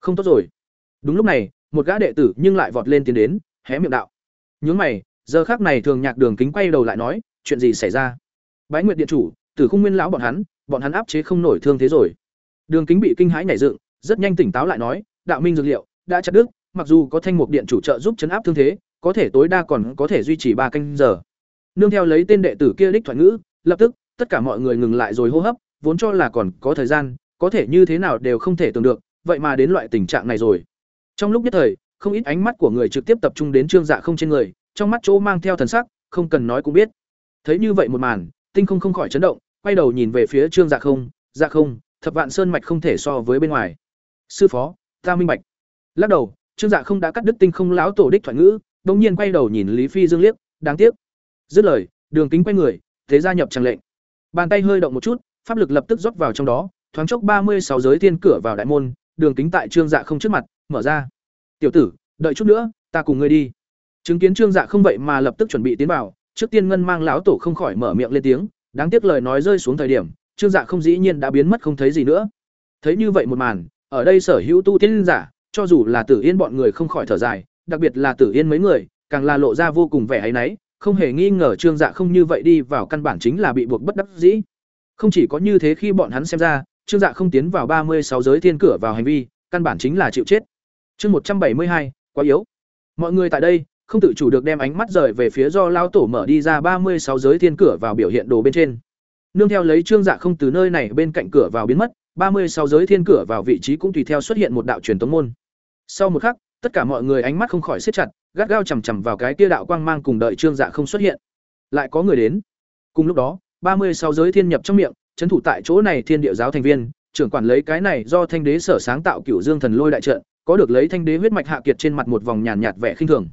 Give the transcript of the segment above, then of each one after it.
Không tốt rồi. Đúng lúc này, một gã đệ tử nhưng lại vọt lên tiến đến, hé miệng đạo. Nhướng mày, giờ khắc này thường nhạc đường kính quay đầu lại nói, chuyện gì xảy ra? Bái Nguyệt điện chủ, Tử Khung Nguyên lão bọn hắn, bọn hắn áp chế không nổi thương thế rồi. Đường Kính bị kinh hãi nhảy dựng, rất nhanh tỉnh táo lại nói, đạo minh dược liệu đã chặt đứt, mặc dù có thanh mục điện chủ trợ giúp chấn áp thương thế, có thể tối đa còn có thể duy trì ba canh giờ. Nương theo lấy tên đệ tử kia đích thoại ngữ, lập tức, tất cả mọi người ngừng lại rồi hô hấp, vốn cho là còn có thời gian, có thể như thế nào đều không thể tưởng được, vậy mà đến loại tình trạng này rồi. Trong lúc nhất thời, không ít ánh mắt của người trực tiếp tập trung đến Trương Dạ không trên người, trong mắt chỗ mang theo thần sắc, không cần nói cũng biết. Thấy như vậy một màn, Tinh không không khỏi chấn động, quay đầu nhìn về phía Trương Dạ không, "Dạ không, Thập Vạn Sơn mạch không thể so với bên ngoài." "Sư phó, ta minh bạch." Lắc đầu, Trương Dạ không đã cắt đứt Tinh không lão tổ đích thoại ngữ, bỗng nhiên quay đầu nhìn Lý Phi Dương liếc, đáng tiếc. Dứt lời, Đường Kính quay người, thế gia nhập tràng lệnh. Bàn tay hơi động một chút, pháp lực lập tức rót vào trong đó, thoáng chốc ba mươi sáu giới thiên cửa vào đại môn, Đường Kính tại Trương Dạ không trước mặt, mở ra. "Tiểu tử, đợi chút nữa, ta cùng ngươi đi." Chứng kiến Trương Dạ không vậy mà lập tức chuẩn bị tiến vào, trước tiên ngân mang lão tổ không khỏi mở miệng lên tiếng, đáng tiếc lời nói rơi xuống thời điểm, Trương Dạ không dĩ nhiên đã biến mất không thấy gì nữa. Thấy như vậy một màn, ở đây sở hữu tu tiên giả, cho dù là Tử Yên bọn người không khỏi thở dài, đặc biệt là Tử Yên mấy người, càng là lộ ra vô cùng vẻ ấy nấy, không hề nghi ngờ Trương Dạ không như vậy đi vào căn bản chính là bị buộc bất đắc dĩ. Không chỉ có như thế khi bọn hắn xem ra, Trương Dạ không tiến vào ba mươi sáu giới thiên cửa vào hành vi, căn bản chính là chịu chết. Chương một trăm bảy mươi hai, quá yếu. Mọi người tại đây, không tự chủ được đem ánh mắt rời về phía do lao tổ mở đi ra ba mươi sáu giới thiên cửa vào biểu hiện đồ bên trên. Nương theo lấy Trương Dạ không từ nơi này bên cạnh cửa vào biến mất, ba mươi sáu giới thiên cửa vào vị trí cũng tùy theo xuất hiện một đạo truyền tống môn. Sau một khắc, tất cả mọi người ánh mắt không khỏi siết chặt, gắt gao chằm chằm vào cái kia đạo quang mang cùng đợi Trương Dạ không xuất hiện. Lại có người đến. Cùng lúc đó, ba mươi sáu giới thiên nhập trong miệng, trấn thủ tại chỗ này Thiên Địa giáo thành viên, trưởng quản lấy cái này do Thanh Đế sở sáng tạo Cửu Dương Thần Lôi đại trận, có được lấy Thanh Đế huyết mạch hạ kiệt trên mặt một vòng nhàn nhạt vẻ khinh thường.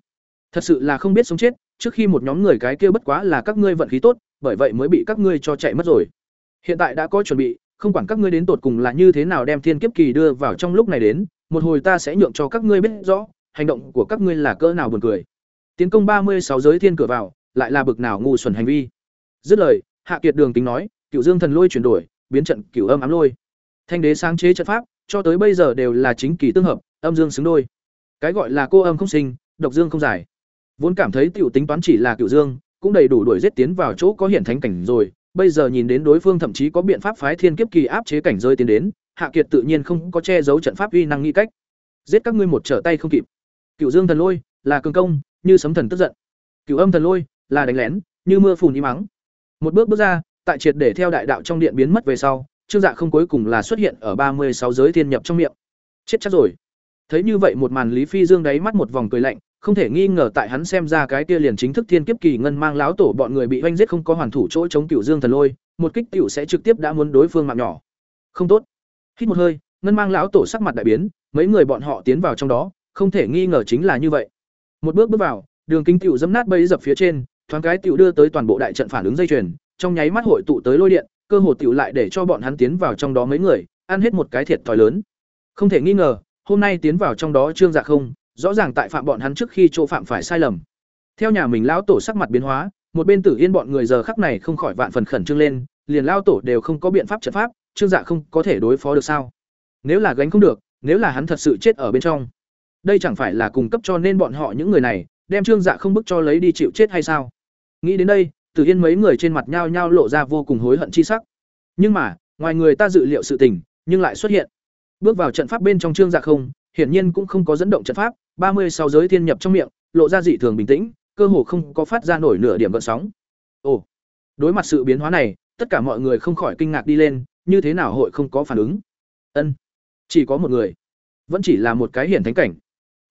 Thật sự là không biết sống chết, trước khi một nhóm người cái kia bất quá là các ngươi vận khí tốt, bởi vậy mới bị các ngươi cho chạy mất rồi. Hiện tại đã có chuẩn bị, không quản các ngươi đến tột cùng là như thế nào đem thiên kiếp kỳ đưa vào trong lúc này đến, một hồi ta sẽ nhượng cho các ngươi biết rõ, hành động của các ngươi là cỡ nào buồn cười. Tiến công ba mươi sáu giới thiên cửa vào, lại là bực nào ngu xuẩn hành vi. Dứt lời, Hạ Kiệt Đường tính nói, Cựu Dương thần lôi chuyển đổi, biến trận Cựu Âm ám lôi. Thanh đế sáng chế trận pháp, cho tới bây giờ đều là chính kỳ tương hợp, âm dương xứng đôi. Cái gọi là cô âm không sinh, độc dương không giải. Vốn cảm thấy tiểu tính toán chỉ là Cựu Dương, cũng đầy đủ đuổi giết tiến vào chỗ có hiển thánh cảnh rồi, bây giờ nhìn đến đối phương thậm chí có biện pháp phái thiên kiếp kỳ áp chế cảnh rơi tiến đến, Hạ Kiệt tự nhiên không có che giấu trận pháp uy năng nghĩ cách. Giết các ngươi một trở tay không kịp. Cựu Dương thần lôi là cường công, như sấm thần tức giận. Cựu Âm thần lôi là đánh lén, như mưa phùn im mắng. Một bước bước ra, tại triệt để theo đại đạo trong điện biến mất về sau, Trương Dạ không cuối cùng là xuất hiện ở ba mươi sáu giới thiên nhập trong miệng. Chết chắc rồi. Thấy như vậy một màn Lý Phi Dương đáy mắt một vòng cười lạnh, không thể nghi ngờ tại hắn xem ra cái kia liền chính thức thiên kiếp kỳ ngân mang láo tổ bọn người bị oanh giết không có hoàn thủ chỗ chống cửu dương thần lôi một kích tiểu sẽ trực tiếp đã muốn đối phương mạng nhỏ không tốt hít một hơi ngân mang lão tổ sắc mặt đại biến mấy người bọn họ tiến vào trong đó không thể nghi ngờ chính là như vậy một bước bước vào đường kinh tiểu dẫm nát bấy dập phía trên thoáng cái tiểu đưa tới toàn bộ đại trận phản ứng dây chuyền trong nháy mắt hội tụ tới lôi điện, cơ hồ tiểu lại để cho bọn hắn tiến vào trong đó mấy người, ăn hết một cái thiệt thòi lớn. Không thể nghi ngờ, hôm nay tiến vào trong đó trương dạ không, rõ ràng tại phạm bọn hắn trước khi chỗ phạm phải sai lầm. Theo nhà mình lão tổ sắc mặt biến hóa, một bên tử yên bọn người giờ khắc này không khỏi vạn phần khẩn trương lên, liền lao tổ đều không có biện pháp trận pháp, trương dạ không có thể đối phó được sao? Nếu là gánh không được, nếu là hắn thật sự chết ở bên trong, đây chẳng phải là cung cấp cho nên bọn họ những người này, đem trương dạ không bức cho lấy đi chịu chết hay sao? Nghĩ đến đây tử yên mấy người trên mặt nhao nhao lộ ra vô cùng hối hận chi sắc. Nhưng mà, ngoài người ta dự liệu sự tình, nhưng lại xuất hiện. Bước vào trận pháp bên trong trương dạ không, hiển nhiên cũng không có dẫn động trận pháp, ba mươi sáu giới thiên nhập trong miệng, lộ ra dị thường bình tĩnh, cơ hồ không có phát ra nổi nửa điểm gợn sóng. Ồ, đối mặt sự biến hóa này, tất cả mọi người không khỏi kinh ngạc đi lên, như thế nào hội không có phản ứng? Ân, chỉ có một người. Vẫn chỉ là một cái hiển thánh cảnh.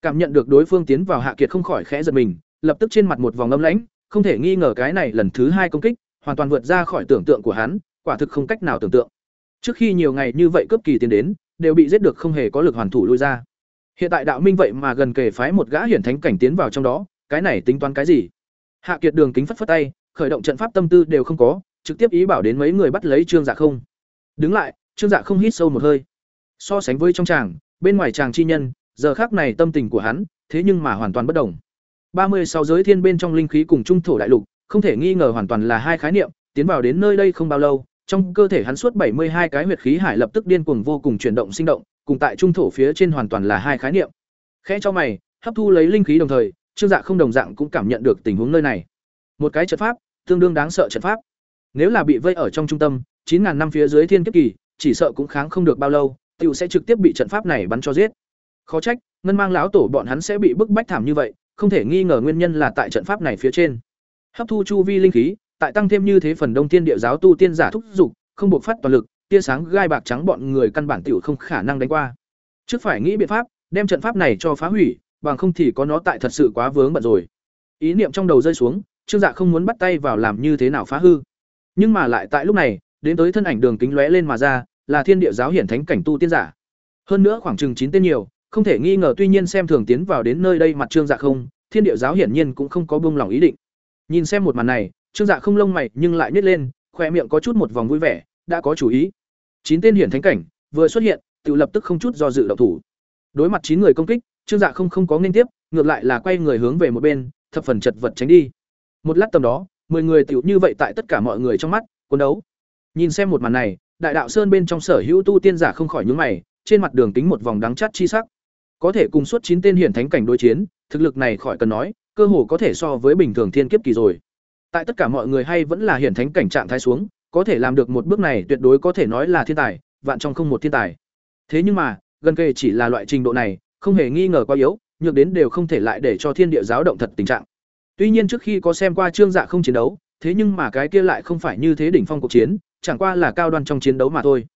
Cảm nhận được đối phương tiến vào hạ kiệt không khỏi khẽ giật mình, lập tức trên mặt một vòng âm lãnh không thể nghi ngờ cái này lần thứ hai công kích hoàn toàn vượt ra khỏi tưởng tượng của hắn quả thực không cách nào tưởng tượng trước khi nhiều ngày như vậy cướp kỳ tiến đến đều bị giết được không hề có lực hoàn thủ lui ra Hiện tại đạo minh vậy mà gần kề phái một gã hiển thánh cảnh tiến vào trong đó, cái này tính toán cái gì? Hạ Kiệt Đường kính phất phất tay, khởi động trận pháp tâm tư đều không có, trực tiếp ý bảo đến mấy người bắt lấy Trương Dạ không. Đứng lại, Trương Dạ không hít sâu một hơi. So sánh với trong chàng, bên ngoài chàng chi nhân, giờ khác này tâm tình của hắn, thế nhưng mà hoàn toàn bất đồng ba mươi sáu giới thiên bên trong linh khí cùng trung thổ đại lục, không thể nghi ngờ hoàn toàn là hai khái niệm, tiến vào đến nơi đây không bao lâu, trong cơ thể hắn suốt bảy mươi hai cái huyệt khí hải lập tức điên cuồng vô cùng chuyển động sinh động, cùng tại trung thổ phía trên hoàn toàn là hai khái niệm. Khẽ cho mày, hấp thu lấy linh khí đồng thời, Trương Dạ không đồng dạng cũng cảm nhận được tình huống nơi này. Một cái trận pháp, tương đương đáng sợ trận pháp. Nếu là bị vây ở trong trung tâm, 9000 năm phía dưới thiên kiếp kỳ, chỉ sợ cũng kháng không được bao lâu, tiểu sẽ trực tiếp bị trận pháp này bắn cho giết. Khó trách, ngân mang lão tổ bọn hắn sẽ bị bức bách thảm như vậy, không thể nghi ngờ nguyên nhân là tại trận pháp này phía trên. Hấp thu chu vi linh khí, tại tăng thêm như thế phần đông tiên địa giáo tu tiên giả thúc dục, không buộc phát toàn lực, tia sáng gai bạc trắng bọn người căn bản tiểu không khả năng đánh qua. Trước phải nghĩ biện pháp, đem trận pháp này cho phá hủy, bằng không thì có nó tại thật sự quá vướng bận rồi. Ý niệm trong đầu rơi xuống, Trương Dạ không muốn bắt tay vào làm như thế nào phá hư. Nhưng mà lại tại lúc này, đến tới thân ảnh đường kính lóe lên mà ra, là thiên địa giáo hiển thánh cảnh tu tiên giả. Hơn nữa khoảng chừng chín tên nhiều, không thể nghi ngờ tuy nhiên xem thường tiến vào đến nơi đây mặt Trương Dạ không, thiên địa giáo hiển nhiên cũng không có buông lòng ý định. Nhìn xem một màn này, Trương Dạ không lông mày nhưng lại nhếch lên, khoe miệng có chút một vòng vui vẻ, đã có chủ ý. Chín tên hiển thánh cảnh vừa xuất hiện, tự lập tức không chút do dự động thủ. Đối mặt chín người công kích, Trương Dạ không không có nên tiếp, ngược lại là quay người hướng về một bên, thập phần chật vật tránh đi. Một lát tầm đó, mười người tiểu như vậy tại tất cả mọi người trong mắt, quân đấu. Nhìn xem một màn này, Đại đạo sơn bên trong sở hữu tu tiên giả không khỏi nhướng mày, trên mặt đường tính một vòng đắng chát chi sắc. Có thể cùng suốt chín tên hiển thánh cảnh đối chiến, thực lực này khỏi cần nói, cơ hồ có thể so với bình thường thiên kiếp kỳ rồi. Tại tất cả mọi người hay vẫn là hiển thánh cảnh trạng thái xuống, có thể làm được một bước này tuyệt đối có thể nói là thiên tài, vạn trong không một thiên tài. Thế nhưng mà, gần kề chỉ là loại trình độ này, không hề nghi ngờ quá yếu, nhược đến đều không thể lại để cho thiên địa giáo động thật tình trạng. Tuy nhiên trước khi có xem qua Trương Dạ không chiến đấu, thế nhưng mà cái kia lại không phải như thế đỉnh phong cuộc chiến, chẳng qua là cao đoan trong chiến đấu mà thôi.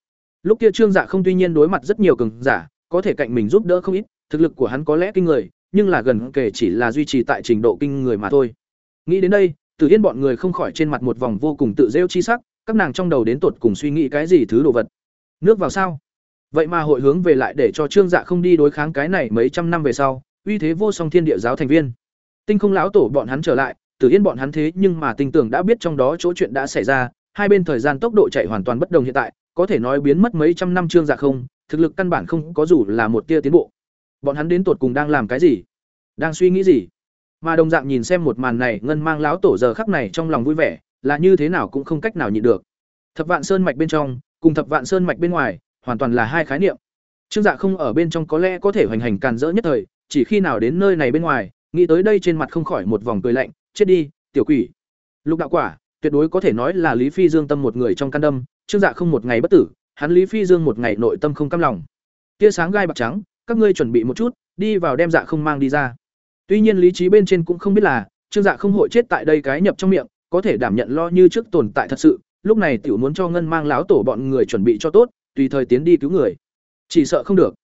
Lúc kia Trương Dạ không tuy nhiên đối mặt rất nhiều cường giả, có thể cạnh mình giúp đỡ không ít, thực lực của hắn có lẽ kinh người, nhưng là gần kể chỉ là duy trì tại trình độ kinh người mà thôi. Nghĩ đến đây, Từ Yên bọn người không khỏi trên mặt một vòng vô cùng tự rêu chi sắc, các nàng trong đầu đến tột cùng suy nghĩ cái gì thứ đồ vật. Nước vào sao? Vậy mà hội hướng về lại để cho Trương Dạ không đi đối kháng cái này mấy trăm năm về sau, uy thế vô song thiên địa giáo thành viên. Tinh không lão tổ bọn hắn trở lại, Từ Yên bọn hắn thế nhưng mà tinh tưởng đã biết trong đó chỗ chuyện đã xảy ra, hai bên thời gian tốc độ chạy hoàn toàn bất đồng hiện tại, có thể nói biến mất mấy trăm năm Trương Dạ không, thực lực căn bản không có dù là một tia tiến bộ. Bọn hắn đến tột cùng đang làm cái gì? Đang suy nghĩ gì? Mà đồng dạng nhìn xem một màn này, ngân mang lão tổ giờ khắc này trong lòng vui vẻ, là như thế nào cũng không cách nào nhịn được. Thập Vạn Sơn mạch bên trong, cùng Thập Vạn Sơn mạch bên ngoài, hoàn toàn là hai khái niệm. Trương Dạ không ở bên trong có lẽ có thể hoành hành càn rỡ nhất thời, chỉ khi nào đến nơi này bên ngoài, nghĩ tới đây trên mặt không khỏi một vòng cười lạnh, chết đi, tiểu quỷ. Lục đạo quả, tuyệt đối có thể nói là Lý Phi Dương tâm một người trong căn đâm, Trương Dạ không một ngày bất tử, hắn Lý Phi Dương một ngày nội tâm không căm lòng. Tia sáng gai bạc trắng, các ngươi chuẩn bị một chút, đi vào đem Dạ không mang đi ra. Tuy nhiên lý trí bên trên cũng không biết là, Trương Dạ không hội chết tại đây cái nhập trong miệng, có thể đảm nhận lo như trước tồn tại thật sự, lúc này tiểu muốn cho ngân mang láo tổ bọn người chuẩn bị cho tốt, tùy thời tiến đi cứu người. Chỉ sợ không được.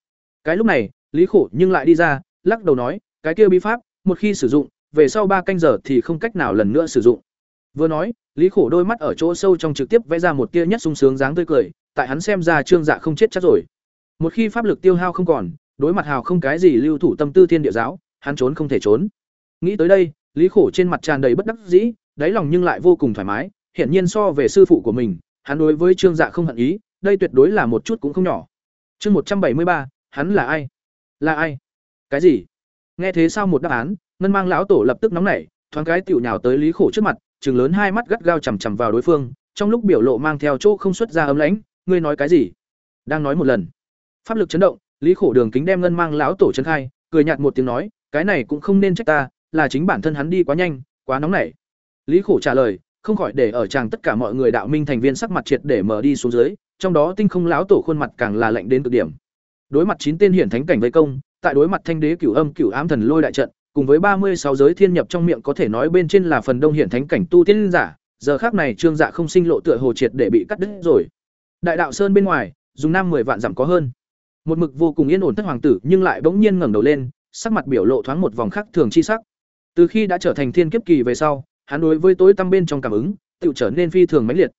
Cái lúc này, Lý Khổ nhưng lại đi ra, lắc đầu nói, cái kia bí pháp, một khi sử dụng, về sau ba canh giờ thì không cách nào lần nữa sử dụng. Vừa nói, Lý Khổ đôi mắt ở chỗ sâu trong trực tiếp vẽ ra một tia nhất sung sướng dáng tươi cười, tại hắn xem ra Trương Dạ không chết chắc rồi. Một khi pháp lực tiêu hao không còn, đối mặt hào không cái gì lưu thủ tâm tư thiên địa giáo, hắn trốn không thể trốn. Nghĩ tới đây, Lý Khổ trên mặt tràn đầy bất đắc dĩ, đáy lòng nhưng lại vô cùng thoải mái, hiển nhiên so về sư phụ của mình, hắn đối với Trương Dạ không hận ý, đây tuyệt đối là một chút cũng không nhỏ. Chương một trăm bảy mươi ba, hắn là ai? Là ai? Cái gì? Nghe thế sao một đáp án, ngân mang lão tổ lập tức nóng nảy, thoáng cái tiểu nhào tới Lý Khổ trước mặt, trừng lớn hai mắt gắt gao chằm chằm vào đối phương, trong lúc biểu lộ mang theo chỗ không xuất ra ấm lãnh, ngươi nói cái gì? Đang nói một lần. Pháp lực chấn động, Lý Khổ Đường kính đem ngân mang lão tổ chấn khai, cười nhạt một tiếng nói, cái này cũng không nên trách ta, là chính bản thân hắn đi quá nhanh, quá nóng nảy. Lý Khổ trả lời, không khỏi để ở chàng tất cả mọi người đạo minh thành viên sắc mặt triệt để mở đi xuống dưới, trong đó tinh không lão tổ khuôn mặt càng là lạnh đến cực điểm. Đối mặt chín tên hiển thánh cảnh vây công, tại đối mặt thanh đế cửu âm cửu ám thần lôi đại trận, cùng với ba mươi sáu giới thiên nhập trong miệng có thể nói bên trên là phần đông hiển thánh cảnh tu tiên giả, giờ khác này trương dạ không sinh lộ tựa hồ triệt để bị cắt đứt rồi. Đại đạo sơn bên ngoài, dùng năm mười vạn dặm có hơn. Một mực vô cùng yên ổn thất hoàng tử, nhưng lại bỗng nhiên ngẩng đầu lên, sắc mặt biểu lộ thoáng một vòng khác thường chi sắc. Từ khi đã trở thành thiên kiếp kỳ về sau, hắn đối với tối tăm bên trong cảm ứng, tự trở nên phi thường mãnh liệt.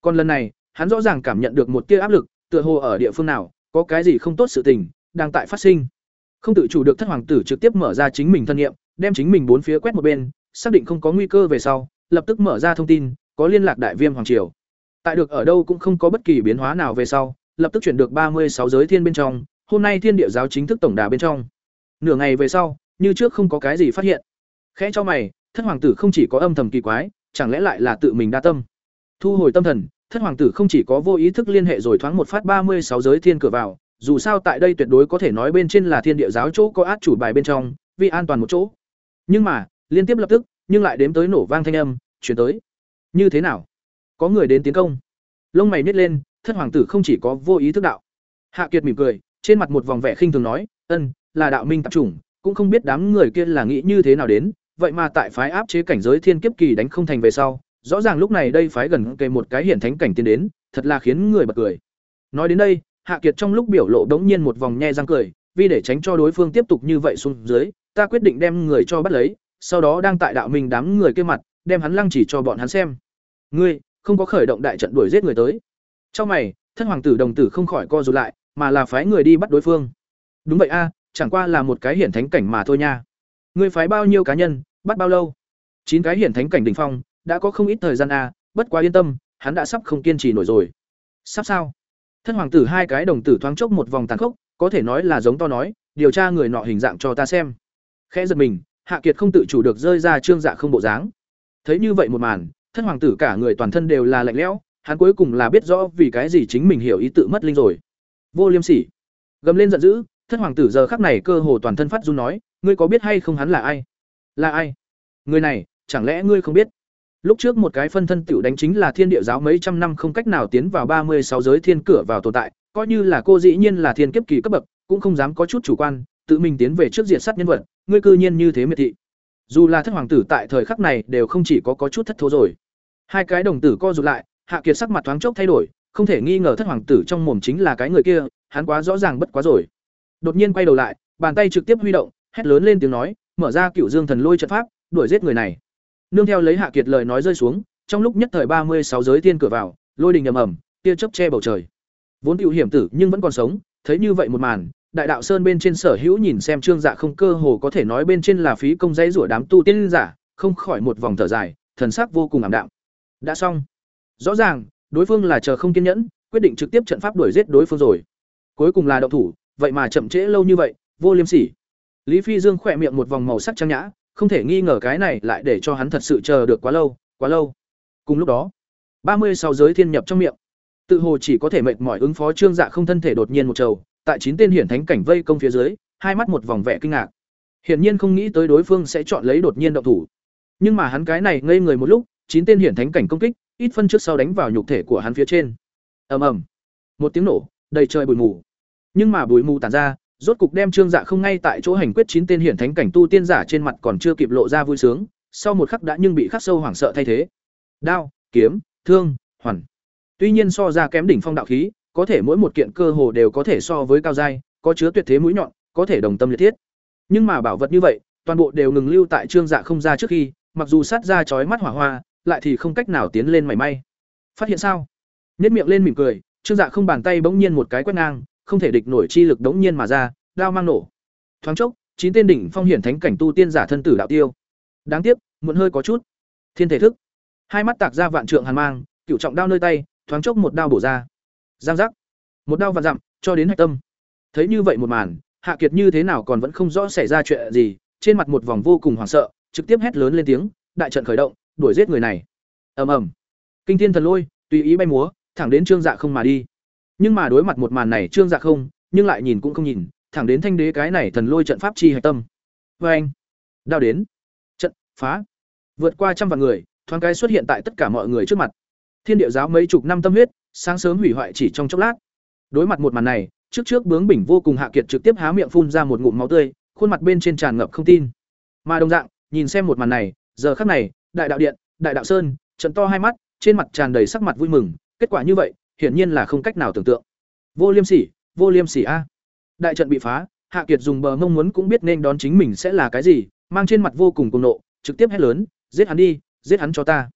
Còn lần này, hắn rõ ràng cảm nhận được một tia áp lực, tựa hồ ở địa phương nào, có cái gì không tốt sự tình đang tại phát sinh. Không tự chủ được thất hoàng tử trực tiếp mở ra chính mình thân nghiệm, đem chính mình bốn phía quét một bên, xác định không có nguy cơ về sau, lập tức mở ra thông tin, có liên lạc đại viêm hoàng triều. Tại được ở đâu cũng không có bất kỳ biến hóa nào về sau, lập tức chuyển được ba mươi sáu giới thiên bên trong, hôm nay thiên địa giáo chính thức tổng đà bên trong. Nửa ngày về sau, như trước không có cái gì phát hiện. Khẽ cho mày, thất hoàng tử không chỉ có âm thầm kỳ quái, chẳng lẽ lại là tự mình đa tâm. Thu hồi tâm thần, thất hoàng tử không chỉ có vô ý thức liên hệ rồi thoáng một phát ba mươi sáu giới thiên cửa vào, dù sao tại đây tuyệt đối có thể nói bên trên là thiên địa giáo chỗ có át chủ bài bên trong vì an toàn một chỗ nhưng mà liên tiếp lập tức nhưng lại đếm tới nổ vang thanh âm chuyển tới như thế nào có người đến tiến công. Lông mày nhét lên, thất hoàng tử không chỉ có vô ý thức đạo. Hạ kiệt mỉm cười, trên mặt một vòng vẻ khinh thường nói, ân, là đạo minh tập chủng, cũng không biết đám người kia là nghĩ như thế nào đến, vậy mà tại phái áp chế cảnh giới thiên kiếp kỳ đánh không thành về sau, rõ ràng lúc này đây phái gần kề một cái hiển thánh cảnh tiến đến, thật là khiến người bật cười. Nói đến đây, hạ kiệt trong lúc biểu lộ đống nhiên một vòng nhe răng cười, vì để tránh cho đối phương tiếp tục như vậy xuống dưới, ta quyết định đem người cho bắt lấy, sau đó đang tại đạo minh đám người kia mặt, đem hắn lăng chỉ cho bọn hắn xem. Ngươi không có khởi động đại trận đuổi giết người tới. Trong mày, thân hoàng tử đồng tử không khỏi co rụt lại, mà là phái người đi bắt đối phương. Đúng vậy a, chẳng qua là một cái hiển thánh cảnh mà thôi nha. Ngươi phái bao nhiêu cá nhân, bắt bao lâu? Chín cái hiển thánh cảnh đỉnh phong, đã có không ít thời gian a, bất quá yên tâm, hắn đã sắp không kiên trì nổi rồi. Sắp sao? Thân hoàng tử hai cái đồng tử thoáng chốc một vòng tàn khốc, có thể nói là giống to nói, điều tra người nọ hình dạng cho ta xem. Khẽ giật mình, hạ kiệt không tự chủ được rơi ra trương dạ không bộ dáng. Thấy như vậy một màn thân hoàng tử cả người toàn thân đều là lạnh lẽo, hắn cuối cùng là biết rõ vì cái gì chính mình hiểu ý tự mất linh rồi. Vô liêm sỉ. Gầm lên giận dữ Thất hoàng tử giờ khắc này cơ hồ toàn thân phát run nói, ngươi có biết hay không hắn là ai? Là ai? Người này, chẳng lẽ ngươi không biết? Lúc trước một cái phân thân tiểu đánh chính là thiên địa giáo mấy trăm năm không cách nào tiến vào ba mươi sáu giới thiên cửa vào tồn tại, coi như là cô dĩ nhiên là thiên kiếp kỳ cấp bậc, cũng không dám có chút chủ quan, tự mình tiến về trước diện sát nhân vật, ngươi cư nhiên như thế miệt thị. Dù là thất hoàng tử tại thời khắc này đều không chỉ có có chút thất thố rồi hai cái đồng tử co rụt lại, hạ kiệt sắc mặt thoáng chốc thay đổi, không thể nghi ngờ thất hoàng tử trong mồm chính là cái người kia, hắn quá rõ ràng bất quá rồi. Đột nhiên quay đầu lại, bàn tay trực tiếp huy động, hét lớn lên tiếng nói, mở ra cựu dương thần lôi trận pháp, đuổi giết người này. Nương theo lấy hạ kiệt lời nói rơi xuống, trong lúc nhất thời ba mươi sáu giới tiên cửa vào, lôi đình ầm ầm, tia chớp che bầu trời. Vốn cựu hiểm tử nhưng vẫn còn sống, thấy như vậy một màn, đại đạo sơn bên trên sở hữu nhìn xem trương dạ không cơ hồ có thể nói bên trên là phí công dãy rủa đám tu tiên giả, không khỏi một vòng thở dài, thần sắc vô cùng ảm đạm đã xong. Rõ ràng, đối phương là chờ không kiên nhẫn, quyết định trực tiếp trận pháp đuổi giết đối phương rồi. Cuối cùng là động thủ, vậy mà chậm trễ lâu như vậy, vô liêm sỉ. Lý phi dương khỏe miệng một vòng màu sắc trang nhã, không thể nghi ngờ cái này lại để cho hắn thật sự chờ được quá lâu quá lâu. Cùng lúc đó, ba mươi sáu giới thiên nhập trong miệng. Tự hồ chỉ có thể mệt mỏi ứng phó trương dạ không thân thể đột nhiên một trầu, tại chín tên hiển thánh cảnh vây công phía dưới, hai mắt một vòng vẻ kinh ngạc. Hiển nhiên không nghĩ tới đối phương sẽ chọn lấy đột nhiên động thủ. Nhưng mà hắn cái này ngây người một lúc chín tên hiển thánh cảnh công kích, ít phân trước sau đánh vào nhục thể của hắn phía trên. Ầm ầm. Một tiếng nổ, đầy trời bụi mù. Nhưng mà bụi mù tản ra, rốt cục đem trương dạ không ngay tại chỗ hành quyết chín tên hiển thánh cảnh tu tiên giả trên mặt còn chưa kịp lộ ra vui sướng, sau một khắc đã nhưng bị khắc sâu hoảng sợ thay thế. Đao, kiếm, thương, hoàn. Tuy nhiên so ra kém đỉnh phong đạo khí, có thể mỗi một kiện cơ hồ đều có thể so với cao giai, có chứa tuyệt thế mũi nhọn, có thể đồng tâm liệt thiết. Nhưng mà bảo vật như vậy, toàn bộ đều ngừng lưu tại trương dạ không ra trước khi, mặc dù sát ra chói mắt hỏa hoa lại thì không cách nào tiến lên mảy may. Phát hiện sao? Nhất miệng lên mỉm cười, trương dạ không bàn tay bỗng nhiên một cái quét ngang, không thể địch nổi chi lực đống nhiên mà ra, đao mang nổ. Thoáng chốc, chín tên đỉnh phong hiển thánh cảnh tu tiên giả thân tử đạo tiêu. Đáng tiếc, muộn hơi có chút. Thiên thể thức. Hai mắt tạc ra vạn trượng hàn mang cựu trọng đao nơi tay, thoáng chốc một đao bổ ra. Giang giác. Một đao vạn dặm, cho đến hạch tâm. Thấy như vậy một màn, hạ kiệt như thế nào còn vẫn không rõ xảy ra chuyện gì, trên mặt một vòng vô cùng hoảng sợ, trực tiếp hét lớn lên tiếng, đại trận khởi động đuổi giết người này. Ầm ầm. Kinh thiên thần lôi, tùy ý bay múa, thẳng đến trương dạ không mà đi. Nhưng mà đối mặt một màn này trương dạ không, nhưng lại nhìn cũng không nhìn, thẳng đến thanh đế cái này thần lôi trận pháp chi hạch tâm. Vê anh, đao đến. Trận, phá. Vượt qua trăm vạn người, thoáng cái xuất hiện tại tất cả mọi người trước mặt. Thiên địa giáo mấy chục năm tâm huyết, sáng sớm hủy hoại chỉ trong chốc lát. Đối mặt một màn này, trước trước bướng bỉnh vô cùng hạ kiệt trực tiếp há miệng phun ra một ngụm máu tươi, khuôn mặt bên trên tràn ngập không tin. Mà đồng dạng, nhìn xem một màn này, giờ khắc này đại đạo điện, đại đạo sơn, trận to hai mắt, trên mặt tràn đầy sắc mặt vui mừng, kết quả như vậy, hiển nhiên là không cách nào tưởng tượng. Vô liêm sỉ, vô liêm sỉ a. À. Đại trận bị phá, hạ kiệt dùng bờ mông muốn cũng biết nên đón chính mình sẽ là cái gì, mang trên mặt vô cùng cùng nộ, trực tiếp hét lớn, giết hắn đi, giết hắn cho ta.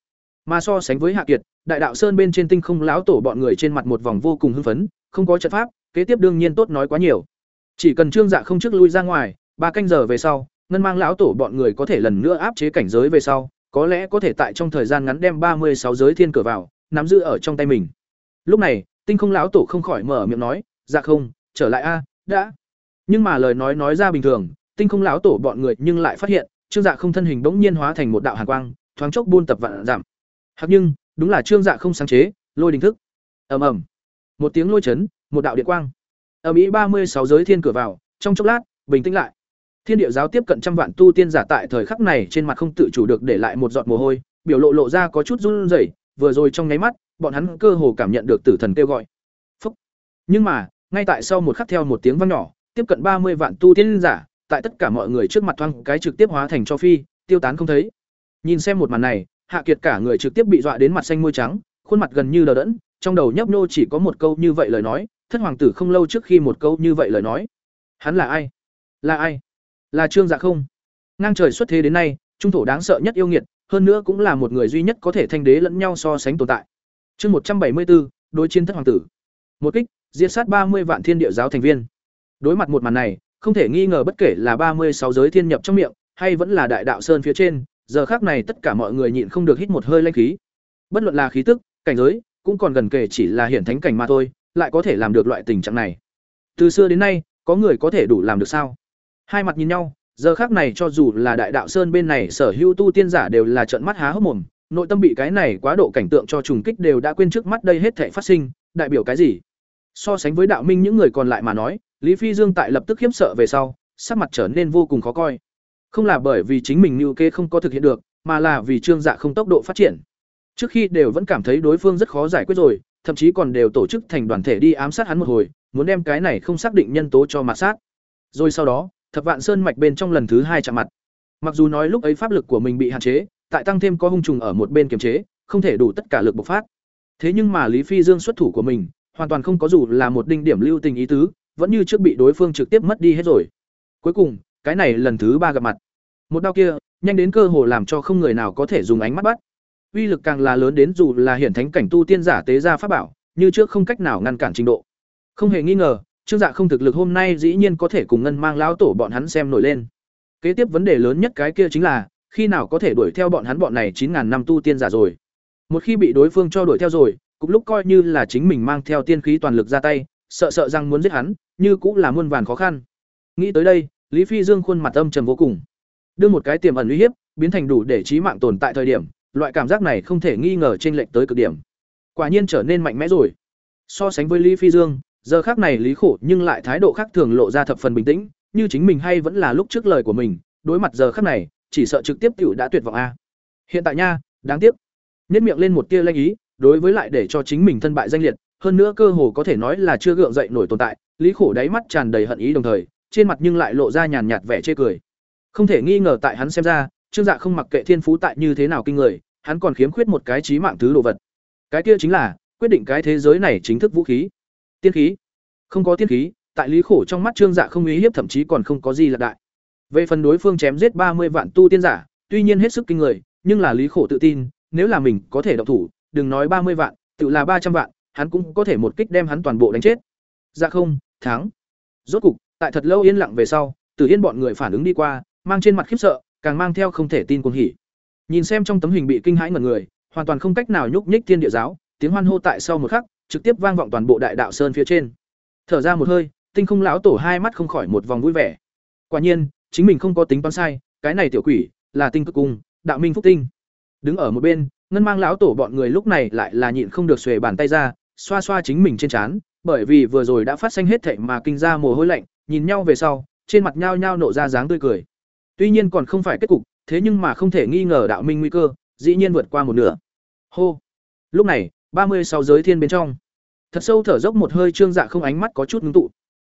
Mà so sánh với hạ kiệt, đại đạo sơn bên trên tinh không láo tổ bọn người trên mặt một vòng vô cùng hưng phấn, không có trận pháp, kế tiếp đương nhiên tốt nói quá nhiều. Chỉ cần trương dạ không trước lui ra ngoài, ba canh giờ về sau, ngân mang lão tổ bọn người có thể lần nữa áp chế cảnh giới về sau có lẽ có thể tại trong thời gian ngắn đem ba mươi sáu giới thiên cửa vào, nắm giữ ở trong tay mình. Lúc này, tinh không lão tổ không khỏi mở miệng nói dạ không, trở lại a, đã. Nhưng mà lời nói nói ra bình thường, tinh không lão tổ bọn người nhưng lại phát hiện, trương dạ không thân hình bỗng nhiên hóa thành một đạo hàn quang, thoáng chốc buôn tập vạn giảm. Hoặc nhưng, đúng là trương dạ không sáng chế, lôi đình thức. Ầm ầm. Một tiếng lôi chấn, một đạo điện quang. Ở mỹ ba mươi sáu giới thiên cửa vào, trong chốc lát, bình tĩnh lại thiên địa giáo tiếp cận trăm vạn tu tiên giả tại thời khắc này trên mặt không tự chủ được để lại một giọt mồ hôi, biểu lộ lộ ra có chút run rẩy, vừa rồi trong nháy mắt, bọn hắn cơ hồ cảm nhận được tử thần kêu gọi. Phúc. nhưng mà, ngay tại sau một khắc theo một tiếng vang nhỏ, tiếp cận ba mươi vạn tu tiên giả, tại tất cả mọi người trước mặt thoang cái trực tiếp hóa thành cho phi, tiêu tán không thấy. Nhìn xem một màn này, hạ kiệt cả người trực tiếp bị dọa đến mặt xanh môi trắng, khuôn mặt gần như đờ đẫn, trong đầu nhấp nhô chỉ có một câu như vậy lời nói, thất hoàng tử không lâu trước khi một câu như vậy lời nói. Hắn là ai? Là ai? Là trương dạ không? Ngang trời xuất thế đến nay, trung thổ đáng sợ nhất yêu nghiệt, hơn nữa cũng là một người duy nhất có thể thanh đế lẫn nhau so sánh tồn tại. Chương một trăm bảy mươi bốn đối chiến thất hoàng tử. Một kích, diệt sát ba mươi vạn thiên địa giáo thành viên. Đối mặt một màn này, không thể nghi ngờ bất kể là ba mươi sáu giới thiên nhập trong miệng, hay vẫn là đại đạo sơn phía trên, giờ khác này tất cả mọi người nhịn không được hít một hơi lanh khí. Bất luận là khí tức, cảnh giới, cũng còn gần kể chỉ là hiển thánh cảnh mà thôi, lại có thể làm được loại tình trạng này. Từ xưa đến nay, có người có thể đủ làm được sao? Hai mặt nhìn nhau, giờ khác này cho dù là đại đạo sơn bên này sở hữu tu tiên giả đều là trận mắt há hốc mồm, nội tâm bị cái này quá độ cảnh tượng cho trùng kích đều đã quên trước mắt đây hết thể phát sinh, đại biểu cái gì? So sánh với đạo minh những người còn lại mà nói, lý phi dương tại lập tức khiếp sợ về sau, sắc mặt trở nên vô cùng khó coi. Không là bởi vì chính mình mưu kê không có thực hiện được, mà là vì trương dạ không tốc độ phát triển. Trước khi đều vẫn cảm thấy đối phương rất khó giải quyết rồi, thậm chí còn đều tổ chức thành đoàn thể đi ám sát hắn một hồi, muốn đem cái này không xác định nhân tố cho mà sát. Rồi sau đó thập vạn sơn mạch bên trong lần thứ hai chạm mặt. Mặc dù nói lúc ấy pháp lực của mình bị hạn chế, tại tăng thêm có hung trùng ở một bên kiềm chế, không thể đủ tất cả lực bộc phát. Thế nhưng mà lý phi dương xuất thủ của mình, hoàn toàn không có dù là một đinh điểm lưu tình ý tứ, vẫn như trước bị đối phương trực tiếp mất đi hết rồi. Cuối cùng, cái này lần thứ ba gặp mặt. Một đao kia, nhanh đến cơ hồ làm cho không người nào có thể dùng ánh mắt bắt. Uy lực càng là lớn đến dù là hiển thánh cảnh tu tiên giả tế ra pháp bảo, như trước không cách nào ngăn cản trình độ. Không hề nghi ngờ trương dạ không thực lực hôm nay dĩ nhiên có thể cùng ngân mang lão tổ bọn hắn xem nổi lên. Kế tiếp vấn đề lớn nhất cái kia chính là, khi nào có thể đuổi theo bọn hắn bọn này chín ngàn năm tu tiên giả rồi. Một khi bị đối phương cho đuổi theo rồi, cũng lúc coi như là chính mình mang theo tiên khí toàn lực ra tay, sợ sợ rằng muốn giết hắn, như cũng là muôn vàn khó khăn. Nghĩ tới đây, lý phi dương khuôn mặt âm trầm vô cùng. Đưa một cái tiềm ẩn uy hiếp, biến thành đủ để chí mạng tồn tại thời điểm, loại cảm giác này không thể nghi ngờ trên lệch tới cực điểm. Quả nhiên trở nên mạnh mẽ rồi. So sánh với lý phi dương giờ khác này lý khổ nhưng lại thái độ khác thường lộ ra thập phần bình tĩnh, như chính mình hay vẫn là lúc trước lời của mình, đối mặt giờ khác này, chỉ sợ trực tiếp cựu đã tuyệt vọng a. Hiện tại nha, đáng tiếc. Nhất miệng lên một tia lanh ý, đối với lại để cho chính mình thân bại danh liệt, hơn nữa cơ hồ có thể nói là chưa gượng dậy nổi tồn tại, lý khổ đáy mắt tràn đầy hận ý đồng thời, trên mặt nhưng lại lộ ra nhàn nhạt vẻ chê cười. Không thể nghi ngờ tại hắn xem ra, trương dạ không mặc kệ thiên phú tại như thế nào kinh người, hắn còn khiếm khuyết một cái trí mạng thứ đồ vật. Cái kia chính là, quyết định cái thế giới này chính thức vũ khí tiên khí. Không có tiên khí, tại lý khổ trong mắt trương dạ không ý hiếp, thậm chí còn không có gì là đại. Về phần đối phương chém giết ba mươi vạn tu tiên giả, tuy nhiên hết sức kinh người, nhưng là lý khổ tự tin, nếu là mình có thể độc thủ, đừng nói ba mươi vạn, tự là ba trăm vạn, hắn cũng có thể một kích đem hắn toàn bộ đánh chết. Dạ không, thắng. Rốt cục, tại thật lâu yên lặng về sau từ yên bọn người phản ứng đi qua, mang trên mặt khiếp sợ, càng mang theo không thể tin cuồng hỉ. Nhìn xem trong tấm hình bị kinh hãi ngẩn người, hoàn toàn không cách nào nhúc nhích thiên địa giáo, tiếng hoan hô tại sau một khắc trực tiếp vang vọng toàn bộ đại đạo sơn phía trên. Thở ra một hơi, tinh không lão tổ hai mắt không khỏi một vòng vui vẻ. Quả nhiên, chính mình không có tính toán sai, cái này tiểu quỷ, là tinh cực cung, đạo minh phúc tinh. Đứng ở một bên, ngân mang lão tổ bọn người lúc này lại là nhịn không được xuề bàn tay ra, xoa xoa chính mình trên trán, bởi vì vừa rồi đã phát sinh hết thảy mà kinh ra mồ hôi lạnh, nhìn nhau về sau, trên mặt nhao nhao nộ ra dáng tươi cười. Tuy nhiên còn không phải kết cục, thế nhưng mà không thể nghi ngờ đạo minh nguy cơ, dĩ nhiên vượt qua một nửa. Hô. Lúc này ba mươi sáu giới thiên bên trong. Thật sâu thở dốc một hơi trương dạ không ánh mắt có chút ngưng tụ.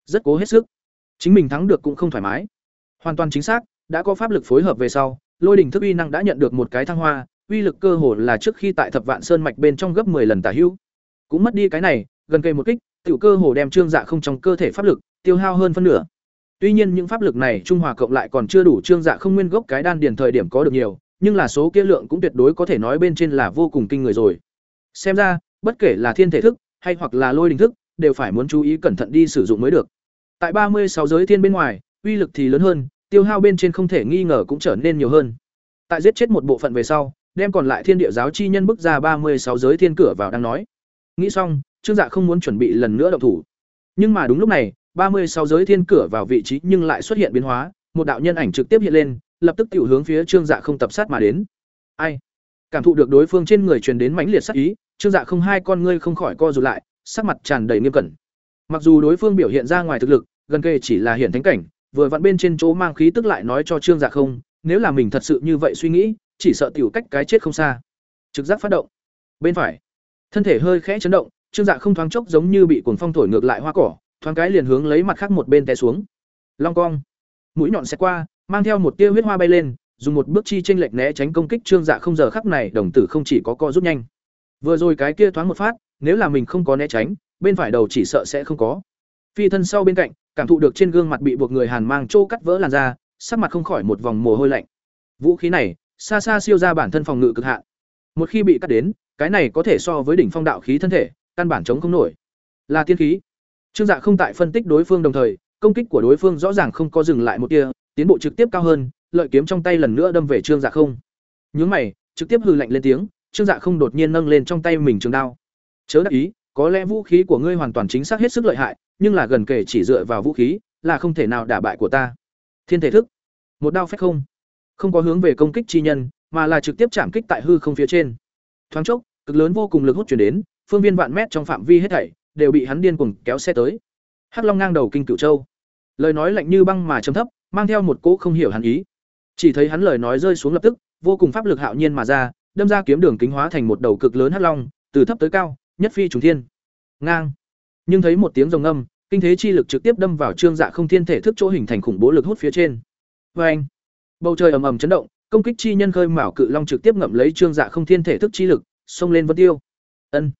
Rất cố hết sức. Chính mình thắng được cũng không thoải mái. Hoàn toàn chính xác, đã có pháp lực phối hợp về sau, lôi đỉnh thức uy năng đã nhận được một cái thăng hoa, uy lực cơ hồ là trước khi tại thập vạn sơn mạch bên trong gấp 10 lần tả hữu. Cũng mất đi cái này, gần cây một kích, tiểu cơ hồ đem trương dạ không trong cơ thể pháp lực tiêu hao hơn phân nửa. Tuy nhiên những pháp lực này trung hòa cộng lại còn chưa đủ, trương dạ không nguyên gốc cái đan điền thời điểm có được nhiều, nhưng là số kia lượng cũng tuyệt đối có thể nói bên trên là vô cùng kinh người rồi xem ra, bất kể là thiên thể thức hay hoặc là lôi đình thức, đều phải muốn chú ý cẩn thận đi sử dụng mới được. Tại ba mươi sáu giới thiên bên ngoài, uy lực thì lớn hơn, tiêu hao bên trên không thể nghi ngờ cũng trở nên nhiều hơn. Tại giết chết một bộ phận về sau, đem còn lại thiên địa giáo chi nhân bước ra ba mươi sáu giới thiên cửa vào đang nói. Nghĩ xong, trương dạ không muốn chuẩn bị lần nữa động thủ. Nhưng mà đúng lúc này, ba mươi sáu giới thiên cửa vào vị trí nhưng lại xuất hiện biến hóa, một đạo nhân ảnh trực tiếp hiện lên, lập tức tiểu hướng phía trương dạ không tập sát mà đến. Ai? Cảm thụ được đối phương trên người truyền đến mãnh liệt sát ý trương dạ không hai con ngươi không khỏi co rụt lại sắc mặt tràn đầy nghiêm cẩn Mặc dù đối phương biểu hiện ra ngoài thực lực, gần kề chỉ là hiện thánh cảnh, vừa vặn bên trên chỗ mang khí tức lại nói cho Trương Dạ không, nếu là mình thật sự như vậy suy nghĩ, chỉ sợ tiểu cách cái chết không xa. Trực giác phát động. Bên phải, thân thể hơi khẽ chấn động, Trương Dạ không thoáng chốc giống như bị cuồng phong thổi ngược lại hoa cỏ, thoáng cái liền hướng lấy mặt khác một bên té xuống. Long cong, mũi nhọn xẹt qua, mang theo một tia huyết hoa bay lên, dùng một bước chi chênh lệch né tránh công kích Trương Dạ không giờ khắc này, đồng tử không chỉ có co rút nhanh. Vừa rồi cái kia thoáng một phát, nếu là mình không có né tránh, bên phải đầu chỉ sợ sẽ không có. Phi thân sau bên cạnh, cảm thụ được trên gương mặt bị buộc người hàn mang trô cắt vỡ làn da, sắc mặt không khỏi một vòng mồ hôi lạnh. Vũ khí này, xa xa siêu ra bản thân phòng ngự cực hạn. Một khi bị cắt đến, cái này có thể so với đỉnh phong đạo khí thân thể, căn bản chống không nổi. Là tiên khí. Trương Dạ không tại phân tích đối phương đồng thời, công kích của đối phương rõ ràng không có dừng lại một tia, tiến bộ trực tiếp cao hơn, lợi kiếm trong tay lần nữa đâm về Trương Dạ không. Nhướng mày, trực tiếp hừ lạnh lên tiếng, Trương Dạ không đột nhiên nâng lên trong tay mình trường đao. Chớ đắc ý, có lẽ vũ khí của ngươi hoàn toàn chính xác hết sức lợi hại, nhưng là gần kể chỉ dựa vào vũ khí, là không thể nào đả bại của ta. Thiên thể thức, một đao phách không, không có hướng về công kích chi nhân, mà là trực tiếp chạm kích tại hư không phía trên. Thoáng chốc, cực lớn vô cùng lực hút truyền đến, phương viên vạn mét trong phạm vi hết thảy đều bị hắn điên cuồng kéo xe tới. Hắc Long ngang đầu kinh cửu châu. Lời nói lạnh như băng mà trầm thấp, mang theo một cỗ không hiểu hắn ý. Chỉ thấy hắn lời nói rơi xuống lập tức, vô cùng pháp lực hạo nhiên mà ra, đâm ra kiếm đường kính hóa thành một đầu cực lớn hắc long, từ thấp tới cao, nhất phi trùng thiên. Ngang. Nhưng thấy một tiếng rồng âm, kinh thế chi lực trực tiếp đâm vào trương dạ không thiên thể thức chỗ hình thành khủng bố lực hút phía trên. Oeng. Bầu trời ầm ầm chấn động, công kích chi nhân khơi mảo cự long trực tiếp ngậm lấy trương dạ không thiên thể thức chi lực, xông lên vân tiêu. Ân.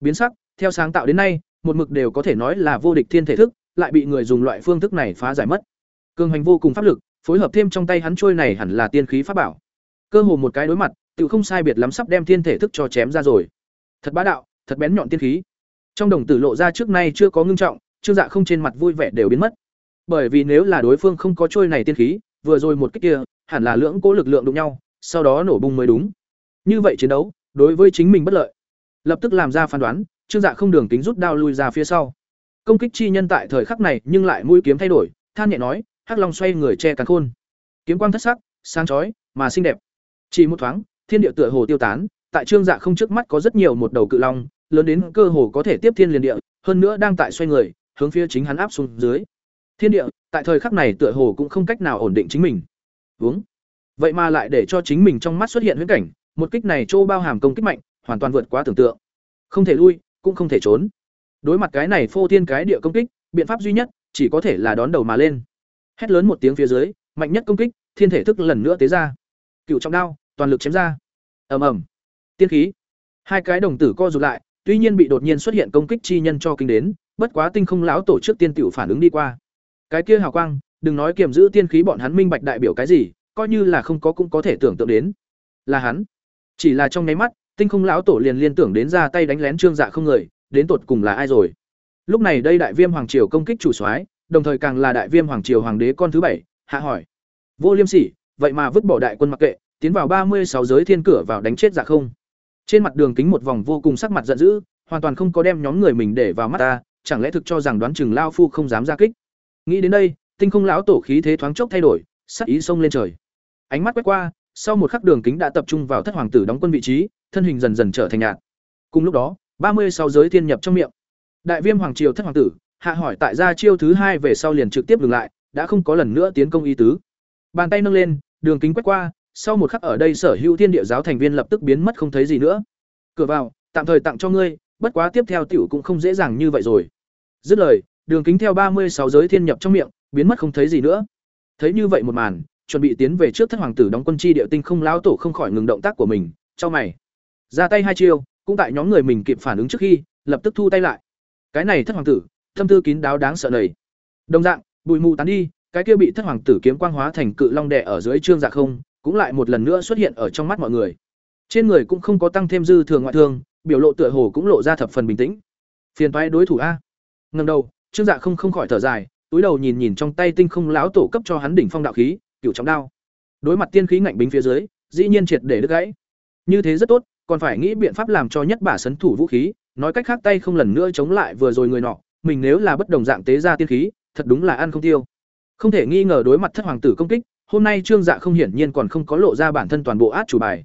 Biến sắc, theo sáng tạo đến nay, một mực đều có thể nói là vô địch thiên thể thức, lại bị người dùng loại phương thức này phá giải mất. Cường hành vô cùng pháp lực, phối hợp thêm trong tay hắn trôi này hẳn là tiên khí pháp bảo. Cơ hồ một cái đối mặt, tự không sai biệt lắm sắp đem thiên thể thức cho chém ra rồi. Thật bá đạo, thật bén nhọn tiên khí. Trong đồng tử lộ ra trước nay chưa có ngưng trọng, Trương Dạ không trên mặt vui vẻ đều biến mất. Bởi vì nếu là đối phương không có trôi này tiên khí, vừa rồi một cách kia, hẳn là lưỡng cố lực lượng đụng nhau, sau đó nổ bung mới đúng. Như vậy chiến đấu, đối với chính mình bất lợi. Lập tức làm ra phán đoán, Trương Dạ không đường tính rút đao lui ra phía sau. Công kích chi nhân tại thời khắc này, nhưng lại mũi kiếm thay đổi, than nhẹ nói, Hắc Long xoay người che càn khôn. Kiếm quang thất sắc, sáng chói, mà xinh đẹp. Chỉ một thoáng, thiên địa tựa hồ tiêu tán, tại Trương Dạ không trước mắt có rất nhiều một đầu cự long, lớn đến cơ hồ có thể tiếp thiên liền địa, hơn nữa đang tại xoay người, hướng phía chính hắn áp xuống dưới. Thiên địa, tại thời khắc này tựa hồ cũng không cách nào ổn định chính mình. Uống. Vậy mà lại để cho chính mình trong mắt xuất hiện huyễn cảnh, một kích này trô bao hàm công kích mạnh, hoàn toàn vượt quá tưởng tượng. Không thể lui, cũng không thể trốn. Đối mặt cái này phô thiên cái địa công kích, biện pháp duy nhất chỉ có thể là đón đầu mà lên. Hét lớn một tiếng phía dưới, mạnh nhất công kích, thiên thể thức lần nữa tế ra. Cựu trọng đao, toàn lực chém ra. Ầm ầm. Tiên khí. Hai cái đồng tử co rụt lại, tuy nhiên bị đột nhiên xuất hiện công kích chi nhân cho kinh đến, bất quá tinh không lão tổ trước tiên tiểu phản ứng đi qua. Cái kia hào quang, đừng nói kiềm giữ tiên khí bọn hắn minh bạch đại biểu cái gì, coi như là không có cũng có thể tưởng tượng đến. Là hắn. Chỉ là trong nháy mắt, tinh không lão tổ liền liên tưởng đến ra tay đánh lén trương dạ không người, đến tột cùng là ai rồi. Lúc này đây đại viêm hoàng triều công kích chủ soái, đồng thời càng là đại viêm hoàng triều hoàng đế con thứ bảy, hạ hỏi. Vô Liêm Sỉ, vậy mà vứt bỏ đại quân mặc kệ, tiến vào ba mươi sáu giới thiên cửa vào đánh chết giả không. Trên mặt đường kính một vòng vô cùng sắc mặt giận dữ, hoàn toàn không có đem nhóm người mình để vào mắt ta, chẳng lẽ thực cho rằng đoán chừng lao phu không dám ra kích. Nghĩ đến đây, tinh không lão tổ khí thế thoáng chốc thay đổi, sắc ý xông lên trời. Ánh mắt quét qua, sau một khắc đường kính đã tập trung vào thất hoàng tử đóng quân vị trí, thân hình dần dần trở thành nhạt. Cùng lúc đó, ba mươi sáu giới thiên nhập trong miệng. Đại Viêm hoàng triều thất hoàng tử, hạ hỏi tại gia chiêu thứ hai về sau liền trực tiếp dừng lại, đã không có lần nữa tiến công ý tứ. Bàn tay nâng lên, đường kính quét qua, sau một khắc ở đây sở hữu thiên địa giáo thành viên lập tức biến mất không thấy gì nữa. Cửa vào, tạm thời tặng cho ngươi, bất quá tiếp theo tiểu cũng không dễ dàng như vậy rồi. Dứt lời, đường kính theo ba mươi sáu giới thiên nhập trong miệng, biến mất không thấy gì nữa. Thấy như vậy một màn, chuẩn bị tiến về trước thất hoàng tử đóng quân chi địa tinh không lão tổ không khỏi ngừng động tác của mình, cho mày. Ra tay hai chiêu, cũng tại nhóm người mình kịp phản ứng trước khi, lập tức thu tay lại. Cái này thất hoàng tử, thâm tư kín đáo đáng sợ nầy. Đồng dạng, bụi mù tán đi, cái kia bị thất hoàng tử kiếm quang hóa thành cự long đè ở dưới trương dạ không, cũng lại một lần nữa xuất hiện ở trong mắt mọi người. Trên người cũng không có tăng thêm dư thường ngoại thương, biểu lộ tựa hồ cũng lộ ra thập phần bình tĩnh. Phiền toái đối thủ a. Ngẩng đầu, Trương Dạ không không khỏi thở dài, túi đầu nhìn nhìn trong tay tinh không lão tổ cấp cho hắn đỉnh phong đạo khí, cửu trọng đao. Đối mặt tiên khí ngạnh bính phía dưới, dĩ nhiên triệt để đứt gãy. Như thế rất tốt, còn phải nghĩ biện pháp làm cho nhất bả sấn thủ vũ khí, nói cách khác tay không lần nữa chống lại vừa rồi người nọ, mình nếu là bất đồng dạng tế ra tiên khí, thật đúng là ăn không tiêu. Không thể nghi ngờ đối mặt thất hoàng tử công kích, hôm nay Trương Dạ không hiển nhiên còn không có lộ ra bản thân toàn bộ át chủ bài.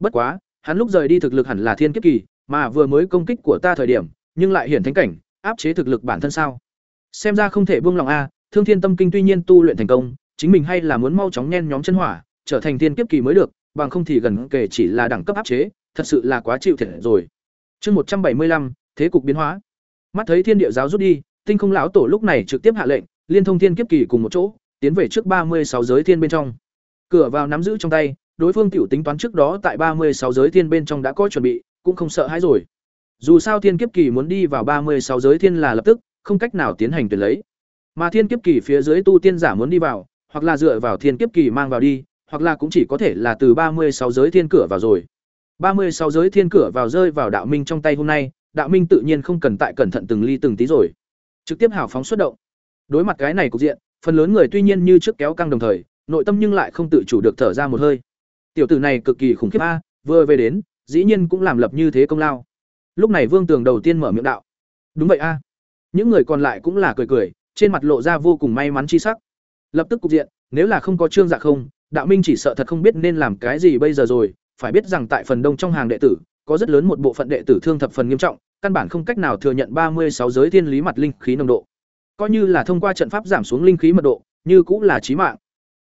Bất quá, hắn lúc rời đi thực lực hẳn là thiên kiếp kỳ, mà vừa mới công kích của ta thời điểm, nhưng lại hiển thánh cảnh, áp chế thực lực bản thân sao xem ra không thể buông lòng a thương thiên tâm kinh tuy nhiên tu luyện thành công chính mình hay là muốn mau chóng nhen nhóm chân hỏa trở thành thiên kiếp kỳ mới được bằng không thì gần kể chỉ là đẳng cấp áp chế thật sự là quá chịu thiệt rồi chương một trăm bảy mươi lăm thế cục biến hóa mắt thấy thiên địa giáo rút đi, tinh không lão tổ lúc này trực tiếp hạ lệnh, liên thông thiên kiếp kỳ cùng một chỗ, tiến về trước ba mươi sáu giới thiên bên trong. Cửa vào nắm giữ trong tay, đối phương tiểu tính toán trước đó tại ba mươi sáu giới thiên bên trong đã có chuẩn bị, cũng không sợ hãi rồi. Dù sao thiên kiếp kỳ muốn đi vào ba mươi sáu giới thiên là lập tức, không cách nào tiến hành tuyển lấy. Mà thiên kiếp kỳ phía dưới tu tiên giả muốn đi vào, hoặc là dựa vào thiên kiếp kỳ mang vào đi, hoặc là cũng chỉ có thể là từ ba mươi sáu giới thiên cửa vào rồi. ba mươi sáu giới thiên cửa vào rơi vào đạo minh trong tay hôm nay đạo minh tự nhiên không cần tại cẩn thận từng ly từng tí rồi. Trực tiếp hào phóng xuất động. Đối mặt cái này cục diện, phần lớn người tuy nhiên như trước kéo căng đồng thời, nội tâm nhưng lại không tự chủ được thở ra một hơi. Tiểu tử này cực kỳ khủng khiếp a, vừa về đến, dĩ nhiên cũng làm lập như thế công lao. Lúc này vương tường đầu tiên mở miệng đạo. Đúng vậy a. Những người còn lại cũng là cười cười, trên mặt lộ ra vô cùng may mắn chi sắc. Lập tức cục diện, nếu là không có trương dạ không, đạo minh chỉ sợ thật không biết nên làm cái gì bây giờ rồi. Phải biết rằng tại phần đông trong hàng đệ tử có rất lớn một bộ phận đệ tử thương thập phần nghiêm trọng, căn bản không cách nào thừa nhận ba mươi sáu giới thiên lý mặt linh khí nồng độ. Coi như là thông qua trận pháp giảm xuống linh khí mật độ, như cũng là chí mạng.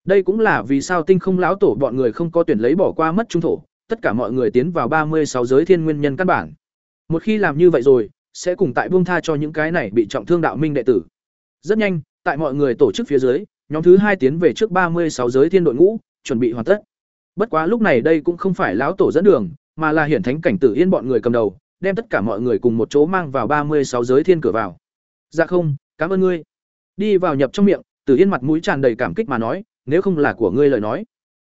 Đây cũng là vì sao tinh không lão tổ bọn người không có tuyển lấy bỏ qua mất trung thổ, tất cả mọi người tiến vào ba mươi sáu giới thiên nguyên nhân căn bản. Một khi làm như vậy rồi, sẽ cùng tại buông tha cho những cái này bị trọng thương đạo minh đệ tử. Rất nhanh, tại mọi người tổ chức phía dưới, nhóm thứ hai tiến về trước ba mươi sáu giới thiên đội ngũ, chuẩn bị hoàn tất. Bất quá lúc này đây cũng không phải lão tổ dẫn đường mà là hiển thánh cảnh tử yên bọn người cầm đầu, đem tất cả mọi người cùng một chỗ mang vào ba mươi sáu giới thiên cửa vào. Dạ không, cảm ơn ngươi. Đi vào nhập trong miệng, tử yên mặt mũi tràn đầy cảm kích mà nói, nếu không là của ngươi lời nói.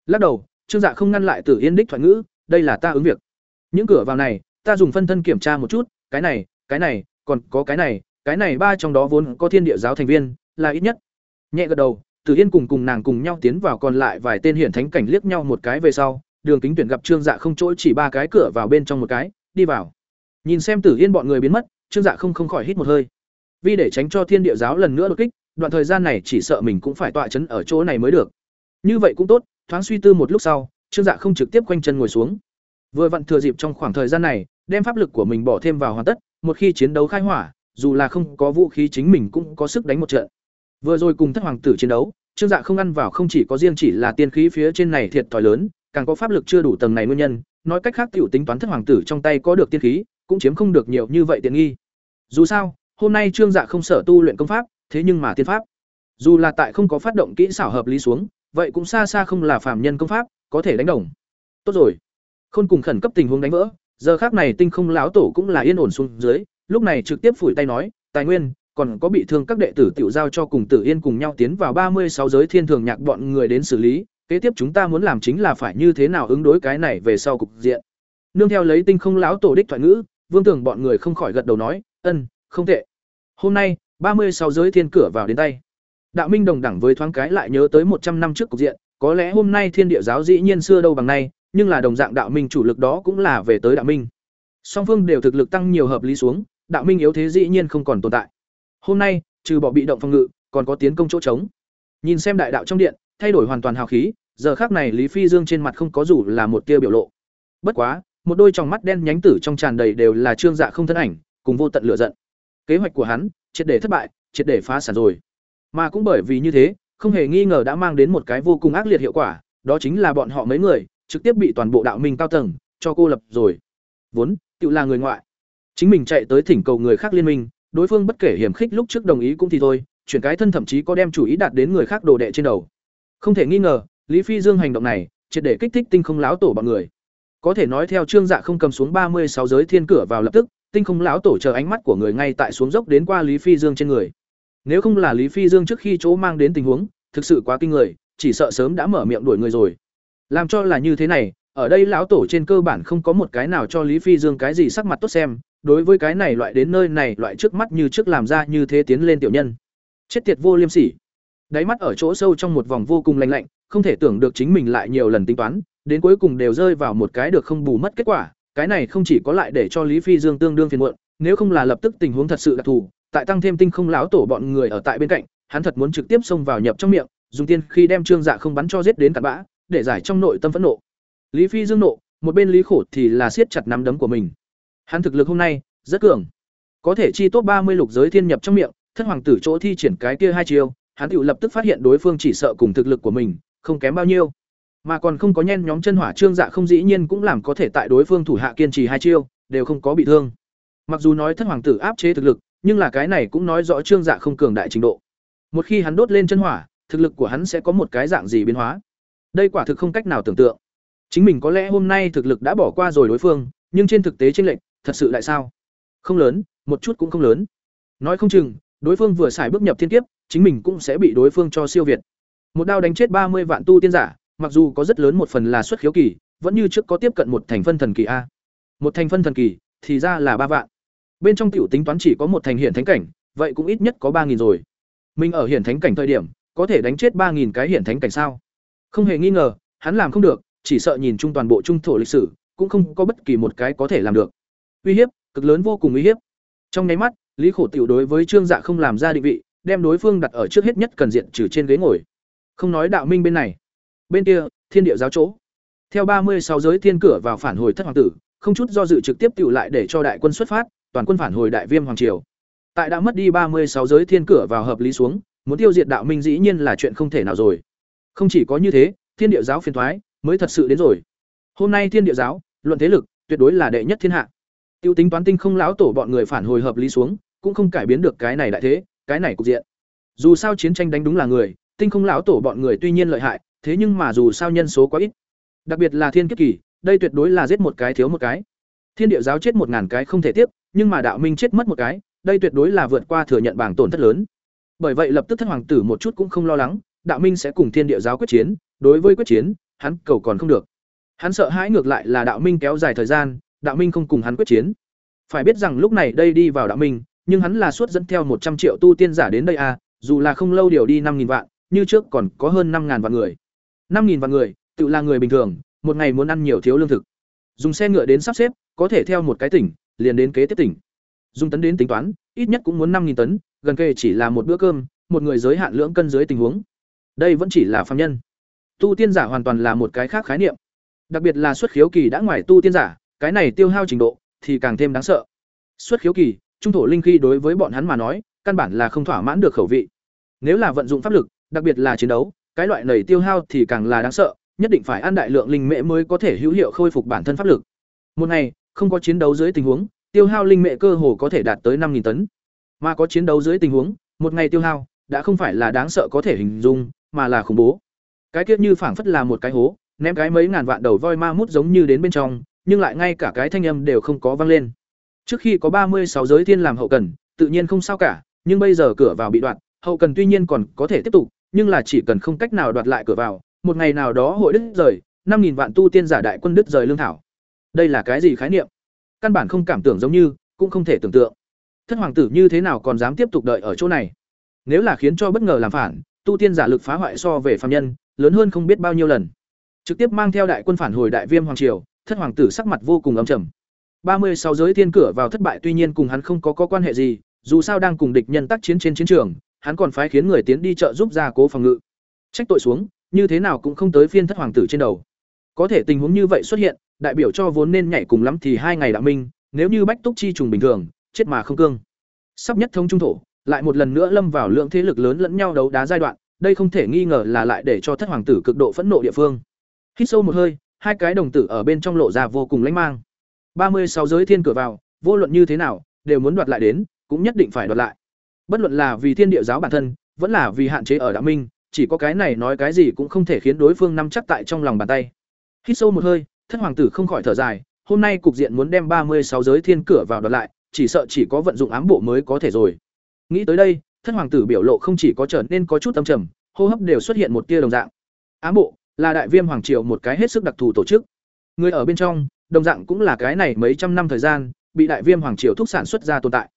Lắc đầu, trương dạ không ngăn lại tử yên đích thoại ngữ, đây là ta ứng việc. Những cửa vào này, ta dùng phân thân kiểm tra một chút, cái này cái này, còn có cái này cái này ba trong đó vốn có thiên địa giáo thành viên, là ít nhất. Nhẹ gật đầu, tử yên cùng cùng nàng cùng nhau tiến vào còn lại vài tên hiển thánh cảnh liếc nhau một cái về sau đường kính tuyển gặp trương dạ không chỗ chỉ ba cái cửa vào bên trong một cái, đi vào. Nhìn xem tử yên bọn người biến mất, trương dạ không không khỏi hít một hơi. Vì để tránh cho thiên địa giáo lần nữa đột kích, đoạn thời gian này chỉ sợ mình cũng phải tọa chấn ở chỗ này mới được. Như vậy cũng tốt, thoáng suy tư một lúc sau, trương dạ không trực tiếp quanh chân ngồi xuống. Vừa vặn thừa dịp trong khoảng thời gian này, đem pháp lực của mình bỏ thêm vào hoàn tất, một khi chiến đấu khai hỏa, dù là không có vũ khí chính mình cũng có sức đánh một trận. Vừa rồi cùng thất hoàng tử chiến đấu, trương dạ không ăn vào không chỉ có riêng chỉ là tiên khí phía trên này thiệt thòi lớn càng có pháp lực chưa đủ tầng này nguyên nhân nói cách khác tiểu tính toán thất hoàng tử trong tay có được tiên khí cũng chiếm không được nhiều như vậy tiện nghi. Dù sao hôm nay trương dạ không sở tu luyện công pháp thế nhưng mà tiên pháp. Dù là tại không có phát động kỹ xảo hợp lý xuống vậy cũng xa xa không là phạm nhân công pháp có thể đánh đồng. Tốt rồi. Khôn cùng khẩn cấp tình huống đánh vỡ giờ khác này tinh không lão tổ cũng là yên ổn xuống dưới lúc này trực tiếp phủi tay nói tài nguyên còn có bị thương các đệ tử tiểu giao cho cùng Tử Yên cùng nhau tiến vào ba mươi sáu giới thiên thường nhạc bọn người đến xử lý, kế tiếp chúng ta muốn làm chính là phải như thế nào ứng đối cái này về sau cục diện. Nương theo lấy tinh không lão tổ đích thoại ngữ, Vương Tưởng bọn người không khỏi gật đầu nói, "Ân, không tệ." Hôm nay, ba mươi sáu giới thiên cửa vào đến tay. Đạo Minh đồng đẳng với thoáng cái lại nhớ tới một trăm năm trước cục diện, có lẽ hôm nay thiên địa giáo dĩ nhiên xưa đâu bằng nay, nhưng là đồng dạng đạo minh chủ lực đó cũng là về tới đạo minh. Song phương đều thực lực tăng nhiều hợp lý xuống, đạo minh yếu thế dĩ nhiên không còn tồn tại. Hôm nay, trừ bỏ bị động phòng ngự, còn có tiến công chỗ trống. Nhìn xem đại đạo trong điện, thay đổi hoàn toàn hào khí, giờ khác này Lý Phi Dương trên mặt không có dù là một tia biểu lộ. Bất quá, một đôi tròng mắt đen nhánh tử trong tràn đầy đều là trương dạ không thân ảnh, cùng vô tận lửa giận. Kế hoạch của hắn, triệt để thất bại, triệt để phá sản rồi. Mà cũng bởi vì như thế, không hề nghi ngờ đã mang đến một cái vô cùng ác liệt hiệu quả, đó chính là bọn họ mấy người trực tiếp bị toàn bộ đạo minh cao tầng cho cô lập rồi. Vốn, tự là người ngoại. Chính mình chạy tới thỉnh cầu người khác liên minh, đối phương bất kể hiểm khích lúc trước đồng ý cũng thì thôi, chuyển cái thân thậm chí có đem chủ ý đạt đến người khác đồ đệ trên đầu. Không thể nghi ngờ, Lý Phi Dương hành động này, triệt để kích thích tinh không lão tổ bọn người. Có thể nói theo Trương Dạ không cầm xuống ba mươi sáu giới thiên cửa vào lập tức, tinh không lão tổ chờ ánh mắt của người ngay tại xuống dốc đến qua Lý Phi Dương trên người. Nếu không là Lý Phi Dương trước khi chỗ mang đến tình huống, thực sự quá kinh người, chỉ sợ sớm đã mở miệng đuổi người rồi. Làm cho là như thế này, ở đây lão tổ trên cơ bản không có một cái nào cho Lý Phi Dương cái gì sắc mặt tốt xem, đối với cái này loại đến nơi này loại trước mắt như trước làm ra như thế tiến lên tiểu nhân chết tiệt vô liêm sỉ đáy mắt ở chỗ sâu trong một vòng vô cùng lạnh lạnh không thể tưởng được chính mình lại nhiều lần tính toán đến cuối cùng đều rơi vào một cái được không bù mất kết quả. Cái này không chỉ có lại để cho lý phi dương tương đương phiền muộn nếu không là lập tức tình huống thật sự đặc thù tại tăng thêm tinh không láo tổ bọn người ở tại bên cạnh hắn thật muốn trực tiếp xông vào nhập trong miệng dùng tiên khi đem trương dạ không bắn cho giết đến tận bã để giải trong nội tâm phẫn nộ. Lý phi dương nộ một bên lý khổ thì là siết chặt nắm đấm của mình. Hắn thực lực hôm nay rất cường. Có thể chi tốt ba mươi lục giới thiên nhập trong miệng, thất hoàng tử chỗ thi triển cái kia hai chiêu, hắn tự lập tức phát hiện đối phương chỉ sợ cùng thực lực của mình không kém bao nhiêu, mà còn không có nhen nhóm chân hỏa trương dạ không dĩ nhiên cũng làm có thể tại đối phương thủ hạ kiên trì hai chiêu, đều không có bị thương. Mặc dù nói thất hoàng tử áp chế thực lực, nhưng là cái này cũng nói rõ trương dạ không cường đại trình độ. Một khi hắn đốt lên chân hỏa, thực lực của hắn sẽ có một cái dạng gì biến hóa. Đây quả thực không cách nào tưởng tượng. Chính mình có lẽ hôm nay thực lực đã bỏ qua rồi đối phương, nhưng trên thực tế chênh lệch, thật sự lại sao? Không lớn, một chút cũng không lớn. Nói không chừng, đối phương vừa xài bước nhập thiên kiếp, chính mình cũng sẽ bị đối phương cho siêu việt. Một đao đánh chết ba mươi vạn tu tiên giả, mặc dù có rất lớn một phần là xuất khiếu kỳ, vẫn như trước có tiếp cận một thành phân thần kỳ a. Một thành phân thần kỳ, thì ra là ba vạn. Bên trong tiểu tính toán chỉ có một thành hiển thánh cảnh, vậy cũng ít nhất có ba nghìn rồi. Mình ở hiển thánh cảnh thời điểm, có thể đánh chết ba nghìn cái hiển thánh cảnh sao? Không hề nghi ngờ, hắn làm không được, chỉ sợ nhìn chung toàn bộ trung thổ lịch sử, cũng không có bất kỳ một cái có thể làm được. Uy hiếp, cực lớn vô cùng uy hiếp. Trong nháy mắt, Lý Khổ Tiểu đối với Trương Dạ không làm ra định vị, đem đối phương đặt ở trước hết nhất cần diện trừ trên ghế ngồi. Không nói đạo minh bên này, bên kia, Thiên địa giáo chỗ. Theo ba mươi sáu giới thiên cửa vào phản hồi thất hoàng tử, không chút do dự trực tiếp tiểu lại để cho đại quân xuất phát, toàn quân phản hồi đại viêm hoàng triều. Tại đã mất đi ba mươi sáu giới thiên cửa vào hợp lý xuống, muốn tiêu diệt đạo minh dĩ nhiên là chuyện không thể nào rồi. Không chỉ có như thế, thiên địa giáo phiền thoái mới thật sự đến rồi. Hôm nay thiên địa giáo, luận thế lực, tuyệt đối là đệ nhất thiên hạ. Tiêu tính toán tinh không lão tổ bọn người phản hồi hợp lý xuống, cũng không cải biến được cái này đại thế, cái này cục diện. Dù sao chiến tranh đánh đúng là người, tinh không lão tổ bọn người tuy nhiên lợi hại, thế nhưng mà dù sao nhân số quá ít. Đặc biệt là thiên kiếp kỳ, đây tuyệt đối là giết một cái thiếu một cái. Thiên địa giáo chết một ngàn cái không thể tiếp, nhưng mà đạo minh chết mất một cái, đây tuyệt đối là vượt qua thừa nhận bảng tổn thất lớn. Bởi vậy lập tức thất hoàng tử một chút cũng không lo lắng, đạo minh sẽ cùng thiên địa giáo quyết chiến, đối với quyết chiến, hắn cầu còn không được. Hắn sợ hãi ngược lại là đạo minh kéo dài thời gian, đạo minh không cùng hắn quyết chiến. Phải biết rằng lúc này đây đi vào đạo minh, nhưng hắn là suốt dẫn theo một trăm triệu tu tiên giả đến đây à, dù là không lâu điều đi năm nghìn vạn, như trước còn có hơn năm ngàn vạn người. năm nghìn vạn người, tự là người bình thường, một ngày muốn ăn nhiều thiếu lương thực. Dùng xe ngựa đến sắp xếp, có thể theo một cái tỉnh, liền đến kế tiếp tỉnh. Dùng tấn đến tính toán, ít nhất cũng muốn năm nghìn tấn, gần kề chỉ là một bữa cơm, một người giới hạn lưỡng cân dưới tình huống. Đây vẫn chỉ là phàm nhân. Tu tiên giả hoàn toàn là một cái khác khái niệm. Đặc biệt là xuất khiếu kỳ đã ngoài tu tiên giả, cái này tiêu hao trình độ thì càng thêm đáng sợ. Xuất khiếu kỳ, trung thổ linh khí đối với bọn hắn mà nói, căn bản là không thỏa mãn được khẩu vị. Nếu là vận dụng pháp lực, đặc biệt là chiến đấu, cái loại này tiêu hao thì càng là đáng sợ, nhất định phải ăn đại lượng linh mễ mới có thể hữu hiệu khôi phục bản thân pháp lực. Một ngày, không có chiến đấu dưới tình huống, tiêu hao linh mễ cơ hồ có thể đạt tới 5000 tấn. Mà có chiến đấu dưới tình huống, một ngày tiêu hao đã không phải là đáng sợ có thể hình dung, mà là khủng bố. Cái kiếp như phảng phất là một cái hố, ném cái mấy ngàn vạn đầu voi ma mút giống như đến bên trong, nhưng lại ngay cả cái thanh âm đều không có vang lên. Trước khi có ba mươi sáu giới thiên làm hậu cần, tự nhiên không sao cả, nhưng bây giờ cửa vào bị đoạn, hậu cần tuy nhiên còn có thể tiếp tục, nhưng là chỉ cần không cách nào đoạt lại cửa vào, một ngày nào đó hội đứt rời, năm nghìn vạn tu tiên giả đại quân đứt rời lương thảo. Đây là cái gì khái niệm? Căn bản không cảm tưởng giống như, cũng không thể tưởng tượng. Thất hoàng tử như thế nào còn dám tiếp tục đợi ở chỗ này? Nếu là khiến cho bất ngờ làm phản, tu tiên giả lực phá hoại so về phàm nhân, lớn hơn không biết bao nhiêu lần. Trực tiếp mang theo đại quân phản hồi đại viêm hoàng triều, thất hoàng tử sắc mặt vô cùng âm trầm ba mươi sáu giới thiên cửa vào thất bại tuy nhiên cùng hắn không có, có quan hệ gì, dù sao đang cùng địch nhân tác chiến trên chiến trường, hắn còn phái khiến người tiến đi trợ giúp gia cố phòng ngự. Trách tội xuống, như thế nào cũng không tới phiên thất hoàng tử trên đầu. Có thể tình huống như vậy xuất hiện, đại biểu cho vốn nên nhảy cùng lắm thì hai ngày đã minh, nếu như bách túc chi trùng bình thường, chết mà không cương. Sắp nhất thống trung thổ, lại một lần nữa lâm vào lượng thế lực lớn lẫn nhau đấu đá giai đoạn, đây không thể nghi ngờ là lại để cho thất hoàng tử cực độ phẫn nộ địa phương. Hít sâu một hơi, hai cái đồng tử ở bên trong lộ ra vô cùng lãnh mang ba mươi sáu giới thiên cửa vào, vô luận như thế nào, đều muốn đoạt lại đến, cũng nhất định phải đoạt lại. Bất luận là vì thiên địa giáo bản thân, vẫn là vì hạn chế ở đạo minh, chỉ có cái này nói cái gì cũng không thể khiến đối phương nắm chắc tại trong lòng bàn tay. Hít sâu một hơi, thất hoàng tử không khỏi thở dài, hôm nay cục diện muốn đem ba mươi sáu giới thiên cửa vào đoạt lại, chỉ sợ chỉ có vận dụng ám bộ mới có thể rồi. Nghĩ tới đây, thất hoàng tử biểu lộ không chỉ có trở nên có chút âm trầm, hô hấp đều xuất hiện một tia đồng dạng. Ám bộ là đại viêm hoàng triều một cái hết sức đặc thù tổ chức. Người ở bên trong, đồng dạng cũng là cái này mấy trăm năm thời gian, bị đại viêm hoàng triều thúc sản xuất ra tồn tại.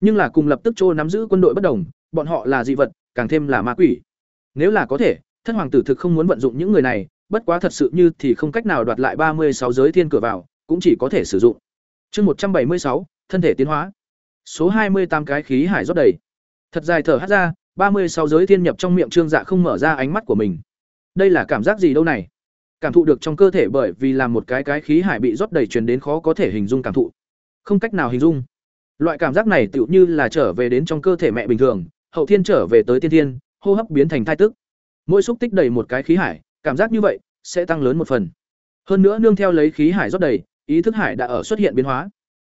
Nhưng là cùng lập tức trô nắm giữ quân đội bất đồng, bọn họ là dị vật, càng thêm là ma quỷ. Nếu là có thể, thất hoàng tử thực không muốn vận dụng những người này, bất quá thật sự như thì không cách nào đoạt lại ba mươi sáu giới thiên cửa vào, cũng chỉ có thể sử dụng. Chương một trăm bảy mươi sáu, thân thể tiến hóa. Số hai mươi tám cái khí hải rót đầy. Thật dài thở hắt ra, ba mươi sáu giới thiên nhập trong miệng Trương Dạ không mở ra ánh mắt của mình. Đây là cảm giác gì đâu này? Cảm thụ được trong cơ thể bởi vì làm một cái cái khí hải bị rót đầy truyền đến khó có thể hình dung cảm thụ. Không cách nào hình dung. Loại cảm giác này tựu như là trở về đến trong cơ thể mẹ bình thường, hậu thiên trở về tới tiên thiên, hô hấp biến thành thai tức. Mỗi xúc tích đầy một cái khí hải, cảm giác như vậy sẽ tăng lớn một phần. Hơn nữa nương theo lấy khí hải rót đầy, ý thức hải đã ở xuất hiện biến hóa.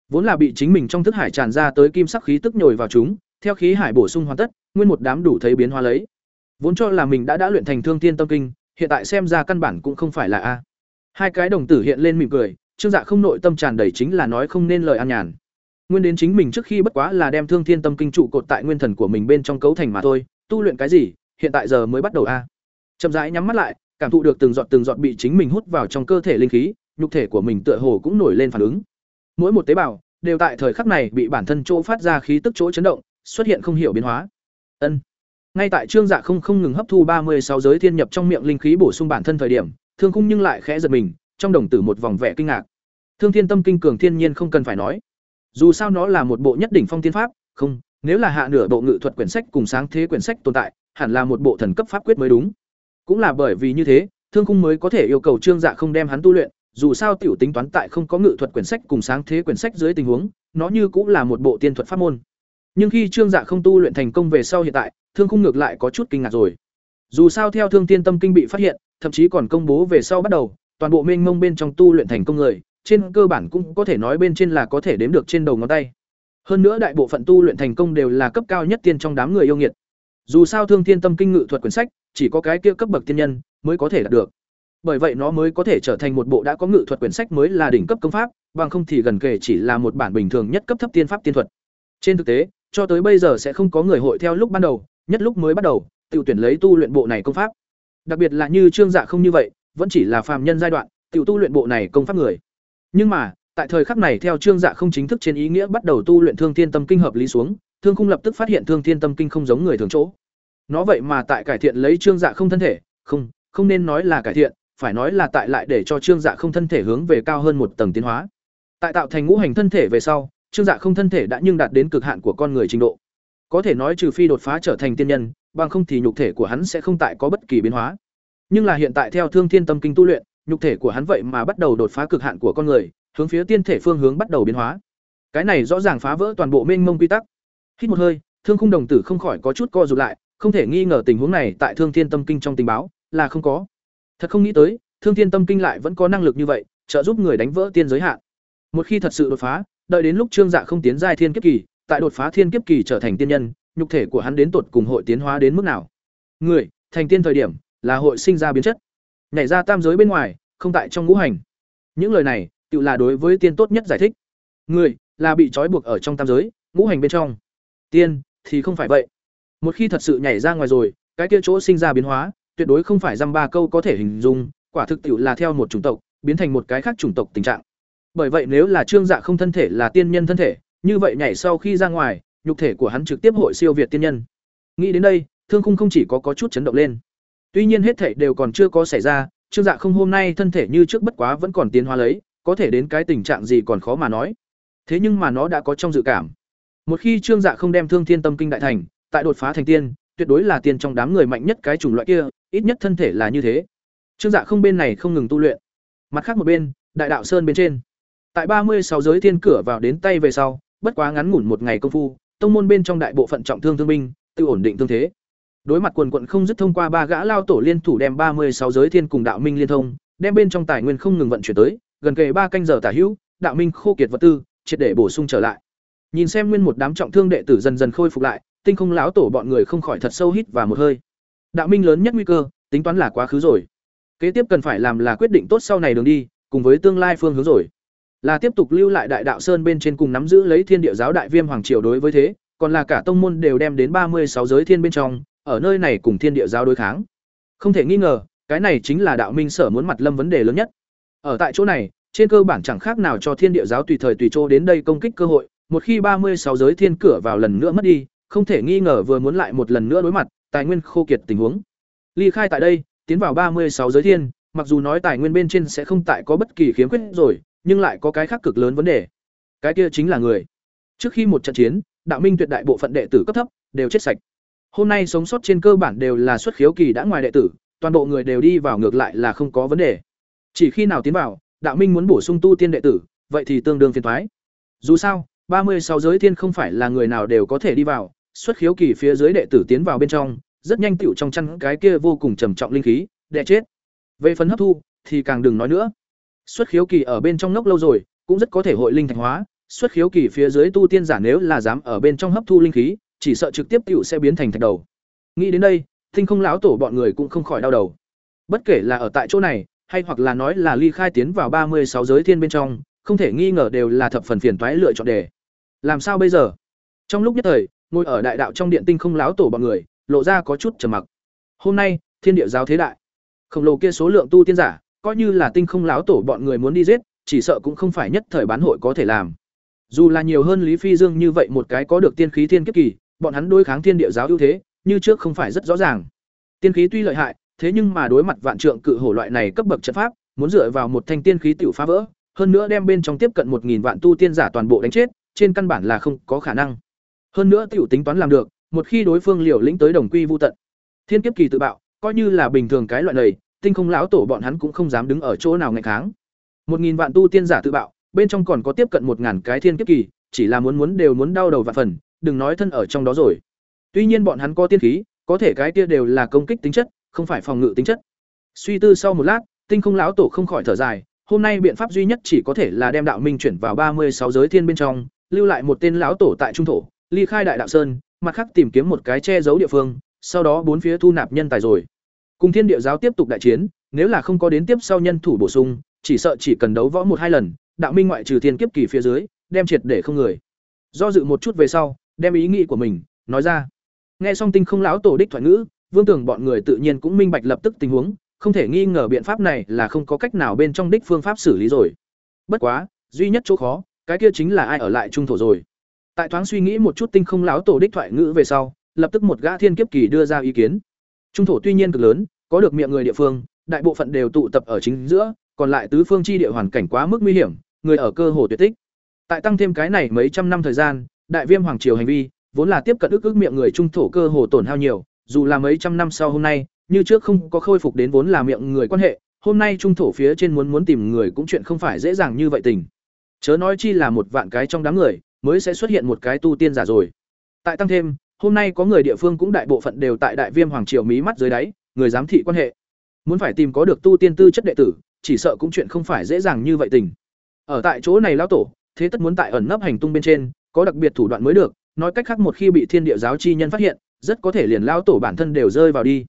Vốn là bị chính mình trong thức hải tràn ra tới kim sắc khí tức nhồi vào chúng, theo khí hải bổ sung hoàn tất, nguyên một đám đủ thấy biến hóa lấy. Vốn cho là mình đã đã luyện thành Thương Tiên Tâm Kinh, hiện tại xem ra căn bản cũng không phải là a. Hai cái đồng tử hiện lên mỉm cười, Trương Dạ không nội tâm tràn đầy chính là nói không nên lời an nhàn. Nguyên đến chính mình trước khi bất quá là đem Thương Thiên Tâm Kinh trụ cột tại nguyên thần của mình bên trong cấu thành mà thôi, tu luyện cái gì, hiện tại giờ mới bắt đầu a. Chậm rãi nhắm mắt lại, cảm thụ được từng giọt từng giọt bị chính mình hút vào trong cơ thể linh khí, nhục thể của mình tựa hồ cũng nổi lên phản ứng. Mỗi một tế bào đều tại thời khắc này bị bản thân chỗ phát ra khí tức chỗ chấn động, xuất hiện không hiểu biến hóa. Ân. Ngay tại Trương Dạ không không ngừng hấp thu ba mươi sáu giới thiên nhập trong miệng linh khí bổ sung bản thân thời điểm, Thương Khung nhưng lại khẽ giật mình, trong đồng tử một vòng vẻ kinh ngạc. Thương Thiên Tâm Kinh cường thiên nhiên không cần phải nói. Dù sao nó là một bộ nhất đỉnh phong tiên pháp, không, nếu là hạ nửa bộ ngự thuật quyển sách cùng sáng thế quyển sách tồn tại, hẳn là một bộ thần cấp pháp quyết mới đúng. Cũng là bởi vì như thế, Thương Khung mới có thể yêu cầu Trương Dạ không đem hắn tu luyện, dù sao tiểu tính toán tại không có ngự thuật quyển sách cùng sáng thế quyển sách dưới tình huống, nó như cũng là một bộ tiên thuật pháp môn. Nhưng khi Trương Dạ không tu luyện thành công về sau hiện tại, Thương Khung ngược lại có chút kinh ngạc rồi. Dù sao theo Thương Tiên Tâm Kinh bị phát hiện, thậm chí còn công bố về sau bắt đầu, toàn bộ mênh mông bên trong tu luyện thành công người, trên cơ bản cũng có thể nói bên trên là có thể đếm được trên đầu ngón tay. Hơn nữa đại bộ phận tu luyện thành công đều là cấp cao nhất tiên trong đám người yêu nghiệt. Dù sao Thương Thiên Tâm Kinh ngự thuật quyển sách, chỉ có cái kia cấp bậc tiên nhân mới có thể đạt được. Bởi vậy nó mới có thể trở thành một bộ đã có ngự thuật quyển sách mới là đỉnh cấp công pháp, bằng không thì gần kể chỉ là một bản bình thường nhất cấp thấp tiên pháp tiên thuật. Trên thực tế, cho tới bây giờ sẽ không có người hội theo lúc ban đầu, nhất lúc mới bắt đầu, tự tuyển lấy tu luyện bộ này công pháp. Đặc biệt là như Trương Dạ không như vậy, vẫn chỉ là phàm nhân giai đoạn, tự tu luyện bộ này công pháp người. Nhưng mà, tại thời khắc này theo Trương Dạ không chính thức trên ý nghĩa bắt đầu tu luyện Thương Thiên Tâm Kinh hợp lý xuống, Thương Khung lập tức phát hiện Thương Thiên Tâm Kinh không giống người thường chỗ. Nó vậy mà tại cải thiện lấy Trương Dạ không thân thể, không, không nên nói là cải thiện, phải nói là tại lại để cho Trương Dạ không thân thể hướng về cao hơn một tầng tiến hóa. Tại tạo thành ngũ hành thân thể về sau, Trương Dạ không thân thể đã nhưng đạt đến cực hạn của con người trình độ. Có thể nói trừ phi đột phá trở thành tiên nhân, bằng không thì nhục thể của hắn sẽ không tại có bất kỳ biến hóa. Nhưng là hiện tại theo Thương Thiên Tâm Kinh tu luyện, nhục thể của hắn vậy mà bắt đầu đột phá cực hạn của con người, hướng phía tiên thể phương hướng bắt đầu biến hóa. Cái này rõ ràng phá vỡ toàn bộ mênh mông quy tắc. Hít một hơi, Thương Khung đồng tử không khỏi có chút co rụt lại, không thể nghi ngờ tình huống này tại Thương Thiên Tâm Kinh trong tình báo là không có. Thật không nghĩ tới, Thương Thiên Tâm Kinh lại vẫn có năng lực như vậy, trợ giúp người đánh vỡ tiên giới hạn. Một khi thật sự đột phá, đợi đến lúc Trương Dạ không tiến giai thiên kiếp kỳ, tại đột phá thiên kiếp kỳ trở thành tiên nhân, nhục thể của hắn đến tột cùng hội tiến hóa đến mức nào? Người, thành tiên thời điểm, là hội sinh ra biến chất. Nhảy ra tam giới bên ngoài, không tại trong ngũ hành. Những lời này, tự là đối với tiên tốt nhất giải thích. Người, là bị trói buộc ở trong tam giới, ngũ hành bên trong. Tiên, thì không phải vậy. Một khi thật sự nhảy ra ngoài rồi, cái kia chỗ sinh ra biến hóa, tuyệt đối không phải dăm ba câu có thể hình dung, quả thực tiểu là theo một chủng tộc, biến thành một cái khác chủng tộc tình trạng. Bởi vậy nếu là Trương Dạ không thân thể là tiên nhân thân thể, như vậy nhảy sau khi ra ngoài, nhục thể của hắn trực tiếp hội siêu việt tiên nhân. Nghĩ đến đây, Thương Khung không chỉ có có chút chấn động lên. Tuy nhiên hết thể đều còn chưa có xảy ra, Trương Dạ không hôm nay thân thể như trước bất quá vẫn còn tiến hóa lấy, có thể đến cái tình trạng gì còn khó mà nói. Thế nhưng mà nó đã có trong dự cảm. Một khi Trương Dạ không đem Thương Thiên Tâm Kinh đại thành, tại đột phá thành tiên, tuyệt đối là tiên trong đám người mạnh nhất cái chủng loại kia, ít nhất thân thể là như thế. Trương Dạ không bên này không ngừng tu luyện. Mặt khác một bên, Đại đạo sơn bên trên. Tại ba mươi sáu giới thiên cửa vào đến tay về sau, bất quá ngắn ngủn một ngày công phu, tông môn bên trong đại bộ phận trọng thương thương binh, tự ổn định thương thế. Đối mặt quần quận không dứt thông qua ba gã lao tổ liên thủ đem ba mươi sáu giới thiên cùng đạo minh liên thông, đem bên trong tài nguyên không ngừng vận chuyển tới, gần kề ba canh giờ tả hữu, đạo minh khô kiệt vật tư, triệt để bổ sung trở lại. Nhìn xem nguyên một đám trọng thương đệ tử dần dần khôi phục lại, tinh không lão tổ bọn người không khỏi thật sâu hít và một hơi. Đạo minh lớn nhất nguy cơ, tính toán là quá khứ rồi. Kế tiếp cần phải làm là quyết định tốt sau này đường đi, cùng với tương lai phương hướng rồi là tiếp tục lưu lại đại đạo sơn bên trên cùng nắm giữ lấy thiên địa giáo đại viêm hoàng triều đối với thế, còn là cả tông môn đều đem đến ba mươi sáu giới thiên bên trong, ở nơi này cùng thiên địa giáo đối kháng. Không thể nghi ngờ, cái này chính là đạo minh sở muốn mặt lâm vấn đề lớn nhất. Ở tại chỗ này, trên cơ bản chẳng khác nào cho thiên địa giáo tùy thời tùy chỗ đến đây công kích cơ hội, một khi ba mươi sáu giới thiên cửa vào lần nữa mất đi, không thể nghi ngờ vừa muốn lại một lần nữa đối mặt, tài nguyên khô kiệt tình huống. Ly khai tại đây, tiến vào ba mươi sáu giới thiên, mặc dù nói tài nguyên bên trên sẽ không tại có bất kỳ khiếm khuyết rồi nhưng lại có cái khác cực lớn vấn đề. Cái kia chính là người. Trước khi một trận chiến đạo minh tuyệt đại bộ phận đệ tử cấp thấp đều chết sạch. Hôm nay sống sót trên cơ bản đều là xuất khiếu kỳ đã ngoài đệ tử toàn bộ người đều đi vào ngược lại là không có vấn đề. Chỉ khi nào tiến vào đạo minh muốn bổ sung tu tiên đệ tử vậy thì tương đương phiền thoái dù sao ba mươi sáu giới thiên không phải là người nào đều có thể đi vào, xuất khiếu kỳ phía dưới đệ tử tiến vào bên trong, rất nhanh tựu trong chăn cái kia vô cùng trầm trọng linh khí, đệ chết. Về phần hấp thu thì càng đừng nói nữa. Xuất khiếu kỳ ở bên trong nốc lâu rồi, cũng rất có thể hội linh thành hóa, xuất khiếu kỳ phía dưới tu tiên giả nếu là dám ở bên trong hấp thu linh khí, chỉ sợ trực tiếp cựu sẽ biến thành thạch đầu. Nghĩ đến đây, Tinh Không lão tổ bọn người cũng không khỏi đau đầu. Bất kể là ở tại chỗ này, hay hoặc là nói là ly khai tiến vào ba mươi sáu giới thiên bên trong, không thể nghi ngờ đều là thập phần phiền toái lựa chọn đề. Làm sao bây giờ? Trong lúc nhất thời, ngồi ở đại đạo trong điện tinh không láo tổ bọn người, lộ ra có chút trầm mặc. Hôm nay, thiên địa giáo thế đại, khổng lồ kia số lượng tu tiên giả, coi như là tinh không láo tổ bọn người muốn đi giết, chỉ sợ cũng không phải nhất thời bán hội có thể làm. Dù là nhiều hơn Lý Phi Dương như vậy một cái có được tiên khí thiên kiếp kỳ, bọn hắn đối kháng thiên địa giáo ưu thế, như trước không phải rất rõ ràng. Tiên khí tuy lợi hại, thế nhưng mà đối mặt vạn trượng cự hổ loại này cấp bậc trận pháp, muốn dựa vào một thanh tiên khí tiểu phá vỡ, hơn nữa đem bên trong tiếp cận một nghìn vạn tu tiên giả toàn bộ đánh chết, trên căn bản là không có khả năng. Hơn nữa tiểu tính toán làm được, một khi đối phương liều lĩnh tới đồng quy vu tận. Thiên kiếp kỳ tự bạo, coi như là bình thường cái loại này, tinh không lão tổ bọn hắn cũng không dám đứng ở chỗ nào ngày kháng. Một nghìn vạn tu tiên giả tự bạo, bên trong còn có tiếp cận một ngàn cái thiên kiếp kỳ, chỉ là muốn muốn đều muốn đau đầu vạn phần, đừng nói thân ở trong đó rồi. Tuy nhiên bọn hắn có tiên khí, có thể cái kia đều là công kích tính chất, không phải phòng ngự tính chất. Suy tư sau một lát, Tinh Không lão tổ không khỏi thở dài, hôm nay biện pháp duy nhất chỉ có thể là đem đạo minh chuyển vào ba mươi sáu giới thiên bên trong, lưu lại một tên lão tổ tại trung thổ, ly khai đại đạo sơn, mặt khác tìm kiếm một cái che giấu địa phương, sau đó bốn phía thu nạp nhân tài rồi. Cùng Thiên Địa giáo tiếp tục đại chiến, nếu là không có đến tiếp sau nhân thủ bổ sung, chỉ sợ chỉ cần đấu võ một hai lần, đạo minh ngoại trừ thiên kiếp kỳ phía dưới, đem triệt để không người. Do dự một chút về sau, đem ý nghĩ của mình nói ra. Nghe xong Tinh Không lão tổ đích thoại ngữ, Vương Tưởng bọn người tự nhiên cũng minh bạch lập tức tình huống, không thể nghi ngờ biện pháp này là không có cách nào bên trong đích phương pháp xử lý rồi. Bất quá, duy nhất chỗ khó, cái kia chính là ai ở lại trung thổ rồi. Tại thoáng suy nghĩ một chút tinh không lão tổ đích thoại ngữ về sau, lập tức một gã thiên kiếp kỳ đưa ra ý kiến. Trung thổ tuy nhiên cực lớn, có được miệng người địa phương, đại bộ phận đều tụ tập ở chính giữa, còn lại tứ phương chi địa hoàn cảnh quá mức nguy hiểm, người ở cơ hồ tuyệt tích. Tại tăng thêm cái này mấy trăm năm thời gian, đại viêm hoàng triều hành vi, vốn là tiếp cận ức ức miệng người trung thổ cơ hồ tổn hao nhiều, dù là mấy trăm năm sau hôm nay, như trước không có khôi phục đến vốn là miệng người quan hệ, hôm nay trung thổ phía trên muốn muốn tìm người cũng chuyện không phải dễ dàng như vậy tình. Chớ nói chi là một vạn cái trong đám người, mới sẽ xuất hiện một cái tu tiên giả rồi. Tại tăng thêm, hôm nay có người địa phương cũng đại bộ phận đều tại Đại Viêm Hoàng triều mí mắt dưới đáy, người giám thị quan hệ. Muốn phải tìm có được tu tiên tư chất đệ tử, chỉ sợ cũng chuyện không phải dễ dàng như vậy tình. Ở tại chỗ này lão tổ, thế tất muốn tại ẩn nấp hành tung bên trên, có đặc biệt thủ đoạn mới được, nói cách khác một khi bị thiên địa giáo chi nhân phát hiện, rất có thể liền lão tổ bản thân đều rơi vào đi.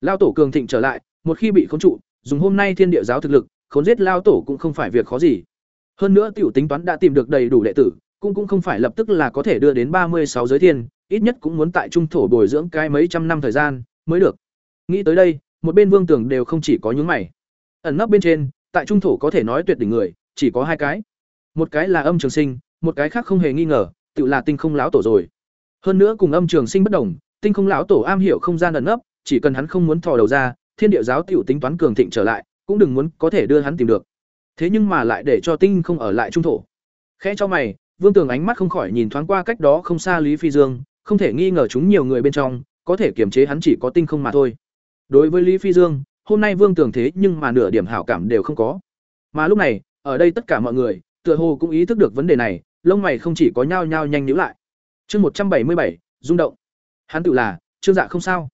Lão tổ cường thịnh trở lại, một khi bị khống trụ, dùng hôm nay thiên địa giáo thực lực, khốn giết lão tổ cũng không phải việc khó gì. Hơn nữa tiểu tính toán đã tìm được đầy đủ đệ tử, cũng cũng không phải lập tức là có thể đưa đến ba mươi sáu giới thiên, ít nhất cũng muốn tại trung thổ bồi dưỡng cái mấy trăm năm thời gian mới được. Nghĩ tới đây, một bên Vương Tưởng đều không chỉ có những mày. Ẩn nấp bên trên, tại trung thổ có thể nói tuyệt đỉnh người, chỉ có hai cái. Một cái là Âm Trường Sinh, một cái khác không hề nghi ngờ, tự là Tinh Không lão tổ rồi. Hơn nữa cùng Âm Trường Sinh bất đồng, Tinh Không lão tổ am hiểu không gian ẩn nấp, chỉ cần hắn không muốn thò đầu ra, Thiên Địa giáo tiểu tính toán cường thịnh trở lại, cũng đừng muốn có thể đưa hắn tìm được. Thế nhưng mà lại để cho Tinh không ở lại trung thổ. Khẽ cho mày, Vương Tường ánh mắt không khỏi nhìn thoáng qua cách đó không xa Lý Phi Dương, không thể nghi ngờ chúng nhiều người bên trong, có thể kiềm chế hắn chỉ có tinh không mà thôi. Đối với Lý Phi Dương, hôm nay Vương Tường thế nhưng mà nửa điểm hảo cảm đều không có. Mà lúc này, ở đây tất cả mọi người, tựa hồ cũng ý thức được vấn đề này, lông mày không chỉ có nhao nhao nhanh nhíu lại. Chương một trăm bảy mươi bảy, rung động. Hắn tự là, Trương Dạ không sao.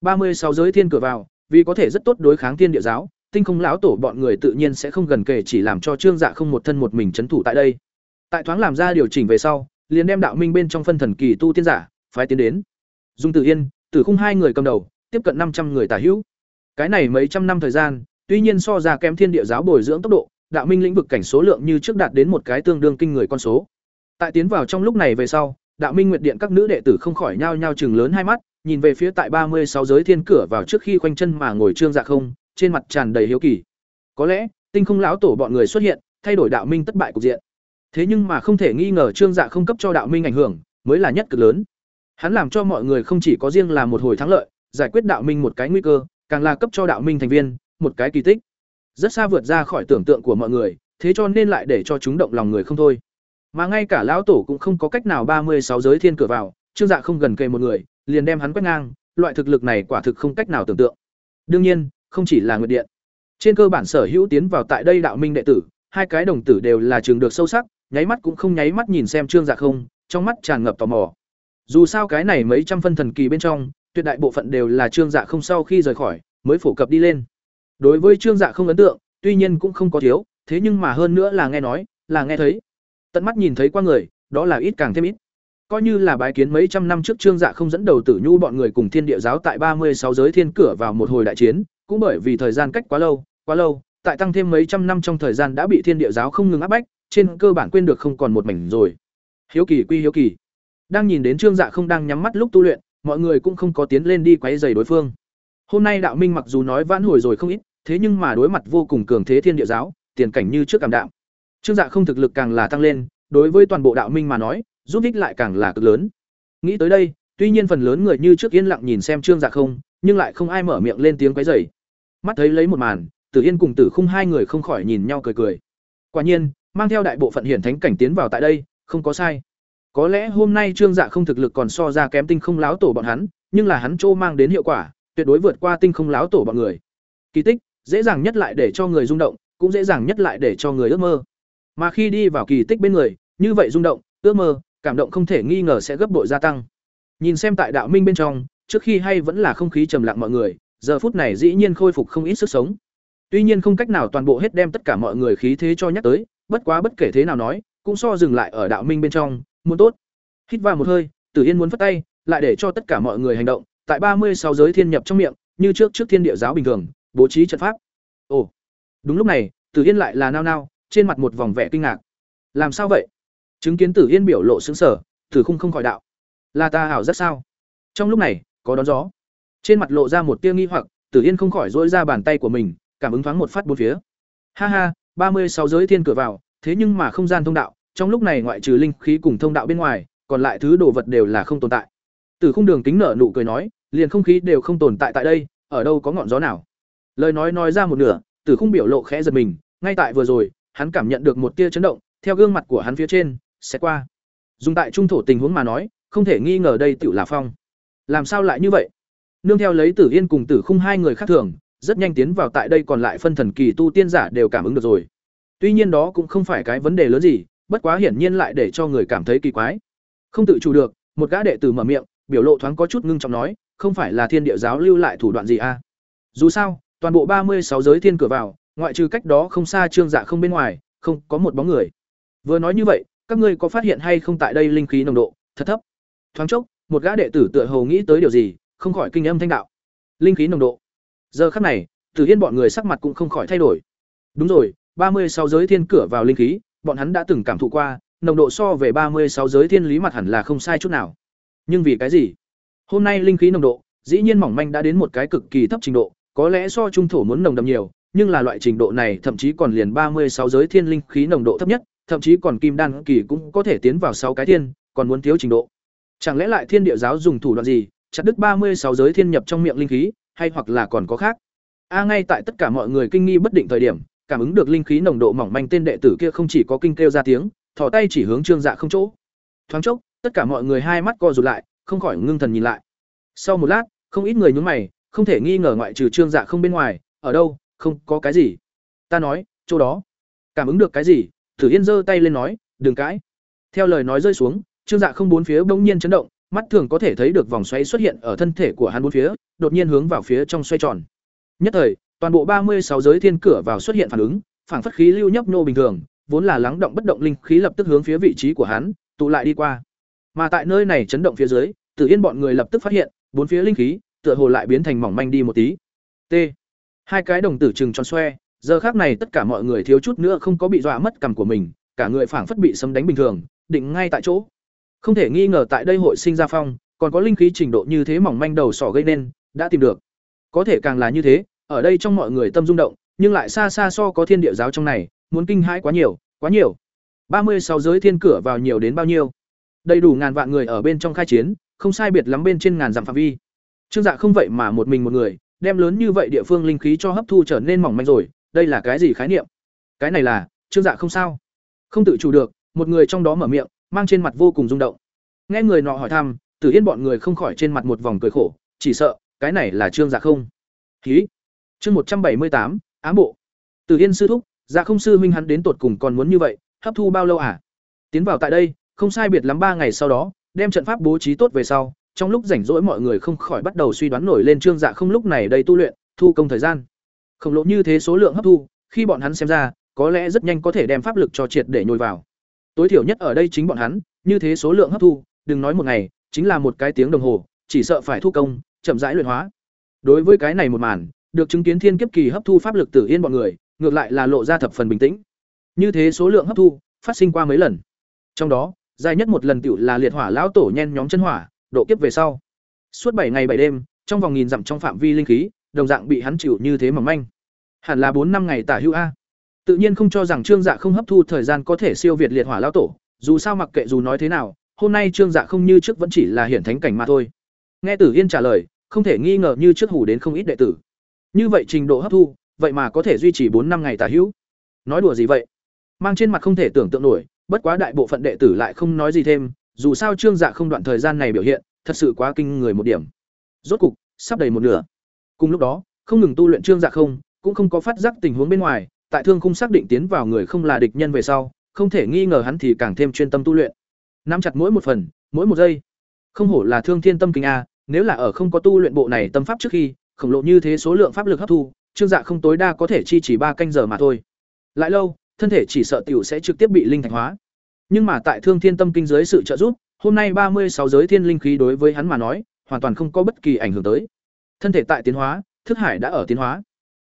ba mươi sáu giới thiên cửa vào, vì có thể rất tốt đối kháng thiên địa giáo, tinh không lão tổ bọn người tự nhiên sẽ không gần kể chỉ làm cho Trương Dạ không một thân một mình trấn thủ tại đây. Tại thoáng làm ra điều chỉnh về sau, liền đem đạo minh bên trong phân thần kỳ tu tiên giả, phái tiến đến. Dung Tử Yên, Tử Khung hai người cầm đầu, tiếp cận năm trăm người tả hữu. Cái này mấy trăm năm thời gian, tuy nhiên so ra kém thiên địa giáo bồi dưỡng tốc độ, đạo minh lĩnh vực cảnh số lượng như trước đạt đến một cái tương đương kinh người con số. Tại tiến vào trong lúc này về sau, đạo minh nguyệt điện các nữ đệ tử không khỏi nhao nhao chừng lớn hai mắt, nhìn về phía tại ba mươi sáu giới thiên cửa vào trước khi khoanh chân mà ngồi trương dạ không, trên mặt tràn đầy hiếu kỳ. Có lẽ, tinh không lão tổ bọn người xuất hiện, thay đổi đạo minh thất bại cục diện. Thế nhưng mà không thể nghi ngờ Trương Dạ không cấp cho đạo minh ảnh hưởng, mới là nhất cực lớn. Hắn làm cho mọi người không chỉ có riêng là một hồi thắng lợi, giải quyết đạo minh một cái nguy cơ, càng là cấp cho đạo minh thành viên một cái kỳ tích. Rất xa vượt ra khỏi tưởng tượng của mọi người, thế cho nên lại để cho chúng động lòng người không thôi. Mà ngay cả lão tổ cũng không có cách nào ba mươi sáu giới thiên cửa vào, Trương Dạ không gần kề một người, liền đem hắn quét ngang, loại thực lực này quả thực không cách nào tưởng tượng. Đương nhiên, không chỉ là Nguyệt Điện. Trên cơ bản sở hữu tiến vào tại đây đạo minh đệ tử, hai cái đồng tử đều là trường được sâu sắc, nháy mắt cũng không nháy mắt nhìn xem Trương Dạ không, trong mắt tràn ngập tò mò. Dù sao cái này mấy trăm phân thần kỳ bên trong, tuyệt đại bộ phận đều là Trương Dạ không sau khi rời khỏi, mới phổ cập đi lên. Đối với Trương Dạ không ấn tượng, tuy nhiên cũng không có thiếu, thế nhưng mà hơn nữa là nghe nói, là nghe thấy. Tận mắt nhìn thấy qua người, đó là ít càng thêm ít. Coi như là bái kiến mấy trăm năm trước Trương Dạ không dẫn đầu Tử Nhu bọn người cùng Thiên Địa giáo tại ba mươi sáu giới thiên cửa vào một hồi đại chiến, cũng bởi vì thời gian cách quá lâu, quá lâu, tại tăng thêm mấy trăm năm trong thời gian đã bị Thiên Địa giáo không ngừng áp bách, trên cơ bản quên được không còn một mảnh rồi. Hiếu kỳ quy hiếu kỳ. Đang nhìn đến Trương Dạ không đang nhắm mắt lúc tu luyện, mọi người cũng không có tiến lên đi quấy rầy đối phương. Hôm nay Đạo Minh mặc dù nói vãn hồi rồi không ít, thế nhưng mà đối mặt vô cùng cường thế Thiên Địa giáo, tiền cảnh như trước cảm đạm. Trương Dạ không thực lực càng là tăng lên, đối với toàn bộ Đạo Minh mà nói, giúp ích lại càng là cực lớn. Nghĩ tới đây, tuy nhiên phần lớn người như trước yên lặng nhìn xem Trương Dạ không, nhưng lại không ai mở miệng lên tiếng quấy rầy. Mắt thấy lấy một màn, Tử Yên cùng Tử Khung hai người không khỏi nhìn nhau cười cười. Quả nhiên, mang theo đại bộ phận hiển thánh cảnh tiến vào tại đây, không có sai. Có lẽ hôm nay Trương Dạ không thực lực còn so ra kém tinh không láo tổ bọn hắn, nhưng là hắn trô mang đến hiệu quả, tuyệt đối vượt qua tinh không láo tổ bọn người. Kỳ tích, dễ dàng nhất lại để cho người rung động, cũng dễ dàng nhất lại để cho người ước mơ. Mà khi đi vào kỳ tích bên người, như vậy rung động, ước mơ, cảm động không thể nghi ngờ sẽ gấp bội gia tăng. Nhìn xem tại đạo minh bên trong, trước khi hay vẫn là không khí trầm lặng mọi người, giờ phút này dĩ nhiên khôi phục không ít sức sống. Tuy nhiên không cách nào toàn bộ hết đem tất cả mọi người khí thế cho nhắc tới, bất quá bất kể thế nào nói, cũng so dừng lại ở đạo minh bên trong, muốn tốt. Hít vào một hơi, Tử Yên muốn phất tay, lại để cho tất cả mọi người hành động, tại ba mươi sáu giới thiên nhập trong miệng, như trước trước thiên địa giáo bình thường, bố trí trận pháp. Ồ. Đúng lúc này, Tử Yên lại là nao nao, trên mặt một vòng vẻ kinh ngạc. Làm sao vậy? Chứng kiến Tử Yên biểu lộ sững sờ, Tử Khung không khỏi đạo: "Là ta ảo rất sao?" Trong lúc này, có đón gió. Trên mặt lộ ra một tia nghi hoặc, Tử Yên không khỏi duỗi ra bàn tay của mình, cảm ứng thoáng một phát bốn phía. Ha ha, ba mươi sáu giới thiên cửa vào, thế nhưng mà không gian thông đạo, trong lúc này ngoại trừ linh khí cùng thông đạo bên ngoài, còn lại thứ đồ vật đều là không tồn tại. Từ khung đường kính nở nụ cười nói, liền không khí đều không tồn tại tại đây, ở đâu có ngọn gió nào. Lời nói nói ra một nửa, Từ khung biểu lộ khẽ giật mình, ngay tại vừa rồi, hắn cảm nhận được một tia chấn động, theo gương mặt của hắn phía trên, sẽ qua. Dùng tại trung thổ tình huống mà nói, không thể nghi ngờ đây tiểu là phong. Làm sao lại như vậy? Nương theo lấy Tử Yên cùng Tử Khung hai người khác thường, rất nhanh tiến vào tại đây còn lại phân thần kỳ tu tiên giả đều cảm ứng được rồi. Tuy nhiên đó cũng không phải cái vấn đề lớn gì, bất quá hiển nhiên lại để cho người cảm thấy kỳ quái. Không tự chủ được, một gã đệ tử mở miệng, biểu lộ thoáng có chút ngưng trọng nói, không phải là thiên địa giáo lưu lại thủ đoạn gì a? À? Dù sao, toàn bộ ba mươi sáu giới thiên cửa vào, ngoại trừ cách đó không xa trương dạ không bên ngoài, không có một bóng người. Vừa nói như vậy, các ngươi có phát hiện hay không tại đây linh khí nồng độ thật thấp? Thoáng chốc, một gã đệ tử tựa hồ nghĩ tới điều gì, không khỏi kinh âm thanh đạo. Linh khí nồng độ. Giờ khắc này, Từ Yên bọn người sắc mặt cũng không khỏi thay đổi. Đúng rồi, ba mươi sáu giới thiên cửa vào linh khí, bọn hắn đã từng cảm thụ qua, nồng độ so về ba mươi sáu giới thiên lý mặt hẳn là không sai chút nào. Nhưng vì cái gì? Hôm nay linh khí nồng độ, dĩ nhiên mỏng manh đã đến một cái cực kỳ thấp trình độ, có lẽ so trung thổ muốn nồng đậm nhiều, nhưng là loại trình độ này thậm chí còn liền ba mươi sáu giới thiên linh khí nồng độ thấp nhất, thậm chí còn kim đan kỳ cũng có thể tiến vào sáu cái thiên, còn muốn thiếu trình độ. Chẳng lẽ lại thiên địa giáo dùng thủ đoạn gì, chặt đứt ba mươi sáu giới thiên nhập trong miệng linh khí, hay hoặc là còn có khác? A ngay tại tất cả mọi người kinh nghi bất định thời điểm, cảm ứng được linh khí nồng độ mỏng manh tên đệ tử kia không chỉ có kinh kêu ra tiếng, thò tay chỉ hướng Trương Dạ không chỗ. Thoáng chốc, tất cả mọi người hai mắt co rụt lại, không khỏi ngưng thần nhìn lại. Sau một lát, không ít người nhướng mày, không thể nghi ngờ ngoại trừ Trương Dạ không bên ngoài, ở đâu, không có cái gì. Ta nói, chỗ đó. Cảm ứng được cái gì? Thử Yên giơ tay lên nói, đừng cãi. Theo lời nói rơi xuống, Trương Dạ không bốn phía bỗng nhiên chấn động, mắt thường có thể thấy được vòng xoáy xuất hiện ở thân thể của hắn bốn phía, đột nhiên hướng vào phía trong xoay tròn. Nhất thời, toàn bộ ba mươi sáu giới thiên cửa vào xuất hiện phản ứng, phản phất khí lưu nhấp nô bình thường, vốn là lắng động bất động linh khí lập tức hướng phía vị trí của hắn, tụ lại đi qua. Mà tại nơi này chấn động phía dưới, Tử Yên bọn người lập tức phát hiện, bốn phía linh khí tựa hồ lại biến thành mỏng manh đi một tí. T. Hai cái đồng tử trừng tròn xoe, giờ khác này tất cả mọi người thiếu chút nữa không có bị dọa mất cằm của mình, cả người phảng phất bị sấm đánh bình thường, định ngay tại chỗ. Không thể nghi ngờ tại đây hội sinh ra phong, còn có linh khí trình độ như thế mỏng manh đầu sỏ gây nên, đã tìm được. Có thể càng là như thế, ở đây trong mọi người tâm rung động, nhưng lại xa xa so có thiên địa giáo trong này, muốn kinh hãi quá nhiều, quá nhiều. ba mươi sáu giới thiên cửa vào nhiều đến bao nhiêu? Đầy đủ ngàn vạn người ở bên trong khai chiến, không sai biệt lắm bên trên ngàn dặm phạm vi. Trương Dạ không vậy mà một mình một người, đem lớn như vậy địa phương linh khí cho hấp thu trở nên mỏng manh rồi, đây là cái gì khái niệm? Cái này là, Trương Dạ không sao? Không tự chủ được, một người trong đó mở miệng, mang trên mặt vô cùng rung động. Nghe người nọ hỏi thăm, Tử Yên bọn người không khỏi trên mặt một vòng cười khổ, chỉ sợ, cái này là Trương Dạ không. Khí. Chương một trăm bảy mươi tám ám bộ. Từ Yên sư thúc, Dạ không sư huynh hắn đến tột cùng còn muốn như vậy, hấp thu bao lâu à? Tiến vào tại đây, không sai biệt lắm ba ngày sau đó, đem trận pháp bố trí tốt về sau, trong lúc rảnh rỗi mọi người không khỏi bắt đầu suy đoán nổi lên trương dạ không lúc này đây tu luyện, thu công thời gian. Khổng lồ như thế số lượng hấp thu, khi bọn hắn xem ra, có lẽ rất nhanh có thể đem pháp lực cho triệt để nhồi vào. Tối thiểu nhất ở đây chính bọn hắn, như thế số lượng hấp thu, đừng nói một ngày, chính là một cái tiếng đồng hồ, chỉ sợ phải thu công, chậm rãi luyện hóa. Đối với cái này một màn, được chứng kiến thiên kiếp kỳ hấp thu pháp lực tử yên bọn người, ngược lại là lộ ra thập phần bình tĩnh. Như thế số lượng hấp thu, phát sinh qua mấy lần. Trong đó, dài nhất một lần tiểu là liệt hỏa lão tổ nhen nhóm chân hỏa, độ kiếp về sau. Suốt bảy ngày bảy đêm, trong vòng nghìn dặm trong phạm vi linh khí, đồng dạng bị hắn chịu như thế mà manh. Hẳn là bốn năm ngày tả hữu a. Tự nhiên không cho rằng Trương Dạ không hấp thu thời gian có thể siêu việt liệt hỏa lão tổ, dù sao mặc kệ dù nói thế nào, hôm nay Trương Dạ không như trước vẫn chỉ là hiển thánh cảnh mà thôi. Nghe Tử Yên trả lời, không thể nghi ngờ như trước hủ đến không ít đệ tử. Như vậy trình độ hấp thu, vậy mà có thể duy trì bốn năm ngày tả hữu. Nói đùa gì vậy? Mang trên mặt không thể tưởng tượng nổi, bất quá đại bộ phận đệ tử lại không nói gì thêm, dù sao Trương Dạ không đoạn thời gian này biểu hiện, thật sự quá kinh người một điểm. Rốt cục, sắp đầy một nửa. Cùng lúc đó, không ngừng tu luyện Trương Dạ không, cũng không có phát giác tình huống bên ngoài, tại thương không xác định tiến vào người không là địch nhân về sau, không thể nghi ngờ hắn thì càng thêm chuyên tâm tu luyện. Nắm chặt mỗi một phần, mỗi một giây. Không hổ là Thương Thiên Tâm Kinh a, nếu là ở không có tu luyện bộ này tâm pháp trước khi, khổng lồ như thế số lượng pháp lực hấp thu, Trương Dạ không tối đa có thể chi chỉ ba canh giờ mà thôi. Lại lâu, thân thể chỉ sợ tiểu sẽ trực tiếp bị linh thạch hóa. Nhưng mà tại Thương Thiên Tâm Kinh dưới sự trợ giúp, hôm nay ba mươi sáu giới thiên linh khí đối với hắn mà nói, hoàn toàn không có bất kỳ ảnh hưởng tới. Thân thể tại tiến hóa, thức hải đã ở tiến hóa.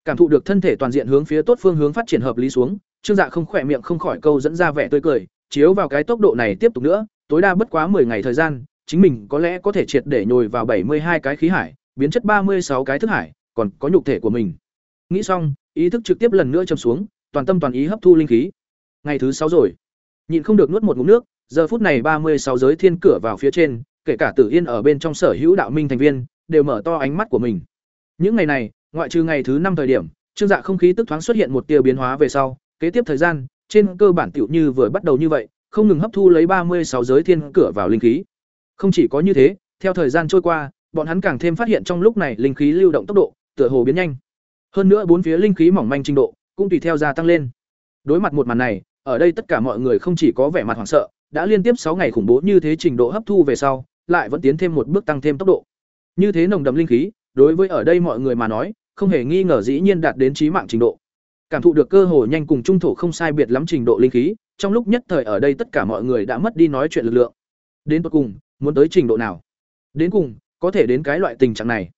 Cảm thụ được thân thể toàn diện hướng phía tốt phương hướng phát triển hợp lý xuống, Trương Dạ không khỏe miệng không khỏi câu dẫn ra vẻ tươi cười, chiếu vào cái tốc độ này tiếp tục nữa, tối đa bất quá 10 ngày thời gian, chính mình có lẽ có thể triệt để nhồi vào bảy mươi hai cái khí hải, biến chất ba mươi sáu cái thức hải, còn có nhục thể của mình. Nghĩ xong, ý thức trực tiếp lần nữa châm xuống, toàn tâm toàn ý hấp thu linh khí. Ngày thứ sáu rồi, nhịn không được nuốt một ngụm nước, giờ phút này ba mươi sáu giới thiên cửa vào phía trên, kể cả Tử Yên ở bên trong sở hữu đạo minh thành viên, đều mở to ánh mắt của mình. Những ngày này, ngoại trừ ngày thứ năm thời điểm, trương dạ không khí tức thoáng xuất hiện một tia biến hóa về sau, kế tiếp thời gian, trên cơ bản tiểu như vừa bắt đầu như vậy, không ngừng hấp thu lấy ba mươi sáu giới thiên cửa vào linh khí. Không chỉ có như thế, theo thời gian trôi qua, bọn hắn càng thêm phát hiện trong lúc này linh khí lưu động tốc độ, tựa hồ biến nhanh. Hơn nữa bốn phía linh khí mỏng manh trình độ cũng tùy theo gia tăng lên. Đối mặt một màn này, ở đây tất cả mọi người không chỉ có vẻ mặt hoảng sợ, đã liên tiếp sáu ngày khủng bố như thế trình độ hấp thu về sau, lại vẫn tiến thêm một bước tăng thêm tốc độ. Như thế nồng đậm linh khí, đối với ở đây mọi người mà nói, không hề nghi ngờ dĩ nhiên đạt đến trí mạng trình độ. Cảm thụ được cơ hội nhanh cùng trung thổ không sai biệt lắm trình độ linh khí, trong lúc nhất thời ở đây tất cả mọi người đã mất đi nói chuyện lực lượng. Đến cuối cùng, muốn tới trình độ nào? Đến cùng, có thể đến cái loại tình trạng này.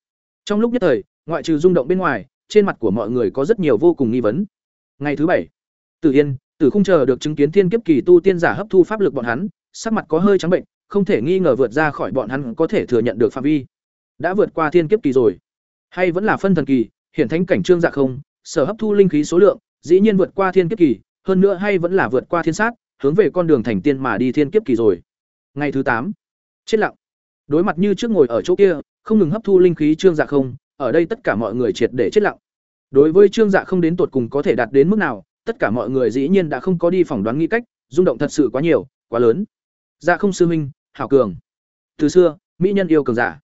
Trong lúc nhất thời, ngoại trừ rung động bên ngoài, trên mặt của mọi người có rất nhiều vô cùng nghi vấn. Ngày thứ bảy, Tử Yên, Tử không chờ được chứng kiến thiên kiếp kỳ tu tiên giả hấp thu pháp lực bọn hắn, sắc mặt có hơi trắng bệnh, không thể nghi ngờ vượt ra khỏi bọn hắn có thể thừa nhận được phạm vi. Đã vượt qua thiên kiếp kỳ rồi, hay vẫn là phân thần kỳ, hiển thánh cảnh trương dạ không, sở hấp thu linh khí số lượng, dĩ nhiên vượt qua thiên kiếp kỳ, hơn nữa hay vẫn là vượt qua thiên sát, hướng về con đường thành tiên mà đi thiên kiếp kỳ rồi. Ngày thứ tám, chết lặng. Đối mặt như trước ngồi ở chỗ kia, không ngừng hấp thu linh khí trương dạ không, ở đây tất cả mọi người triệt để chết lặng. Đối với trương dạ không đến tột cùng có thể đạt đến mức nào, tất cả mọi người dĩ nhiên đã không có đi phỏng đoán nghĩ cách, rung động thật sự quá nhiều, quá lớn. Dạ không sư huynh, hảo cường. Từ xưa, mỹ nhân yêu cường giả.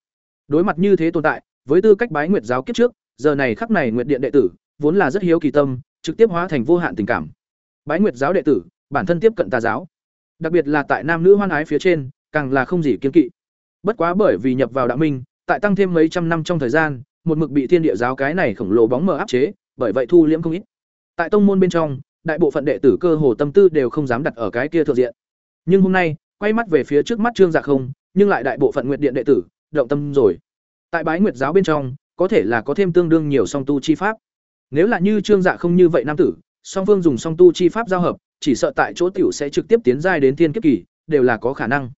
Đối mặt như thế tồn tại, với tư cách bái nguyệt giáo kiếp trước, giờ này khắc này nguyệt điện đệ tử, vốn là rất hiếu kỳ tâm, trực tiếp hóa thành vô hạn tình cảm. Bái nguyệt giáo đệ tử, bản thân tiếp cận tà giáo. Đặc biệt là tại nam nữ hoan ái phía trên, càng là không gì kiên kỵ. Bất quá bởi vì nhập vào đạo minh, tại tăng thêm mấy trăm năm trong thời gian, một mực bị thiên địa giáo cái này khổng lồ bóng mờ áp chế, bởi vậy thu liễm không ít. Tại tông môn bên trong, đại bộ phận đệ tử cơ hồ tâm tư đều không dám đặt ở cái kia thượng diện. Nhưng hôm nay, quay mắt về phía trước mắt Trương Dạ không, nhưng lại đại bộ phận nguyệt điện đệ tử, động tâm rồi. Tại Bái Nguyệt giáo bên trong, có thể là có thêm tương đương nhiều song tu chi pháp. Nếu là như Trương Dạ không như vậy nam tử, song phương dùng song tu chi pháp giao hợp, chỉ sợ tại chỗ tiểu sẽ trực tiếp tiến giai đến thiên kiếp kỳ, đều là có khả năng.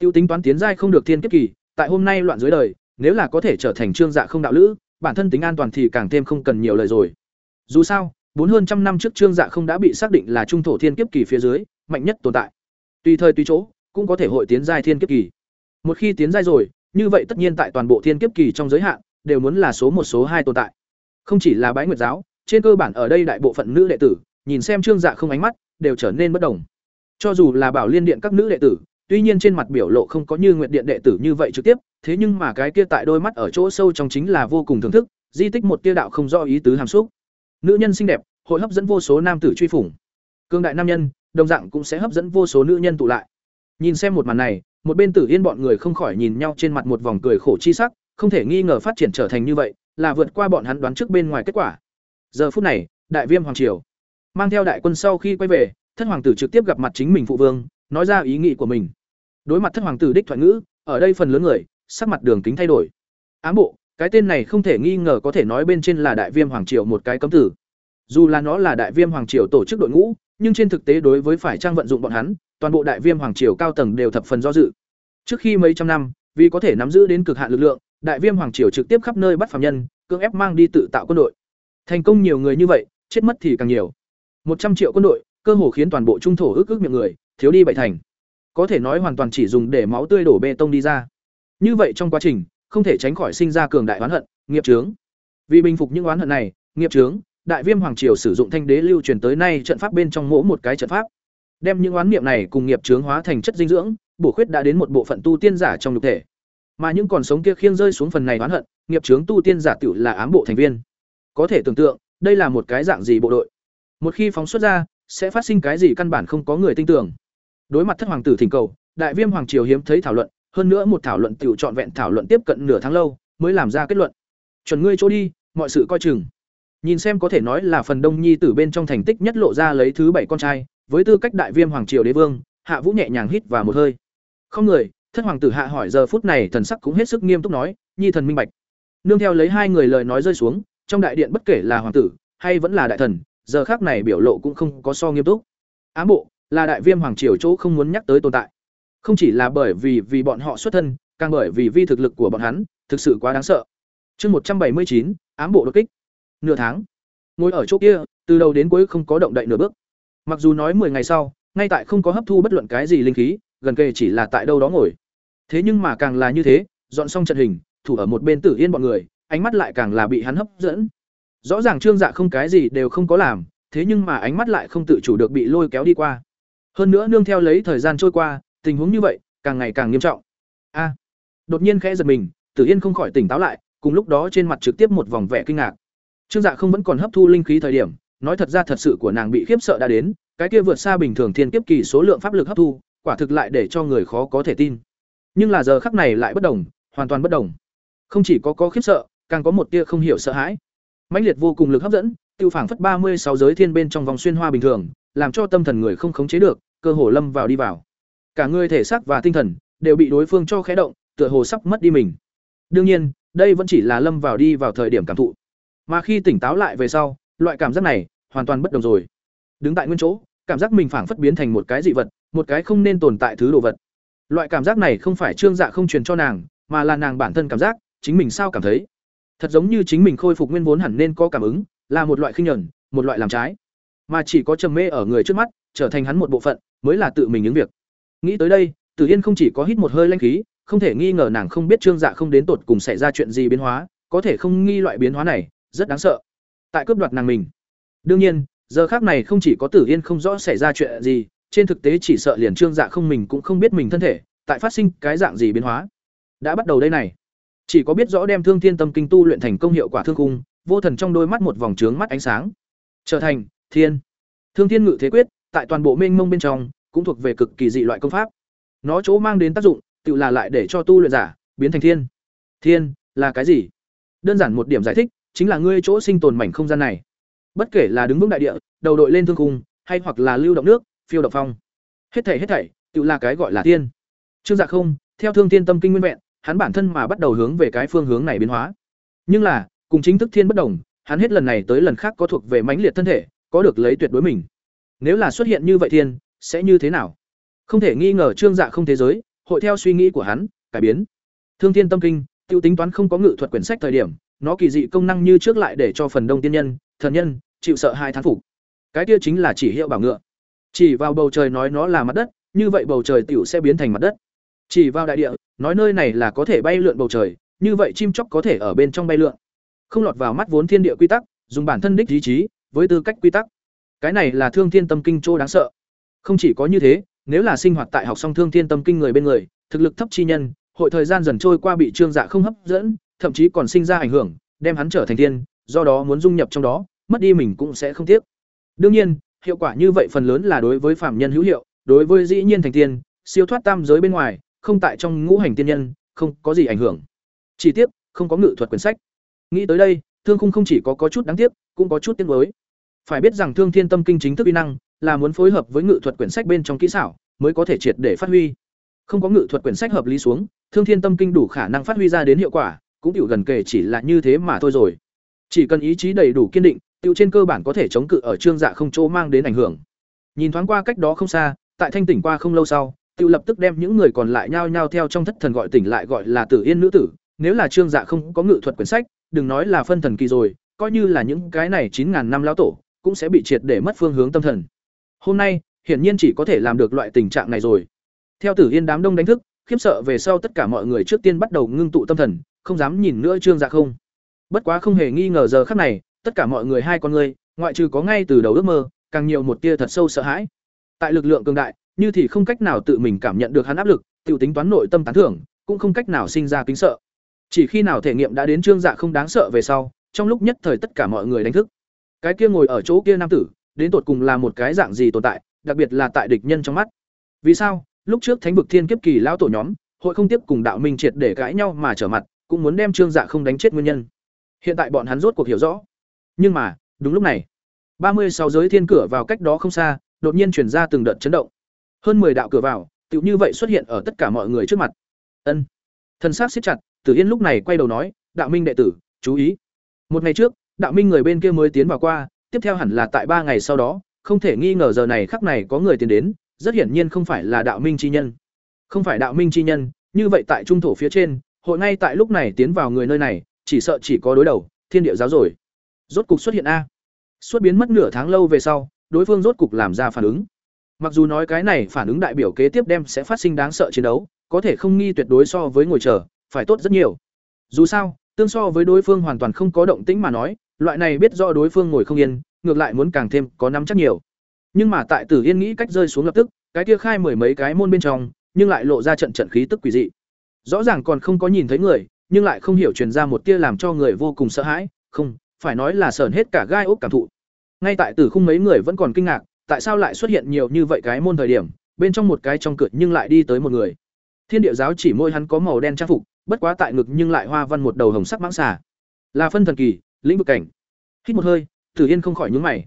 Tiêu tính toán tiến giai không được thiên kiếp kỳ, tại hôm nay loạn dưới đời, nếu là có thể trở thành Trương Dạ không đạo lữ, bản thân tính an toàn thì càng thêm không cần nhiều lời rồi. Dù sao, bốn hơn trăm năm trước Trương Dạ không đã bị xác định là trung thổ thiên kiếp kỳ phía dưới, mạnh nhất tồn tại. Tùy thời tùy chỗ, cũng có thể hội tiến giai thiên kiếp kỳ. Một khi tiến giai rồi, như vậy tất nhiên tại toàn bộ thiên kiếp kỳ trong giới hạn, đều muốn là số một số hai tồn tại. Không chỉ là bái nguyệt giáo, trên cơ bản ở đây đại bộ phận nữ đệ tử, nhìn xem Trương Dạ không ánh mắt, đều trở nên bất đồng. Cho dù là Bảo Liên điện các nữ đệ tử, tuy nhiên trên mặt biểu lộ không có như nguyện điện đệ tử như vậy trực tiếp, thế nhưng mà cái kia tại đôi mắt ở chỗ sâu trong chính là vô cùng thưởng thức, di tích một tia đạo không do ý tứ hàm xúc. Nữ nhân xinh đẹp, hội hấp dẫn vô số nam tử truy phủng. Cương đại nam nhân, đồng dạng cũng sẽ hấp dẫn vô số nữ nhân tụ lại. Nhìn xem một màn này, một bên Tử Yên bọn người không khỏi nhìn nhau trên mặt một vòng cười khổ chi sắc, không thể nghi ngờ phát triển trở thành như vậy, là vượt qua bọn hắn đoán trước bên ngoài kết quả. Giờ phút này, Đại Viêm hoàng triều mang theo đại quân sau khi quay về, thất hoàng tử trực tiếp gặp mặt chính mình phụ vương, nói ra ý nghĩ của mình. Đối mặt thất hoàng tử đích thoại ngữ, ở đây phần lớn người, sắc mặt đường kính thay đổi. Ám bộ, cái tên này không thể nghi ngờ có thể nói bên trên là đại viêm hoàng triều một cái cấm tử. Dù là nó là đại viêm hoàng triều tổ chức đội ngũ, nhưng trên thực tế đối với phải trang vận dụng bọn hắn, toàn bộ đại viêm hoàng triều cao tầng đều thập phần do dự. Trước khi mấy trăm năm, vì có thể nắm giữ đến cực hạn lực lượng, đại viêm hoàng triều trực tiếp khắp nơi bắt phạm nhân, cưỡng ép mang đi tự tạo quân đội. Thành công nhiều người như vậy, chết mất thì càng nhiều. một trăm triệu quân đội, cơ hồ khiến toàn bộ trung thổ ức ức miệng người, thiếu đi bảy thành. Có thể nói hoàn toàn chỉ dùng để máu tươi đổ bê tông đi ra. Như vậy trong quá trình, không thể tránh khỏi sinh ra cường đại oán hận, nghiệp chướng. Vì bình phục những oán hận này, nghiệp chướng, Đại Viêm hoàng triều sử dụng thanh đế lưu truyền tới nay trận pháp bên trong mỗi một cái trận pháp. Đem những oán niệm này cùng nghiệp chướng hóa thành chất dinh dưỡng, bổ khuyết đã đến một bộ phận tu tiên giả trong nhục thể. Mà những còn sống kia khiêng rơi xuống phần này oán hận, nghiệp chướng tu tiên giả tiểu là ám bộ thành viên. Có thể tưởng tượng, đây là một cái dạng gì bộ đội. Một khi phóng xuất ra, sẽ phát sinh cái gì căn bản không có người tin tưởng. Đối mặt thất hoàng tử thỉnh cầu, Đại Viêm hoàng triều hiếm thấy thảo luận, hơn nữa một thảo luận tiểu trọn vẹn thảo luận tiếp cận nửa tháng lâu, mới làm ra kết luận. Chuẩn ngươi chỗ đi, mọi sự coi chừng. Nhìn xem có thể nói là phần Đông Nhi tử bên trong thành tích nhất lộ ra lấy thứ bảy con trai, với tư cách đại viêm hoàng triều đế vương, Hạ Vũ nhẹ nhàng hít vào một hơi. Không người, thất hoàng tử Hạ hỏi giờ phút này thần sắc cũng hết sức nghiêm túc nói, Nhi thần minh bạch. Nương theo lấy hai người lời nói rơi xuống, trong đại điện bất kể là hoàng tử hay vẫn là đại thần, giờ khác này biểu lộ cũng không có so nghiêm túc. Ám bộ là đại viêm hoàng triều chỗ không muốn nhắc tới tồn tại. Không chỉ là bởi vì vì bọn họ xuất thân, càng bởi vì vi thực lực của bọn hắn, thực sự quá đáng sợ. Chương một trăm bảy mươi chín ám bộ đột kích. Nửa tháng. Ngồi ở chỗ kia, từ đầu đến cuối không có động đậy nửa bước. Mặc dù nói 10 ngày sau, ngay tại không có hấp thu bất luận cái gì linh khí, gần kề chỉ là tại đâu đó ngồi. Thế nhưng mà càng là như thế, dọn xong trận hình, thủ ở một bên Tử Yên bọn người, ánh mắt lại càng là bị hắn hấp dẫn. Rõ ràng Trương Dạ không cái gì đều không có làm, thế nhưng mà ánh mắt lại không tự chủ được bị lôi kéo đi qua. Hơn nữa nương theo lấy thời gian trôi qua, tình huống như vậy càng ngày càng nghiêm trọng. A! đột nhiên khẽ giật mình, Tử Yên không khỏi tỉnh táo lại, cùng lúc đó trên mặt trực tiếp một vòng vẻ kinh ngạc. Trương Dạ không vẫn còn hấp thu linh khí thời điểm, nói thật ra thật sự của nàng bị khiếp sợ đã đến, cái kia vượt xa bình thường thiên kiếp kỳ số lượng pháp lực hấp thu, quả thực lại để cho người khó có thể tin. Nhưng là giờ khắc này lại bất đồng, hoàn toàn bất đồng. Không chỉ có có khiếp sợ, càng có một tia không hiểu sợ hãi. mãnh liệt vô cùng lực hấp dẫn, tiêu phảng phất ba mươi sáu giới thiên bên trong vòng xuyên hoa bình thường, làm cho tâm thần người không khống chế được, cơ hồ lâm vào đi vào. Cả người thể xác và tinh thần đều bị đối phương cho khẽ động, tựa hồ sắp mất đi mình. Đương nhiên, đây vẫn chỉ là lâm vào đi vào thời điểm cảm thụ. Mà khi tỉnh táo lại về sau, loại cảm giác này hoàn toàn bất đồng rồi. Đứng tại nguyên chỗ, cảm giác mình phảng phất biến thành một cái dị vật, một cái không nên tồn tại thứ đồ vật. Loại cảm giác này không phải Trương Dạ không truyền cho nàng, mà là nàng bản thân cảm giác, chính mình sao cảm thấy. Thật giống như chính mình khôi phục nguyên vốn hẳn nên có cảm ứng, là một loại khinh nhẫn, một loại làm trái. Mà chỉ có trầm mê ở người trước mắt, trở thành hắn một bộ phận, mới là tự mình những việc. Nghĩ tới đây, Tử Yên không chỉ có hít một hơi lanh khí, không thể nghi ngờ nàng không biết Trương Dạ không đến tột cùng xảy ra chuyện gì biến hóa, có thể không nghi loại biến hóa này, rất đáng sợ. Tại cướp đoạt nàng mình. Đương nhiên, giờ khác này không chỉ có Tử Yên không rõ xảy ra chuyện gì, trên thực tế chỉ sợ liền Trương Dạ không mình cũng không biết mình thân thể, tại phát sinh cái dạng gì biến hóa. Đã bắt đầu đây này. Chỉ có biết rõ đem Thương Thiên Tâm Kinh tu luyện thành công hiệu quả thương cung, vô thần trong đôi mắt một vòng trướng mắt ánh sáng. Trở thành Thiên. Thương Thiên Ngự Thế Quyết, tại toàn bộ mênh mông bên trong, cũng thuộc về cực kỳ dị loại công pháp. Nó chỗ mang đến tác dụng, tự là lại để cho tu luyện giả biến thành thiên. Thiên là cái gì? Đơn giản một điểm giải thích, chính là ngươi chỗ sinh tồn mảnh không gian này. Bất kể là đứng vững đại địa, đầu đội lên thương cung, hay hoặc là lưu động nước, phiêu động phong. Hết thảy hết thảy, tự là cái gọi là thiên. Trương Dạ không, theo Thương Thiên Tâm Kinh nguyên vẹn, hắn bản thân mà bắt đầu hướng về cái phương hướng này biến hóa. Nhưng là, cùng chính thức thiên bất đồng, hắn hết lần này tới lần khác có thuộc về mãnh liệt thân thể, có được lấy tuyệt đối mình. Nếu là xuất hiện như vậy thiên, sẽ như thế nào? Không thể nghi ngờ Trương Dạ không thế giới, hội theo suy nghĩ của hắn, cải biến. Thương Thiên Tâm Kinh, tiêu tính toán không có ngự thuật quyển sách thời điểm, nó kỳ dị công năng như trước lại để cho phần đông tiên nhân, thần nhân, chịu sợ hai thán phục. Cái kia chính là chỉ hiệu bảo ngựa. Chỉ vào bầu trời nói nó là mặt đất, như vậy bầu trời tiểu sẽ biến thành mặt đất. Chỉ vào đại địa, nói nơi này là có thể bay lượn bầu trời, như vậy chim chóc có thể ở bên trong bay lượn. Không lọt vào mắt vốn thiên địa quy tắc, dùng bản thân đích ý chí, với tư cách quy tắc. Cái này là thương thiên tâm kinh chỗ đáng sợ. Không chỉ có như thế, nếu là sinh hoạt tại học song thương thiên tâm kinh người bên người, thực lực thấp chi nhân, hội thời gian dần trôi qua bị trương dạ không hấp dẫn, thậm chí còn sinh ra ảnh hưởng, đem hắn trở thành thiên, do đó muốn dung nhập trong đó, mất đi mình cũng sẽ không tiếc. Đương nhiên, hiệu quả như vậy phần lớn là đối với phạm nhân hữu hiệu, đối với dĩ nhiên thành tiên, siêu thoát tam giới bên ngoài, không tại trong ngũ hành tiên nhân, không có gì ảnh hưởng. Chỉ tiếc, không có ngự thuật quyển sách. Nghĩ tới đây, Thương Khung không chỉ có có chút đáng tiếc, cũng có chút tiếc nuối. Phải biết rằng Thương Thiên Tâm Kinh chính thức uy năng là muốn phối hợp với ngự thuật quyển sách bên trong kỹ xảo, mới có thể triệt để phát huy. Không có ngự thuật quyển sách hợp lý xuống, Thương Thiên Tâm Kinh đủ khả năng phát huy ra đến hiệu quả, cũng tiểu gần kể chỉ là như thế mà thôi rồi. Chỉ cần ý chí đầy đủ kiên định, tiểu trên cơ bản có thể chống cự ở trương dạ không chỗ mang đến ảnh hưởng. Nhìn thoáng qua cách đó không xa, tại thanh tỉnh qua không lâu sau, tiểu lập tức đem những người còn lại nhao nhao theo trong thất thần gọi tỉnh lại gọi là Tử Yên nữ tử, nếu là trương dạ không có ngự thuật quyển sách, đừng nói là phân thần kỳ rồi, coi như là những cái này chín ngàn năm lão tổ, cũng sẽ bị triệt để mất phương hướng tâm thần. Hôm nay, hiển nhiên chỉ có thể làm được loại tình trạng này rồi. Theo Tử Yên đám đông đánh thức, khiếp sợ về sau tất cả mọi người trước tiên bắt đầu ngưng tụ tâm thần, không dám nhìn nữa Trương Dạ không. Bất quá không hề nghi ngờ giờ khắc này, tất cả mọi người hai con người, ngoại trừ có ngay từ đầu ước mơ, càng nhiều một tia thật sâu sợ hãi. Tại lực lượng cường đại, như thì không cách nào tự mình cảm nhận được hắn áp lực, tiểu tính toán nội tâm tán thưởng, cũng không cách nào sinh ra kính sợ. Chỉ khi nào thể nghiệm đã đến Trương Dạ không đáng sợ về sau, trong lúc nhất thời tất cả mọi người đánh thức. Cái kia ngồi ở chỗ kia nam tử, đến tột cùng là một cái dạng gì tồn tại, đặc biệt là tại địch nhân trong mắt. Vì sao? Lúc trước Thánh vực Thiên Kiếp kỳ lão tổ nhóm, hội không tiếp cùng đạo minh triệt để cãi nhau mà trở mặt, cũng muốn đem Trương Dạ không đánh chết nguyên nhân. Hiện tại bọn hắn rốt cuộc hiểu rõ. Nhưng mà, đúng lúc này, ba mươi sáu giới thiên cửa vào cách đó không xa, đột nhiên truyền ra từng đợt chấn động. Hơn 10 đạo cửa vào, tựu như vậy xuất hiện ở tất cả mọi người trước mặt. Ân. Thần xác siết chặt, Tử Yên lúc này quay đầu nói, "Đạo Minh đệ tử, chú ý." Một ngày trước, Đạo Minh người bên kia mới tiến vào qua, tiếp theo hẳn là tại ba ngày sau đó, không thể nghi ngờ giờ này khắc này có người tiến đến, rất hiển nhiên không phải là Đạo Minh chi nhân. Không phải Đạo Minh chi nhân, như vậy tại trung thổ phía trên, hội ngay tại lúc này tiến vào người nơi này, chỉ sợ chỉ có đối đầu, Thiên địa giáo rồi. Rốt cục xuất hiện a. xuất biến mất nửa tháng lâu về sau, đối phương rốt cục làm ra phản ứng. Mặc dù nói cái này phản ứng đại biểu kế tiếp đem sẽ phát sinh đáng sợ chiến đấu, có thể không nghi tuyệt đối so với ngồi chờ, phải tốt rất nhiều. Dù sao, tương so với đối phương hoàn toàn không có động tĩnh mà nói, loại này biết rõ đối phương ngồi không yên, ngược lại muốn càng thêm có nắm chắc nhiều. Nhưng mà tại Tử Yên nghĩ cách rơi xuống lập tức, cái kia khai mười mấy cái môn bên trong, nhưng lại lộ ra trận trận khí tức quỷ dị. Rõ ràng còn không có nhìn thấy người, nhưng lại không hiểu truyền ra một tia làm cho người vô cùng sợ hãi, không, phải nói là sờn hết cả gai ốc cảm thụ. Ngay tại Tử Khung mấy người vẫn còn kinh ngạc, tại sao lại xuất hiện nhiều như vậy cái môn thời điểm, bên trong một cái trong cửa nhưng lại đi tới một người. Thiên địa giáo chỉ môi hắn có màu đen trang phục, bất quá tại ngực nhưng lại hoa văn một đầu hồng sắc mãng xà. Là phân thần kỳ, lĩnh vực cảnh. Hít một hơi, Tử Yên không khỏi nhướng mày.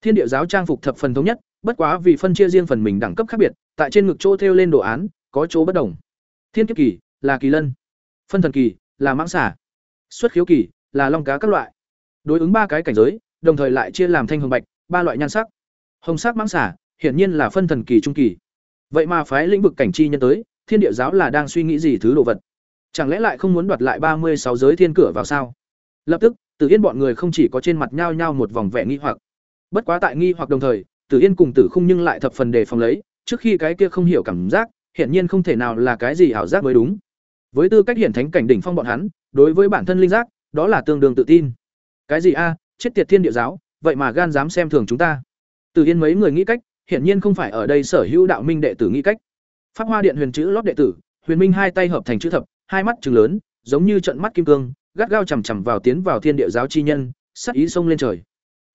Thiên địa giáo trang phục thập phần thống nhất, bất quá vì phân chia riêng phần mình đẳng cấp khác biệt, tại trên ngực chỗ thêu lên đồ án, có chỗ bất đồng. Thiên kiếp kỳ là kỳ lân, phân thần kỳ là mãng xà, xuất khiếu kỳ là long cá các loại. Đối ứng ba cái cảnh giới, đồng thời lại chia làm thanh hồng bạch, ba loại nhan sắc. Hồng sắc mãng xà, hiển nhiên là phân thần kỳ trung kỳ. Vậy mà phái lĩnh vực cảnh chi nhân tới, Thiên địa giáo là đang suy nghĩ gì thứ đồ vật? Chẳng lẽ lại không muốn đoạt lại ba mươi sáu giới thiên cửa vào sao? Lập tức, Tử Yên bọn người không chỉ có trên mặt nhao nhao một vòng vẻ nghi hoặc. Bất quá tại nghi hoặc đồng thời, Tử Yên cùng Tử Khung nhưng lại thập phần đề phòng lấy, trước khi cái kia không hiểu cảm giác, hiển nhiên không thể nào là cái gì ảo giác mới đúng. Với tư cách hiển thánh cảnh đỉnh phong bọn hắn, đối với bản thân linh giác, đó là tương đương tự tin. Cái gì a, chết tiệt thiên địa giáo, vậy mà gan dám xem thường chúng ta. Tử Yên mấy người nghĩ cách, hiển nhiên không phải ở đây sở hữu đạo minh đệ tử nghĩ cách. Pháp Hoa Điện huyền chữ lót đệ tử, Huyền Minh hai tay hợp thành chữ thập, hai mắt trừng lớn, giống như trận mắt kim cương, gắt gao chằm chằm vào tiến vào thiên địa giáo chi nhân, sắc ý sông lên trời.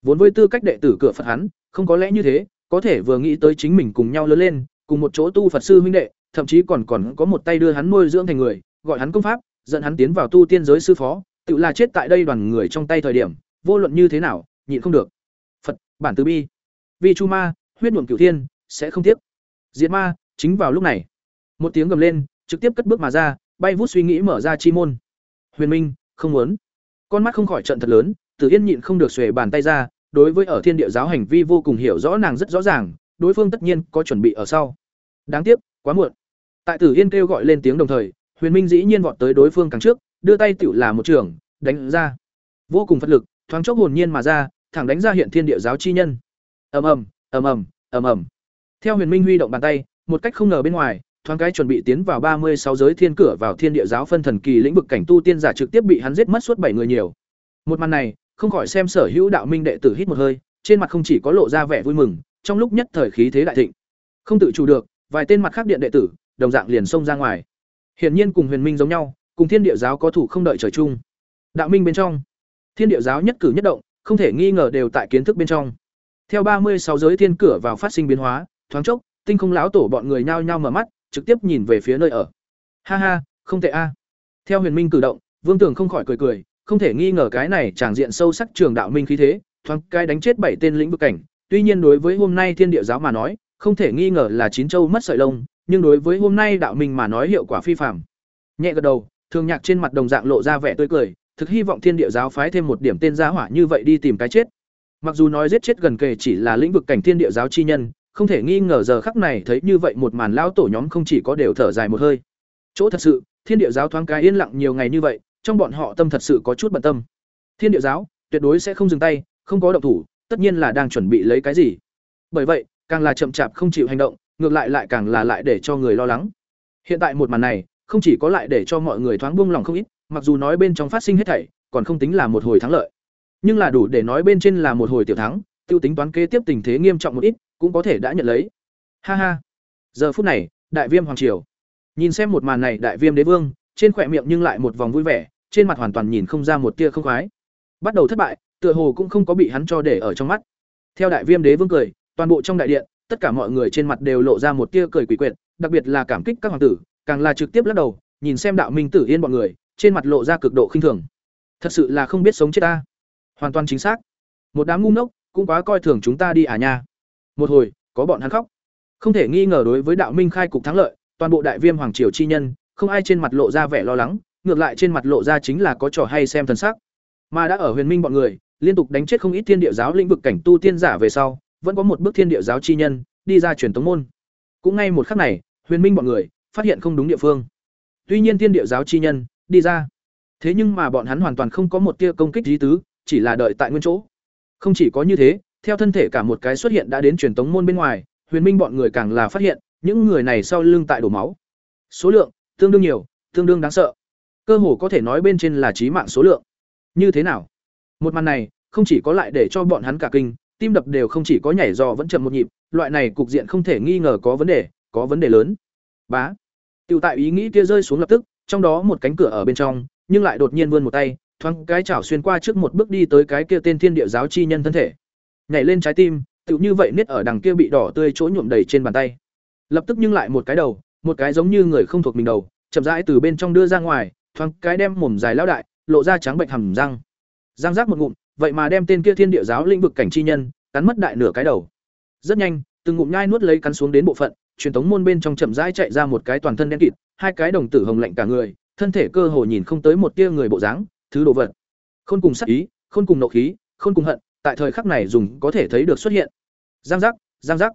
Vốn với tư cách đệ tử cửa Phật hắn, không có lẽ như thế, có thể vừa nghĩ tới chính mình cùng nhau lớn lên, cùng một chỗ tu Phật sư huynh đệ, thậm chí còn còn có một tay đưa hắn nuôi dưỡng thành người, gọi hắn công pháp, dẫn hắn tiến vào tu tiên giới sư phó, tự là chết tại đây đoàn người trong tay thời điểm, vô luận như thế nào, nhịn không được. Phật, bản từ bi, vi chu ma, huyết nhuộm cửu thiên, sẽ không tiếc. Diệt ma, chính vào lúc này, một tiếng gầm lên, trực tiếp cất bước mà ra, bay vút suy nghĩ mở ra chi môn. Huyền Minh, không muốn. Con mắt không khỏi trận thật lớn, Tử Yên nhịn không được xuề bàn tay ra, đối với ở Thiên Địa giáo hành vi vô cùng hiểu rõ nàng rất rõ ràng, đối phương tất nhiên có chuẩn bị ở sau. Đáng tiếc, quá muộn. Tại Tử Yên kêu gọi lên tiếng đồng thời, Huyền Minh dĩ nhiên vọt tới đối phương càng trước, đưa tay tiểu là một trường, đánh ra. Vô cùng phật lực, thoáng chốc hồn nhiên mà ra, thẳng đánh ra hiện Thiên Địa giáo chi nhân. Ầm ầm, ầm ầm, ầm ầm. Theo Huyền Minh huy động bàn tay, một cách không ngờ bên ngoài, thoáng cái chuẩn bị tiến vào ba mươi sáu giới thiên cửa vào thiên địa giáo phân thần kỳ lĩnh vực cảnh tu tiên giả trực tiếp bị hắn giết mất suốt bảy người nhiều. Một màn này, không khỏi xem Sở Hữu đạo minh đệ tử hít một hơi, trên mặt không chỉ có lộ ra vẻ vui mừng, trong lúc nhất thời khí thế đại thịnh. Không tự chủ được, vài tên mặt khác điện đệ tử, đồng dạng liền xông ra ngoài. Hiển nhiên cùng Huyền Minh giống nhau, cùng Thiên Địa giáo có thủ không đợi trời chung. Đạo minh bên trong, Thiên Địa giáo nhất cử nhất động, không thể nghi ngờ đều tại kiến thức bên trong. Theo ba mươi sáu giới thiên cửa vào phát sinh biến hóa, thoáng chốc, tinh không lão tổ bọn người nhao nhao mở mắt, trực tiếp nhìn về phía nơi ở. Ha ha, không tệ a. Theo Huyền Minh cử động, Vương Tường không khỏi cười cười, không thể nghi ngờ cái này tràng diện sâu sắc trường đạo minh khí thế, thoáng cái đánh chết bảy tên lĩnh vực cảnh, tuy nhiên đối với hôm nay thiên địa giáo mà nói, không thể nghi ngờ là chín châu mất sợi lông, nhưng đối với hôm nay đạo minh mà nói hiệu quả phi phàm. Nhẹ gật đầu, Thường Nhạc trên mặt đồng dạng lộ ra vẻ tươi cười, thực hy vọng thiên địa giáo phái thêm một điểm tên gia hỏa như vậy đi tìm cái chết. Mặc dù nói giết chết gần kề chỉ là lĩnh vực cảnh thiên địa giáo chi nhân, không thể nghi ngờ giờ khắc này thấy như vậy một màn lão tổ nhóm không chỉ có đều thở dài một hơi. Chỗ thật sự, thiên địa giáo thoáng cái yên lặng nhiều ngày như vậy, trong bọn họ tâm thật sự có chút bận tâm. Thiên địa giáo tuyệt đối sẽ không dừng tay, không có động thủ, tất nhiên là đang chuẩn bị lấy cái gì. Bởi vậy, càng là chậm chạp không chịu hành động, ngược lại lại càng là lại để cho người lo lắng. Hiện tại một màn này, không chỉ có lại để cho mọi người thoáng buông lòng không ít, mặc dù nói bên trong phát sinh hết thảy, còn không tính là một hồi thắng lợi. Nhưng là đủ để nói bên trên là một hồi tiểu thắng, tiêu tính toán kế tiếp tình thế nghiêm trọng một ít, cũng có thể đã nhận lấy. Ha ha. Giờ phút này, Đại Viêm hoàng triều. Nhìn xem một màn này, Đại Viêm đế vương, trên khỏe miệng nhưng lại một vòng vui vẻ, trên mặt hoàn toàn nhìn không ra một tia không khoái. Bắt đầu thất bại, tựa hồ cũng không có bị hắn cho để ở trong mắt. Theo Đại Viêm đế vương cười, toàn bộ trong đại điện, tất cả mọi người trên mặt đều lộ ra một tia cười quỷ quyệt, đặc biệt là cảm kích các hoàng tử, càng là trực tiếp lắc đầu, nhìn xem Đạo Minh Tử Yên bọn người, trên mặt lộ ra cực độ khinh thường. Thật sự là không biết sống chết ta. Hoàn toàn chính xác. Một đám ngu ngốc, cũng quá coi thường chúng ta đi à nha. Một hồi, có bọn hắn khóc. Không thể nghi ngờ đối với Đạo Minh khai cục thắng lợi, toàn bộ đại viêm hoàng triều chi nhân, không ai trên mặt lộ ra vẻ lo lắng, ngược lại trên mặt lộ ra chính là có trò hay xem thần sắc. Mà đã ở Huyền Minh bọn người, liên tục đánh chết không ít thiên địa giáo lĩnh vực cảnh tu tiên giả về sau, vẫn có một bước thiên địa giáo chi nhân đi ra truyền tống môn. Cũng ngay một khắc này, Huyền Minh bọn người phát hiện không đúng địa phương. Tuy nhiên thiên địa giáo chi nhân đi ra, thế nhưng mà bọn hắn hoàn toàn không có một tia công kích lý tứ, chỉ là đợi tại nguyên chỗ. Không chỉ có như thế, theo thân thể cả một cái xuất hiện đã đến truyền tống môn bên ngoài, Huyền Minh bọn người càng là phát hiện, những người này sau lưng tại đổ máu. Số lượng tương đương nhiều, tương đương đáng sợ. Cơ hồ có thể nói bên trên là chí mạng số lượng. Như thế nào? Một màn này, không chỉ có lại để cho bọn hắn cả kinh, tim đập đều không chỉ có nhảy dò vẫn chậm một nhịp, loại này cục diện không thể nghi ngờ có vấn đề, có vấn đề lớn. Bá. Tiểu tại ý nghĩ kia rơi xuống lập tức, trong đó một cánh cửa ở bên trong, nhưng lại đột nhiên vươn một tay, thoáng cái chảo xuyên qua trước một bước đi tới cái kia tên thiên địa giáo chi nhân thân thể. Nhảy lên trái tim, tựu như vậy niết ở đằng kia bị đỏ tươi chỗ nhuộm đầy trên bàn tay. Lập tức nhưng lại một cái đầu, một cái giống như người không thuộc mình đầu, chậm rãi từ bên trong đưa ra ngoài, thoáng cái đem mồm dài lão đại, lộ ra trắng bệnh hầm răng. Răng rác một ngụm, vậy mà đem tên kia thiên địa giáo lĩnh vực cảnh chi nhân, cắn mất đại nửa cái đầu. Rất nhanh, từng ngụm nhai nuốt lấy cắn xuống đến bộ phận, truyền tống môn bên trong chậm rãi chạy ra một cái toàn thân đen kịt, hai cái đồng tử hồng lạnh cả người, thân thể cơ hồ nhìn không tới một tia người bộ dáng, thứ đồ vật. Khôn cùng sát ý, khôn cùng nộ khí, khôn cùng hận, tại thời khắc này dùng có thể thấy được xuất hiện. Giang giác, giang giác.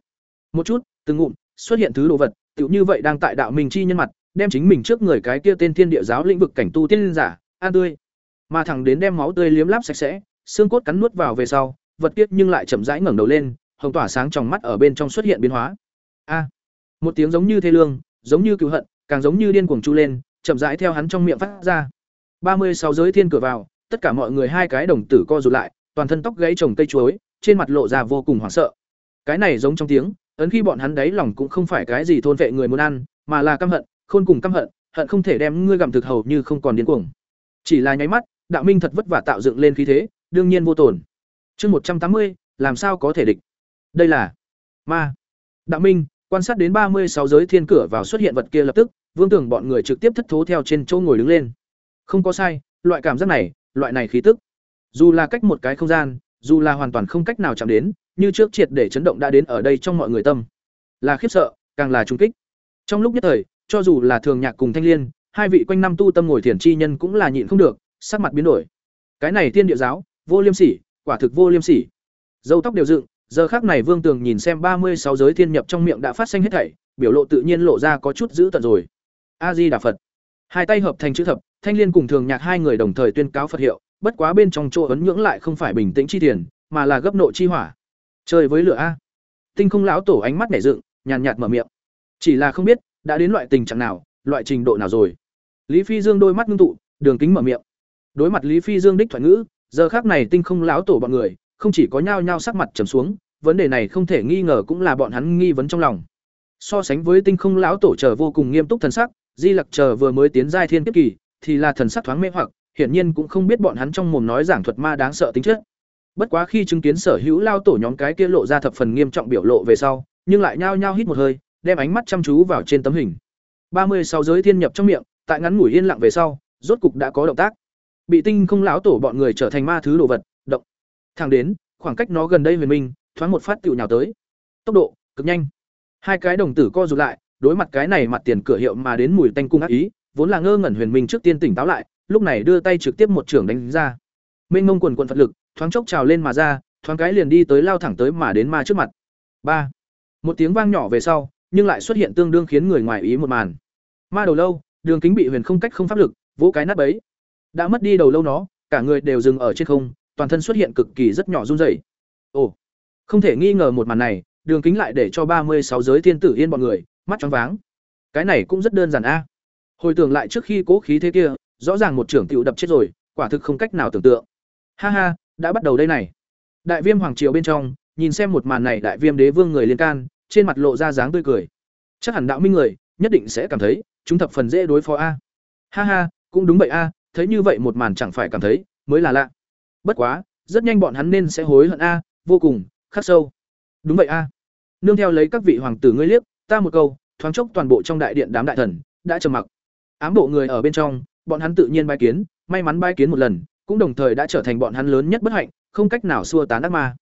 Một chút, từng ngụm, xuất hiện thứ đồ vật, tựu như vậy đang tại đạo mình chi nhân mặt, đem chính mình trước người cái kia tên thiên địa giáo lĩnh vực cảnh tu tiên giả, an tươi. Mà thẳng đến đem máu tươi liếm láp sạch sẽ, xương cốt cắn nuốt vào về sau, vật tiết nhưng lại chậm rãi ngẩng đầu lên, hồng tỏa sáng trong mắt ở bên trong xuất hiện biến hóa. A! một tiếng giống như thê lương, giống như cứu hận, càng giống như điên cuồng chu lên, chậm rãi theo hắn trong miệng phát ra. ba mươi sáu giới thiên cửa vào, tất cả mọi người hai cái đồng tử co rụt lại, toàn thân tóc gãy trồng cây chuối, trên mặt lộ ra vô cùng hoảng sợ. Cái này giống trong tiếng, ấn khi bọn hắn đấy lòng cũng không phải cái gì thôn vệ người muốn ăn, mà là căm hận, khôn cùng căm hận, hận không thể đem ngươi gặm thực hầu như không còn điên cuồng. Chỉ là nháy mắt, đạo minh thật vất vả tạo dựng lên khí thế, đương nhiên vô tổn. Chương một trăm tám mươi, làm sao có thể địch? Đây là ma. Đạo minh, quan sát đến ba mươi sáu giới thiên cửa vào xuất hiện vật kia lập tức, Vương Tưởng bọn người trực tiếp thất thố theo trên chỗ ngồi đứng lên. Không có sai, loại cảm giác này, loại này khí tức. Dù là cách một cái không gian, dù là hoàn toàn không cách nào chạm đến, như trước triệt để chấn động đã đến ở đây trong mọi người tâm. Là khiếp sợ, càng là trung kích. Trong lúc nhất thời, cho dù là Thường Nhạc cùng Thanh Liên, hai vị quanh năm tu tâm ngồi thiền chi nhân cũng là nhịn không được, sắc mặt biến đổi. Cái này tiên địa giáo, vô liêm sỉ, quả thực vô liêm sỉ. Dâu tóc đều dựng, giờ khác này Vương Tường nhìn xem ba mươi sáu giới thiên nhập trong miệng đã phát sinh hết thảy, biểu lộ tự nhiên lộ ra có chút dữ tận rồi. A Di Đà Phật. Hai tay hợp thành chữ thập, Thanh Liên cùng Thường Nhạc hai người đồng thời tuyên cáo Phật hiệu, bất quá bên trong chỗ ấn nhưỡng lại không phải bình tĩnh chi tiền, mà là gấp nộ chi hỏa. Chơi với lửa a. Tinh Không lão tổ ánh mắt nhẹ dựng, nhàn nhạt mở miệng. Chỉ là không biết, đã đến loại tình trạng nào, loại trình độ nào rồi. Lý Phi Dương đôi mắt ngưng tụ, đường kính mở miệng. Đối mặt Lý Phi Dương đích thoại ngữ, giờ khác này Tinh Không lão tổ bọn người, không chỉ có nhao nhao sắc mặt trầm xuống, vấn đề này không thể nghi ngờ cũng là bọn hắn nghi vấn trong lòng. So sánh với Tinh Không lão tổ chờ vô cùng nghiêm túc thần sắc, Di Lặc chờ vừa mới tiến giai thiên kiếp kỳ, thì là thần sắc thoáng mê hoặc, hiển nhiên cũng không biết bọn hắn trong mồm nói giảng thuật ma đáng sợ tính chất. bất quá khi chứng kiến sở hữu lao tổ nhóm cái kia lộ ra thập phần nghiêm trọng biểu lộ về sau, nhưng lại nhao nhao hít một hơi, đem ánh mắt chăm chú vào trên tấm hình. Ba mươi sáu giới thiên nhập trong miệng, tại ngắn ngủi yên lặng về sau, rốt cục đã có động tác. Bị tinh không lão tổ bọn người trở thành ma thứ đồ vật, động. Thẳng đến, khoảng cách nó gần đây huyền minh, thoáng một phát tiểu nhào tới. Tốc độ, cực nhanh. Hai cái đồng tử co rụt lại, đối mặt cái này mặt tiền cửa hiệu mà đến mùi tanh cung ác ý, vốn là ngơ ngẩn huyền minh trước tiên tỉnh táo lại lúc này đưa tay trực tiếp một trưởng đánh ra. Mênh mông quần quần phật lực, thoáng chốc trào lên mà ra, thoáng cái liền đi tới lao thẳng tới mà đến ma trước mặt. Ba. Một tiếng vang nhỏ về sau, nhưng lại xuất hiện tương đương khiến người ngoài ý một màn. Ma đầu lâu, đường kính bị huyền không cách không pháp lực, vỗ cái nát bấy. Đã mất đi đầu lâu nó, cả người đều dừng ở trên không, toàn thân xuất hiện cực kỳ rất nhỏ run rẩy. Ồ. Không thể nghi ngờ một màn này, đường kính lại để cho ba mươi sáu giới thiên tử yên bọn người, mắt choáng váng. Cái này cũng rất đơn giản a. Hồi tưởng lại trước khi cố khí thế kia rõ ràng một trưởng tiểu đập chết rồi, quả thực không cách nào tưởng tượng. Ha ha, đã bắt đầu đây này. Đại viêm hoàng triều bên trong, nhìn xem một màn này đại viêm đế vương người liên can, trên mặt lộ ra dáng tươi cười. Chắc hẳn đạo minh người, nhất định sẽ cảm thấy, chúng thập phần dễ đối phó a. Ha ha, cũng đúng vậy a, thấy như vậy một màn chẳng phải cảm thấy, mới là lạ. Bất quá, rất nhanh bọn hắn nên sẽ hối hận a, vô cùng, khắc sâu. Đúng vậy a. Nương theo lấy các vị hoàng tử ngươi liếc, ta một câu, thoáng chốc toàn bộ trong đại điện đám đại thần, đã trầm mặc. Ám bộ người ở bên trong bọn hắn tự nhiên bái kiến, may mắn bái kiến một lần, cũng đồng thời đã trở thành bọn hắn lớn nhất bất hạnh, không cách nào xua tán ác ma.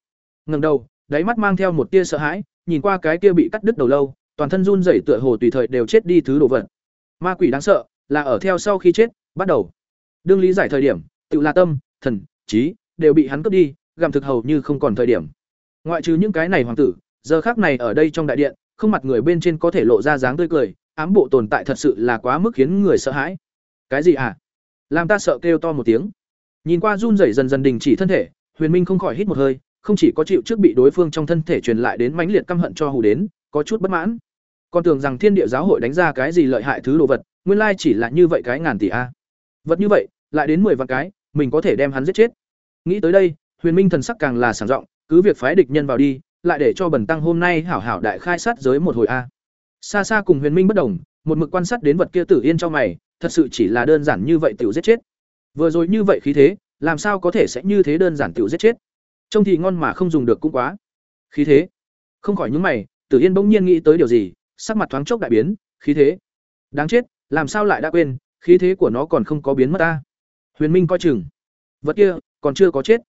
Ngẩng đầu, đáy mắt mang theo một tia sợ hãi, nhìn qua cái kia bị cắt đứt đầu lâu, toàn thân run rẩy tựa hồ tùy thời đều chết đi thứ đồ vật. Ma quỷ đáng sợ, là ở theo sau khi chết, bắt đầu. Đương lý giải thời điểm, tự là tâm, thần, trí, đều bị hắn cướp đi, gặm thực hầu như không còn thời điểm. Ngoại trừ những cái này hoàng tử, giờ khác này ở đây trong đại điện, không mặt người bên trên có thể lộ ra dáng tươi cười, ám bộ tồn tại thật sự là quá mức khiến người sợ hãi cái gì à? Làm ta sợ kêu to một tiếng. Nhìn qua run rẩy dần dần đình chỉ thân thể, huyền minh không khỏi hít một hơi, không chỉ có chịu trước bị đối phương trong thân thể truyền lại đến mãnh liệt căm hận cho hù đến, có chút bất mãn. Còn tưởng rằng thiên địa giáo hội đánh ra cái gì lợi hại thứ đồ vật, nguyên lai chỉ là như vậy cái ngàn tỷ a. À. Vật như vậy, lại đến mười vạn cái, mình có thể đem hắn giết chết. Nghĩ tới đây, huyền minh thần sắc càng là sảng giọng, cứ việc phái địch nhân vào đi, lại để cho bần tăng hôm nay hảo hảo đại khai sát giới một hồi a. À. Xa xa cùng huyền minh bất đồng một mực quan sát đến vật kia tử yên cho mày, thật sự chỉ là đơn giản như vậy tiểu giết chết. Vừa rồi như vậy khí thế, làm sao có thể sẽ như thế đơn giản tiểu giết chết? Trông thì ngon mà không dùng được cũng quá. Khí thế. Không khỏi những mày, tử yên bỗng nhiên nghĩ tới điều gì, sắc mặt thoáng chốc đại biến, khí thế. Đáng chết, làm sao lại đã quên, khí thế của nó còn không có biến mất ta. Huyền minh coi chừng. Vật kia, còn chưa có chết.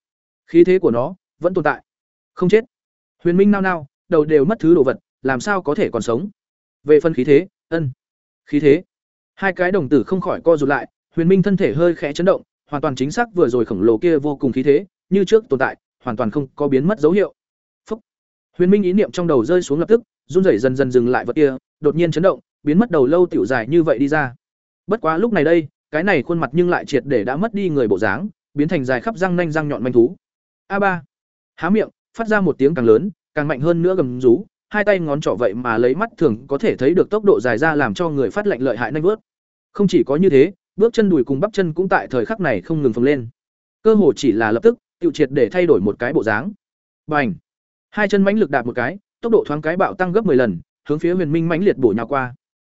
Khí thế của nó, vẫn tồn tại. Không chết. Huyền minh nao nao, đầu đều mất thứ đồ vật, làm sao có thể còn sống? Về phần khí thế, ân khí thế. Hai cái đồng tử không khỏi co rụt lại, huyền minh thân thể hơi khẽ chấn động, hoàn toàn chính xác vừa rồi khổng lồ kia vô cùng khí thế, như trước tồn tại, hoàn toàn không có biến mất dấu hiệu. Phúc. huyền minh ý niệm trong đầu rơi xuống lập tức, run rẩy dần dần dừng lại vật kia, đột nhiên chấn động, biến mất đầu lâu tiểu dài như vậy đi ra. Bất quá lúc này đây, cái này khuôn mặt nhưng lại triệt để đã mất đi người bộ dáng, biến thành dài khắp răng nanh răng nhọn manh thú. A ba. Há miệng, phát ra một tiếng càng lớn, càng mạnh hơn nữa gầm rú hai tay ngón trỏ vậy mà lấy mắt thường có thể thấy được tốc độ dài ra làm cho người phát lệnh lợi hại nanh bước không chỉ có như thế, bước chân đùi cùng bắp chân cũng tại thời khắc này không ngừng phồng lên. Cơ hồ chỉ là lập tức tiêu triệt để thay đổi một cái bộ dáng. Bành! Hai chân mãnh lực đạp một cái, tốc độ thoáng cái bạo tăng gấp 10 lần, hướng phía huyền minh mãnh liệt bổ nhào qua.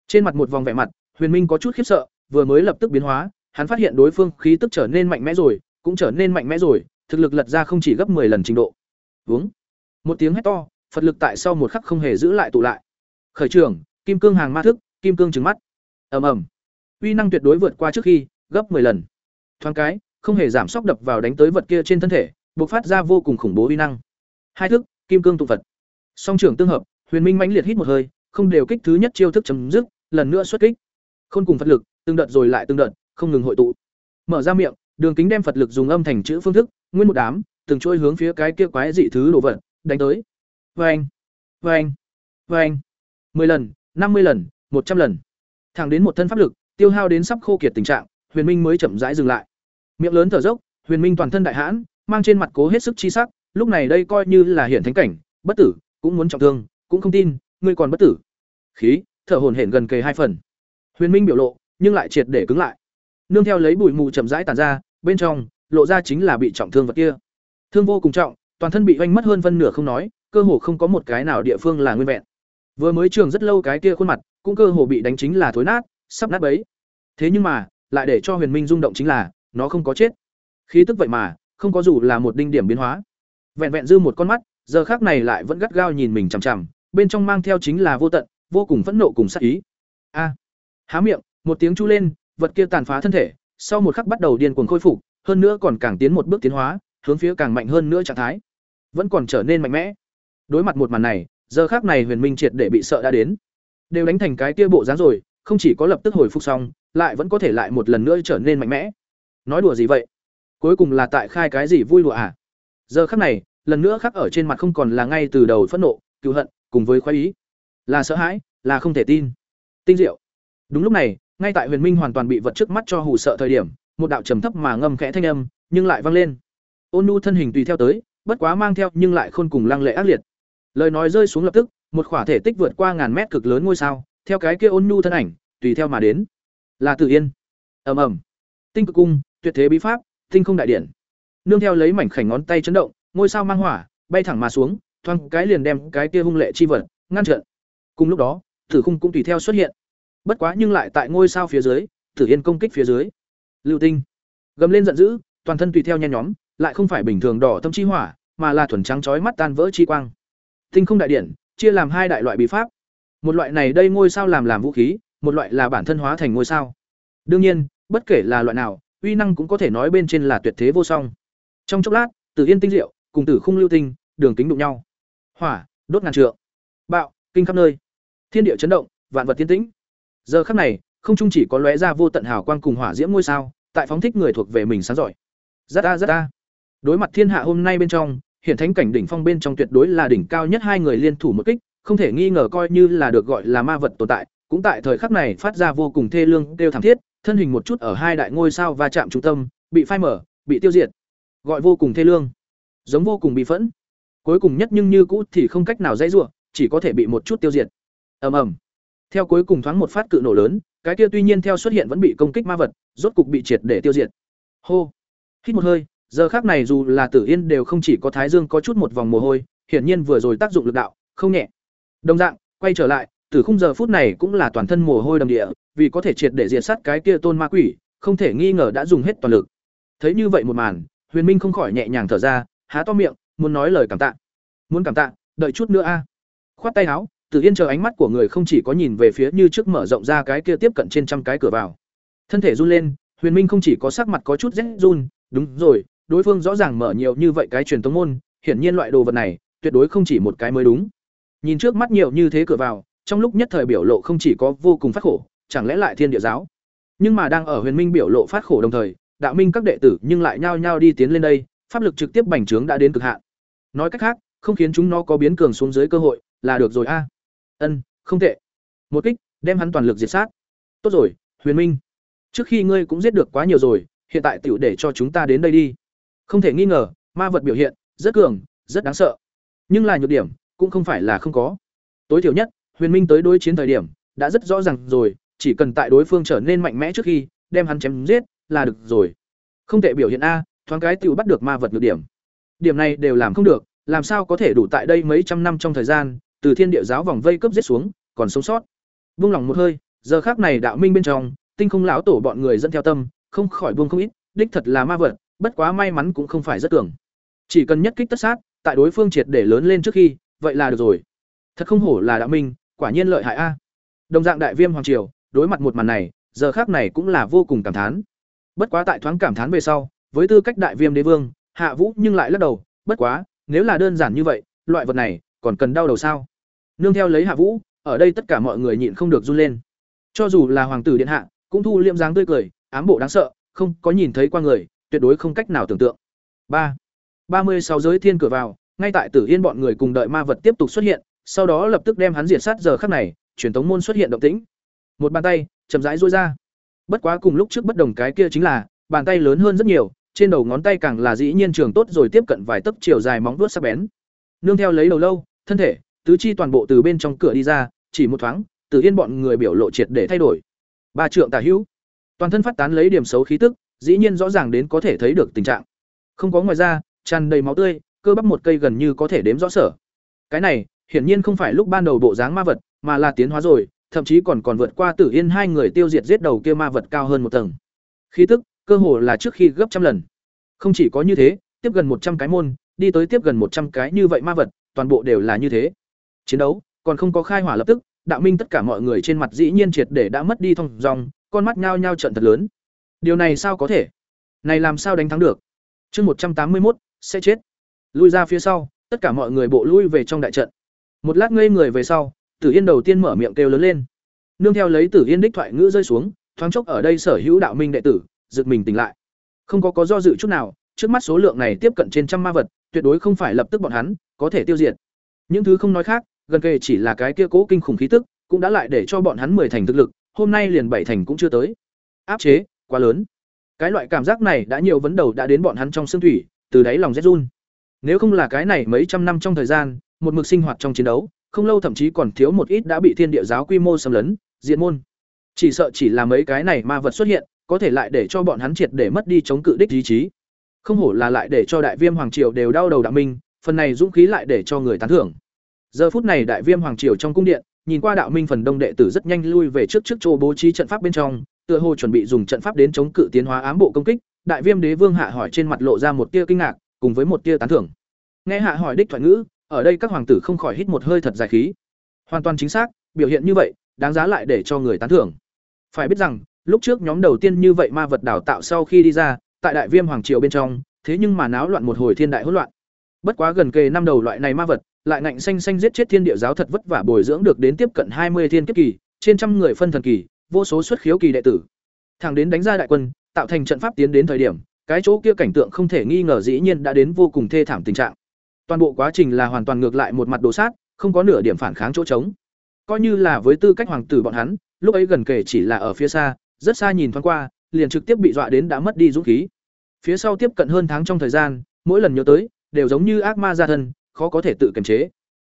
Trên mặt một vòng vẻ mặt, huyền minh có chút khiếp sợ, vừa mới lập tức biến hóa, hắn phát hiện đối phương khí tức trở nên mạnh mẽ rồi, cũng trở nên mạnh mẽ rồi, thực lực lật ra không chỉ gấp 10 lần trình độ. Hướng một tiếng hét to phật lực tại sau một khắc không hề giữ lại tụ lại. Khởi trưởng kim cương hàng ma thức, kim cương trừng mắt. Ầm ầm. Uy năng tuyệt đối vượt qua trước khi, gấp 10 lần. Thoáng cái, không hề giảm sóc đập vào đánh tới vật kia trên thân thể, bộc phát ra vô cùng khủng bố uy năng. Hai thức, kim cương tụ phật. Song trưởng tương hợp, huyền minh mãnh liệt hít một hơi, không đều kích thứ nhất chiêu thức chấm dứt, lần nữa xuất kích. Khôn cùng phật lực, từng đợt rồi lại từng đợt, không ngừng hội tụ. Mở ra miệng, đường kính đem phật lực dùng âm thành chữ phương thức, nguyên một đám, từng trôi hướng phía cái kia quái dị thứ đồ vật, đánh tới vang vang vang mười lần, năm mươi lần, một trăm lần. Thẳng đến một thân pháp lực, tiêu hao đến sắp khô kiệt tình trạng, huyền minh mới chậm rãi dừng lại. Miệng lớn thở dốc, huyền minh toàn thân đại hãn, mang trên mặt cố hết sức chi sắc, lúc này đây coi như là hiển thánh cảnh, bất tử, cũng muốn trọng thương, cũng không tin, ngươi còn bất tử. Khí, thở hồn hển gần kề hai phần. Huyền minh biểu lộ, nhưng lại triệt để cứng lại. Nương theo lấy bụi mù chậm rãi tàn ra, bên trong, lộ ra chính là bị trọng thương vật kia. Thương vô cùng trọng, toàn thân bị oanh mất hơn phân nửa không nói cơ hồ không có một cái nào địa phương là nguyên vẹn. Vừa mới trường rất lâu cái kia khuôn mặt, cũng cơ hồ bị đánh chính là thối nát, sắp nát bấy. Thế nhưng mà, lại để cho huyền minh rung động chính là, nó không có chết. Khí tức vậy mà, không có dù là một đinh điểm biến hóa. Vẹn vẹn dư một con mắt, giờ khác này lại vẫn gắt gao nhìn mình chằm chằm, bên trong mang theo chính là vô tận, vô cùng phẫn nộ cùng sát ý. A! Há miệng, một tiếng chu lên, vật kia tàn phá thân thể, sau một khắc bắt đầu điên cuồng khôi phục, hơn nữa còn càng tiến một bước tiến hóa, hướng phía càng mạnh hơn nữa trạng thái. Vẫn còn trở nên mạnh mẽ đối mặt một màn này, giờ khác này huyền minh triệt để bị sợ đã đến. Đều đánh thành cái tia bộ dáng rồi, không chỉ có lập tức hồi phục xong, lại vẫn có thể lại một lần nữa trở nên mạnh mẽ. Nói đùa gì vậy? Cuối cùng là tại khai cái gì vui đùa à? Giờ khắc này, lần nữa khắc ở trên mặt không còn là ngay từ đầu phẫn nộ cựu hận, cùng với khoái ý. Là sợ hãi, là không thể tin. Tinh diệu. Đúng lúc này, ngay tại huyền minh hoàn toàn bị vật trước mắt cho hù sợ thời điểm, một đạo trầm thấp mà ngâm khẽ thanh âm, nhưng lại vang lên. Ôn nu thân hình tùy theo tới, bất quá mang theo nhưng lại khôn cùng lăng lệ ác liệt lời nói rơi xuống lập tức, một khỏa thể tích vượt qua ngàn mét cực lớn ngôi sao, theo cái kia ôn nhu thân ảnh, tùy theo mà đến. Là tử yên. Ầm ầm. Tinh cực cung, tuyệt thế bí pháp, tinh không đại điển nương theo lấy mảnh khảnh ngón tay chấn động, ngôi sao mang hỏa, bay thẳng mà xuống, thoáng cái liền đem cái kia hung lệ chi vật, ngăn trận cùng lúc đó, tử khung cũng tùy theo xuất hiện. Bất quá nhưng lại tại ngôi sao phía dưới, tử yên công kích phía dưới. Lưu tinh. Gầm lên giận dữ, toàn thân tùy theo nhen nhóm, lại không phải bình thường đỏ tâm chi hỏa, mà là thuần trắng chói mắt tan vỡ chi quang tinh không đại điển, chia làm hai đại loại bí pháp. Một loại này đây ngôi sao làm làm vũ khí, một loại là bản thân hóa thành ngôi sao. Đương nhiên, bất kể là loại nào, uy năng cũng có thể nói bên trên là tuyệt thế vô song. Trong chốc lát, tử yên tinh diệu, cùng tử khung lưu tinh, đường kính đụng nhau. Hỏa, đốt ngàn trượng. Bạo, kinh khắp nơi. Thiên địa chấn động, vạn vật tiên tĩnh. Giờ khắc này, không chung chỉ có lóe ra vô tận hào quang cùng hỏa diễm ngôi sao, tại phóng thích người thuộc về mình sáng giỏi. Rất a rất a đối mặt thiên hạ hôm nay bên trong hiện thánh cảnh đỉnh phong bên trong tuyệt đối là đỉnh cao nhất hai người liên thủ một kích, không thể nghi ngờ coi như là được gọi là ma vật tồn tại, cũng tại thời khắc này phát ra vô cùng thê lương, kêu thảm thiết, thân hình một chút ở hai đại ngôi sao va chạm trung tâm, bị phai mở bị tiêu diệt. Gọi vô cùng thê lương, giống vô cùng bị phẫn. Cuối cùng nhất nhưng như cũ thì không cách nào dãy rủa, chỉ có thể bị một chút tiêu diệt. Ầm ầm. Theo cuối cùng thoáng một phát cự nổ lớn, cái kia tuy nhiên theo xuất hiện vẫn bị công kích ma vật, rốt cục bị triệt để tiêu diệt. Hô. Hít một hơi giờ khác này dù là tử yên đều không chỉ có thái dương có chút một vòng mồ hôi hiển nhiên vừa rồi tác dụng lực đạo không nhẹ. Đồng dạng quay trở lại từ khung giờ phút này cũng là toàn thân mồ hôi đầm địa vì có thể triệt để diệt sát cái kia tôn ma quỷ không thể nghi ngờ đã dùng hết toàn lực. Thấy như vậy một màn huyền minh không khỏi nhẹ nhàng thở ra há to miệng muốn nói lời cảm tạ. Muốn cảm tạ đợi chút nữa a. Khoát tay áo Tử Yên chờ ánh mắt của người không chỉ có nhìn về phía như trước mở rộng ra cái kia tiếp cận trên trăm cái cửa vào. Thân thể run lên, Huyền Minh không chỉ có sắc mặt có chút rét run, đúng rồi, đối phương rõ ràng mở nhiều như vậy cái truyền tống môn, hiển nhiên loại đồ vật này, tuyệt đối không chỉ một cái mới đúng. Nhìn trước mắt nhiều như thế cửa vào, trong lúc nhất thời biểu lộ không chỉ có vô cùng phát khổ, chẳng lẽ lại Thiên Địa giáo? Nhưng mà đang ở Huyền Minh biểu lộ phát khổ đồng thời, đạo minh các đệ tử nhưng lại nhao nhao đi tiến lên đây, pháp lực trực tiếp bành trướng đã đến cực hạn. Nói cách khác, không khiến chúng nó có biến cường xuống dưới cơ hội, là được rồi a ân không tệ một kích đem hắn toàn lực diệt sát tốt rồi huyền minh trước khi ngươi cũng giết được quá nhiều rồi hiện tại tựu để cho chúng ta đến đây đi không thể nghi ngờ, ma vật biểu hiện, rất cường, rất đáng sợ. Nhưng là nhược điểm, cũng không phải là không có. Tối thiểu nhất, huyền minh tới đối chiến thời điểm, đã rất rõ ràng rồi, chỉ cần tại đối phương trở nên mạnh mẽ trước khi, đem hắn chém giết, là được rồi. Không thể biểu hiện a, thoáng cái tiểu bắt được ma vật nhược điểm. Điểm này đều làm không được, làm sao có thể đủ tại đây mấy trăm năm trong thời gian, từ thiên địa giáo vòng vây cướp giết xuống, còn sống sót. Buông lòng một hơi, giờ khác này đạo minh bên trong, tinh không lão tổ bọn người dẫn theo tâm, không khỏi buông không ít, đích thật là ma vật bất quá may mắn cũng không phải rất tưởng chỉ cần nhất kích tất sát, tại đối phương triệt để lớn lên trước khi, vậy là được rồi. Thật không hổ là đạo minh, quả nhiên lợi hại a. Đồng dạng đại viêm hoàng triều, đối mặt một màn này, giờ khác này cũng là vô cùng cảm thán. Bất quá tại thoáng cảm thán về sau, với tư cách đại viêm đế vương, hạ vũ nhưng lại lắc đầu, bất quá, nếu là đơn giản như vậy, loại vật này, còn cần đau đầu sao? Nương theo lấy hạ vũ, ở đây tất cả mọi người nhịn không được run lên. Cho dù là hoàng tử điện hạ, cũng thu liệm dáng tươi cười, ám bộ đáng sợ, không có nhìn thấy qua người tuyệt đối không cách nào tưởng tượng. Ba. Ba mươi sáu giới thiên cửa vào ngay tại tử yên bọn người cùng đợi ma vật tiếp tục xuất hiện sau đó lập tức đem hắn diệt sát giờ khắc này truyền tống môn xuất hiện động tĩnh. Một bàn tay chậm rãi duỗi ra. Bất quá cùng lúc trước bất đồng cái kia chính là bàn tay lớn hơn rất nhiều trên đầu ngón tay càng là dĩ nhiên trường tốt rồi tiếp cận vài tấc chiều dài móng vuốt sắc bén. Nương theo lấy đầu lâu thân thể tứ chi toàn bộ từ bên trong cửa đi ra, chỉ một thoáng, tử Yên bọn người biểu lộ triệt để thay đổi. Ba trượng tả hữu, toàn thân phát tán lấy điểm xấu khí tức, dĩ nhiên rõ ràng đến có thể thấy được tình trạng. Không có ngoài ra, tràn đầy máu tươi, cơ bắp một cây gần như có thể đếm rõ sở. Cái này, hiển nhiên không phải lúc ban đầu bộ dáng ma vật, mà là tiến hóa rồi, thậm chí còn còn vượt qua Tử Yên hai người tiêu diệt giết đầu kia ma vật cao hơn một tầng. Khí tức, cơ hồ là trước khi gấp trăm lần. Không chỉ có như thế, tiếp gần một trăm cái môn, đi tới tiếp gần một trăm cái như vậy ma vật, toàn bộ đều là như thế. Chiến đấu còn không có khai hỏa lập tức, đạo minh tất cả mọi người trên mặt dĩ nhiên triệt để đã mất đi thông dòng, con mắt nhao nhao trận thật lớn. Điều này sao có thể? Này làm sao đánh thắng được? Chương một trăm tám mươi một sẽ chết. Lui ra phía sau, tất cả mọi người bộ lui về trong đại trận. Một lát ngây người về sau, Tử Yên đầu tiên mở miệng kêu lớn lên. Nương theo lấy Tử Yên đích thoại ngữ rơi xuống, thoáng chốc ở đây sở hữu đạo minh đệ tử, giật mình tỉnh lại. Không có có do dự chút nào, trước mắt số lượng này tiếp cận trên trăm ma vật, tuyệt đối không phải lập tức bọn hắn có thể tiêu diệt. Những thứ không nói khác, gần kề chỉ là cái kia cố kinh khủng khí tức, cũng đã lại để cho bọn hắn mười thành thực lực, hôm nay liền bảy thành cũng chưa tới. Áp chế, quá lớn. Cái loại cảm giác này đã nhiều vấn đầu đã đến bọn hắn trong xương thủy, từ đáy lòng rét run. Nếu không là cái này mấy trăm năm trong thời gian, một mực sinh hoạt trong chiến đấu, không lâu thậm chí còn thiếu một ít đã bị thiên địa giáo quy mô xâm lấn, diện môn. Chỉ sợ chỉ là mấy cái này ma vật xuất hiện, có thể lại để cho bọn hắn triệt để mất đi chống cự đích ý chí. Không hổ là lại để cho đại viêm hoàng triều đều đau đầu đạo minh, phần này dũng khí lại để cho người tán thưởng. Giờ phút này đại viêm hoàng triều trong cung điện, nhìn qua đạo minh phần đông đệ tử rất nhanh lui về trước trước chỗ bố trí trận pháp bên trong, tựa hồ chuẩn bị dùng trận pháp đến chống cự tiến hóa ám bộ công kích. Đại viêm đế vương hạ hỏi trên mặt lộ ra một tia kinh ngạc, cùng với một tia tán thưởng. Nghe hạ hỏi đích thoại ngữ, ở đây các hoàng tử không khỏi hít một hơi thật dài khí. Hoàn toàn chính xác, biểu hiện như vậy, đáng giá lại để cho người tán thưởng. Phải biết rằng, lúc trước nhóm đầu tiên như vậy ma vật đào tạo sau khi đi ra, tại đại viêm hoàng triều bên trong, thế nhưng mà náo loạn một hồi thiên đại hỗn loạn. Bất quá gần kề năm đầu loại này ma vật, lại ngạnh xanh xanh giết chết thiên địa giáo thật vất vả bồi dưỡng được đến tiếp cận hai mươi thiên kiếp kỳ, trên trăm người phân thần kỳ, vô số xuất khiếu kỳ đệ tử. Thẳng đến đánh ra đại quân, tạo thành trận pháp tiến đến thời điểm, cái chỗ kia cảnh tượng không thể nghi ngờ dĩ nhiên đã đến vô cùng thê thảm tình trạng. Toàn bộ quá trình là hoàn toàn ngược lại một mặt đồ sát, không có nửa điểm phản kháng chỗ trống. Coi như là với tư cách hoàng tử bọn hắn, lúc ấy gần kể chỉ là ở phía xa, rất xa nhìn thoáng qua, liền trực tiếp bị dọa đến đã mất đi dũng khí. Phía sau tiếp cận hơn tháng trong thời gian, mỗi lần nhớ tới, đều giống như ác ma gia thân, khó có thể tự kiềm chế.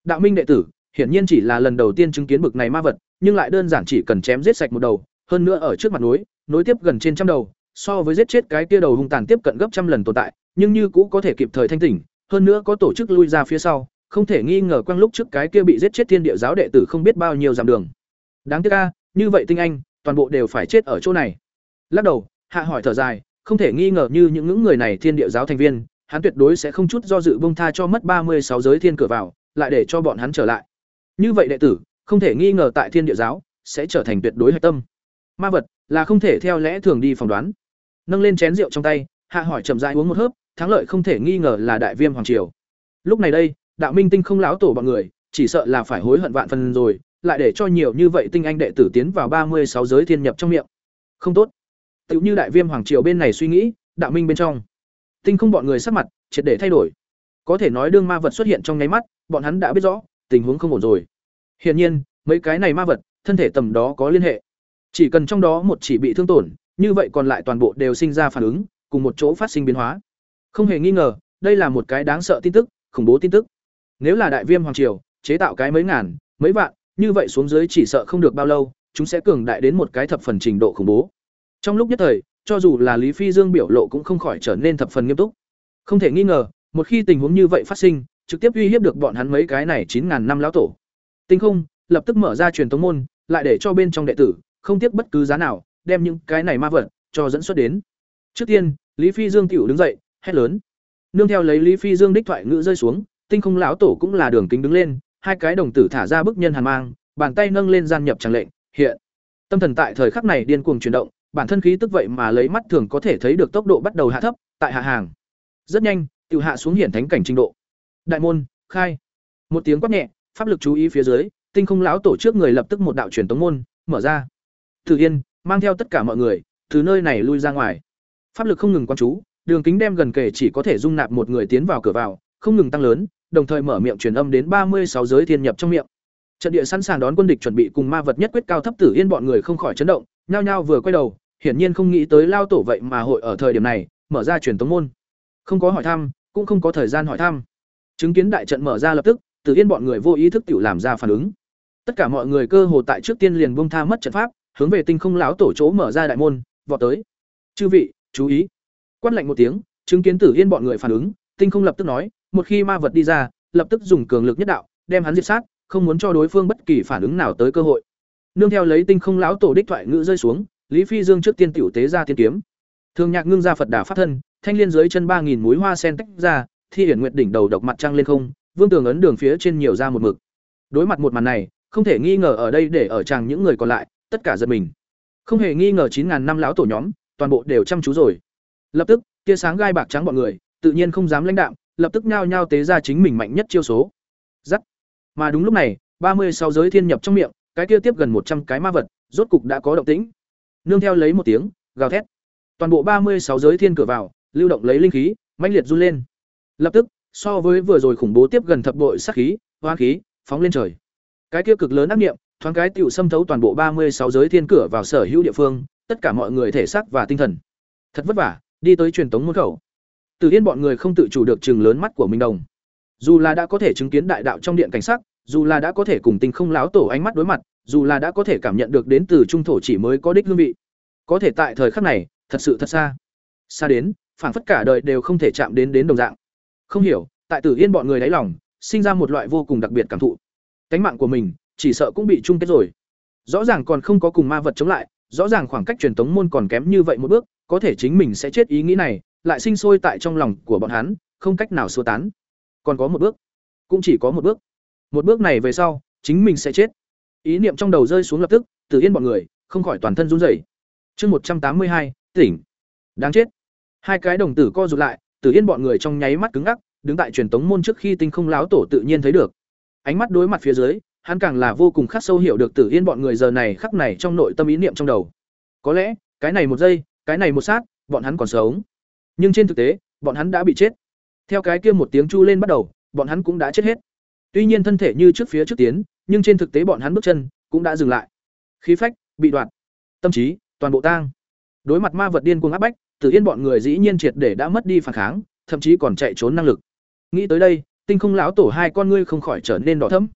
Đạo Minh đệ tử, hiển nhiên chỉ là lần đầu tiên chứng kiến bực này ma vật, nhưng lại đơn giản chỉ cần chém giết sạch một đầu, hơn nữa ở trước mặt núi, nối tiếp gần trên trăm đầu, so với giết chết cái kia đầu hung tàn tiếp cận gấp trăm lần tồn tại, nhưng như cũ có thể kịp thời thanh tỉnh, hơn nữa có tổ chức lui ra phía sau, không thể nghi ngờ quang lúc trước cái kia bị giết chết thiên địa giáo đệ tử không biết bao nhiêu dặm đường. Đáng tiếc a, như vậy tinh anh, toàn bộ đều phải chết ở chỗ này. Lắc đầu, hạ hỏi thở dài, không thể nghi ngờ như những những người này thiên địa giáo thành viên, hắn tuyệt đối sẽ không chút do dự bông tha cho mất ba mươi sáu giới thiên cửa vào, lại để cho bọn hắn trở lại. Như vậy đệ tử, không thể nghi ngờ tại thiên địa giáo sẽ trở thành tuyệt đối hạch tâm. Ma vật là không thể theo lẽ thường đi phỏng đoán. Nâng lên chén rượu trong tay, hạ hỏi chậm rãi uống một hớp, thắng lợi không thể nghi ngờ là đại viêm hoàng triều. Lúc này đây, đạo minh tinh không láo tổ bọn người, chỉ sợ là phải hối hận vạn phần rồi, lại để cho nhiều như vậy tinh anh đệ tử tiến vào ba mươi sáu giới thiên nhập trong miệng. Không tốt. Tựu như đại viêm hoàng triều bên này suy nghĩ, đạo minh bên trong. Tinh không bọn người sắc mặt, triệt để thay đổi. Có thể nói đương ma vật xuất hiện trong nháy mắt, bọn hắn đã biết rõ, tình huống không ổn rồi. Hiển nhiên, mấy cái này ma vật, thân thể tầm đó có liên hệ. Chỉ cần trong đó một chỉ bị thương tổn, như vậy còn lại toàn bộ đều sinh ra phản ứng, cùng một chỗ phát sinh biến hóa. Không hề nghi ngờ, đây là một cái đáng sợ tin tức, khủng bố tin tức. Nếu là đại viêm hoàng triều, chế tạo cái mấy ngàn, mấy vạn, như vậy xuống dưới chỉ sợ không được bao lâu, chúng sẽ cường đại đến một cái thập phần trình độ khủng bố. Trong lúc nhất thời, cho dù là Lý Phi Dương biểu lộ cũng không khỏi trở nên thập phần nghiêm túc. Không thể nghi ngờ, một khi tình huống như vậy phát sinh, trực tiếp uy hiếp được bọn hắn mấy cái này chín ngàn năm lão tổ. Tinh không, lập tức mở ra truyền tống môn, lại để cho bên trong đệ tử, không tiếc bất cứ giá nào, đem những cái này ma vật cho dẫn xuất đến. Trước tiên, Lý Phi Dương tiểu đứng dậy, hét lớn. Nương theo lấy Lý Phi Dương đích thoại ngữ rơi xuống, tinh không lão tổ cũng là đường kính đứng lên, hai cái đồng tử thả ra bức nhân hàn mang, bàn tay nâng lên gian nhập chẳng lệnh, hiện. Tâm thần tại thời khắc này điên cuồng chuyển động, bản thân khí tức vậy mà lấy mắt thường có thể thấy được tốc độ bắt đầu hạ thấp, tại hạ hàng. Rất nhanh, tiểu hạ xuống hiển thánh cảnh trình độ. Đại môn, khai. Một tiếng quát nhẹ, pháp lực chú ý phía dưới, tinh không lão tổ trước người lập tức một đạo truyền tống môn mở ra. thử Yên mang theo tất cả mọi người từ nơi này lui ra ngoài. Pháp lực không ngừng quan chú, đường kính đem gần kề chỉ có thể dung nạp một người tiến vào cửa vào, không ngừng tăng lớn, đồng thời mở miệng truyền âm đến ba mươi sáu giới thiên nhập trong miệng. Trận địa sẵn sàng đón quân địch chuẩn bị cùng ma vật nhất quyết cao thấp Tử Yên bọn người không khỏi chấn động, nhao nhao vừa quay đầu, hiển nhiên không nghĩ tới lao tổ vậy mà hội ở thời điểm này mở ra truyền tống môn. Không có hỏi thăm, cũng không có thời gian hỏi thăm. Chứng kiến đại trận mở ra lập tức, Tử Yên bọn người vô ý thức tiểu làm ra phản ứng. Tất cả mọi người cơ hồ tại trước tiên liền bông tha mất trận pháp, hướng về tinh không lão tổ chỗ mở ra đại môn, vọt tới. "Chư vị, chú ý!" Quát lạnh một tiếng, chứng kiến Tử Yên bọn người phản ứng, tinh không lập tức nói, một khi ma vật đi ra, lập tức dùng cường lực nhất đạo, đem hắn diệt sát, không muốn cho đối phương bất kỳ phản ứng nào tới cơ hội. Nương theo lấy tinh không lão tổ đích thoại ngữ rơi xuống, Lý Phi Dương trước tiên tiểu tế ra tiên kiếm. Thường Nhạc ngưng ra Phật Đà pháp thân, thanh liên dưới chân ba nghìn múi hoa sen tách ra, thi hiển nguyệt đỉnh đầu độc mặt trăng lên không, vương tường ấn đường phía trên nhiều ra một mực. Đối mặt một màn này, không thể nghi ngờ ở đây để ở chàng những người còn lại, tất cả giật mình. Không hề nghi ngờ chín ngàn năm lão tổ nhóm, toàn bộ đều chăm chú rồi. Lập tức, tia sáng gai bạc trắng bọn người, tự nhiên không dám lãnh đạm, lập tức nhao nhao tế ra chính mình mạnh nhất chiêu số. Giắt. Mà đúng lúc này, ba mươi sáu giới thiên nhập trong miệng, cái kia tiếp gần một trăm cái ma vật, rốt cục đã có động tĩnh. Nương theo lấy một tiếng, gào thét. Toàn bộ ba mươi sáu giới thiên cửa vào, lưu động lấy linh khí, mãnh liệt run lên lập tức, so với vừa rồi khủng bố tiếp gần thập bội sát khí, hoang khí, phóng lên trời. Cái kia cực lớn ác niệm, thoáng cái tựu xâm thấu toàn bộ ba mươi sáu giới thiên cửa vào sở hữu địa phương, tất cả mọi người thể xác và tinh thần. Thật vất vả, đi tới truyền tống môn khẩu. Từ yên bọn người không tự chủ được chừng lớn mắt của mình đồng. Dù là đã có thể chứng kiến đại đạo trong điện cảnh sắc, dù là đã có thể cùng tình không láo tổ ánh mắt đối mặt, dù là đã có thể cảm nhận được đến từ trung thổ chỉ mới có đích hương vị. Có thể tại thời khắc này, thật sự thật xa. Xa đến phản phất cả đời đều không thể chạm đến đến đồng dạng không hiểu, tại tử yên bọn người đáy lòng, sinh ra một loại vô cùng đặc biệt cảm thụ. Cánh mạng của mình, chỉ sợ cũng bị chung kết rồi. Rõ ràng còn không có cùng ma vật chống lại, rõ ràng khoảng cách truyền tống môn còn kém như vậy một bước, có thể chính mình sẽ chết ý nghĩ này, lại sinh sôi tại trong lòng của bọn hắn, không cách nào xua tán. Còn có một bước, cũng chỉ có một bước. Một bước này về sau, chính mình sẽ chết. Ý niệm trong đầu rơi xuống lập tức, tử yên bọn người, không khỏi toàn thân run rẩy. Chương một trăm tám mươi hai, tỉnh. Đáng chết. Hai cái đồng tử co rụt lại tử yên bọn người trong nháy mắt cứng ngắc đứng tại truyền tống môn trước khi tinh không lão tổ tự nhiên thấy được. Ánh mắt đối mặt phía dưới hắn càng là vô cùng khắc sâu hiểu được tử yên bọn người giờ này khắc này trong nội tâm ý niệm trong đầu. Có lẽ cái này một giây cái này một sát bọn hắn còn sống. Nhưng trên thực tế bọn hắn đã bị chết. Theo cái kia một tiếng chu lên bắt đầu bọn hắn cũng đã chết hết. Tuy nhiên thân thể như trước phía trước tiến nhưng trên thực tế bọn hắn bước chân cũng đã dừng lại. Khí phách bị đoạn, tâm trí toàn bộ tang. Đối mặt ma vật điên cuồng áp bách tử yên bọn người dĩ nhiên triệt để đã mất đi phản kháng, thậm chí còn chạy trốn năng lực. Nghĩ tới đây, tinh không lão tổ hai con ngươi không khỏi trở nên đỏ thẫm.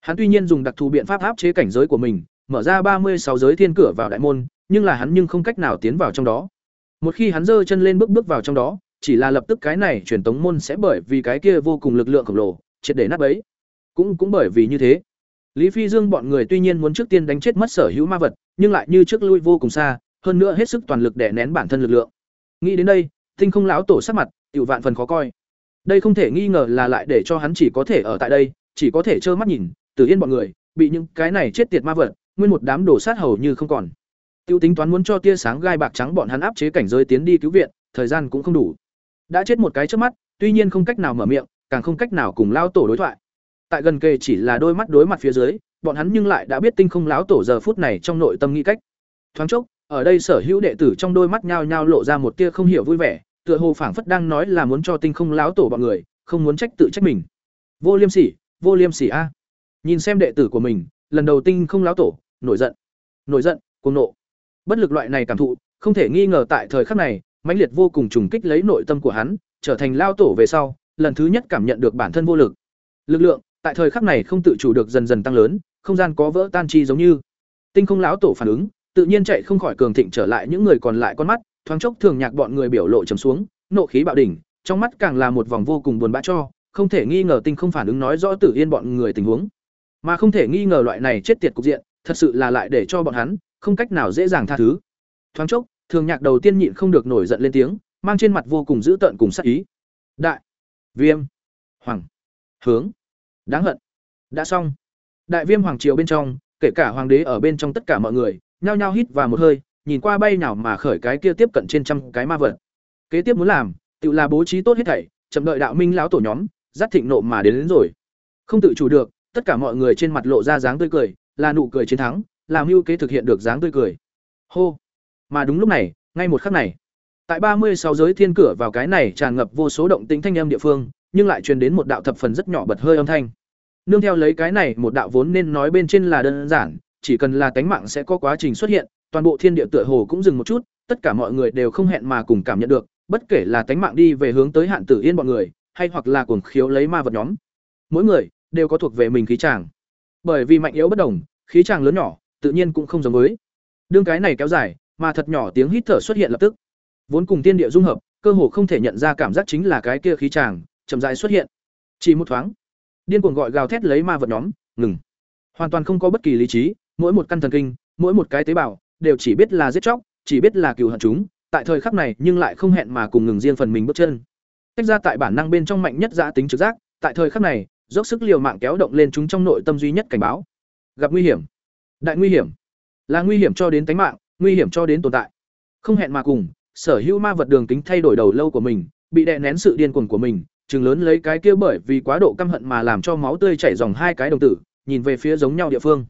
Hắn tuy nhiên dùng đặc thù biện pháp áp chế cảnh giới của mình, mở ra ba mươi sáu giới thiên cửa vào đại môn, nhưng là hắn nhưng không cách nào tiến vào trong đó. Một khi hắn giơ chân lên bước bước vào trong đó, chỉ là lập tức cái này truyền tống môn sẽ bởi vì cái kia vô cùng lực lượng khổng lồ, triệt để nát bấy. Cũng cũng bởi vì như thế, lý phi dương bọn người tuy nhiên muốn trước tiên đánh chết mất sở hữu ma vật, nhưng lại như trước lui vô cùng xa, hơn nữa hết sức toàn lực để nén bản thân lực lượng nghĩ đến đây, tinh không lão tổ sắc mặt, tiểu vạn phần khó coi. Đây không thể nghi ngờ là lại để cho hắn chỉ có thể ở tại đây, chỉ có thể trơ mắt nhìn từ yên bọn người, bị những cái này chết tiệt ma vật, nguyên một đám đổ sát hầu như không còn. Tiêu tính toán muốn cho tia sáng gai bạc trắng bọn hắn áp chế cảnh giới tiến đi cứu viện, thời gian cũng không đủ. Đã chết một cái trước mắt, tuy nhiên không cách nào mở miệng, càng không cách nào cùng lao tổ đối thoại. Tại gần kề chỉ là đôi mắt đối mặt phía dưới, bọn hắn nhưng lại đã biết tinh không láo tổ giờ phút này trong nội tâm nghĩ cách. Thoáng chốc ở đây sở hữu đệ tử trong đôi mắt nhao nhao lộ ra một tia không hiểu vui vẻ, tựa hồ phảng phất đang nói là muốn cho tinh không láo tổ bọn người, không muốn trách tự trách mình. Vô liêm sỉ, vô liêm sỉ a. À. Nhìn xem đệ tử của mình, lần đầu tinh không láo tổ, nổi giận nổi giận, cuồng nộ. Bất lực loại này cảm thụ, không thể nghi ngờ tại thời khắc này, mãnh liệt vô cùng trùng kích lấy nội tâm của hắn, trở thành lao tổ về sau, lần thứ nhất cảm nhận được bản thân vô lực. Lực lượng, tại thời khắc này không tự chủ được dần dần tăng lớn, không gian có vỡ tan chi giống như. Tinh không lão tổ phản ứng tự nhiên chạy không khỏi cường thịnh trở lại những người còn lại con mắt, thoáng chốc thường nhạc bọn người biểu lộ trầm xuống, nộ khí bạo đỉnh, trong mắt càng là một vòng vô cùng buồn bã cho, không thể nghi ngờ tinh không phản ứng nói rõ tử yên bọn người tình huống. Mà không thể nghi ngờ loại này chết tiệt cục diện, thật sự là lại để cho bọn hắn không cách nào dễ dàng tha thứ. Thoáng chốc, thường nhạc đầu tiên nhịn không được nổi giận lên tiếng, mang trên mặt vô cùng dữ tợn cùng sắc ý. Đại, viêm, hoàng, hướng, đáng hận, đã xong. Đại viêm hoàng triều bên trong, kể cả hoàng đế ở bên trong tất cả mọi người nhao nhao hít vào một hơi nhìn qua bay nào mà khởi cái kia tiếp cận trên trăm cái ma vật. Kế tiếp muốn làm tự là bố trí tốt hết thảy chậm đợi đạo minh lão tổ nhóm dắt thịnh nộ mà đến, đến rồi. Không tự chủ được tất cả mọi người trên mặt lộ ra dáng tươi cười là nụ cười chiến thắng làm hưu kế thực hiện được dáng tươi cười. Hô. Mà đúng lúc này ngay một khắc này tại ba mươi sáu giới thiên cửa vào cái này tràn ngập vô số động tính thanh âm địa phương nhưng lại truyền đến một đạo thập phần rất nhỏ bật hơi âm thanh. Nương theo lấy cái này một đạo vốn nên nói bên trên là đơn giản chỉ cần là tánh mạng sẽ có quá trình xuất hiện, toàn bộ thiên địa tựa hồ cũng dừng một chút, tất cả mọi người đều không hẹn mà cùng cảm nhận được, bất kể là tánh mạng đi về hướng tới hạn tử yên bọn người, hay hoặc là cuồng khiếu lấy ma vật nhóm. Mỗi người đều có thuộc về mình khí chàng. bởi vì mạnh yếu bất đồng, khí chàng lớn nhỏ, tự nhiên cũng không giống với. Đương cái này kéo dài, mà thật nhỏ tiếng hít thở xuất hiện lập tức. Vốn cùng tiên địa dung hợp, cơ hồ không thể nhận ra cảm giác chính là cái kia khí chàng, chậm rãi xuất hiện. Chỉ một thoáng, điên cuồng gọi gào thét lấy ma vật nhóm, ngừng. Hoàn toàn không có bất kỳ lý trí mỗi một căn thần kinh, mỗi một cái tế bào, đều chỉ biết là giết chóc, chỉ biết là cừu hận chúng, tại thời khắc này nhưng lại không hẹn mà cùng ngừng riêng phần mình bước chân. Tách ra tại bản năng bên trong mạnh nhất giá tính trực giác, tại thời khắc này, dốc sức liều mạng kéo động lên chúng trong nội tâm duy nhất cảnh báo. Gặp nguy hiểm. Đại nguy hiểm. Là nguy hiểm cho đến tính mạng, nguy hiểm cho đến tồn tại. Không hẹn mà cùng, sở hữu ma vật đường kính thay đổi đầu lâu của mình, bị đè nén sự điên cuồng của mình, chừng lớn lấy cái kia bởi vì quá độ căm hận mà làm cho máu tươi chảy dòng hai cái đồng tử, nhìn về phía giống nhau địa phương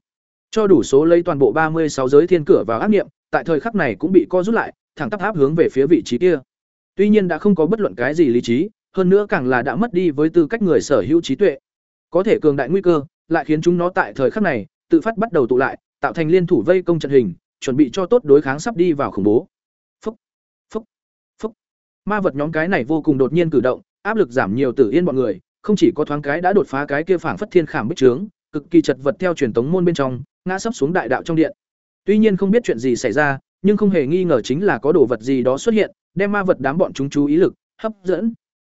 cho đủ số lấy toàn bộ ba mươi sáu giới thiên cửa vào ác nghiệm tại thời khắc này cũng bị co rút lại, thẳng tắp áp hướng về phía vị trí kia. Tuy nhiên đã không có bất luận cái gì lý trí, hơn nữa càng là đã mất đi với tư cách người sở hữu trí tuệ. Có thể cường đại nguy cơ, lại khiến chúng nó tại thời khắc này, tự phát bắt đầu tụ lại, tạo thành liên thủ vây công trận hình, chuẩn bị cho tốt đối kháng sắp đi vào khủng bố. Phúc phúc phúc. Ma vật nhóm cái này vô cùng đột nhiên cử động, áp lực giảm nhiều tử yên bọn người, không chỉ có thoáng cái đã đột phá cái kia phảng phất thiên khảm bích trướng cực kỳ chật vật theo truyền tống môn bên trong, ngã sấp xuống đại đạo trong điện. Tuy nhiên không biết chuyện gì xảy ra, nhưng không hề nghi ngờ chính là có đồ vật gì đó xuất hiện, đem ma vật đám bọn chúng chú ý lực, hấp dẫn.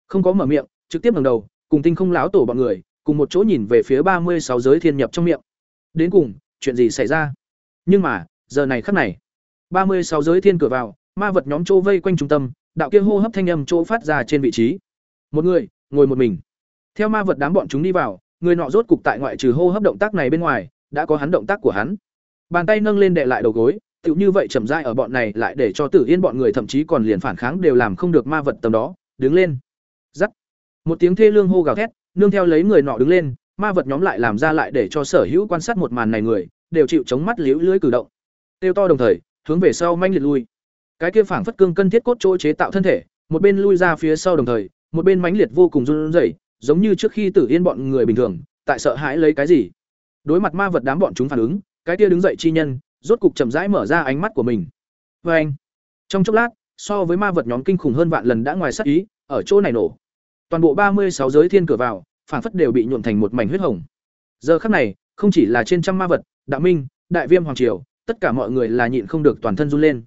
Không có mở miệng, trực tiếp ngẩng đầu, cùng tinh không láo tổ bọn người, cùng một chỗ nhìn về phía ba mươi sáu giới thiên nhập trong miệng. Đến cùng, chuyện gì xảy ra? Nhưng mà, giờ này khắc này, ba mươi sáu giới thiên cửa vào, ma vật nhóm chỗ vây quanh trung tâm, đạo kia hô hấp thanh âm chỗ phát ra trên vị trí. Một người, ngồi một mình. Theo ma vật đám bọn chúng đi vào người nọ rốt cục tại ngoại trừ hô hấp động tác này bên ngoài, đã có hắn động tác của hắn. Bàn tay nâng lên đệ lại đầu gối, tựu như vậy chậm rãi ở bọn này lại để cho tử yên bọn người thậm chí còn liền phản kháng đều làm không được ma vật tầm đó, đứng lên. Giắt. Một tiếng thê lương hô gào thét, nương theo lấy người nọ đứng lên, ma vật nhóm lại làm ra lại để cho sở hữu quan sát một màn này người, đều chịu chống mắt liễu lưỡi cử động. Tiêu to đồng thời, hướng về sau manh liệt lui. Cái kia phảng phất cương cân thiết cốt chỗ chế tạo thân thể, một bên lui ra phía sau đồng thời, một bên mãnh liệt vô cùng run rẩy giống như trước khi tử yên bọn người bình thường, tại sợ hãi lấy cái gì. Đối mặt ma vật đám bọn chúng phản ứng, cái kia đứng dậy chi nhân, rốt cục chậm rãi mở ra ánh mắt của mình. Vê anh, trong chốc lát, so với ma vật nhóm kinh khủng hơn vạn lần đã ngoài sắc ý, ở chỗ này nổ. Toàn bộ ba mươi sáu giới thiên cửa vào, phảng phất đều bị nhuộn thành một mảnh huyết hồng. Giờ khắc này, không chỉ là trên trăm ma vật, đạo minh, đại viêm hoàng triều, tất cả mọi người là nhịn không được toàn thân run lên.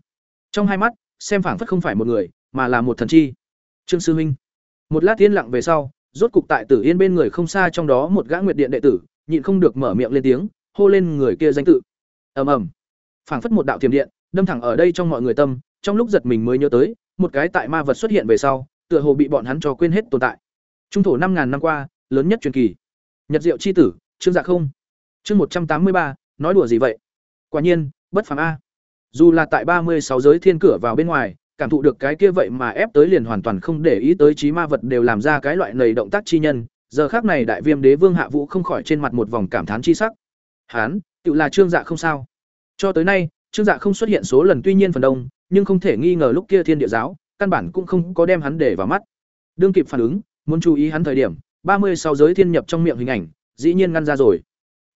Trong hai mắt, xem phảng phất không phải một người, mà là một thần chi. Trương sư huynh, một lát yên lặng về sau rốt cục tại tử yên bên người không xa trong đó một gã nguyệt điện đệ tử, nhịn không được mở miệng lên tiếng, hô lên người kia danh tự. Ầm ầm. Phảng phất một đạo tiềm điện, đâm thẳng ở đây trong mọi người tâm, trong lúc giật mình mới nhớ tới, một cái tại ma vật xuất hiện về sau, tựa hồ bị bọn hắn cho quên hết tồn tại. Trung thổ năm ngàn năm qua, lớn nhất truyền kỳ. Nhật diệu chi tử, trương dạ không. Chương một trăm tám mươi ba, nói đùa gì vậy? Quả nhiên, bất phàm a. Dù là tại ba mươi sáu giới thiên cửa vào bên ngoài cảm thụ được cái kia vậy mà ép tới liền hoàn toàn không để ý tới trí ma vật đều làm ra cái loại nầy động tác chi nhân, giờ khác này đại viêm đế vương hạ vũ không khỏi trên mặt một vòng cảm thán chi sắc. Hán tự là trương dạ không sao. Cho tới nay, trương dạ không xuất hiện số lần tuy nhiên phần đông, nhưng không thể nghi ngờ lúc kia thiên địa giáo, căn bản cũng không có đem hắn để vào mắt. Đương kịp phản ứng, muốn chú ý hắn thời điểm, ba mươi sáu giới thiên nhập trong miệng hình ảnh, dĩ nhiên ngăn ra rồi.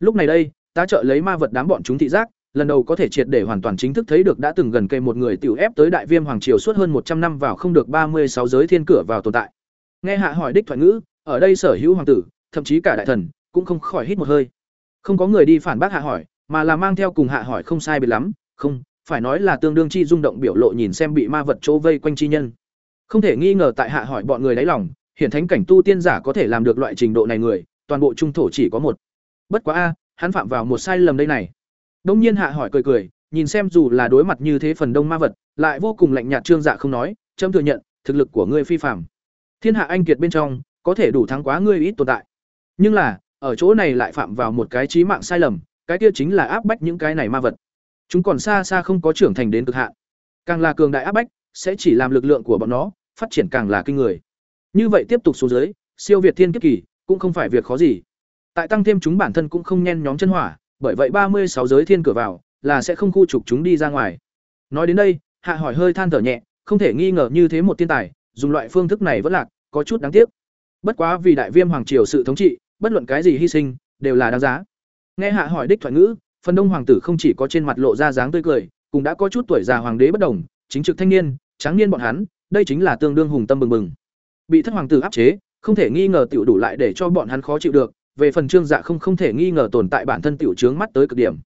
Lúc này đây, tá trợ lấy ma vật đám bọn chúng thị giác lần đầu có thể triệt để hoàn toàn chính thức thấy được đã từng gần cây một người tiểu ép tới đại viêm hoàng triều suốt hơn một trăm năm vào không được ba mươi sáu giới thiên cửa vào tồn tại. Nghe hạ hỏi đích thoại ngữ, ở đây sở hữu hoàng tử, thậm chí cả đại thần, cũng không khỏi hít một hơi. Không có người đi phản bác hạ hỏi, mà là mang theo cùng hạ hỏi không sai biệt lắm, không, phải nói là tương đương chi rung động biểu lộ nhìn xem bị ma vật chỗ vây quanh chi nhân. Không thể nghi ngờ tại hạ hỏi bọn người đáy lòng, hiển thánh cảnh tu tiên giả có thể làm được loại trình độ này người, toàn bộ trung thổ chỉ có một. Bất quá a, hắn phạm vào một sai lầm đây này đông nhiên hạ hỏi cười cười, nhìn xem dù là đối mặt như thế phần đông ma vật, lại vô cùng lạnh nhạt trương dạ không nói trâm thừa nhận, thực lực của ngươi phi phàm. Thiên hạ anh kiệt bên trong, có thể đủ thắng quá ngươi ít tồn tại. Nhưng là, ở chỗ này lại phạm vào một cái trí mạng sai lầm, cái kia chính là áp bách những cái này ma vật. Chúng còn xa xa không có trưởng thành đến cực hạn. Càng là cường đại áp bách, sẽ chỉ làm lực lượng của bọn nó, phát triển càng là kinh người. Như vậy tiếp tục xuống dưới, siêu việt thiên kiếp kỳ, cũng không phải việc khó gì. Tại tăng thêm chúng bản thân cũng không nhen nhóm chân hỏa bởi vậy ba mươi sáu giới thiên cửa vào là sẽ không khu trục chúng đi ra ngoài. Nói đến đây, hạ hỏi hơi than thở nhẹ, không thể nghi ngờ như thế một thiên tài, dùng loại phương thức này vẫn lạc, có chút đáng tiếc. Bất quá vì đại viêm hoàng triều sự thống trị, bất luận cái gì hy sinh, đều là đáng giá. Nghe hạ hỏi đích thoại ngữ, phần đông hoàng tử không chỉ có trên mặt lộ ra dáng tươi cười, cũng đã có chút tuổi già hoàng đế bất đồng, chính trực thanh niên, tráng niên bọn hắn, đây chính là tương đương hùng tâm bừng bừng. Bị thất hoàng tử áp chế, không thể nghi ngờ tiểu đủ lại để cho bọn hắn khó chịu được về phần trương dạ không không thể nghi ngờ tồn tại bản thân tiểu trướng mắt tới cực điểm.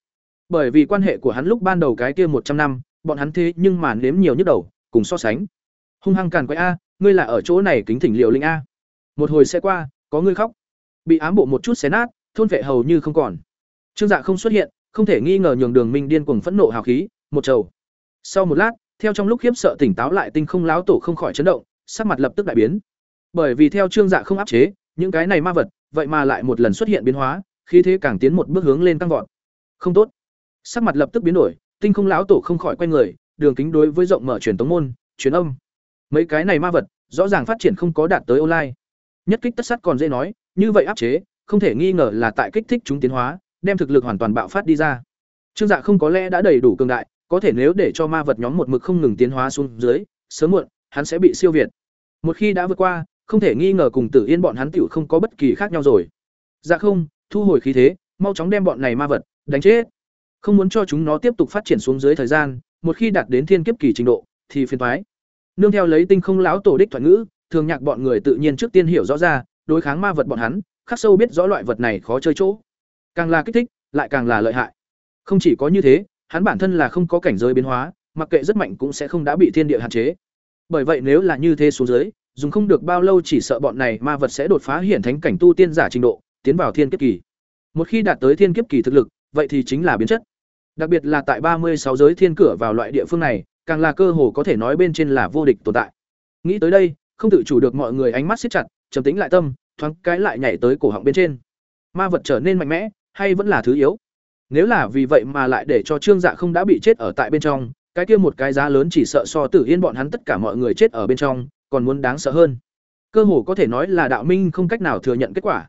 Bởi vì quan hệ của hắn lúc ban đầu cái kia một trăm năm, bọn hắn thế nhưng mà nếm nhiều nhức đầu, cùng so sánh. Hung hăng càn quái a, ngươi là ở chỗ này kính thỉnh liệu linh a. Một hồi sẽ qua, có ngươi khóc. Bị ám bộ một chút xé nát, thôn vệ hầu như không còn. Trương dạ không xuất hiện, không thể nghi ngờ nhường đường minh điên cuồng phẫn nộ hào khí, một trầu. Sau một lát, theo trong lúc khiếp sợ tỉnh táo lại tinh không láo tổ không khỏi chấn động, sắc mặt lập tức đại biến. Bởi vì theo trương dạ không áp chế, những cái này ma vật vậy mà lại một lần xuất hiện biến hóa, khí thế càng tiến một bước hướng lên tăng vọt. Không tốt. Sắc mặt lập tức biến đổi, tinh không lão tổ không khỏi quay người, đường kính đối với rộng mở truyền tống môn, truyền âm. Mấy cái này ma vật, rõ ràng phát triển không có đạt tới online. Nhất kích tất sắt còn dễ nói, như vậy áp chế, không thể nghi ngờ là tại kích thích chúng tiến hóa, đem thực lực hoàn toàn bạo phát đi ra. Trương dạ không có lẽ đã đầy đủ cường đại, có thể nếu để cho ma vật nhóm một mực không ngừng tiến hóa xuống dưới, sớm muộn, hắn sẽ bị siêu việt. Một khi đã vượt qua không thể nghi ngờ cùng tử yên bọn hắn tiểu không có bất kỳ khác nhau rồi. Dạ không, thu hồi khí thế, mau chóng đem bọn này ma vật đánh chết. Không muốn cho chúng nó tiếp tục phát triển xuống dưới thời gian, một khi đạt đến thiên kiếp kỳ trình độ, thì phiền thoái nương theo lấy tinh không lão tổ đích thoại ngữ, thường nhạc bọn người tự nhiên trước tiên hiểu rõ ra, đối kháng ma vật bọn hắn, khắc sâu biết rõ loại vật này khó chơi chỗ. Càng là kích thích, lại càng là lợi hại. Không chỉ có như thế, hắn bản thân là không có cảnh giới biến hóa, mặc kệ rất mạnh cũng sẽ không đã bị thiên địa hạn chế. Bởi vậy nếu là như thế xuống dưới dùng không được bao lâu chỉ sợ bọn này ma vật sẽ đột phá hiển thánh cảnh tu tiên giả trình độ, tiến vào thiên kiếp kỳ. Một khi đạt tới thiên kiếp kỳ thực lực, vậy thì chính là biến chất. Đặc biệt là tại ba mươi sáu giới thiên cửa vào loại địa phương này, càng là cơ hồ có thể nói bên trên là vô địch tồn tại. Nghĩ tới đây, không tự chủ được mọi người ánh mắt siết chặt, trầm tĩnh lại tâm, thoáng cái lại nhảy tới cổ họng bên trên. Ma vật trở nên mạnh mẽ, hay vẫn là thứ yếu? Nếu là vì vậy mà lại để cho trương dạ không đã bị chết ở tại bên trong, cái kia một cái giá lớn chỉ sợ so tử yên bọn hắn tất cả mọi người chết ở bên trong còn muốn đáng sợ hơn. Cơ hồ có thể nói là đạo minh không cách nào thừa nhận kết quả.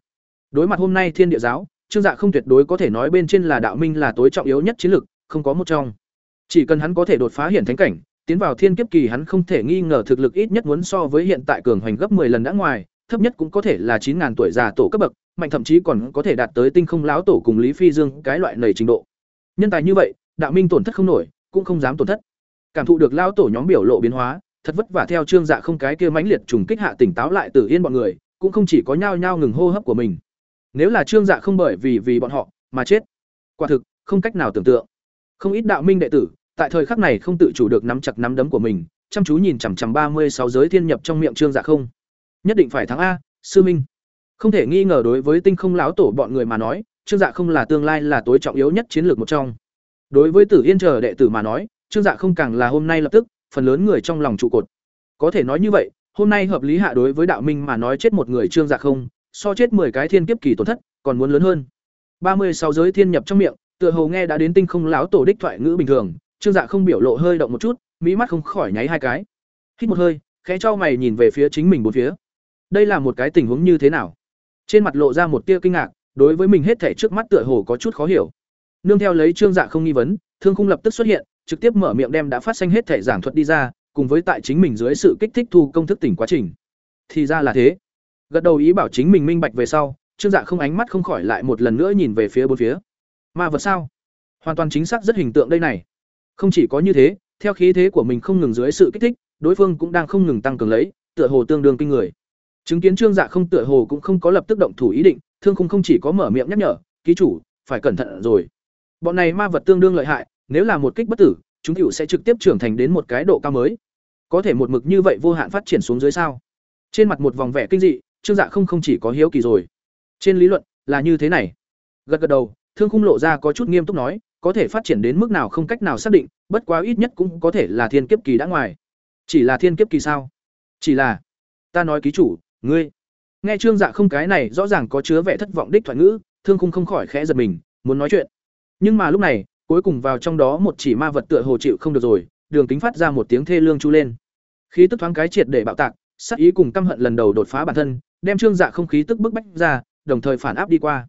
Đối mặt hôm nay thiên địa giáo, trương dạ không tuyệt đối có thể nói bên trên là đạo minh là tối trọng yếu nhất chiến lực, không có một trong. Chỉ cần hắn có thể đột phá hiển thánh cảnh, tiến vào thiên kiếp kỳ hắn không thể nghi ngờ thực lực ít nhất muốn so với hiện tại cường hoành gấp 10 lần đã ngoài, thấp nhất cũng có thể là 9000 tuổi già tổ cấp bậc, mạnh thậm chí còn có thể đạt tới tinh không lão tổ cùng lý phi dương cái loại nầy trình độ. Nhân tài như vậy, đạo minh tổn thất không nổi, cũng không dám tổn thất. Cảm thụ được lão tổ nhóm biểu lộ biến hóa thật vất vả theo trương dạ không cái kia mãnh liệt trùng kích hạ tỉnh táo lại tử yên bọn người, cũng không chỉ có nhao nhao ngừng hô hấp của mình. Nếu là trương dạ không bởi vì vì bọn họ mà chết, quả thực không cách nào tưởng tượng. Không ít đạo minh đệ tử, tại thời khắc này không tự chủ được nắm chặt nắm đấm của mình, chăm chú nhìn chằm chằm ba mươi sáu giới thiên nhập trong miệng trương dạ không. Nhất định phải thắng a, sư minh. Không thể nghi ngờ đối với tinh không lão tổ bọn người mà nói, trương dạ không là tương lai là tối trọng yếu nhất chiến lược một trong. Đối với tử yên chờ đệ tử mà nói, trương dạ không càng là hôm nay lập tức phần lớn người trong lòng trụ cột. Có thể nói như vậy, hôm nay hợp lý hạ đối với đạo minh mà nói chết một người trương dạ không, so chết 10 cái thiên kiếp kỳ tổn thất, còn muốn lớn hơn. Ba mươi sáu giới thiên nhập trong miệng, tựa hồ nghe đã đến tinh không lão tổ đích thoại ngữ bình thường, trương dạ không biểu lộ hơi động một chút, mỹ mắt không khỏi nháy hai cái. Hít một hơi, khẽ cho mày nhìn về phía chính mình bốn phía. Đây là một cái tình huống như thế nào? Trên mặt lộ ra một tia kinh ngạc, đối với mình hết thảy trước mắt tựa hồ có chút khó hiểu. Nương theo lấy trương dạ không nghi vấn, thương khung lập tức xuất hiện trực tiếp mở miệng đem đã phát sinh hết thể giảng thuật đi ra, cùng với tại chính mình dưới sự kích thích thu công thức tỉnh quá trình. Thì ra là thế. Gật đầu ý bảo chính mình minh bạch về sau, trương dạ không ánh mắt không khỏi lại một lần nữa nhìn về phía bốn phía. Ma vật sao? Hoàn toàn chính xác rất hình tượng đây này. Không chỉ có như thế, theo khí thế của mình không ngừng dưới sự kích thích, đối phương cũng đang không ngừng tăng cường lấy, tựa hồ tương đương kinh người. Chứng kiến trương dạ không tựa hồ cũng không có lập tức động thủ ý định, thương khung không chỉ có mở miệng nhắc nhở, ký chủ, phải cẩn thận rồi. Bọn này ma vật tương đương lợi hại nếu là một kích bất tử, chúng cựu sẽ trực tiếp trưởng thành đến một cái độ cao mới. Có thể một mực như vậy vô hạn phát triển xuống dưới sao? Trên mặt một vòng vẻ kinh dị, trương dạ không không chỉ có hiếu kỳ rồi. Trên lý luận, là như thế này. Gật gật đầu, thương khung lộ ra có chút nghiêm túc nói, có thể phát triển đến mức nào không cách nào xác định, bất quá ít nhất cũng có thể là thiên kiếp kỳ đã ngoài. Chỉ là thiên kiếp kỳ sao? Chỉ là, ta nói ký chủ, ngươi. Nghe trương dạ không cái này rõ ràng có chứa vẻ thất vọng đích thoại ngữ, thương khung không khỏi khẽ giật mình, muốn nói chuyện. Nhưng mà lúc này cuối cùng vào trong đó một chỉ ma vật tựa hồ chịu không được rồi, đường kính phát ra một tiếng thê lương chu lên. Khí tức thoáng cái triệt để bạo tạc sắc ý cùng căm hận lần đầu đột phá bản thân, đem trương dạ không khí tức bức bách ra, đồng thời phản áp đi qua.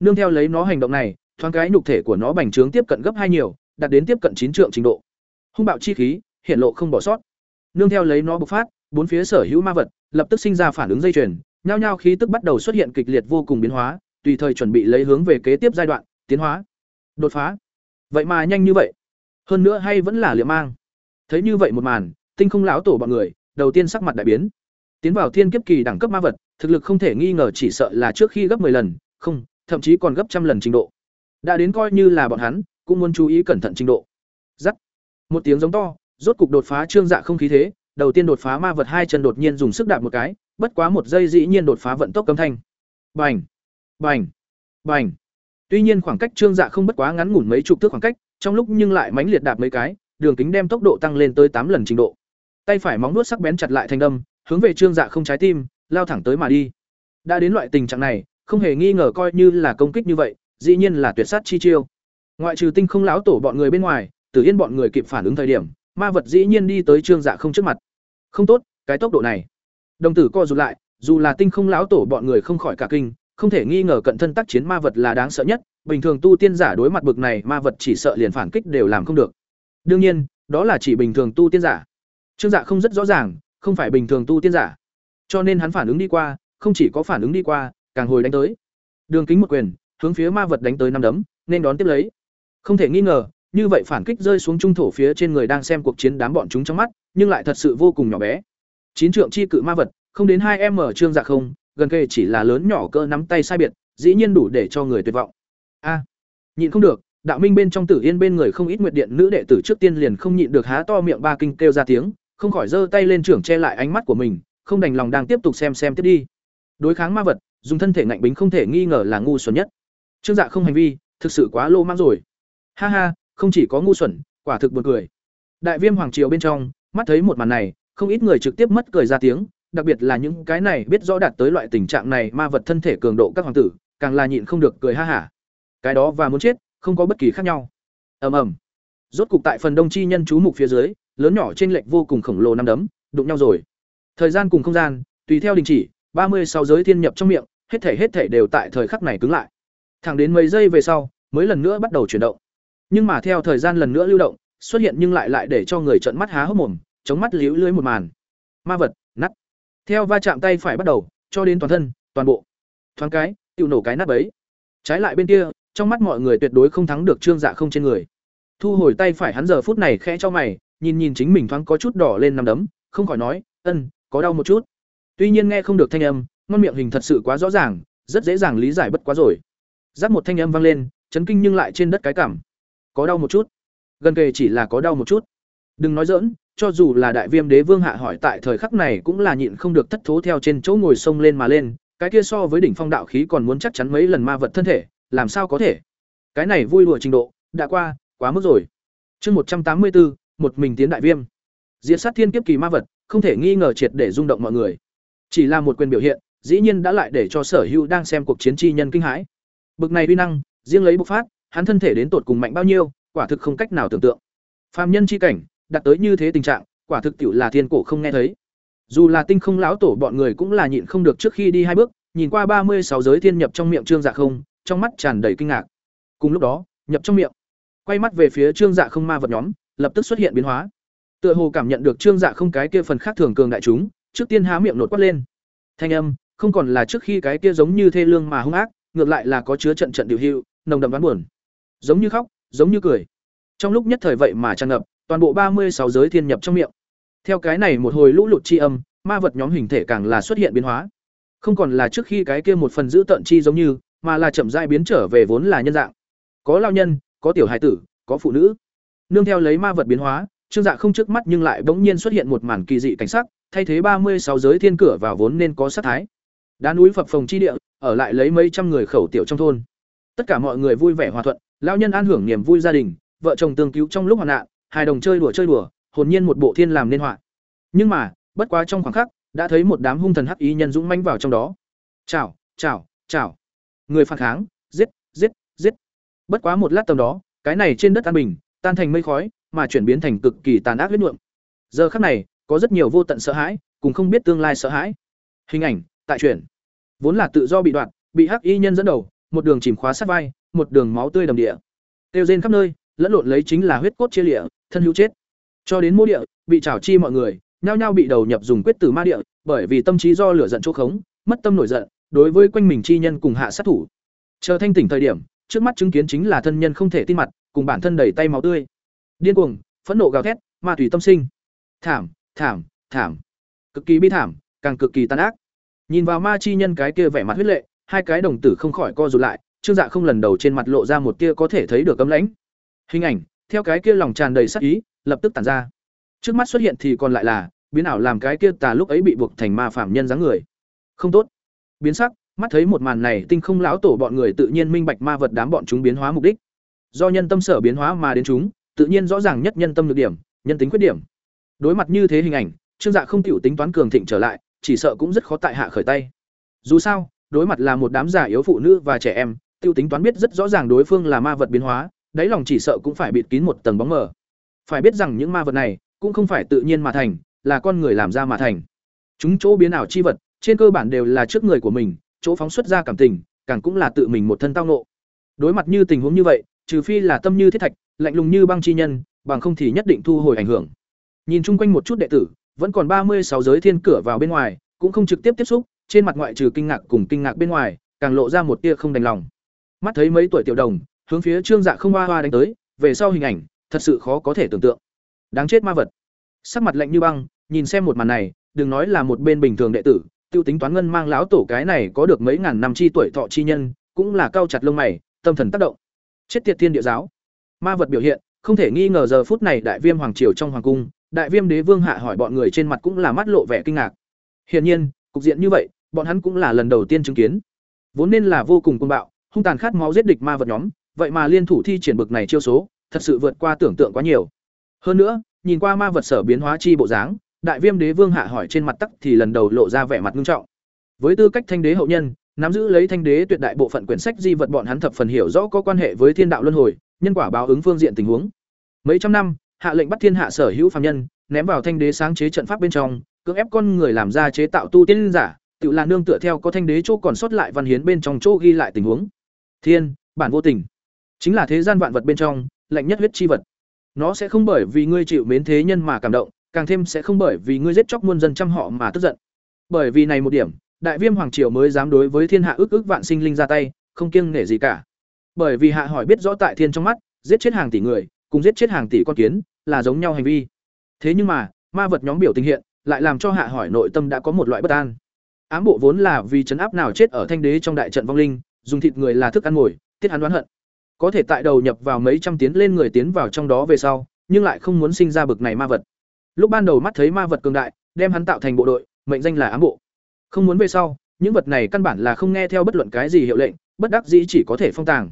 Nương theo lấy nó hành động này, thoáng cái nhục thể của nó bành trướng tiếp cận gấp hai nhiều, đạt đến tiếp cận chín trượng trình độ. Hung bạo chi khí, hiện lộ không bỏ sót. Nương theo lấy nó bộc phát, bốn phía sở hữu ma vật, lập tức sinh ra phản ứng dây chuyền, nhao nhao khí tức bắt đầu xuất hiện kịch liệt vô cùng biến hóa, tùy thời chuẩn bị lấy hướng về kế tiếp giai đoạn, tiến hóa. Đột phá vậy mà nhanh như vậy. Hơn nữa hay vẫn là liệm mang. Thấy như vậy một màn, tinh không lão tổ bọn người, đầu tiên sắc mặt đại biến. Tiến vào thiên kiếp kỳ đẳng cấp ma vật, thực lực không thể nghi ngờ chỉ sợ là trước khi gấp 10 lần, không, thậm chí còn gấp trăm lần trình độ. Đã đến coi như là bọn hắn, cũng muốn chú ý cẩn thận trình độ. Giắt. Một tiếng giống to, rốt cục đột phá trương dạ không khí thế, đầu tiên đột phá ma vật hai chân đột nhiên dùng sức đạp một cái, bất quá một giây dĩ nhiên đột phá vận tốc cấm thanh. Bành. Bành. Bành tuy nhiên khoảng cách trương dạ không bất quá ngắn ngủn mấy chục thước khoảng cách trong lúc nhưng lại mãnh liệt đạp mấy cái đường kính đem tốc độ tăng lên tới tám lần trình độ tay phải móng nuốt sắc bén chặt lại thành đâm hướng về trương dạ không trái tim lao thẳng tới mà đi. Đã đến loại tình trạng này, không hề nghi ngờ coi như là công kích như vậy, dĩ nhiên là tuyệt sát chi chiêu. Ngoại trừ Tinh Không lão tổ bọn người bên ngoài, Tử Yên bọn người kịp phản ứng thời điểm, ma vật dĩ nhiên đi tới Trương Dạ không trước mặt. Không tốt, cái tốc độ này. Đồng tử co rụt lại, dù là Tinh Không lão tổ bọn người không khỏi cả kinh, không thể nghi ngờ cận thân tác chiến ma vật là đáng sợ nhất, bình thường tu tiên giả đối mặt bực này ma vật chỉ sợ liền phản kích đều làm không được. Đương nhiên, đó là chỉ bình thường tu tiên giả. Trương Dạ không rất rõ ràng, không phải bình thường tu tiên giả. Cho nên hắn phản ứng đi qua, không chỉ có phản ứng đi qua, càng hồi đánh tới. Đường kính một quyền, hướng phía ma vật đánh tới năm đấm, nên đón tiếp lấy. Không thể nghi ngờ, như vậy phản kích rơi xuống trung thổ phía trên người đang xem cuộc chiến đám bọn chúng trong mắt, nhưng lại thật sự vô cùng nhỏ bé. Chín trượng chi cự ma vật, không đến hai em trương dạ không, gần kề chỉ là lớn nhỏ cỡ nắm tay sai biệt, dĩ nhiên đủ để cho người tuyệt vọng. A, nhịn không được, đạo minh bên trong tử yên bên người không ít nguyệt điện nữ đệ tử trước tiên liền không nhịn được há to miệng ba kinh kêu ra tiếng, không khỏi giơ tay lên trưởng che lại ánh mắt của mình, không đành lòng đang tiếp tục xem xem tiếp đi. Đối kháng ma vật, dùng thân thể ngạnh bính không thể nghi ngờ là ngu xuẩn nhất. Trương Dạ không hành vi, thực sự quá lô mang rồi. Ha ha, không chỉ có ngu xuẩn, quả thực buồn cười. Đại Viêm hoàng triều bên trong, mắt thấy một màn này, không ít người trực tiếp mất cười ra tiếng, đặc biệt là những cái này biết rõ đạt tới loại tình trạng này ma vật thân thể cường độ các hoàng tử, càng là nhịn không được cười ha hả. Cái đó và muốn chết, không có bất kỳ khác nhau. Ầm ầm. Rốt cục tại phần đông chi nhân chú mục phía dưới, lớn nhỏ trên lệch vô cùng khổng lồ năm đấm, đụng nhau rồi. Thời gian cùng không gian, tùy theo đình chỉ, ba mươi sáu giới thiên nhập trong miệng, hết thể hết thể đều tại thời khắc này cứng lại. Thẳng đến mấy giây về sau, mới lần nữa bắt đầu chuyển động. Nhưng mà theo thời gian lần nữa lưu động, xuất hiện nhưng lại lại để cho người trợn mắt há hốc mồm, chống mắt liễu lưới một màn. Ma vật. Theo va chạm tay phải bắt đầu, cho đến toàn thân, toàn bộ. Thoáng cái, tự nổ cái nát ấy. Trái lại bên kia, trong mắt mọi người tuyệt đối không thắng được Trương Dạ không trên người. Thu hồi tay phải hắn giờ phút này khẽ cho mày, nhìn nhìn chính mình thoáng có chút đỏ lên nằm đấm, không khỏi nói, "Ân, có đau một chút." Tuy nhiên nghe không được thanh âm, ngon miệng hình thật sự quá rõ ràng, rất dễ dàng lý giải bất quá rồi. Giáp một thanh âm vang lên, chấn kinh nhưng lại trên đất cái cảm. Có đau một chút. Gần kề chỉ là có đau một chút. Đừng nói giỡn, cho dù là đại viêm đế vương hạ hỏi tại thời khắc này cũng là nhịn không được thất thố theo trên chỗ ngồi sông lên mà lên, cái kia so với đỉnh phong đạo khí còn muốn chắc chắn mấy lần ma vật thân thể, làm sao có thể? Cái này vui đùa trình độ, đã qua, quá mức rồi. Chương một trăm tám mươi bốn, một mình tiến đại viêm. Diệt sát thiên kiếp kỳ ma vật, không thể nghi ngờ triệt để rung động mọi người. Chỉ là một quyền biểu hiện, dĩ nhiên đã lại để cho Sở Hữu đang xem cuộc chiến chi nhân kinh hãi. Bực này uy năng, riêng lấy bộc phát, hắn thân thể đến tột cùng mạnh bao nhiêu, quả thực không cách nào tưởng tượng. Phàm nhân chi cảnh, đạt tới như thế tình trạng, quả thực tiểu là thiên cổ không nghe thấy. Dù là tinh không lão tổ bọn người cũng là nhịn không được trước khi đi hai bước, nhìn qua ba mươi sáu giới thiên nhập trong miệng Trương Dạ không, trong mắt tràn đầy kinh ngạc. Cùng lúc đó, nhập trong miệng, quay mắt về phía Trương Dạ không ma vật nhóm, lập tức xuất hiện biến hóa. Tựa hồ cảm nhận được Trương Dạ không cái kia phần khác thường cường đại chúng, trước tiên há miệng nổ quát lên. Thanh âm, không còn là trước khi cái kia giống như thê lương mà hung ác, ngược lại là có chứa trận trận điều hưu, nồng đậm ván buồn. Giống như khóc, giống như cười. Trong lúc nhất thời vậy mà tràn ngập, toàn bộ ba mươi sáu giới thiên nhập trong miệng. Theo cái này một hồi lũ lụt chi âm, ma vật nhóm hình thể càng là xuất hiện biến hóa. Không còn là trước khi cái kia một phần giữ tận chi giống như, mà là chậm rãi biến trở về vốn là nhân dạng. Có lao nhân, có tiểu hài tử, có phụ nữ. Nương theo lấy ma vật biến hóa, Trương Dạ không trước mắt nhưng lại bỗng nhiên xuất hiện một màn kỳ dị cảnh sắc, thay thế ba mươi sáu giới thiên cửa vào vốn nên có sát thái. Đá núi phập phồng chi địa, ở lại lấy mấy trăm người khẩu tiểu trong thôn. Tất cả mọi người vui vẻ hòa thuận, lão nhân an hưởng niềm vui gia đình, vợ chồng tương cứu trong lúc hoạn nạn, hai đồng chơi đùa chơi đùa, hồn nhiên một bộ thiên làm nên họa. Nhưng mà, bất quá trong khoảng khắc, đã thấy một đám hung thần hắc ý nhân dũng mãnh vào trong đó. Chào, chào, chào. Người phản kháng, giết, giết, giết. Bất quá một lát tầm đó, cái này trên đất an bình, tan thành mây khói, mà chuyển biến thành cực kỳ tàn ác huyết nhuộm. Giờ khắc này, có rất nhiều vô tận sợ hãi, cùng không biết tương lai sợ hãi. Hình ảnh, tại chuyển. Vốn là tự do bị đoạt, bị hắc y nhân dẫn đầu, một đường chìm khóa sát vai, một đường máu tươi đầm địa. Tiêu rên khắp nơi, lẫn lộn lấy chính là huyết cốt chia lịa, thân hữu chết. Cho đến mô địa, bị trảo chi mọi người, nhao nhao bị đầu nhập dùng quyết tử ma địa, bởi vì tâm trí do lửa giận chỗ khống, mất tâm nổi giận, đối với quanh mình chi nhân cùng hạ sát thủ. Chờ thanh tỉnh thời điểm, trước mắt chứng kiến chính là thân nhân không thể tin mặt, cùng bản thân đầy tay máu tươi. Điên cuồng, phẫn nộ gào thét, ma thủy tâm sinh. Thảm, thảm, thảm. Cực kỳ bi thảm, càng cực kỳ tàn ác. Nhìn vào ma chi nhân cái kia vẻ mặt huyết lệ, hai cái đồng tử không khỏi co rụt lại, Trương Dạ không lần đầu trên mặt lộ ra một tia có thể thấy được cấm lãnh. Hình ảnh, theo cái kia lòng tràn đầy sát ý, lập tức tản ra. Trước mắt xuất hiện thì còn lại là, biến ảo làm cái kia tà lúc ấy bị buộc thành ma phạm nhân dáng người. Không tốt. Biến sắc, mắt thấy một màn này, tinh không lão tổ bọn người tự nhiên minh bạch ma vật đám bọn chúng biến hóa mục đích. Do nhân tâm sở biến hóa mà đến chúng, tự nhiên rõ ràng nhất nhân tâm nhược điểm, nhân tính khuyết điểm. Đối mặt như thế hình ảnh, Trương Dạ không tiểu tính toán cường thịnh trở lại, chỉ sợ cũng rất khó tại hạ khởi tay. Dù sao, đối mặt là một đám giả yếu phụ nữ và trẻ em, tiêu tính toán biết rất rõ ràng đối phương là ma vật biến hóa, đáy lòng chỉ sợ cũng phải bịt kín một tầng bóng mờ. Phải biết rằng những ma vật này cũng không phải tự nhiên mà thành, là con người làm ra mà thành. Chúng chỗ biến ảo chi vật, trên cơ bản đều là trước người của mình, chỗ phóng xuất ra cảm tình, càng cũng là tự mình một thân tao ngộ. Đối mặt như tình huống như vậy, trừ phi là tâm như thiết thạch, lạnh lùng như băng chi nhân, bằng không thì nhất định thu hồi ảnh hưởng. Nhìn chung quanh một chút đệ tử, vẫn còn ba mươi sáu giới thiên cửa vào bên ngoài, cũng không trực tiếp tiếp xúc, trên mặt ngoại trừ kinh ngạc cùng kinh ngạc bên ngoài, càng lộ ra một tia không đành lòng. Mắt thấy mấy tuổi tiểu đồng, hướng phía Trương Dạ không hoa hoa đánh tới, về sau hình ảnh, thật sự khó có thể tưởng tượng. Đáng chết ma vật. Sắc mặt lạnh như băng, nhìn xem một màn này, đừng nói là một bên bình thường đệ tử, tiêu tính toán ngân mang lão tổ cái này có được mấy ngàn năm chi tuổi thọ chi nhân, cũng là cao chặt lông mày, tâm thần tác động. Chết tiệt thiên địa giáo. Ma vật biểu hiện, không thể nghi ngờ giờ phút này đại viêm hoàng triều trong hoàng cung, đại viêm đế vương hạ hỏi bọn người trên mặt cũng là mắt lộ vẻ kinh ngạc. Hiển nhiên, cục diện như vậy, bọn hắn cũng là lần đầu tiên chứng kiến. Vốn nên là vô cùng cuồng bạo, hung tàn khát máu giết địch ma vật nhóm, vậy mà liên thủ thi triển bực này chiêu số, thật sự vượt qua tưởng tượng quá nhiều. Hơn nữa, nhìn qua ma vật sở biến hóa chi bộ dáng, đại viêm đế vương hạ hỏi trên mặt tắc thì lần đầu lộ ra vẻ mặt nghiêm trọng. Với tư cách thanh đế hậu nhân, nắm giữ lấy thanh đế tuyệt đại bộ phận quyển sách di vật bọn hắn thập phần hiểu rõ có quan hệ với thiên đạo luân hồi, nhân quả báo ứng phương diện tình huống. Mấy trăm năm, hạ lệnh bắt thiên hạ sở hữu phàm nhân, ném vào thanh đế sáng chế trận pháp bên trong, cưỡng ép con người làm ra chế tạo tu tiên giả, tự là nương tựa theo có thanh đế chỗ còn sót lại văn hiến bên trong chỗ ghi lại tình huống. Thiên, bản vô tình, chính là thế gian vạn vật bên trong, lạnh nhất huyết chi vật. Nó sẽ không bởi vì ngươi chịu mến thế nhân mà cảm động, càng thêm sẽ không bởi vì ngươi giết chóc muôn dân trăm họ mà tức giận. Bởi vì này một điểm, Đại Viêm hoàng triều mới dám đối với thiên hạ ước ước vạn sinh linh ra tay, không kiêng nể gì cả. Bởi vì hạ hỏi biết rõ tại thiên trong mắt, giết chết hàng tỷ người, cùng giết chết hàng tỷ con kiến, là giống nhau hành vi. Thế nhưng mà, ma vật nhóm biểu tình hiện, lại làm cho hạ hỏi nội tâm đã có một loại bất an. Ám bộ vốn là vì chấn áp nào chết ở thanh đế trong đại trận vong linh, dùng thịt người là thức ăn ngồi, tiết hắn đoán hận. Có thể tại đầu nhập vào mấy trăm tiến lên người tiến vào trong đó về sau, nhưng lại không muốn sinh ra bực này ma vật. Lúc ban đầu mắt thấy ma vật cường đại, đem hắn tạo thành bộ đội, mệnh danh là ám bộ. Không muốn về sau, những vật này căn bản là không nghe theo bất luận cái gì hiệu lệnh, bất đắc dĩ chỉ có thể phong tàng.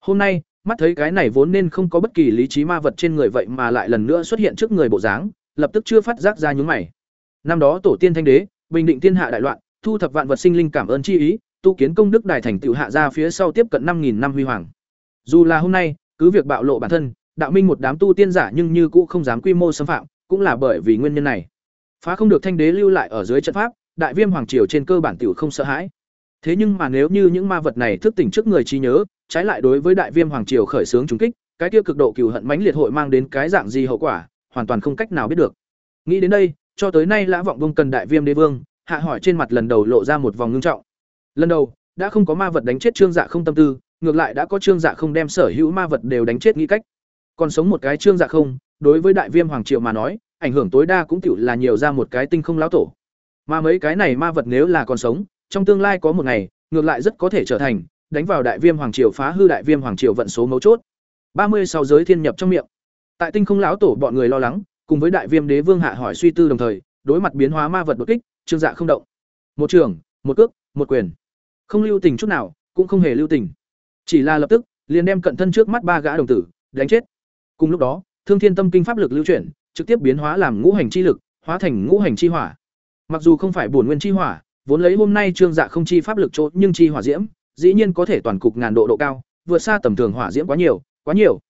Hôm nay, mắt thấy cái này vốn nên không có bất kỳ lý trí ma vật trên người vậy mà lại lần nữa xuất hiện trước người bộ dáng, lập tức chưa phát giác ra nhướng mày. Năm đó tổ tiên thanh đế, bình định thiên hạ đại loạn, thu thập vạn vật sinh linh cảm ơn chi ý, tu kiến công đức đài thành tựu hạ ra phía sau tiếp cận năm nghìn năm huy hoàng. Dù là hôm nay, cứ việc bạo lộ bản thân, đạo minh một đám tu tiên giả nhưng như cũ không dám quy mô xâm phạm, cũng là bởi vì nguyên nhân này. Phá không được thanh đế lưu lại ở dưới trận pháp, đại viêm hoàng triều trên cơ bản tiểu không sợ hãi. Thế nhưng mà nếu như những ma vật này thức tỉnh trước người trí nhớ, trái lại đối với đại viêm hoàng triều khởi xướng trùng kích, cái tiêu cực độ cừu hận mãnh liệt hội mang đến cái dạng gì hậu quả, hoàn toàn không cách nào biết được. Nghĩ đến đây, cho tới nay Lã Vọng Vương cần đại viêm đế vương, hạ hỏi trên mặt lần đầu lộ ra một vòng ngưng trọng. Lần đầu, đã không có ma vật đánh chết Trương Dạ không tâm tư, ngược lại đã có Trương Dạ không đem sở hữu ma vật đều đánh chết nghĩ cách. Còn sống một cái Trương Dạ không, đối với đại viêm hoàng triều mà nói, ảnh hưởng tối đa cũng tiểu là nhiều ra một cái tinh không lão tổ. Mà mấy cái này ma vật nếu là còn sống, trong tương lai có một ngày, ngược lại rất có thể trở thành đánh vào đại viêm hoàng triều phá hư đại viêm hoàng triều vận số mấu chốt. ba mươi sáu giới thiên nhập trong miệng. Tại tinh không lão tổ bọn người lo lắng, cùng với đại viêm đế vương hạ hỏi suy tư đồng thời, đối mặt biến hóa ma vật đột kích, trương dạ không động. Một trường, một cước, một quyền. Không lưu tình chút nào, cũng không hề lưu tình. Chỉ là lập tức, liền đem cận thân trước mắt ba gã đồng tử đánh chết. Cùng lúc đó, Thương Thiên Tâm Kinh pháp lực lưu chuyển, trực tiếp biến hóa làm ngũ hành chi lực, hóa thành ngũ hành chi hỏa. Mặc dù không phải bổn nguyên chi hỏa, vốn lấy hôm nay trương dạ không chi pháp lực chỗ, nhưng chi hỏa diễm, dĩ nhiên có thể toàn cục ngàn độ độ cao, vượt xa tầm thường hỏa diễm quá nhiều, quá nhiều.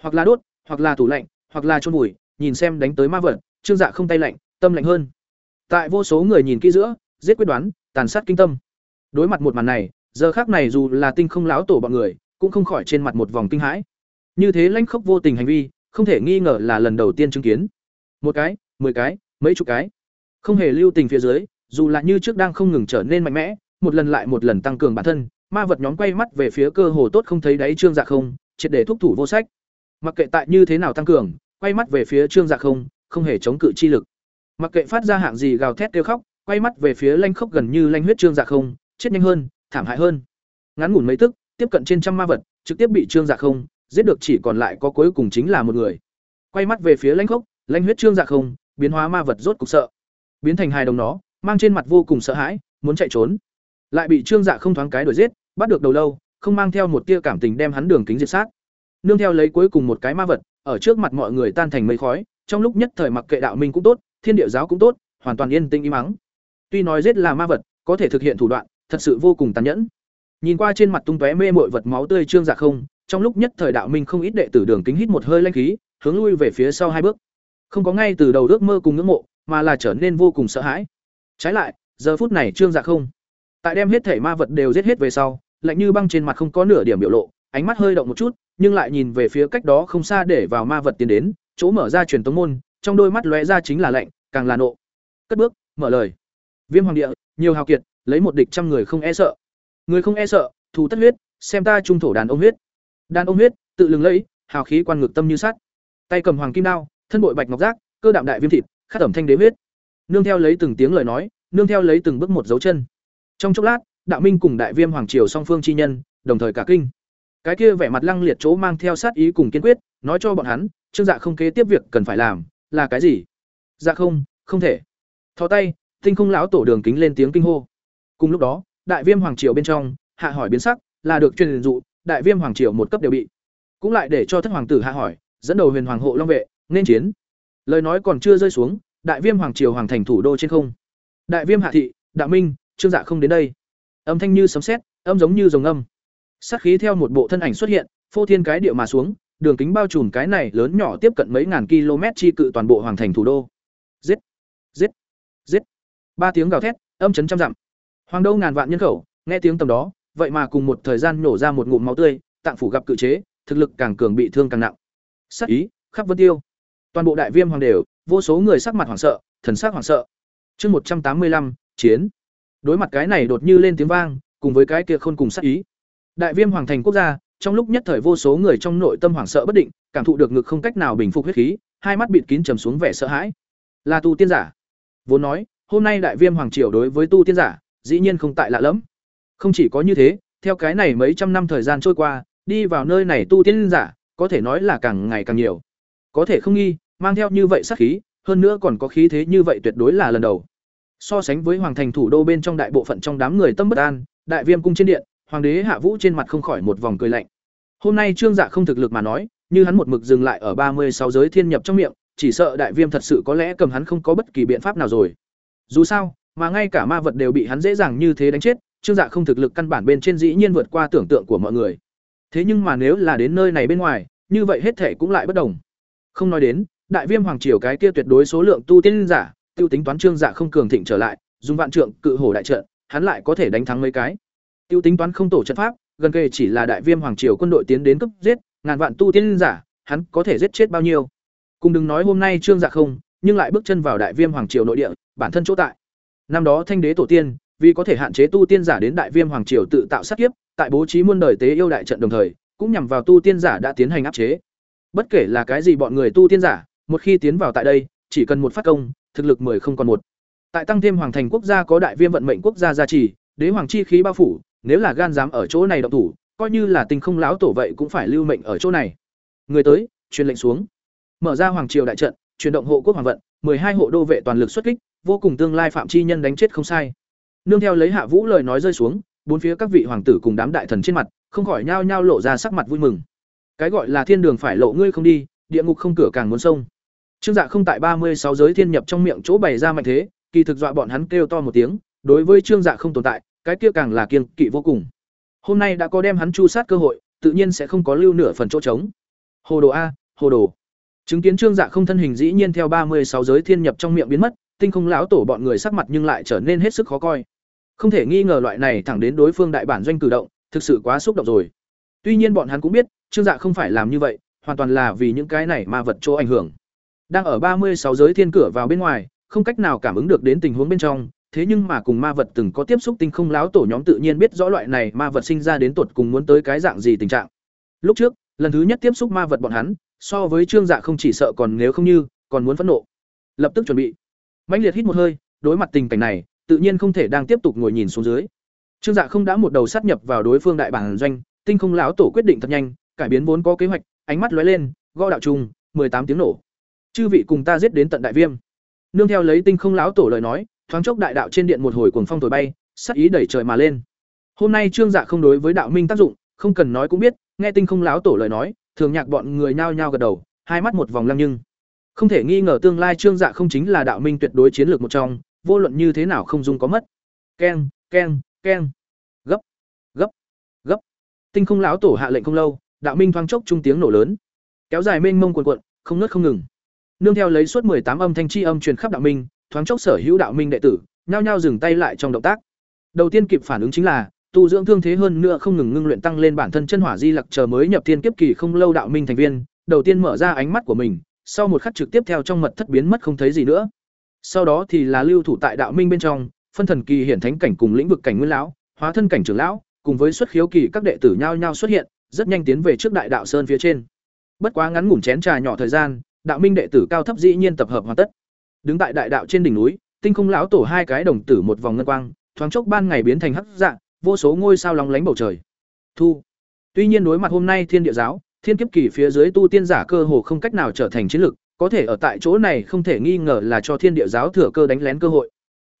Hoặc là đốt, hoặc là tủ lạnh, hoặc là chôn bụi, nhìn xem đánh tới ma vật, trương dạ không tay lạnh, tâm lạnh hơn. Tại vô số người nhìn kỹ giữa, giết quyết đoán, tàn sát kinh tâm. Đối mặt một màn này, giờ khác này dù là tinh không lão tổ bọn người, cũng không khỏi trên mặt một vòng kinh hãi. Như thế lãnh khốc vô tình hành vi, không thể nghi ngờ là lần đầu tiên chứng kiến. Một cái, mười cái, mấy chục cái. Không hề lưu tình phía dưới, dù là như trước đang không ngừng trở nên mạnh mẽ, một lần lại một lần tăng cường bản thân, ma vật nhóm quay mắt về phía cơ hồ tốt không thấy đáy trương dạ không, triệt để thúc thủ vô sách. Mặc kệ tại như thế nào tăng cường, quay mắt về phía trương dạ không, không hề chống cự chi lực. Mặc kệ phát ra hạng gì gào thét kêu khóc, quay mắt về phía lanh khốc gần như lanh huyết trương dạ không, chết nhanh hơn, thảm hại hơn. Ngắn ngủn mấy tức, tiếp cận trên trăm ma vật, trực tiếp bị trương dạ không giết được chỉ còn lại có cuối cùng chính là một người. Quay mắt về phía lãnh khốc, lãnh huyết trương dạ không, biến hóa ma vật rốt cục sợ, biến thành hài đồng nó, mang trên mặt vô cùng sợ hãi, muốn chạy trốn. Lại bị trương dạ không thoáng cái đuổi giết, bắt được đầu lâu, không mang theo một tia cảm tình đem hắn đường kính diệt sát. Nương theo lấy cuối cùng một cái ma vật, ở trước mặt mọi người tan thành mây khói, trong lúc nhất thời mặc kệ đạo minh cũng tốt, thiên địa giáo cũng tốt, hoàn toàn yên tĩnh im mắng. Tuy nói giết là ma vật, có thể thực hiện thủ đoạn, thật sự vô cùng tàn nhẫn. Nhìn qua trên mặt tung tóe mê mội vật máu tươi trương dạ không, trong lúc nhất thời đạo minh không ít đệ tử đường kính hít một hơi lanh khí, hướng lui về phía sau hai bước. Không có ngay từ đầu ước mơ cùng ngưỡng mộ, mà là trở nên vô cùng sợ hãi. Trái lại, giờ phút này trương dạ không, tại đem hết thể ma vật đều giết hết về sau, lạnh như băng trên mặt không có nửa điểm biểu lộ, ánh mắt hơi động một chút, nhưng lại nhìn về phía cách đó không xa để vào ma vật tiến đến, chỗ mở ra truyền tống môn, trong đôi mắt lóe ra chính là lạnh, càng là nộ. Cất bước, mở lời. Viêm hoàng địa, nhiều hào kiệt, lấy một địch trăm người không e sợ. Người không e sợ, thù tất huyết, xem ta trung thổ đàn ông huyết. Đàn ông huyết, tự lừng lẫy, hào khí quan ngực tâm như sắt. Tay cầm hoàng kim đao, thân bội bạch ngọc giác, cơ đạm đại viêm thịt, khát tẩm thanh đế huyết. Nương theo lấy từng tiếng lời nói, nương theo lấy từng bước một dấu chân. Trong chốc lát, Đạo Minh cùng Đại Viêm hoàng triều song phương chi nhân, đồng thời cả kinh. Cái kia vẻ mặt lăng liệt chỗ mang theo sát ý cùng kiên quyết, nói cho bọn hắn, Trương Dạ không kế tiếp việc cần phải làm, là cái gì? Dạ không, không thể. Thò tay, Tinh Không lão tổ đường kính lên tiếng kinh hô. Cùng lúc đó, Đại Viêm hoàng triều bên trong, hạ hỏi biến sắc, là được truyền dụ, Đại Viêm hoàng triều một cấp đều bị. Cũng lại để cho thất hoàng tử hạ hỏi, dẫn đầu Huyền hoàng hộ long vệ, nên chiến. Lời nói còn chưa rơi xuống, Đại Viêm hoàng triều hoàng thành thủ đô trên không. Đại Viêm hạ thị, Đạo Minh, Trương Dạ không đến đây. Âm thanh như sấm sét, âm giống như rồng âm. Sát khí theo một bộ thân ảnh xuất hiện, phô thiên cái địa mà xuống, đường kính bao trùm cái này lớn nhỏ tiếp cận mấy ngàn km chi cự toàn bộ hoàng thành thủ đô. Giết, giết, giết. Ba tiếng gào thét, âm chấn trăm dặm. Hoàng đâu ngàn vạn nhân khẩu, nghe tiếng tầm đó, vậy mà cùng một thời gian nổ ra một ngụm máu tươi, tạng phủ gặp cự chế, thực lực càng cường bị thương càng nặng. Sát ý, khắp vân tiêu. Toàn bộ đại viêm hoàng đều, vô số người sắc mặt hoảng sợ, thần sắc hoảng sợ. Chương một trăm tám mươi lăm chiến. Đối mặt cái này đột như lên tiếng vang, cùng với cái kia khôn cùng sát ý. Đại viêm hoàng thành quốc gia, trong lúc nhất thời vô số người trong nội tâm hoảng sợ bất định, cảm thụ được ngực không cách nào bình phục huyết khí, hai mắt bịt kín trầm xuống vẻ sợ hãi. Là tu tiên giả. Vốn nói, hôm nay đại viêm hoàng triều đối với tu tiên giả, dĩ nhiên không tại lạ lẫm. Không chỉ có như thế, theo cái này mấy trăm năm thời gian trôi qua, đi vào nơi này tu tiên giả, có thể nói là càng ngày càng nhiều. Có thể không nghi, mang theo như vậy sát khí, hơn nữa còn có khí thế như vậy tuyệt đối là lần đầu. So sánh với hoàng thành thủ đô bên trong đại bộ phận trong đám người tâm bất an, đại viêm cung trên điện, hoàng đế hạ vũ trên mặt không khỏi một vòng cười lạnh. Hôm nay Trương Dạ không thực lực mà nói, như hắn một mực dừng lại ở ba mươi sáu giới thiên nhập trong miệng, chỉ sợ đại viêm thật sự có lẽ cầm hắn không có bất kỳ biện pháp nào rồi. Dù sao, mà ngay cả ma vật đều bị hắn dễ dàng như thế đánh chết, Trương Dạ không thực lực căn bản bên trên dĩ nhiên vượt qua tưởng tượng của mọi người. Thế nhưng mà nếu là đến nơi này bên ngoài, như vậy hết thể cũng lại bất đồng. Không nói đến, đại viêm hoàng triều cái kia tuyệt đối số lượng tu tiên giả, tiêu tính toán Trương Dạ không cường thịnh trở lại, dùng vạn trượng cự hổ đại trận, hắn lại có thể đánh thắng mấy cái. Tiêu tính toán không tổ trận pháp, gần kề chỉ là đại viêm hoàng triều quân đội tiến đến cấp giết, ngàn vạn tu tiên giả, hắn có thể giết chết bao nhiêu. Cùng đừng nói hôm nay Trương Dạ không, nhưng lại bước chân vào đại viêm hoàng triều nội địa, bản thân chỗ tại. Năm đó Thanh đế tổ tiên, vì có thể hạn chế tu tiên giả đến đại viêm hoàng triều tự tạo sát kiếp, tại bố trí muôn đời tế yêu đại trận đồng thời, cũng nhằm vào tu tiên giả đã tiến hành áp chế. Bất kể là cái gì bọn người tu tiên giả, một khi tiến vào tại đây, chỉ cần một phát công, thực lực mười không còn một. Tại tăng thêm hoàng thành quốc gia có đại viêm vận mệnh quốc gia gia trì, đế hoàng chi khí bao phủ, nếu là gan dám ở chỗ này động thủ, coi như là tình không láo tổ vậy cũng phải lưu mệnh ở chỗ này. Người tới, truyền lệnh xuống. Mở ra hoàng triều đại trận, chuyển động hộ quốc hoàng vận, hai hộ đô vệ toàn lực xuất kích, vô cùng tương lai phạm chi nhân đánh chết không sai. Nương theo lấy Hạ Vũ lời nói rơi xuống, bốn phía các vị hoàng tử cùng đám đại thần trên mặt, không khỏi nhao nhao lộ ra sắc mặt vui mừng. Cái gọi là thiên đường phải lộ ngươi không đi, địa ngục không cửa càng muốn sông. Trương Dạ không tại ba mươi sáu giới thiên nhập trong miệng chỗ bày ra mạnh thế, kỳ thực dọa bọn hắn kêu to một tiếng, đối với Trương Dạ không tồn tại, cái kia càng là kiêng kỵ vô cùng. Hôm nay đã có đem hắn chu sát cơ hội, tự nhiên sẽ không có lưu nửa phần chỗ trống. Hồ đồ a, hồ đồ. Chứng kiến Trương Dạ không thân hình dĩ nhiên theo ba mươi sáu giới thiên nhập trong miệng biến mất, tinh không lão tổ bọn người sắc mặt nhưng lại trở nên hết sức khó coi. Không thể nghi ngờ loại này thẳng đến đối phương đại bản doanh cử động, thực sự quá xúc động rồi. Tuy nhiên bọn hắn cũng biết, Trương Dạ không phải làm như vậy, hoàn toàn là vì những cái này ma vật chỗ ảnh hưởng. Đang ở ba mươi sáu giới thiên cửa vào bên ngoài, không cách nào cảm ứng được đến tình huống bên trong, thế nhưng mà cùng ma vật từng có tiếp xúc tinh không láo tổ nhóm tự nhiên biết rõ loại này ma vật sinh ra đến tột cùng muốn tới cái dạng gì tình trạng. Lúc trước, lần thứ nhất tiếp xúc ma vật bọn hắn, so với Trương Dạ không chỉ sợ còn nếu không như, còn muốn phẫn nộ. Lập tức chuẩn bị. Mãnh liệt hít một hơi, đối mặt tình cảnh này, tự nhiên không thể đang tiếp tục ngồi nhìn xuống dưới. Trương Dạ không đã một đầu sát nhập vào đối phương đại bản doanh, tinh không lão tổ quyết định thật nhanh, cải biến vốn có kế hoạch, ánh mắt lóe lên, gõ đạo trùng, tám tiếng nổ. Chư vị cùng ta giết đến tận đại viêm. Nương theo lấy tinh không lão tổ lời nói, thoáng chốc đại đạo trên điện một hồi cuồng phong thổi bay, sát ý đẩy trời mà lên. Hôm nay Trương Dạ không đối với đạo minh tác dụng, không cần nói cũng biết, nghe tinh không lão tổ lời nói, thường nhạc bọn người nhao nhao gật đầu, hai mắt một vòng lăng nhưng. Không thể nghi ngờ tương lai Trương Dạ không chính là đạo minh tuyệt đối chiến lược một trong, vô luận như thế nào không dung có mất. Keng, keng, keng. Gấp, gấp, gấp. Tinh không lão tổ hạ lệnh không lâu, đạo minh thoáng chốc trung tiếng nổ lớn, kéo dài mênh mông cuồn cuộn, không ngớt không ngừng. Nương theo lấy suốt tám âm thanh chi âm truyền khắp đạo minh, thoáng chốc sở hữu đạo minh đệ tử, nhao nhao dừng tay lại trong động tác. Đầu tiên kịp phản ứng chính là tu dưỡng thương thế hơn nữa không ngừng ngưng luyện tăng lên bản thân chân hỏa di lặc chờ mới nhập thiên kiếp kỳ không lâu đạo minh thành viên, đầu tiên mở ra ánh mắt của mình, sau một khắc trực tiếp theo trong mật thất biến mất không thấy gì nữa. Sau đó thì là lưu thủ tại đạo minh bên trong, phân thần kỳ hiển thánh cảnh cùng lĩnh vực cảnh nguyên lão, hóa thân cảnh trưởng lão, cùng với xuất khiếu kỳ các đệ tử nhao nhao xuất hiện, rất nhanh tiến về trước đại đạo sơn phía trên. Bất quá ngắn ngủn chén trà nhỏ thời gian, đạo minh đệ tử cao thấp dĩ nhiên tập hợp hoàn tất. Đứng tại đại đạo trên đỉnh núi, tinh không lão tổ hai cái đồng tử một vòng ngân quang, thoáng chốc ban ngày biến thành hắc dạng, vô số ngôi sao lóng lánh bầu trời. Thu. Tuy nhiên đối mặt hôm nay Thiên Địa giáo, Thiên Kiếp Kỳ phía dưới tu tiên giả cơ hồ không cách nào trở thành chiến lực, có thể ở tại chỗ này không thể nghi ngờ là cho Thiên Địa giáo thừa cơ đánh lén cơ hội.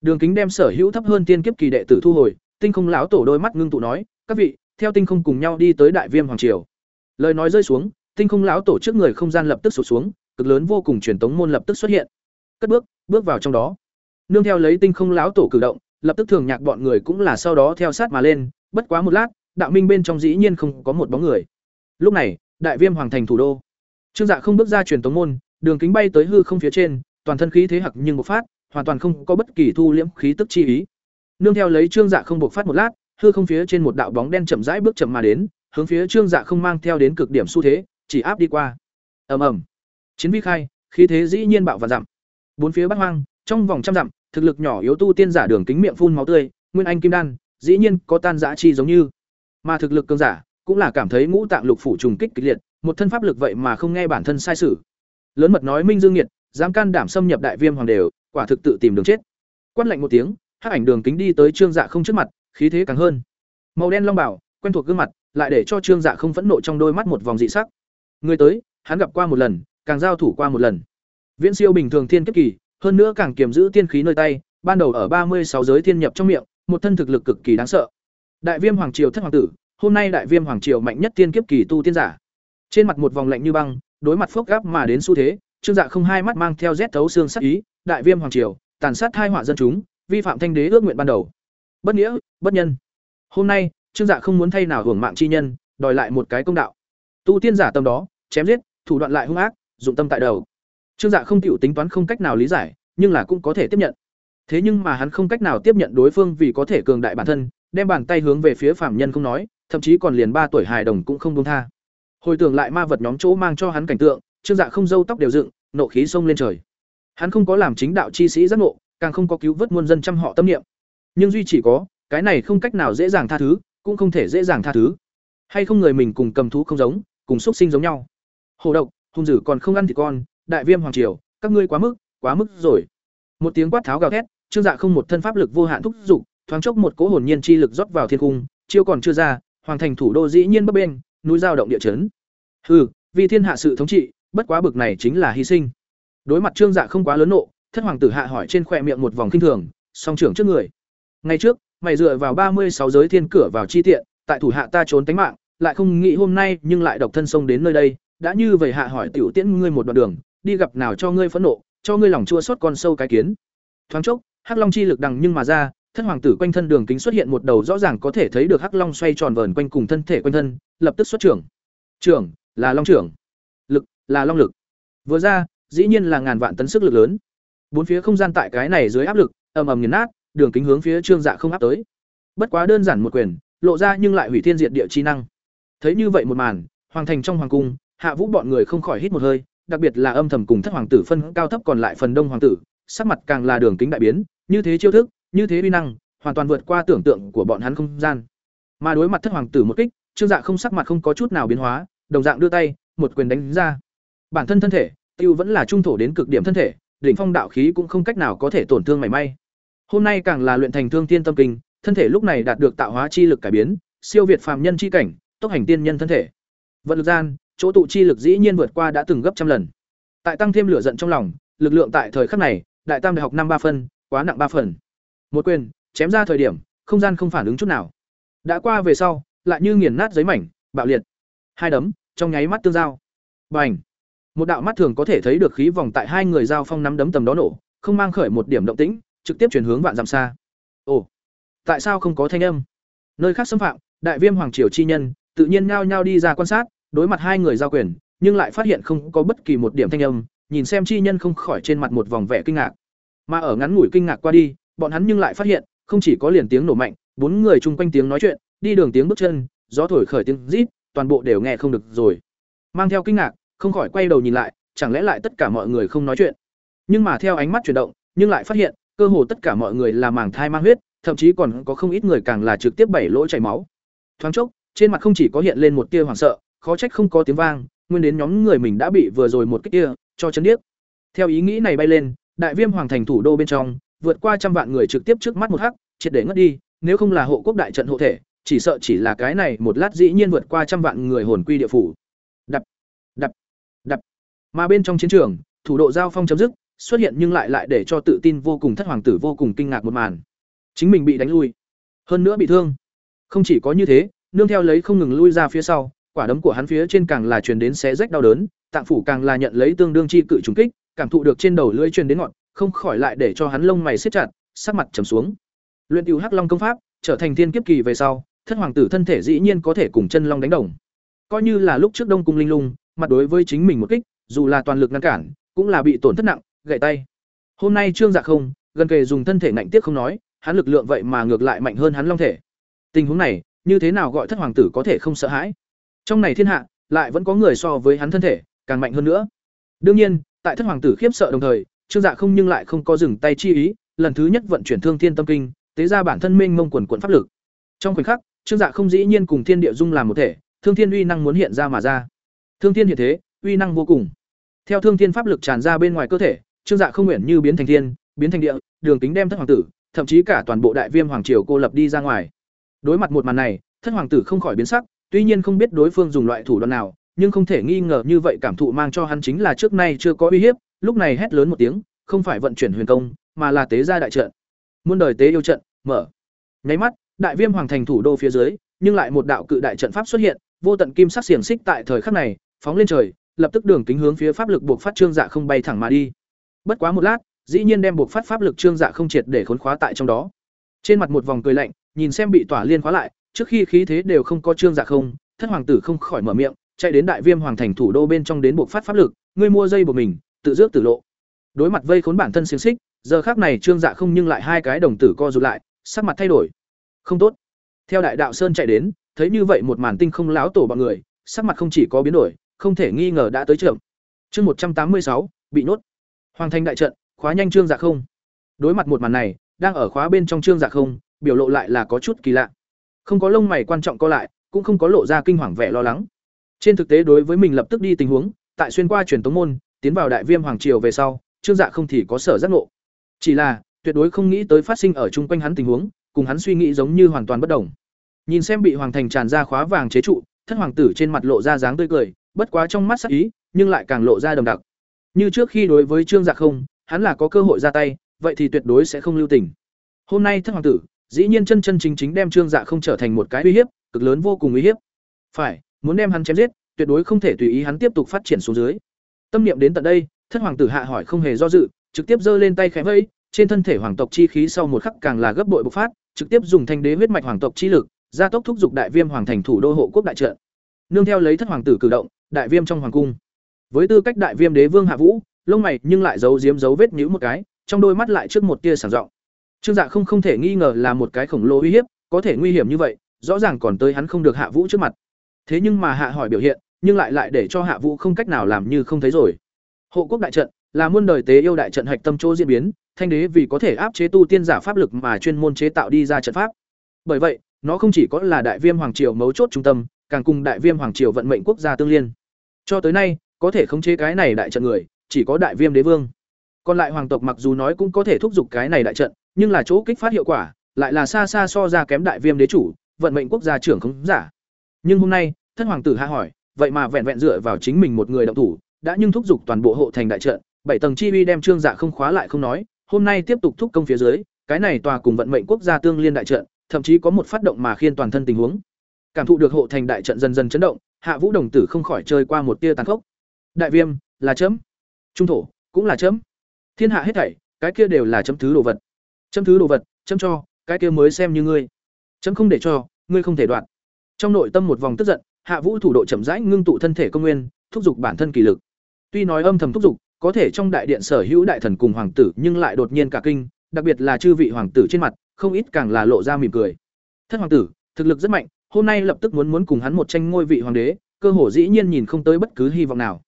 Đường Kính đem sở hữu thấp hơn Tiên Kiếp Kỳ đệ tử thu hồi, Tinh Không lão tổ đôi mắt ngưng tụ nói, "Các vị, theo Tinh Không cùng nhau đi tới Đại Viêm hoàng triều." Lời nói rơi xuống, Tinh Không lão tổ trước người không gian lập tức sụp xuống, cực lớn vô cùng truyền tống môn lập tức xuất hiện. Cất bước, bước vào trong đó. Nương theo lấy Tinh Không lão tổ cử động, lập tức thường nhạc bọn người cũng là sau đó theo sát mà lên, bất quá một lát, đạo minh bên trong dĩ nhiên không có một bóng người. Lúc này, Đại Viêm hoàng thành thủ đô. Trương Dạ không bước ra truyền tống môn, đường kính bay tới hư không phía trên, toàn thân khí thế hặc nhưng một phát, hoàn toàn không có bất kỳ thu liễm khí tức chi ý. Nương theo lấy Trương Dạ không bộc phát một lát, hư không phía trên một đạo bóng đen chậm rãi bước chậm mà đến, hướng phía Trương Dạ không mang theo đến cực điểm xu thế, chỉ áp đi qua. Ầm ầm. Chiến vi khai, khí thế dĩ nhiên bạo và giảm. Bốn phía bắt hoang, trong vòng trăm dặm, thực lực nhỏ yếu tu tiên giả đường kính miệng phun máu tươi, nguyên anh kim đan, dĩ nhiên có tan dã chi giống như. Mà thực lực cường giả, cũng là cảm thấy ngũ tạng lục phủ trùng kích kịch liệt, một thân pháp lực vậy mà không nghe bản thân sai sử. Lớn mật nói Minh Dương Nghiệt, dám can đảm xâm nhập đại viêm hoàng đều, quả thực tự tìm đường chết. Quát lạnh một tiếng, hắc ảnh đường kính đi tới Trương Dạ không trước mặt, khí thế càng hơn. Màu đen long bảo, quen thuộc gương mặt, lại để cho Trương Dạ không phẫn nộ trong đôi mắt một vòng dị sắc. Người tới, hắn gặp qua một lần, càng giao thủ qua một lần. Viễn siêu bình thường thiên kiếp kỳ, hơn nữa càng kiềm giữ tiên khí nơi tay, ban đầu ở ba mươi sáu giới thiên nhập trong miệng, một thân thực lực cực kỳ đáng sợ. Đại Viêm hoàng triều thất hoàng tử, hôm nay Đại Viêm hoàng triều mạnh nhất tiên kiếp kỳ tu tiên giả. Trên mặt một vòng lạnh như băng, đối mặt phốc gáp mà đến xu thế, Trương Dạ không hai mắt mang theo rét thấu xương sắc ý, Đại Viêm hoàng triều, tàn sát hai họa dân chúng, vi phạm thanh đế ước nguyện ban đầu. Bất nghĩa, bất nhân. Hôm nay, Trương Dạ không muốn thay nào hưởng mạng chi nhân, đòi lại một cái công đạo. Tu tiên giả tâm đó, chém giết, thủ đoạn lại hung ác, dụng tâm tại đầu. Trương Dạ không chịu tính toán không cách nào lý giải, nhưng là cũng có thể tiếp nhận. Thế nhưng mà hắn không cách nào tiếp nhận đối phương vì có thể cường đại bản thân, đem bàn tay hướng về phía phạm nhân không nói, thậm chí còn liền ba tuổi hài đồng cũng không buông tha. Hồi tưởng lại ma vật nhóm chỗ mang cho hắn cảnh tượng, Trương Dạ không dâu tóc đều dựng, nộ khí xông lên trời. Hắn không có làm chính đạo chi sĩ giác ngộ, càng không có cứu vớt muôn dân trăm họ tâm niệm. Nhưng duy chỉ có, cái này không cách nào dễ dàng tha thứ, cũng không thể dễ dàng tha thứ. Hay không người mình cùng cầm thú không giống, cùng xuất sinh giống nhau. Hồ độc, hung dữ còn không ăn thì con, đại viêm hoàng triều, các ngươi quá mức, quá mức rồi. Một tiếng quát tháo gào thét, Trương Dạ không một thân pháp lực vô hạn thúc giục thoáng chốc một cỗ hồn nhiên chi lực rót vào thiên cung, chiêu còn chưa ra, hoàng thành thủ đô dĩ nhiên bấp bên, núi giao động địa chấn. Hừ, vì thiên hạ sự thống trị, bất quá bực này chính là hy sinh. Đối mặt Trương Dạ không quá lớn nộ, thất hoàng tử hạ hỏi trên khóe miệng một vòng kinh thường, song trưởng trước người. Ngày trước, mày dựa vào ba mươi sáu giới thiên cửa vào chi tiện, tại thủ hạ ta trốn tánh mạng, lại không nghĩ hôm nay nhưng lại độc thân sông đến nơi đây, đã như vậy hạ hỏi tiểu tiễn ngươi một đoạn đường, đi gặp nào cho ngươi phẫn nộ, cho ngươi lòng chua xót con sâu cái kiến. Thoáng chốc, hắc long chi lực đằng nhưng mà ra, thân hoàng tử quanh thân đường kính xuất hiện một đầu rõ ràng có thể thấy được hắc long xoay tròn vờn quanh cùng thân thể quanh thân, lập tức xuất trưởng. Trưởng là long trưởng, lực là long lực. Vừa ra, dĩ nhiên là ngàn vạn tấn sức lực lớn. Bốn phía không gian tại cái này dưới áp lực, ầm ầm nghiền nát, đường kính hướng phía Trương Dạ không áp tới. Bất quá đơn giản một quyền, lộ ra nhưng lại hủy thiên diệt địa chi năng. Thấy như vậy một màn, hoàng thành trong hoàng cung, Hạ Vũ bọn người không khỏi hít một hơi, đặc biệt là âm thầm cùng thất hoàng tử phân cao thấp còn lại phần đông hoàng tử, sắc mặt càng là đường kính đại biến, như thế chiêu thức, như thế uy năng, hoàn toàn vượt qua tưởng tượng của bọn hắn không gian. Mà đối mặt thất hoàng tử một kích, Trương Dạ không sắc mặt không có chút nào biến hóa, đồng dạng đưa tay, một quyền đánh ra. Bản thân thân thể, tiêu vẫn là trung thổ đến cực điểm thân thể, đỉnh phong đạo khí cũng không cách nào có thể tổn thương mảy may. Hôm nay càng là luyện thành thương tiên tâm kinh, thân thể lúc này đạt được tạo hóa chi lực cải biến, siêu việt phàm nhân chi cảnh, tốc hành tiên nhân thân thể. Vận lực gian, chỗ tụ chi lực dĩ nhiên vượt qua đã từng gấp trăm lần. Tại tăng thêm lửa giận trong lòng, lực lượng tại thời khắc này, đại tam đại học năm ba phân, quá nặng ba phần. Một quyền, chém ra thời điểm, không gian không phản ứng chút nào. Đã qua về sau, lại như nghiền nát giấy mảnh, bạo liệt. Hai đấm, trong nháy mắt tương giao. Bành! Một đạo mắt thường có thể thấy được khí vòng tại hai người giao phong nắm đấm tầm đó nổ, không mang khởi một điểm động tĩnh, trực tiếp chuyển hướng vạn dặm xa. Ồ, tại sao không có thanh âm? Nơi khác xâm phạm, đại viêm hoàng triều chi nhân, tự nhiên nhao nhao đi ra quan sát, đối mặt hai người giao quyền, nhưng lại phát hiện không có bất kỳ một điểm thanh âm, nhìn xem chi nhân không khỏi trên mặt một vòng vẻ kinh ngạc. Mà ở ngắn ngủi kinh ngạc qua đi, bọn hắn nhưng lại phát hiện, không chỉ có liền tiếng nổ mạnh, bốn người chung quanh tiếng nói chuyện, đi đường tiếng bước chân, gió thổi khởi tiếng rít, toàn bộ đều nghe không được rồi. Mang theo kinh ngạc, không khỏi quay đầu nhìn lại, chẳng lẽ lại tất cả mọi người không nói chuyện. Nhưng mà theo ánh mắt chuyển động, nhưng lại phát hiện, cơ hồ tất cả mọi người là màng thai mang huyết, thậm chí còn có không ít người càng là trực tiếp bảy lỗ chảy máu. Thoáng chốc, trên mặt không chỉ có hiện lên một tia hoảng sợ, khó trách không có tiếng vang, nguyên đến nhóm người mình đã bị vừa rồi một cái kia cho chấn điếc. Theo ý nghĩ này bay lên, đại viêm hoàng thành thủ đô bên trong, vượt qua trăm vạn người trực tiếp trước mắt một hắc, triệt để ngất đi, nếu không là hộ quốc đại trận hộ thể, chỉ sợ chỉ là cái này một lát dĩ nhiên vượt qua trăm vạn người hồn quy địa phủ. Đập, đập, đập. Mà bên trong chiến trường, thủ độ giao phong chấm dứt, xuất hiện nhưng lại lại để cho tự tin vô cùng thất hoàng tử vô cùng kinh ngạc một màn. Chính mình bị đánh lui, hơn nữa bị thương. Không chỉ có như thế, nương theo lấy không ngừng lui ra phía sau, quả đấm của hắn phía trên càng là truyền đến xé rách đau đớn, tạng phủ càng là nhận lấy tương đương chi cự trùng kích, cảm thụ được trên đầu lưỡi truyền đến ngọn, không khỏi lại để cho hắn lông mày siết chặt, sắc mặt trầm xuống. Luyện Tiêu Hắc Long công pháp, trở thành thiên kiếp kỳ về sau, thất hoàng tử thân thể dĩ nhiên có thể cùng chân long đánh đồng. Coi như là lúc trước Đông cung linh lung, mặt đối với chính mình một kích, dù là toàn lực ngăn cản, cũng là bị tổn thất nặng, gãy tay. Hôm nay Trương Dạ không, gần kề dùng thân thể ngạnh tiếc không nói, hắn lực lượng vậy mà ngược lại mạnh hơn hắn long thể. Tình huống này, như thế nào gọi thất hoàng tử có thể không sợ hãi? Trong này thiên hạ, lại vẫn có người so với hắn thân thể càng mạnh hơn nữa. Đương nhiên, tại thất hoàng tử khiếp sợ đồng thời, Trương Dạ không nhưng lại không có dừng tay chi ý, lần thứ nhất vận chuyển Thương Thiên Tâm Kinh, tế ra bản thân mênh mông quần quần pháp lực. Trong khoảnh khắc, Trương Dạ không dĩ nhiên cùng thiên địa dung làm một thể, Thương Thiên uy năng muốn hiện ra mà ra. Thương Thiên hiện thế, uy năng vô cùng. Theo Thương Thiên pháp lực tràn ra bên ngoài cơ thể, Trương Dạ không nguyện như biến thành thiên, biến thành địa, đường tính đem thất hoàng tử, thậm chí cả toàn bộ đại viêm hoàng triều cô lập đi ra ngoài. Đối mặt một màn này, thất hoàng tử không khỏi biến sắc, tuy nhiên không biết đối phương dùng loại thủ đoạn nào, nhưng không thể nghi ngờ như vậy cảm thụ mang cho hắn chính là trước nay chưa có uy hiếp, lúc này hét lớn một tiếng, không phải vận chuyển huyền công, mà là tế gia đại trận. Muôn đời tế yêu trận, mở. Nháy mắt, đại viêm hoàng thành thủ đô phía dưới, nhưng lại một đạo cự đại trận pháp xuất hiện, vô tận kim sắc xiềng xích tại thời khắc này, phóng lên trời, lập tức đường kính hướng phía pháp lực buộc phát trương dạ không bay thẳng mà đi. Bất quá một lát, dĩ nhiên đem buộc phát pháp lực trương dạ không triệt để khốn khóa tại trong đó. Trên mặt một vòng cười lạnh, nhìn xem bị tỏa liên khóa lại, trước khi khí thế đều không có trương dạ không, thất hoàng tử không khỏi mở miệng, chạy đến đại viêm hoàng thành thủ đô bên trong đến buộc phát pháp lực, ngươi mua dây của mình, tự rước tử lộ. Đối mặt vây khốn bản thân xiềng xích, giờ khác này trương dạ không nhưng lại hai cái đồng tử co rụt lại, sắc mặt thay đổi. Không tốt. Theo đại đạo sơn chạy đến, thấy như vậy một màn tinh không láo tổ bọn người, sắc mặt không chỉ có biến đổi, không thể nghi ngờ đã tới trưởng. Chương một trăm tám mươi sáu bị nhốt. Hoàng thành đại trận, khóa nhanh trương dạ không. Đối mặt một màn này, đang ở khóa bên trong trương dạ không, biểu lộ lại là có chút kỳ lạ. Không có lông mày quan trọng co lại, cũng không có lộ ra kinh hoàng vẻ lo lắng. Trên thực tế đối với mình lập tức đi tình huống, tại xuyên qua truyền tống môn, tiến vào đại viêm hoàng triều về sau, Trương Dạ không thì có sở giác ngộ. Chỉ là, tuyệt đối không nghĩ tới phát sinh ở chung quanh hắn tình huống, cùng hắn suy nghĩ giống như hoàn toàn bất đồng. Nhìn xem bị hoàng thành tràn ra khóa vàng chế trụ, thất hoàng tử trên mặt lộ ra dáng tươi cười, bất quá trong mắt sắc ý, nhưng lại càng lộ ra đầm đặc. Như trước khi đối với Trương Dạ không, hắn là có cơ hội ra tay, vậy thì tuyệt đối sẽ không lưu tình. Hôm nay thất hoàng tử, dĩ nhiên chân chân chính chính đem Trương Dạ không trở thành một cái uy hiếp, cực lớn vô cùng uy hiếp. Phải, muốn đem hắn chém giết, tuyệt đối không thể tùy ý hắn tiếp tục phát triển xuống dưới. Tâm niệm đến tận đây, thất hoàng tử hạ hỏi không hề do dự, trực tiếp giơ lên tay khẽ vẫy, trên thân thể hoàng tộc chi khí sau một khắc càng là gấp bội bộc phát, trực tiếp dùng thanh đế huyết mạch hoàng tộc chi lực, gia tốc thúc dục đại viêm hoàng thành thủ đô hộ quốc đại trận. Nương theo lấy thất hoàng tử cử động, đại viêm trong hoàng cung. Với tư cách đại viêm đế vương hạ vũ, lông mày nhưng lại giấu giếm dấu vết nhíu một cái, trong đôi mắt lại trước một tia sảng rộng. Trương Dạ không không thể nghi ngờ là một cái khổng lồ uy hiếp, có thể nguy hiểm như vậy, rõ ràng còn tới hắn không được Hạ Vũ trước mặt. Thế nhưng mà Hạ hỏi biểu hiện, nhưng lại lại để cho Hạ Vũ không cách nào làm như không thấy rồi. Hộ quốc đại trận là muôn đời tế yêu đại trận hạch tâm chỗ diễn biến, thanh đế vì có thể áp chế tu tiên giả pháp lực mà chuyên môn chế tạo đi ra trận pháp. Bởi vậy, nó không chỉ có là đại viêm hoàng triều mấu chốt trung tâm, càng cùng đại viêm hoàng triều vận mệnh quốc gia tương liên. Cho tới nay, có thể khống chế cái này đại trận người, chỉ có đại viêm đế vương. Còn lại hoàng tộc mặc dù nói cũng có thể thúc giục cái này đại trận, nhưng là chỗ kích phát hiệu quả, lại là xa xa so ra kém đại viêm đế chủ, vận mệnh quốc gia trưởng không giả. Nhưng hôm nay, thân hoàng tử hạ hỏi, vậy mà vẹn vẹn dựa vào chính mình một người động thủ, đã nhưng thúc giục toàn bộ hộ thành đại trận, bảy tầng chi uy đem trương dạ không khóa lại không nói, hôm nay tiếp tục thúc công phía dưới, cái này tòa cùng vận mệnh quốc gia tương liên đại trận, thậm chí có một phát động mà khiên toàn thân tình huống. Cảm thụ được hộ thành đại trận dần dần chấn động, Hạ Vũ đồng tử không khỏi chơi qua một tia tàn khốc. Đại viêm là chấm, trung thổ cũng là chấm. Thiên hạ hết thảy, cái kia đều là chấm thứ đồ vật. chấm thứ đồ vật chấm cho cái kia mới xem như ngươi chấm không để cho ngươi không thể đoạt trong nội tâm một vòng tức giận hạ vũ thủ độ chậm rãi ngưng tụ thân thể công nguyên, thúc giục bản thân kỳ lực. Tuy nói âm thầm thúc giục, có thể trong đại điện sở hữu đại thần cùng hoàng tử, nhưng lại đột nhiên cả kinh, đặc biệt là chư vị hoàng tử trên mặt, không ít càng là lộ ra mỉm cười. Thất hoàng tử, thực lực rất mạnh, hôm nay lập tức muốn muốn cùng hắn một tranh ngôi vị hoàng đế, cơ hồ dĩ nhiên nhìn không tới bất cứ hy vọng nào.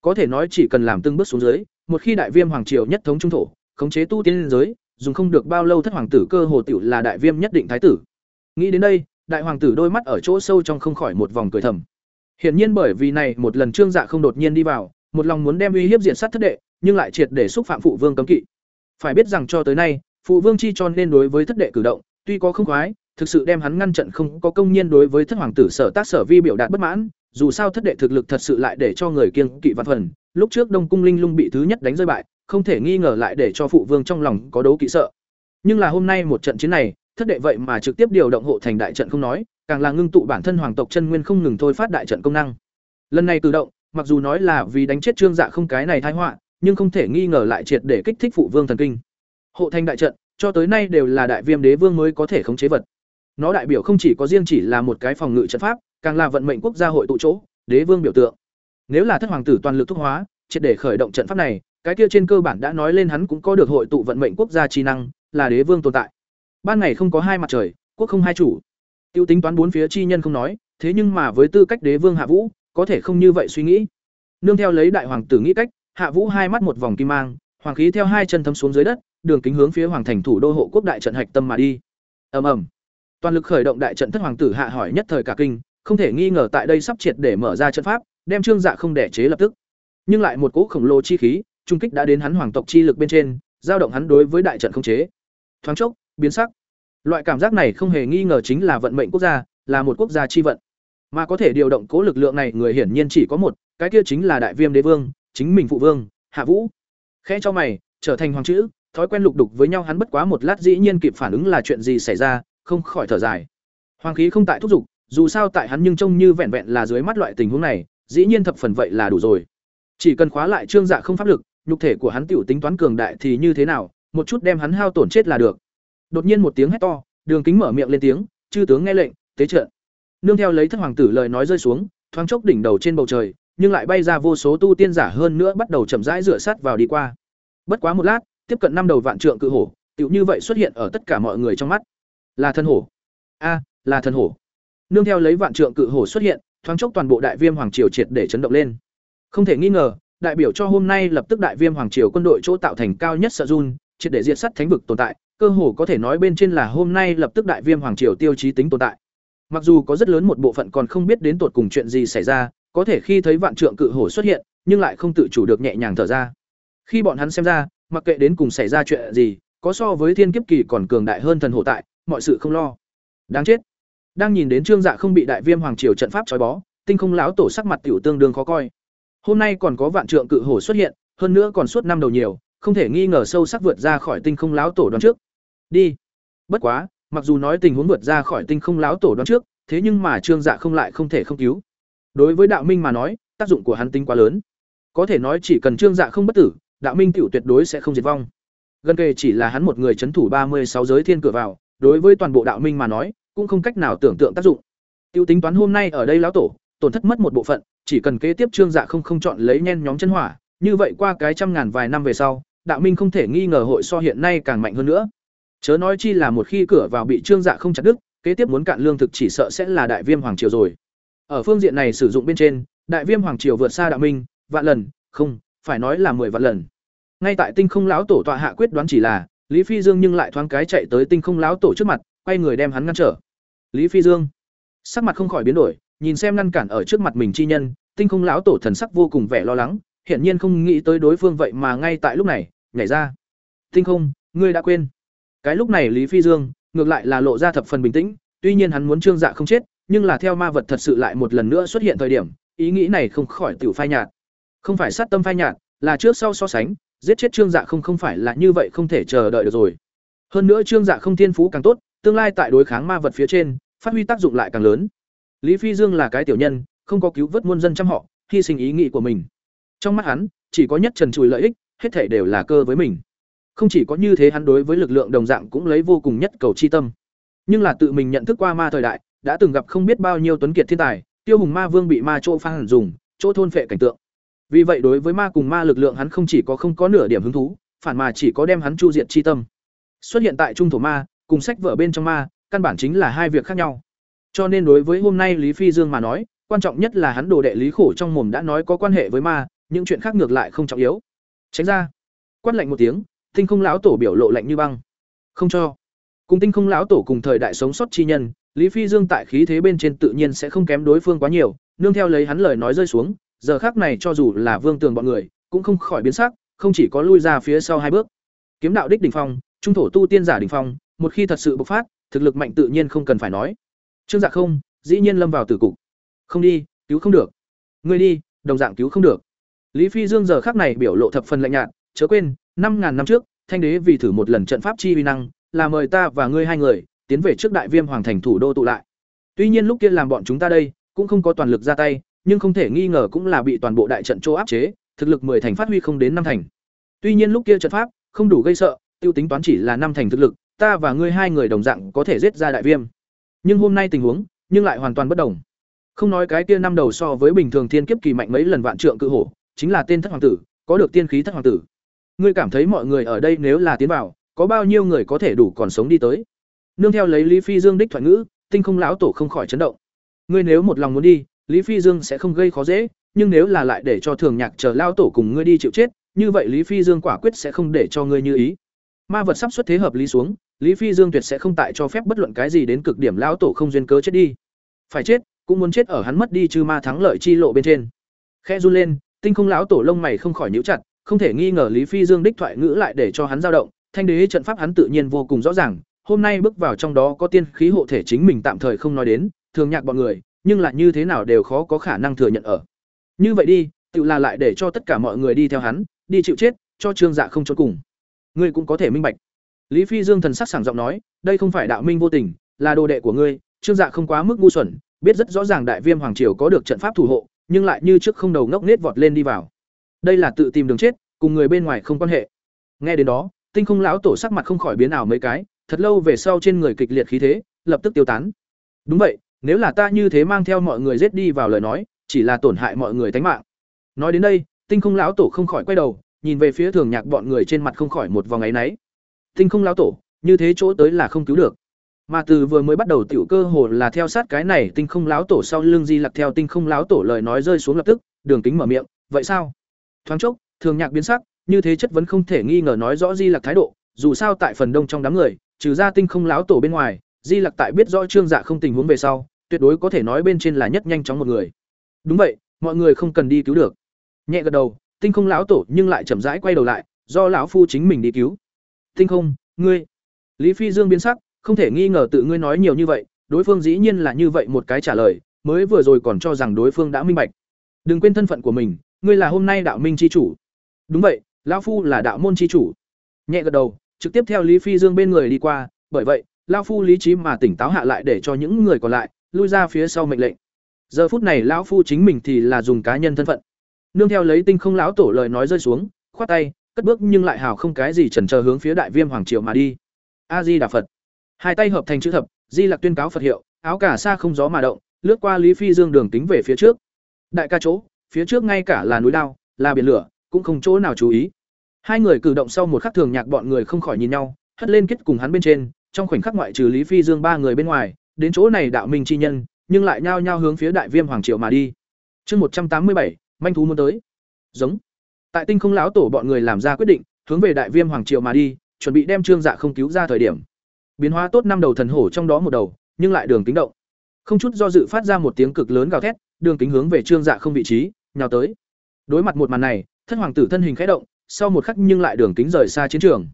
Có thể nói chỉ cần làm từng bước xuống dưới, một khi đại viêm hoàng triều nhất thống trung thổ, khống chế tu tiên liên giới, dùng không được bao lâu thất hoàng tử cơ hồ tiểu là đại viêm nhất định thái tử. Nghĩ đến đây đại hoàng tử đôi mắt ở chỗ sâu trong không khỏi một vòng cười thầm. Hiển nhiên bởi vì này, một lần trương dạ không đột nhiên đi vào, một lòng muốn đem uy hiếp diện sát thất đệ, nhưng lại triệt để xúc phạm phụ vương cấm kỵ. Phải biết rằng cho tới nay, phụ vương chi cho nên đối với thất đệ cử động, tuy có không khoái, thực sự đem hắn ngăn trận không có công nhiên đối với thất hoàng tử sở tác sở vi biểu đạt bất mãn, dù sao thất đệ thực lực thật sự lại để cho người kiêng kỵ văn phần, lúc trước đông cung linh lung bị thứ nhất đánh rơi bại, không thể nghi ngờ lại để cho phụ vương trong lòng có đấu kỵ sợ. Nhưng là hôm nay một trận chiến này thất đệ vậy mà trực tiếp điều động hộ thành đại trận không nói, càng là ngưng tụ bản thân hoàng tộc chân nguyên không ngừng thôi phát đại trận công năng. Lần này cử động, mặc dù nói là vì đánh chết trương dạ không cái này thái họa, nhưng không thể nghi ngờ lại triệt để kích thích phụ vương thần kinh. Hộ thành đại trận, cho tới nay đều là đại viêm đế vương mới có thể khống chế vật. Nó đại biểu không chỉ có riêng chỉ là một cái phòng ngự trận pháp, càng là vận mệnh quốc gia hội tụ chỗ, đế vương biểu tượng. Nếu là thất hoàng tử toàn lực thúc hóa, triệt để khởi động trận pháp này, cái kia trên cơ bản đã nói lên hắn cũng có được hội tụ vận mệnh quốc gia trí năng, là đế vương tồn tại ban ngày không có hai mặt trời, quốc không hai chủ. Tiêu tính toán bốn phía chi nhân không nói, thế nhưng mà với tư cách đế vương hạ vũ, có thể không như vậy suy nghĩ. Nương theo lấy đại hoàng tử nghĩ cách, hạ vũ hai mắt một vòng kim mang, hoàng khí theo hai chân thấm xuống dưới đất, đường kính hướng phía hoàng thành thủ đô hộ quốc đại trận hạch tâm mà đi. Ầm ầm. Toàn lực khởi động đại trận thất hoàng tử hạ hỏi nhất thời cả kinh, không thể nghi ngờ tại đây sắp triệt để mở ra trận pháp, đem trương dạ không đẻ chế lập tức. Nhưng lại một cỗ khổng lồ chi khí, trung kích đã đến hắn hoàng tộc chi lực bên trên, giao động hắn đối với đại trận không chế. Thoáng chốc biến sắc. Loại cảm giác này không hề nghi ngờ chính là vận mệnh quốc gia, là một quốc gia chi vận. Mà có thể điều động cố lực lượng này, người hiển nhiên chỉ có một, cái kia chính là đại viêm đế vương, chính mình phụ vương, hạ vũ. Khẽ cho mày, trở thành hoàng chữ, thói quen lục đục với nhau hắn bất quá một lát dĩ nhiên kịp phản ứng là chuyện gì xảy ra, không khỏi thở dài. Hoàng khí không tại thúc giục, dù sao tại hắn nhưng trông như vẹn vẹn là dưới mắt loại tình huống này, dĩ nhiên thập phần vậy là đủ rồi. Chỉ cần khóa lại trương dạ không pháp lực, nhục thể của hắn tiểu tính toán cường đại thì như thế nào, một chút đem hắn hao tổn chết là được đột nhiên một tiếng hét to, đường kính mở miệng lên tiếng, chư tướng nghe lệnh, tế trận nương theo lấy thất hoàng tử lời nói rơi xuống, thoáng chốc đỉnh đầu trên bầu trời, nhưng lại bay ra vô số tu tiên giả hơn nữa bắt đầu chậm rãi rửa sát vào đi qua. Bất quá một lát, tiếp cận năm đầu vạn trượng cự hổ, tựu như vậy xuất hiện ở tất cả mọi người trong mắt. Là thân hổ. A, là thân hổ. Nương theo lấy vạn trượng cự hổ xuất hiện, thoáng chốc toàn bộ đại viêm hoàng triều triệt để chấn động lên. Không thể nghi ngờ, đại biểu cho hôm nay lập tức đại viêm hoàng triều quân đội chỗ tạo thành cao nhất sợ run, triệt để diệt sát thánh vực tồn tại cơ hồ có thể nói bên trên là hôm nay lập tức đại viêm hoàng triều tiêu chí tính tồn tại. Mặc dù có rất lớn một bộ phận còn không biết đến tột cùng chuyện gì xảy ra, có thể khi thấy vạn trượng cự hổ xuất hiện, nhưng lại không tự chủ được nhẹ nhàng thở ra. Khi bọn hắn xem ra, mặc kệ đến cùng xảy ra chuyện gì, có so với thiên kiếp kỳ còn cường đại hơn thần hổ tại, mọi sự không lo. Đáng chết. Đang nhìn đến trương dạ không bị đại viêm hoàng triều trận pháp trói bó, tinh không lão tổ sắc mặt tiểu tương đương khó coi. Hôm nay còn có vạn trượng cự hổ xuất hiện, hơn nữa còn suốt năm đầu nhiều, không thể nghi ngờ sâu sắc vượt ra khỏi tinh không lão tổ đoán trước đi. Bất quá, mặc dù nói tình huống vượt ra khỏi tinh không láo tổ đoán trước, thế nhưng mà trương dạ không lại không thể không cứu. Đối với đạo minh mà nói, tác dụng của hắn tinh quá lớn. Có thể nói chỉ cần trương dạ không bất tử, đạo minh tiểu tuyệt đối sẽ không diệt vong. Gần kề chỉ là hắn một người c h ấ n thủ ba mươi sáu giới thiên cửa vào, đối với toàn bộ đạo minh mà nói, cũng không cách nào tưởng tượng tác dụng. Tiêu tính toán hôm nay ở đây lão tổ, tổn thất mất một bộ phận, chỉ cần kế tiếp trương dạ không không chọn lấy nhen nhóm chân hỏa, như vậy qua cái trăm ngàn vài năm về sau, đạo minh không thể nghi ngờ hội so hiện nay càng mạnh hơn nữa chớ nói chi là một khi cửa vào bị trương dạ không chặt đứt kế tiếp muốn cạn lương thực chỉ sợ sẽ là đại viêm hoàng triều rồi ở phương diện này sử dụng bên trên, Đại Viêm Hoàng triều vượt xa Đạo Minh, vạn lần, không, phải nói là mười vạn lần. Ngay tại Tinh Không lão tổ tọa hạ quyết đoán chỉ là, Lý Phi Dương nhưng lại thoáng cái chạy tới Tinh Không lão tổ trước mặt, quay người đem hắn ngăn trở. Lý Phi Dương, sắc mặt không khỏi biến đổi, nhìn xem ngăn cản ở trước mặt mình chi nhân, Tinh Không lão tổ thần sắc vô cùng vẻ lo lắng, hiển nhiên không nghĩ tới đối phương vậy mà ngay tại lúc này, nhảy ra. Tinh Không, ngươi đã quên. Cái lúc này Lý Phi Dương, ngược lại là lộ ra thập phần bình tĩnh, tuy nhiên hắn muốn Trương Dạ không chết, nhưng là theo ma vật thật sự lại một lần nữa xuất hiện thời điểm, ý nghĩ này không khỏi tiểu phai nhạt. Không phải sát tâm phai nhạt, là trước sau so sánh, giết chết Trương Dạ không không phải là như vậy không thể chờ đợi được rồi. Hơn nữa Trương Dạ không thiên phú càng tốt, tương lai tại đối kháng ma vật phía trên, phát huy tác dụng lại càng lớn. Lý Phi Dương là cái tiểu nhân, không có cứu vớt muôn dân trăm họ, hy sinh ý nghĩ của mình. Trong mắt hắn, chỉ có nhất trần trùi lợi ích, hết thảy đều là cơ với mình không chỉ có như thế hắn đối với lực lượng đồng dạng cũng lấy vô cùng nhất cầu chi tâm. Nhưng là tự mình nhận thức qua ma thời đại, đã từng gặp không biết bao nhiêu tuấn kiệt thiên tài, tiêu hùng ma vương bị ma chỗ phan hẳn dùng, chỗ thôn phệ cảnh tượng. Vì vậy đối với ma cùng ma lực lượng hắn không chỉ có không có nửa điểm hứng thú, phản mà chỉ có đem hắn chu diệt chi tâm. Xuất hiện tại trung thổ ma, cùng sách vở bên trong ma, căn bản chính là hai việc khác nhau. Cho nên đối với hôm nay lý phi dương mà nói, quan trọng nhất là hắn đồ đệ lý khổ trong mồm đã nói có quan hệ với ma, những chuyện khác ngược lại không trọng yếu. Tránh ra. Quát lạnh một tiếng tinh không lão tổ biểu lộ lạnh như băng. Không cho. Cùng tinh không lão tổ cùng thời đại sống sót chi nhân, lý phi dương tại khí thế bên trên tự nhiên sẽ không kém đối phương quá nhiều, nương theo lấy hắn lời nói rơi xuống, giờ khác này cho dù là vương tường bọn người, cũng không khỏi biến sắc, không chỉ có lui ra phía sau hai bước. Kiếm đạo đích đỉnh phong, trung thổ tu tiên giả đỉnh phong, một khi thật sự bộc phát, thực lực mạnh tự nhiên không cần phải nói. Trương dạ không, dĩ nhiên lâm vào tử cục. Không đi, cứu không được. Ngươi đi, đồng dạng cứu không được. Lý phi dương giờ khác này biểu lộ thập phần lạnh nhạt, chớ quên năm ngàn năm trước, thanh đế vì thử một lần trận pháp chi uy năng, là mời ta và ngươi hai người, tiến về trước đại viêm hoàng thành thủ đô tụ lại. Tuy nhiên lúc kia làm bọn chúng ta đây, cũng không có toàn lực ra tay, nhưng không thể nghi ngờ cũng là bị toàn bộ đại trận chỗ áp chế, thực lực mười thành phát huy không đến năm thành. Tuy nhiên lúc kia trận pháp, không đủ gây sợ, tiêu tính toán chỉ là năm thành thực lực, ta và ngươi hai người đồng dạng có thể giết ra đại viêm. Nhưng hôm nay tình huống, nhưng lại hoàn toàn bất đồng. Không nói cái kia năm đầu so với bình thường thiên kiếp kỳ mạnh mấy lần vạn trượng cự hổ, chính là tên thất hoàng tử, có được tiên khí thất hoàng tử ngươi cảm thấy mọi người ở đây nếu là tiến vào, có bao nhiêu người có thể đủ còn sống đi tới? Nương theo lấy lý phi dương đích thoại ngữ, tinh không lão tổ không khỏi chấn động. Ngươi nếu một lòng muốn đi, lý phi dương sẽ không gây khó dễ, nhưng nếu là lại để cho thường nhạc chờ lao tổ cùng ngươi đi chịu chết, như vậy lý phi dương quả quyết sẽ không để cho ngươi như ý. Ma vật sắp xuất thế hợp lý xuống, lý phi dương tuyệt sẽ không tại cho phép bất luận cái gì đến cực điểm lão tổ không duyên cớ chết đi. Phải chết, cũng muốn chết ở hắn mất đi trừ ma thắng lợi chi lộ bên trên. Khe run lên, tinh không lão tổ lông mày không khỏi nhíu chặt không thể nghi ngờ lý phi dương đích thoại ngữ lại để cho hắn dao động, thanh đế trận pháp hắn tự nhiên vô cùng rõ ràng, hôm nay bước vào trong đó có tiên khí hộ thể chính mình tạm thời không nói đến, thường nhạc bọn người, nhưng lại như thế nào đều khó có khả năng thừa nhận ở. Như vậy đi, tự là lại để cho tất cả mọi người đi theo hắn, đi chịu chết, cho trương dạ không trốn cùng. Ngươi cũng có thể minh bạch. Lý phi dương thần sắc sảng giọng nói, đây không phải đạo minh vô tình, là đồ đệ của ngươi, trương dạ không quá mức ngu xuẩn, biết rất rõ ràng đại viêm hoàng triều có được trận pháp thủ hộ, nhưng lại như trước không đầu ngốc nết vọt lên đi vào. Đây là tự tìm đường chết cùng người bên ngoài không quan hệ. Nghe đến đó, tinh không lão tổ sắc mặt không khỏi biến ảo mấy cái, thật lâu về sau trên người kịch liệt khí thế, lập tức tiêu tán. Đúng vậy, nếu là ta như thế mang theo mọi người giết đi vào lời nói, chỉ là tổn hại mọi người tánh mạng. Nói đến đây, tinh không lão tổ không khỏi quay đầu, nhìn về phía thường nhạc bọn người trên mặt không khỏi một vòng áy náy. Tinh không lão tổ, như thế chỗ tới là không cứu được. Mà từ vừa mới bắt đầu tiểu cơ hồ là theo sát cái này tinh không lão tổ sau lưng di lặc theo tinh không lão tổ lời nói rơi xuống lập tức, đường kính mở miệng, vậy sao? Thoáng chốc thường nhạc biến sắc, như thế chất vấn không thể nghi ngờ nói rõ di lặc thái độ, dù sao tại phần đông trong đám người, trừ ra tinh không láo tổ bên ngoài, di lặc tại biết rõ trương dạ không tình huống về sau, tuyệt đối có thể nói bên trên là nhất nhanh chóng một người. Đúng vậy, mọi người không cần đi cứu được. Nhẹ gật đầu, tinh không láo tổ nhưng lại chậm rãi quay đầu lại, do lão phu chính mình đi cứu. Tinh không, ngươi. Lý phi dương biến sắc, không thể nghi ngờ tự ngươi nói nhiều như vậy, đối phương dĩ nhiên là như vậy một cái trả lời, mới vừa rồi còn cho rằng đối phương đã minh bạch. Đừng quên thân phận của mình, ngươi là hôm nay đạo minh c h i chủ đúng vậy, lão phu là đạo môn c h i chủ. Nhẹ gật đầu, trực tiếp theo lý phi dương bên người đi qua, bởi vậy, lão phu lý trí mà tỉnh táo hạ lại để cho những người còn lại, lui ra phía sau mệnh lệnh. Giờ phút này lão phu chính mình thì là dùng cá nhân thân phận. Nương theo lấy tinh không lão tổ lời nói rơi xuống, khoát tay, cất bước nhưng lại hào không cái gì chần chờ hướng phía đại viêm hoàng triều mà đi. A di đà phật hai tay hợp thành chữ thập, di lặc tuyên cáo phật hiệu, áo cả xa không gió mà động, lướt qua lý phi dương đường tính về phía trước. Đại ca chỗ, phía trước ngay cả là núi lao là biển lửa cũng không chỗ nào chú ý. Hai người cử động sau một khắc thường nhạc bọn người không khỏi nhìn nhau, hất lên kết cùng hắn bên trên, trong khoảnh khắc ngoại trừ lý phi dương ba người bên ngoài, đến chỗ này đạo minh chi nhân, nhưng lại nhao nhao hướng phía đại viêm hoàng triệu mà đi. Chương một trăm tám mươi bảy, manh thú muốn tới. Giống. Tại tinh không lão tổ bọn người làm ra quyết định, hướng về đại viêm hoàng triệu mà đi, chuẩn bị đem trương dạ không cứu ra thời điểm. Biến hóa tốt năm đầu thần hổ trong đó một đầu, nhưng lại đường kính động. Không chút do dự phát ra một tiếng cực lớn gào thét, đường kính hướng về trương dạ không vị trí, nhào tới. Đối mặt một màn này thân hoàng tử thân hình khẽ động, sau một khắc nhưng lại đường kính rời xa chiến trường.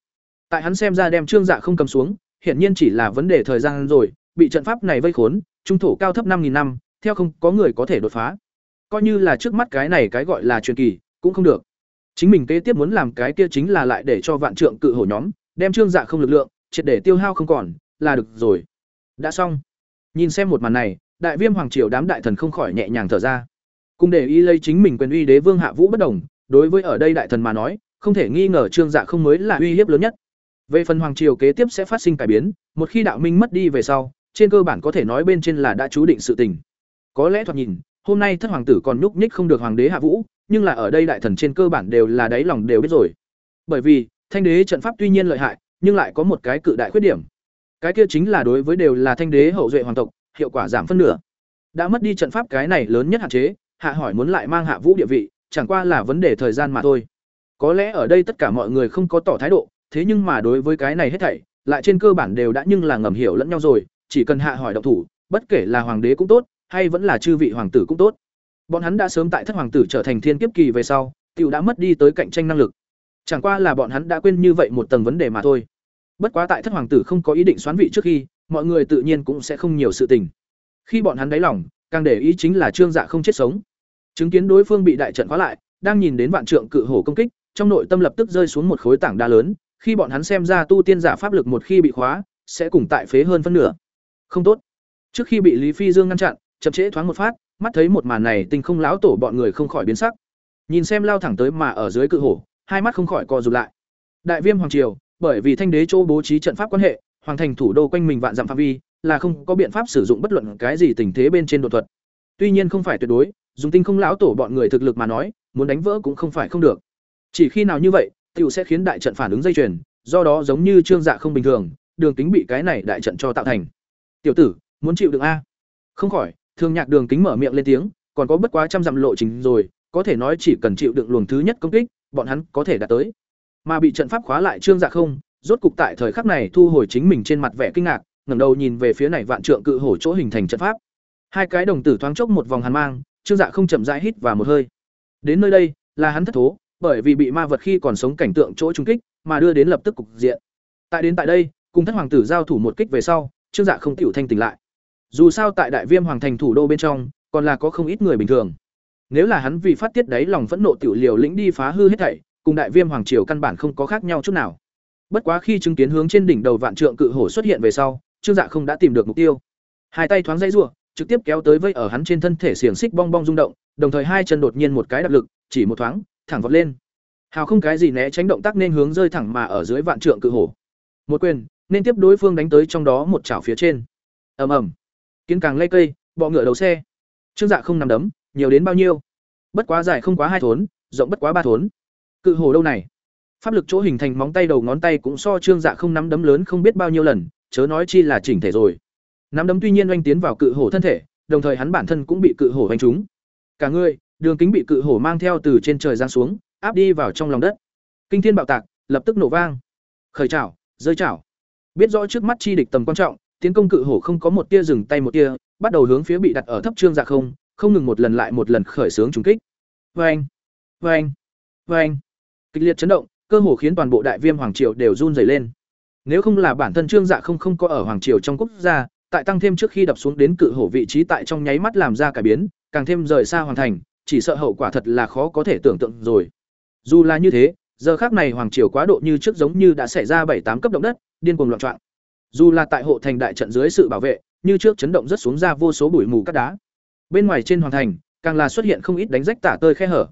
Tại hắn xem ra đem trương dạ không cầm xuống, hiển nhiên chỉ là vấn đề thời gian rồi, bị trận pháp này vây khốn, trung thổ cao thấp năm nghìn năm, theo không có người có thể đột phá. Coi như là trước mắt cái này cái gọi là truyền kỳ, cũng không được. Chính mình kế tiếp muốn làm cái kia chính là lại để cho vạn trượng cự hổ nhóm, đem trương dạ không lực lượng, triệt để tiêu hao không còn, là được rồi. Đã xong. Nhìn xem một màn này, đại viêm hoàng triều đám đại thần không khỏi nhẹ nhàng thở ra. Cùng để ý lấy chính mình quyền uy đế vương hạ vũ bất đồng đối với ở đây đại thần mà nói, không thể nghi ngờ trương dạ không mới là uy hiếp lớn nhất. Về phần hoàng triều kế tiếp sẽ phát sinh cải biến, một khi đạo minh mất đi về sau, trên cơ bản có thể nói bên trên là đã chú định sự tình. Có lẽ thoạt nhìn, hôm nay thất hoàng tử còn nhúc nhích không được hoàng đế hạ vũ, nhưng là ở đây đại thần trên cơ bản đều là đáy lòng đều biết rồi. Bởi vì, thanh đế trận pháp tuy nhiên lợi hại, nhưng lại có một cái cự đại khuyết điểm. Cái kia chính là đối với đều là thanh đế hậu duệ hoàng tộc, hiệu quả giảm phân nửa. Đã mất đi trận pháp cái này lớn nhất hạn chế, hạ hỏi muốn lại mang hạ vũ địa vị chẳng qua là vấn đề thời gian mà thôi. Có lẽ ở đây tất cả mọi người không có tỏ thái độ, thế nhưng mà đối với cái này hết thảy, lại trên cơ bản đều đã nhưng là ngầm hiểu lẫn nhau rồi, chỉ cần hạ hỏi động thủ, bất kể là hoàng đế cũng tốt, hay vẫn là chư vị hoàng tử cũng tốt. Bọn hắn đã sớm tại thất hoàng tử trở thành thiên kiếp kỳ về sau, tiểu đã mất đi tới cạnh tranh năng lực. Chẳng qua là bọn hắn đã quên như vậy một tầng vấn đề mà thôi. Bất quá tại thất hoàng tử không có ý định xoán vị trước khi, mọi người tự nhiên cũng sẽ không nhiều sự tình. Khi bọn hắn đáy lòng, càng để ý chính là trương dạ không chết sống chứng kiến đối phương bị đại trận khóa lại, đang nhìn đến vạn trượng cự hổ công kích, trong nội tâm lập tức rơi xuống một khối tảng đá lớn, khi bọn hắn xem ra tu tiên giả pháp lực một khi bị khóa, sẽ cùng tại phế hơn phân nửa. Không tốt. Trước khi bị lý phi dương ngăn chặn, chậm trễ thoáng một phát, mắt thấy một màn này tình không lão tổ bọn người không khỏi biến sắc. Nhìn xem lao thẳng tới mà ở dưới cự hổ, hai mắt không khỏi co rụt lại. Đại viêm hoàng triều, bởi vì thanh đế chỗ bố trí trận pháp quan hệ, hoàng thành thủ đô quanh mình vạn dặm phạm vi, là không có biện pháp sử dụng bất luận cái gì tình thế bên trên đột thuật. Tuy nhiên không phải tuyệt đối dùng tinh không lão tổ bọn người thực lực mà nói, muốn đánh vỡ cũng không phải không được. Chỉ khi nào như vậy, tiểu sẽ khiến đại trận phản ứng dây chuyền, do đó giống như trương dạ không bình thường, đường kính bị cái này đại trận cho tạo thành. Tiểu tử, muốn chịu đựng a? Không khỏi, thương nhạc đường kính mở miệng lên tiếng, còn có bất quá trăm dặm lộ trình rồi, có thể nói chỉ cần chịu đựng luồng thứ nhất công kích, bọn hắn có thể đạt tới. Mà bị trận pháp khóa lại trương dạ không, rốt cục tại thời khắc này thu hồi chính mình trên mặt vẻ kinh ngạc, ngẩng đầu nhìn về phía này vạn trượng cự hổ chỗ hình thành trận pháp. Hai cái đồng tử thoáng chốc một vòng hàn mang trương dạ không chậm rãi hít vào một hơi. Đến nơi đây, là hắn thất thố, bởi vì bị ma vật khi còn sống cảnh tượng chỗ trung kích, mà đưa đến lập tức cục diện. Tại đến tại đây, cùng thất hoàng tử giao thủ một kích về sau, trương dạ không tiểu thanh tỉnh lại. Dù sao tại đại viêm hoàng thành thủ đô bên trong, còn là có không ít người bình thường. Nếu là hắn vì phát tiết đấy lòng phẫn nộ tiểu liều lĩnh đi phá hư hết thảy, cùng đại viêm hoàng triều căn bản không có khác nhau chút nào. Bất quá khi chứng kiến hướng trên đỉnh đầu vạn trượng cự hổ xuất hiện về sau, trương dạ không đã tìm được mục tiêu. Hai tay thoáng dãy rủa trực tiếp kéo tới vây ở hắn trên thân thể xiềng xích bong bong rung động, đồng thời hai chân đột nhiên một cái đạp lực, chỉ một thoáng, thẳng vọt lên. Hào không cái gì né tránh động tác nên hướng rơi thẳng mà ở dưới vạn trượng cự hổ. Một quyền, nên tiếp đối phương đánh tới trong đó một chảo phía trên. Ầm ầm. Kiến càng lây cây, bọ ngựa đầu xe. Trương dạ không nằm đấm, nhiều đến bao nhiêu? Bất quá dài không quá hai thốn, rộng bất quá ba thốn. Cự hổ đâu này? Pháp lực chỗ hình thành móng tay đầu ngón tay cũng so trương dạ không nắm đấm lớn không biết bao nhiêu lần, chớ nói chi là chỉnh thể rồi nắm đấm tuy nhiên oanh tiến vào cự hổ thân thể, đồng thời hắn bản thân cũng bị cự hổ oanh trúng. Cả người, đường kính bị cự hổ mang theo từ trên trời giáng xuống, áp đi vào trong lòng đất. Kinh thiên bạo tạc, lập tức nổ vang. Khởi chảo, rơi chảo. Biết rõ trước mắt chi địch tầm quan trọng, tiến công cự hổ không có một tia dừng tay một tia, bắt đầu hướng phía bị đặt ở thấp trương dạ không không ngừng một lần lại một lần khởi xướng trúng kích. Vê anh vê kịch liệt chấn động, cơ hồ khiến toàn bộ đại viêm hoàng triều đều run rẩy lên. Nếu không là bản thân trương dạ không không có ở hoàng triều trong quốc gia tại tăng thêm trước khi đập xuống đến cự hổ vị trí tại trong nháy mắt làm ra cải biến, càng thêm rời xa hoàng thành, chỉ sợ hậu quả thật là khó có thể tưởng tượng rồi. Dù là như thế, giờ khác này hoàng triều quá độ như trước giống như đã xảy ra bảy tám cấp động đất, điên cuồng loạn trọng dù là tại hộ thành đại trận dưới sự bảo vệ, như trước chấn động rất xuống ra vô số bụi mù cát đá. Bên ngoài trên hoàng thành, càng là xuất hiện không ít đánh rách tả tơi khe hở.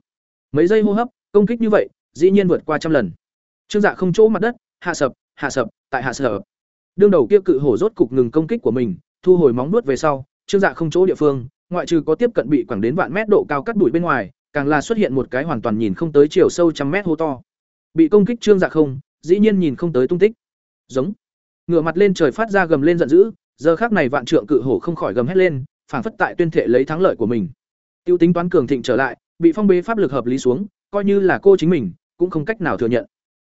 Mấy giây hô hấp, công kích như vậy, dĩ nhiên vượt qua trăm lần. Trương dạ không chỗ mặt đất, hạ sập hạ sập, tại hạ sập đương đầu kia cự hổ rốt cục ngừng công kích của mình, thu hồi móng nuốt về sau, trương dạ không chỗ địa phương, ngoại trừ có tiếp cận bị quẳng đến vạn mét độ cao cắt đuổi bên ngoài, càng là xuất hiện một cái hoàn toàn nhìn không tới chiều sâu trăm mét hô to. Bị công kích trương dạ không, dĩ nhiên nhìn không tới tung tích. Giống. Ngửa mặt lên trời phát ra gầm lên giận dữ, giờ khác này vạn trượng cự hổ không khỏi gầm hét lên, phảng phất tại tuyên thệ lấy thắng lợi của mình. Tiêu tính toán cường thịnh trở lại, bị phong bế pháp lực hợp lý xuống, coi như là cô chính mình, cũng không cách nào thừa nhận.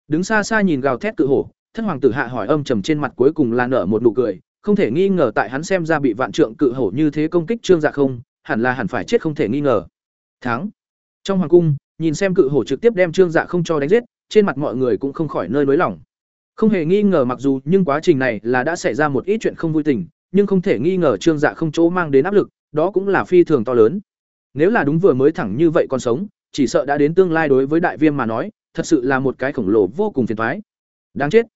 Đứng xa xa nhìn gào thét cự hổ thân hoàng tử hạ hỏi âm trầm trên mặt cuối cùng là nở một nụ cười, không thể nghi ngờ tại hắn xem ra bị vạn trượng cự hổ như thế công kích trương dạ không, hẳn là hẳn phải chết không thể nghi ngờ. Tháng trong hoàng cung, nhìn xem cự hổ trực tiếp đem trương dạ không cho đánh giết, trên mặt mọi người cũng không khỏi nơi nới lỏng không hề nghi ngờ mặc dù nhưng quá trình này là đã xảy ra một ít chuyện không vui tình, nhưng không thể nghi ngờ trương dạ không chỗ mang đến áp lực, đó cũng là phi thường to lớn. Nếu là đúng vừa mới thẳng như vậy còn sống, chỉ sợ đã đến tương lai đối với đại viêm mà nói, thật sự là một cái khổng lồ vô cùng phiền toái. Đáng chết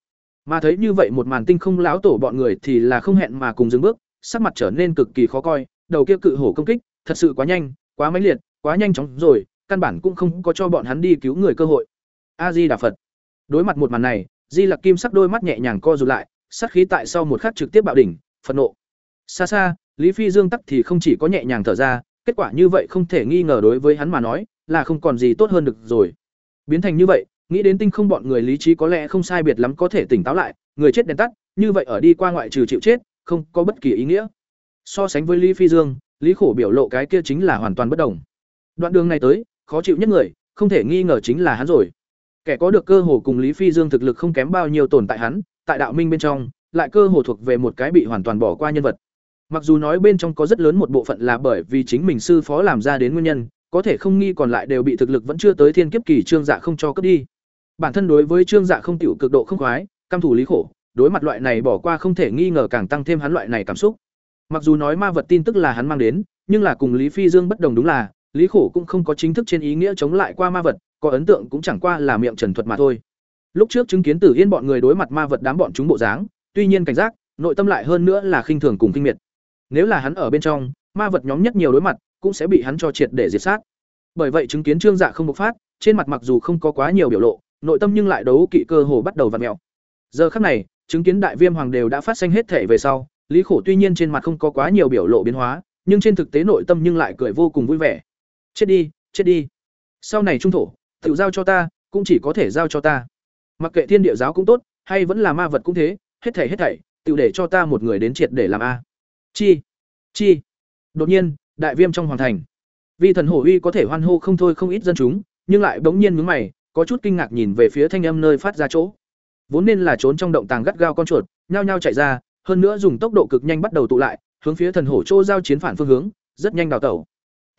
mà thấy như vậy một màn tinh không láo tổ bọn người thì là không hẹn mà cùng dừng bước, sắc mặt trở nên cực kỳ khó coi, đầu kia cự hổ công kích, thật sự quá nhanh, quá mãnh liệt, quá nhanh chóng rồi, căn bản cũng không có cho bọn hắn đi cứu người cơ hội. A di đà phật. Đối mặt một màn này, di lặc kim sắc đôi mắt nhẹ nhàng co rụt lại, sát khí tại sau một khắc trực tiếp bạo đỉnh phẫn nộ. Xa xa, lý phi dương tắc thì không chỉ có nhẹ nhàng thở ra, kết quả như vậy không thể nghi ngờ đối với hắn mà nói là không còn gì tốt hơn được rồi. Biến thành như vậy nghĩ đến tinh không bọn người lý trí có lẽ không sai biệt lắm có thể tỉnh táo lại, người chết đèn tắt, như vậy ở đi qua ngoại trừ chịu chết, không có bất kỳ ý nghĩa. So sánh với lý phi dương, lý khổ biểu lộ cái kia chính là hoàn toàn bất đồng. Đoạn đường này tới, khó chịu nhất người, không thể nghi ngờ chính là hắn rồi. Kẻ có được cơ hồ cùng lý phi dương thực lực không kém bao nhiêu tồn tại hắn, tại đạo minh bên trong, lại cơ hồ thuộc về một cái bị hoàn toàn bỏ qua nhân vật. Mặc dù nói bên trong có rất lớn một bộ phận là bởi vì chính mình sư phó làm ra đến nguyên nhân, có thể không nghi còn lại đều bị thực lực vẫn chưa tới thiên kiếp kỳ trương dạ không cho cướp đi bản thân đối với trương dạ không tiểu cực độ không khoái, căm thủ lý khổ, đối mặt loại này bỏ qua không thể nghi ngờ càng tăng thêm hắn loại này cảm xúc. Mặc dù nói ma vật tin tức là hắn mang đến, nhưng là cùng lý phi dương bất đồng đúng là, lý khổ cũng không có chính thức trên ý nghĩa chống lại qua ma vật, có ấn tượng cũng chẳng qua là miệng trần thuật mà thôi. Lúc trước chứng kiến tử yên bọn người đối mặt ma vật đám bọn chúng bộ dáng, tuy nhiên cảnh giác, nội tâm lại hơn nữa là khinh thường cùng kinh miệt. Nếu là hắn ở bên trong, ma vật nhóm nhất nhiều đối mặt, cũng sẽ bị hắn cho triệt để diệt sát. Bởi vậy chứng kiến trương dạ không bộc phát, trên mặt mặc dù không có quá nhiều biểu lộ nội tâm nhưng lại đấu kỵ cơ hồ bắt đầu vặn mèo giờ khắc này, chứng kiến đại viêm hoàng đều đã phát sinh hết thể về sau, lý khổ tuy nhiên trên mặt không có quá nhiều biểu lộ biến hóa, nhưng trên thực tế nội tâm nhưng lại cười vô cùng vui vẻ. Chết đi chết đi. Sau này trung thổ, tự giao cho ta, cũng chỉ có thể giao cho ta. Mặc kệ thiên địa giáo cũng tốt, hay vẫn là ma vật cũng thế, hết thảy hết thảy, tự để cho ta một người đến triệt để làm a. Chi chi. Đột nhiên, đại viêm trong hoàng thành. Vi thần hổ uy có thể hoan hô không thôi không ít dân chúng, nhưng lại bỗng nhiên nhướng mày có chút kinh ngạc nhìn về phía thanh âm nơi phát ra chỗ. Vốn nên là trốn trong động tàng gắt gao con chuột, nhao nhao chạy ra, hơn nữa dùng tốc độ cực nhanh bắt đầu tụ lại, hướng phía thần hổ chỗ giao chiến phản phương hướng, rất nhanh đào tẩu.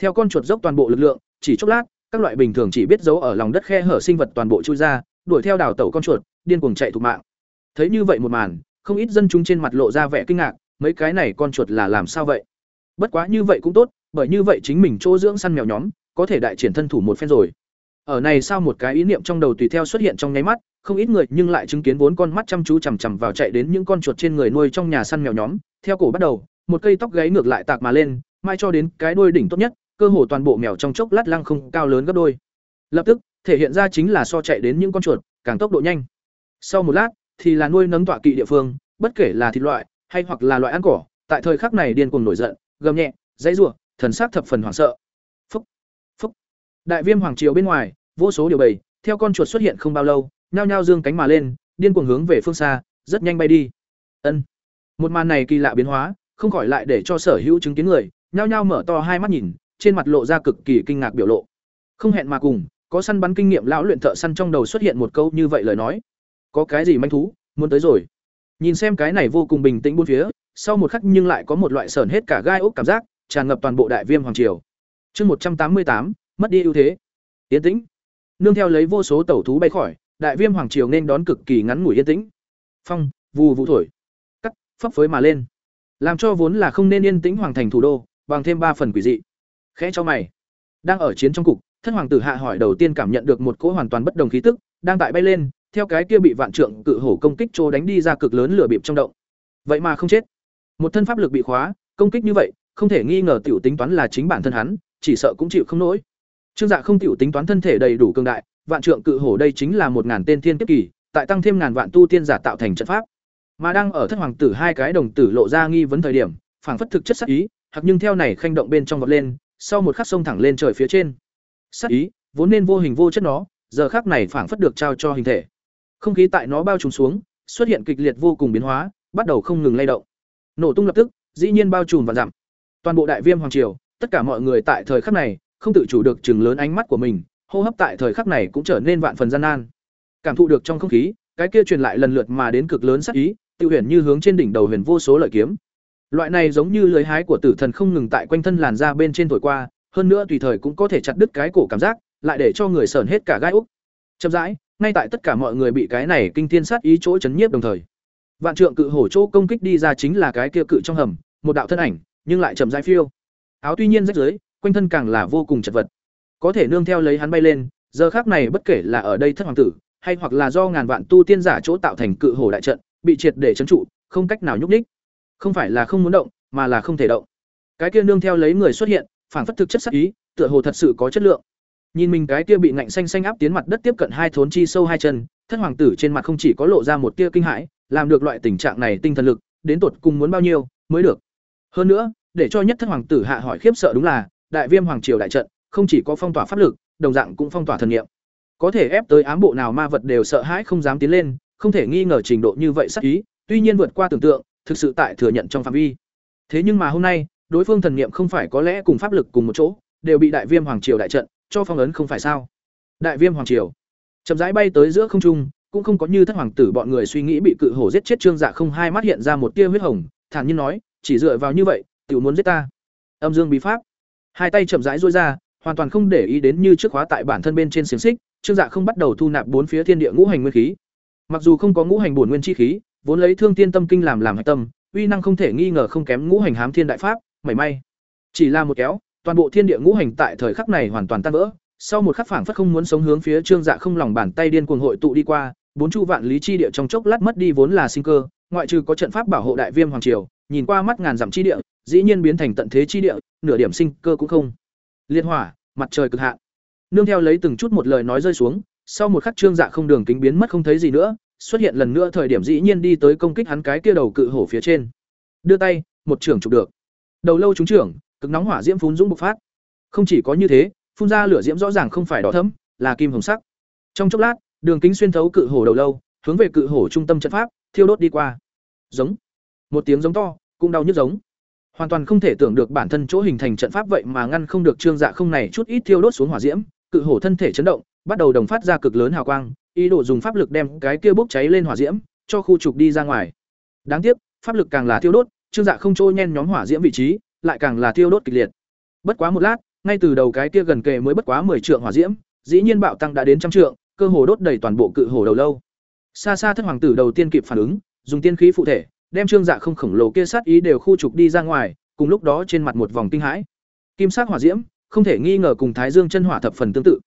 Theo con chuột dốc toàn bộ lực lượng, chỉ chốc lát, các loại bình thường chỉ biết giấu ở lòng đất khe hở sinh vật toàn bộ chui ra, đuổi theo đào tẩu con chuột, điên cuồng chạy thục mạng. Thấy như vậy một màn, không ít dân chúng trên mặt lộ ra vẻ kinh ngạc, mấy cái này con chuột là làm sao vậy? Bất quá như vậy cũng tốt, bởi như vậy chính mình chỗ dưỡng săn mèo nhóm, có thể đại triển thân thủ một phen rồi ở này sao một cái ý niệm trong đầu tùy theo xuất hiện trong nháy mắt, không ít người nhưng lại chứng kiến vốn con mắt chăm chú chằm chằm vào chạy đến những con chuột trên người nuôi trong nhà săn mèo nhóm. Theo cổ bắt đầu, một cây tóc gáy ngược lại tạc mà lên, mai cho đến cái đuôi đỉnh tốt nhất, cơ hồ toàn bộ mèo trong chốc lát lăng không cao lớn gấp đôi. Lập tức, thể hiện ra chính là so chạy đến những con chuột, càng tốc độ nhanh. Sau một lát, thì là nuôi nấng tọa kỵ địa phương, bất kể là thịt loại, hay hoặc là loại ăn cỏ, tại thời khắc này điên cuồng nổi giận, gầm nhẹ, dãy rủa, thần sắc thập phần hoảng sợ. Phúc phúc. Đại viêm hoàng triều bên ngoài vô số điều bầy theo con chuột xuất hiện không bao lâu, nhao nhao dương cánh mà lên, điên cuồng hướng về phương xa, rất nhanh bay đi. Ân. Một màn này kỳ lạ biến hóa, không khỏi lại để cho sở hữu chứng kiến người, nhao nhao mở to hai mắt nhìn, trên mặt lộ ra cực kỳ kinh ngạc biểu lộ. Không hẹn mà cùng, có săn bắn kinh nghiệm lão luyện thợ săn trong đầu xuất hiện một câu như vậy lời nói. Có cái gì manh thú, muốn tới rồi. Nhìn xem cái này vô cùng bình tĩnh buôn phía, sau một khắc nhưng lại có một loại sờn hết cả gai ốc cảm giác, tràn ngập toàn bộ đại viêm hoàng triều. Chương một trăm tám mươi tám, mất đi ưu thế. Yến tĩnh nương theo lấy vô số tẩu thú bay khỏi, đại viêm hoàng triều nên đón cực kỳ ngắn ngủi yên tĩnh. Phong, vù vụ thổi. Cắt, phấp phới mà lên. Làm cho vốn là không nên yên tĩnh hoàng thành thủ đô, bằng thêm ba phần quỷ dị. Khẽ cho mày. Đang ở chiến trong cục, thất hoàng tử hạ hỏi đầu tiên cảm nhận được một cỗ hoàn toàn bất đồng khí tức, đang tại bay lên, theo cái kia bị vạn trượng cự hổ công kích trô đánh đi ra cực lớn lửa bịp trong động. Vậy mà không chết. Một thân pháp lực bị khóa, công kích như vậy, không thể nghi ngờ tiểu tính toán là chính bản thân hắn, chỉ sợ cũng chịu không nổi trương dạ không tiểu tính toán thân thể đầy đủ cường đại, vạn trượng cự hổ đây chính là một ngàn tên thiên kiếp kỳ, tại tăng thêm ngàn vạn tu tiên giả tạo thành trận pháp. Mà đang ở thất hoàng tử hai cái đồng tử lộ ra nghi vấn thời điểm, phảng phất thực chất sát ý hoặc nhưng theo này khanh động bên trong vọt lên, sau một khắc sông thẳng lên trời phía trên. Sát ý, vốn nên vô hình vô chất nó, giờ khắc này phảng phất được trao cho hình thể. Không khí tại nó bao trùm xuống, xuất hiện kịch liệt vô cùng biến hóa, bắt đầu không ngừng lay động. Nổ tung lập tức, dĩ nhiên bao trùm và giảm. Toàn bộ đại viêm hoàng triều, tất cả mọi người tại thời khắc này không tự chủ được chừng lớn ánh mắt của mình, hô hấp tại thời khắc này cũng trở nên vạn phần gian nan. Cảm thụ được trong không khí, cái kia truyền lại lần lượt mà đến cực lớn sát ý, tiêu huyền như hướng trên đỉnh đầu huyền vô số lợi kiếm. Loại này giống như lưới hái của tử thần không ngừng tại quanh thân làn ra bên trên thổi qua, hơn nữa tùy thời cũng có thể chặt đứt cái cổ cảm giác, lại để cho người sởn hết cả gai úc. Chậm rãi, ngay tại tất cả mọi người bị cái này kinh thiên sát ý chỗ chấn nhiếp đồng thời, vạn trượng cự hổ chỗ công kích đi ra chính là cái kia cự trong hầm, một đạo thân ảnh, nhưng lại chậm rãi phiêu. Áo tuy nhiên rách rưới quanh thân càng là vô cùng chật vật. Có thể nương theo lấy hắn bay lên, giờ khác này bất kể là ở đây thất hoàng tử, hay hoặc là do ngàn vạn tu tiên giả chỗ tạo thành cự hồ đại trận, bị triệt để trấn trụ, không cách nào nhúc nhích. Không phải là không muốn động, mà là không thể động. Cái kia nương theo lấy người xuất hiện phản phất thực chất sắc ý, tựa hồ thật sự có chất lượng. Nhìn mình cái kia bị ngạnh xanh xanh áp tiến mặt đất tiếp cận hai thốn chi sâu hai chân, thất hoàng tử trên mặt không chỉ có lộ ra một tia kinh hãi, làm được loại tình trạng này tinh thần lực, đến tột cùng muốn bao nhiêu, mới được. Hơn nữa, để cho nhất thất hoàng tử hạ hỏi khiếp sợ đúng là đại viêm hoàng triều đại trận, không chỉ có phong tỏa pháp lực, đồng dạng cũng phong tỏa thần niệm. Có thể ép tới ám bộ nào ma vật đều sợ hãi không dám tiến lên, không thể nghi ngờ trình độ như vậy sắc ý, tuy nhiên vượt qua tưởng tượng, thực sự tại thừa nhận trong phạm vi. Thế nhưng mà hôm nay, đối phương thần niệm không phải có lẽ cùng pháp lực cùng một chỗ, đều bị đại viêm hoàng triều đại trận cho phong ấn không phải sao? Đại viêm hoàng triều. Chậm rãi bay tới giữa không trung, cũng không có như thất hoàng tử bọn người suy nghĩ bị cự hổ giết chết trương dạ không hai mắt hiện ra một tia huyết hồng, thản nhiên nói, chỉ dựa vào như vậy, tiểu muốn giết ta. Âm dương bí pháp hai tay chậm rãi duỗi ra, hoàn toàn không để ý đến như trước khóa tại bản thân bên trên xiềng xích, trương dạ không bắt đầu thu nạp bốn phía thiên địa ngũ hành nguyên khí. Mặc dù không có ngũ hành bổn nguyên chi khí, vốn lấy thương tiên tâm kinh làm làm hạch tâm, uy năng không thể nghi ngờ không kém ngũ hành hám thiên đại pháp, mảy may. Chỉ là một kéo, toàn bộ thiên địa ngũ hành tại thời khắc này hoàn toàn tan vỡ. Sau một khắc phảng phất không muốn sống hướng phía trương dạ không lòng bàn tay điên cuồng hội tụ đi qua, bốn chu vạn lý chi địa trong chốc lát mất đi vốn là sinh cơ, ngoại trừ có trận pháp bảo hộ đại viêm hoàng triều nhìn qua mắt ngàn dặm chi địa, dĩ nhiên biến thành tận thế chi địa, nửa điểm sinh cơ cũng không. Liệt hỏa, mặt trời cực hạn. Nương theo lấy từng chút một lời nói rơi xuống, sau một khắc trương dạ không đường kính biến mất không thấy gì nữa, xuất hiện lần nữa thời điểm dĩ nhiên đi tới công kích hắn cái kia đầu cự hổ phía trên. Đưa tay, một trưởng chụp được. Đầu lâu trúng trưởng, cực nóng hỏa diễm phun dũng bộc phát. Không chỉ có như thế, phun ra lửa diễm rõ ràng không phải đỏ thẫm, là kim hồng sắc. Trong chốc lát, đường kính xuyên thấu cự hổ đầu lâu, hướng về cự hổ trung tâm trận pháp, thiêu đốt đi qua. Giống một tiếng giống to, cũng đau nhức giống. Hoàn toàn không thể tưởng được bản thân chỗ hình thành trận pháp vậy mà ngăn không được trương dạ không này chút ít thiêu đốt xuống hỏa diễm, cự hổ thân thể chấn động, bắt đầu đồng phát ra cực lớn hào quang, ý đồ dùng pháp lực đem cái kia bốc cháy lên hỏa diễm, cho khu trục đi ra ngoài. Đáng tiếc, pháp lực càng là thiêu đốt, trương dạ không trôi nhen nhóm hỏa diễm vị trí, lại càng là thiêu đốt kịch liệt. Bất quá một lát, ngay từ đầu cái kia gần kề mới bất quá mười trượng hỏa diễm, dĩ nhiên bạo tăng đã đến trăm trượng, cơ hồ đốt đầy toàn bộ cự hồ đầu lâu. Xa xa thất hoàng tử đầu tiên kịp phản ứng, dùng tiên khí phụ thể đem trương dạ không khổng lồ kia sát ý đều khu trục đi ra ngoài, cùng lúc đó trên mặt một vòng kinh hãi. Kim sắc hỏa diễm, không thể nghi ngờ cùng thái dương chân hỏa thập phần tương tự.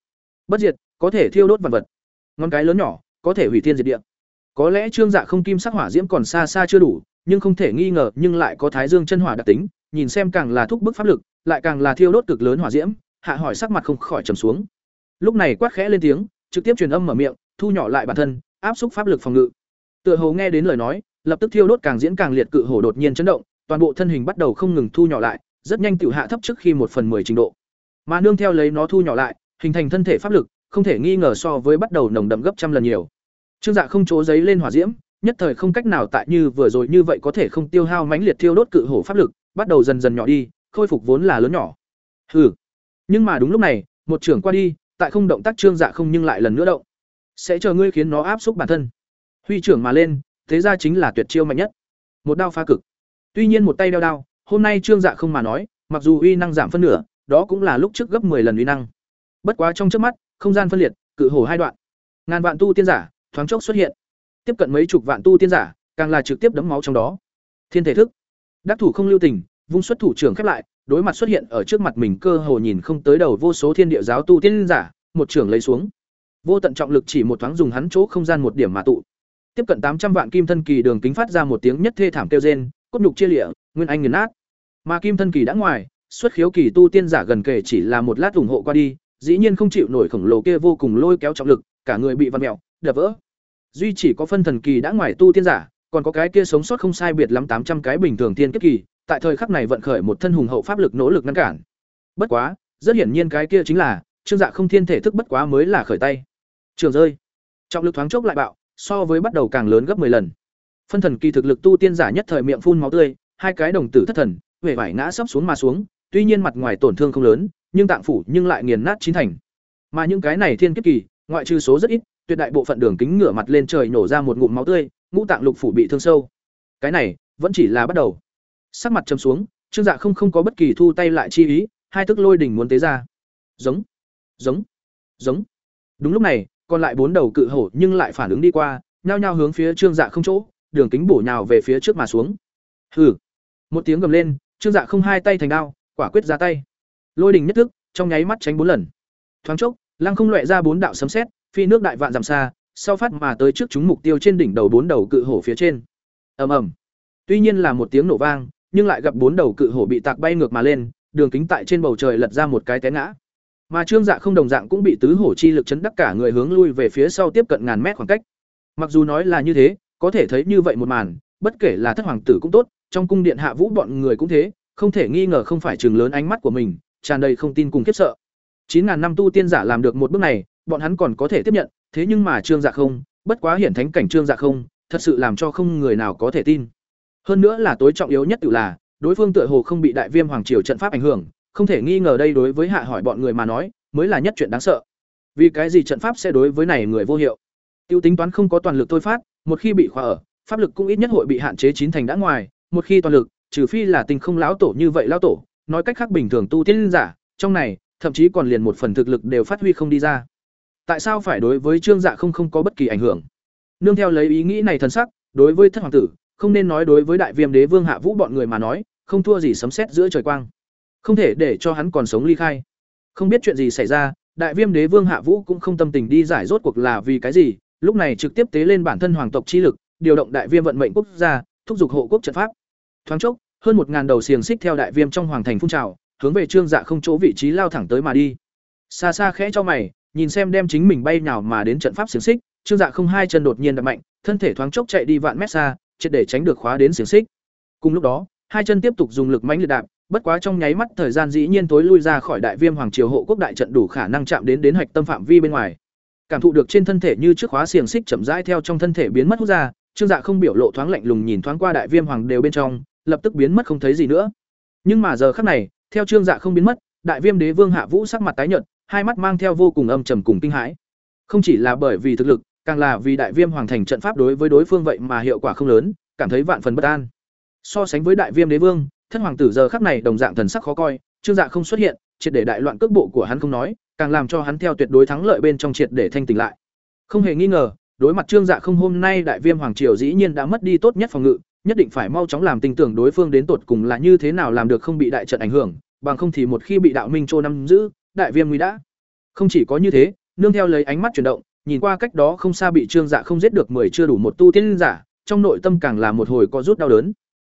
Bất diệt, có thể thiêu đốt vật vật. Ngón cái lớn nhỏ, có thể hủy thiên diệt địa. Có lẽ trương dạ không kim sắc hỏa diễm còn xa xa chưa đủ, nhưng không thể nghi ngờ, nhưng lại có thái dương chân hỏa đặc tính, nhìn xem càng là thúc bức pháp lực, lại càng là thiêu đốt cực lớn hỏa diễm, hạ hỏi sắc mặt không khỏi trầm xuống. Lúc này quát khẽ lên tiếng, trực tiếp truyền âm mở miệng, thu nhỏ lại bản thân, áp xúc pháp lực phòng ngự. Tựa hồ nghe đến lời nói lập tức thiêu đốt càng diễn càng liệt cự hổ đột nhiên chấn động, toàn bộ thân hình bắt đầu không ngừng thu nhỏ lại, rất nhanh tự hạ thấp trước khi một phần 10 trình độ. Mà nương theo lấy nó thu nhỏ lại, hình thành thân thể pháp lực, không thể nghi ngờ so với bắt đầu nồng đậm gấp trăm lần nhiều. Trương dạ không chỗ giấy lên hỏa diễm, nhất thời không cách nào tại như vừa rồi như vậy có thể không tiêu hao mãnh liệt thiêu đốt cự hổ pháp lực, bắt đầu dần dần nhỏ đi, khôi phục vốn là lớn nhỏ. Hừ. Nhưng mà đúng lúc này, một trưởng qua đi, tại không động tác trương dạ không nhưng lại lần nữa động. Sẽ chờ ngươi khiến nó áp xúc bản thân. Huy trưởng mà lên thế ra chính là tuyệt chiêu mạnh nhất. Một đao phá cực. Tuy nhiên một tay đeo đao, hôm nay trương dạ không mà nói, mặc dù uy năng giảm phân nửa, đó cũng là lúc trước gấp 10 lần uy năng. Bất quá trong trước mắt, không gian phân liệt, cự hổ hai đoạn. Ngàn vạn tu tiên giả, thoáng chốc xuất hiện. Tiếp cận mấy chục vạn tu tiên giả, càng là trực tiếp đấm máu trong đó. Thiên thể thức. Đắc thủ không lưu tình, vung xuất thủ trưởng khép lại, đối mặt xuất hiện ở trước mặt mình cơ hồ nhìn không tới đầu vô số thiên địa giáo tu tiên giả, một trưởng lấy xuống. Vô tận trọng lực chỉ một thoáng dùng hắn chỗ không gian một điểm mà tụ tiếp cận tám trăm vạn kim thân kỳ đường kính phát ra một tiếng nhất thê thảm kêu rên, cốt nhục chia lịa, nguyên anh nghiền nát. Mà kim thân kỳ đã ngoài, xuất khiếu kỳ tu tiên giả gần kể chỉ là một lát ủng hộ qua đi, dĩ nhiên không chịu nổi khổng lồ kia vô cùng lôi kéo trọng lực, cả người bị vặn mèo, đập vỡ. Duy chỉ có phân thần kỳ đã ngoài tu tiên giả, còn có cái kia sống sót không sai biệt lắm tám trăm cái bình thường tiên kiếp kỳ, tại thời khắc này vận khởi một thân hùng hậu pháp lực nỗ lực ngăn cản. Bất quá, rất hiển nhiên cái kia chính là, trương dạ không thiên thể thức bất quá mới là khởi tay. Trường rơi. Trọng lực thoáng chốc lại bạo so với bắt đầu càng lớn gấp 10 lần. Phân thần kỳ thực lực tu tiên giả nhất thời miệng phun máu tươi, hai cái đồng tử thất thần, vẻ vải ngã sấp xuống mà xuống, tuy nhiên mặt ngoài tổn thương không lớn, nhưng tạng phủ nhưng lại nghiền nát chín thành. Mà những cái này thiên kiếp kỳ, ngoại trừ số rất ít, tuyệt đại bộ phận đường kính ngửa mặt lên trời nổ ra một ngụm máu tươi, ngũ tạng lục phủ bị thương sâu. Cái này, vẫn chỉ là bắt đầu. Sắc mặt trầm xuống, trương dạ không không có bất kỳ thu tay lại chi ý, hai thức lôi đỉnh muốn tế ra. Giống giống giống. Đúng lúc này còn lại bốn đầu cự hổ nhưng lại phản ứng đi qua, nhao nhao hướng phía trương dạ không chỗ, đường kính bổ nhào về phía trước mà xuống. Hừ. Một tiếng gầm lên, trương dạ không hai tay thành đao, quả quyết ra tay. Lôi đình nhất thức, trong nháy mắt tránh bốn lần. Thoáng chốc, lăng không loẹ ra bốn đạo sấm sét, phi nước đại vạn giảm xa, sau phát mà tới trước chúng mục tiêu trên đỉnh đầu bốn đầu cự hổ phía trên. Ầm ầm. Tuy nhiên là một tiếng nổ vang, nhưng lại gặp bốn đầu cự hổ bị tạc bay ngược mà lên, đường kính tại trên bầu trời lật ra một cái té ngã. Mà Trương Dạ không đồng dạng cũng bị tứ hổ chi lực chấn đắc cả người hướng lui về phía sau tiếp cận ngàn mét khoảng cách. Mặc dù nói là như thế, có thể thấy như vậy một màn, bất kể là thất hoàng tử cũng tốt, trong cung điện hạ vũ bọn người cũng thế, không thể nghi ngờ không phải trường lớn ánh mắt của mình, tràn đầy không tin cùng khiếp sợ. Chín ngàn năm tu tiên giả làm được một bước này, bọn hắn còn có thể tiếp nhận, thế nhưng mà Trương Dạ không, bất quá hiển thánh cảnh Trương Dạ không, thật sự làm cho không người nào có thể tin. Hơn nữa là tối trọng yếu nhất tự là, đối phương tựa hồ không bị đại viêm hoàng triều trận pháp ảnh hưởng, không thể nghi ngờ đây đối với hạ hỏi bọn người mà nói, mới là nhất chuyện đáng sợ. Vì cái gì trận pháp sẽ đối với này người vô hiệu? Tiêu tính toán không có toàn lực thôi phát, một khi bị khóa ở, pháp lực cũng ít nhất hội bị hạn chế chín thành đã ngoài, một khi toàn lực, trừ phi là tình không lão tổ như vậy lão tổ, nói cách khác bình thường tu tiên giả, trong này, thậm chí còn liền một phần thực lực đều phát huy không đi ra. Tại sao phải đối với Trương Dạ không không có bất kỳ ảnh hưởng? Nương theo lấy ý nghĩ này thần sắc, đối với thất hoàng tử, không nên nói đối với đại viêm đế vương hạ vũ bọn người mà nói, không thua gì sấm sét giữa trời quang. Không thể để cho hắn còn sống ly khai. Không biết chuyện gì xảy ra, đại viêm đế vương hạ vũ cũng không tâm tình đi giải rốt cuộc là vì cái gì, lúc này trực tiếp tế lên bản thân hoàng tộc chi lực, điều động đại viêm vận mệnh quốc gia, thúc giục hộ quốc trận pháp. Thoáng chốc, hơn một ngàn đầu xiềng xích theo đại viêm trong hoàng thành phun trào, hướng về Trương Dạ không chỗ vị trí lao thẳng tới mà đi. Xa xa khẽ cho mày, nhìn xem đem chính mình bay nào mà đến trận pháp xiềng xích, Trương Dạ không hai chân đột nhiên đập mạnh, thân thể thoáng chốc chạy đi vạn mét xa, triệt để tránh được khóa đến xiềng xích. Cùng lúc đó, hai chân tiếp tục dùng lực mánh liệt đạp, bất quá trong nháy mắt thời gian dĩ nhiên tối lui ra khỏi đại viêm hoàng triều hộ quốc đại trận đủ khả năng chạm đến đến hạch tâm phạm vi bên ngoài. Cảm thụ được trên thân thể như trước khóa xiềng xích chậm rãi theo trong thân thể biến mất hút ra, Trương Dạ không biểu lộ thoáng lạnh lùng nhìn thoáng qua đại viêm hoàng đều bên trong, lập tức biến mất không thấy gì nữa. Nhưng mà giờ khắc này, theo Trương Dạ không biến mất, đại viêm đế vương Hạ Vũ sắc mặt tái nhợt, hai mắt mang theo vô cùng âm trầm cùng kinh hãi. Không chỉ là bởi vì thực lực, càng là vì đại viêm hoàng thành trận pháp đối với đối phương vậy mà hiệu quả không lớn, cảm thấy vạn phần bất an. So sánh với đại viêm đế vương, thân hoàng tử giờ khắc này đồng dạng thần sắc khó coi, Trương Dạ không xuất hiện, triệt để đại loạn cước bộ của hắn không nói, càng làm cho hắn theo tuyệt đối thắng lợi bên trong triệt để thanh tỉnh lại. Không hề nghi ngờ, đối mặt Trương Dạ không hôm nay đại viêm hoàng triều dĩ nhiên đã mất đi tốt nhất phòng ngự, nhất định phải mau chóng làm tin tưởng đối phương đến tột cùng là như thế nào làm được không bị đại trận ảnh hưởng, bằng không thì một khi bị đạo minh trô nắm giữ, đại viêm nguy đã. Không chỉ có như thế, nương theo lấy ánh mắt chuyển động, nhìn qua cách đó không xa bị Trương Dạ không giết được mười chưa đủ một tu tiên giả, trong nội tâm càng là một hồi có rút đau đớn.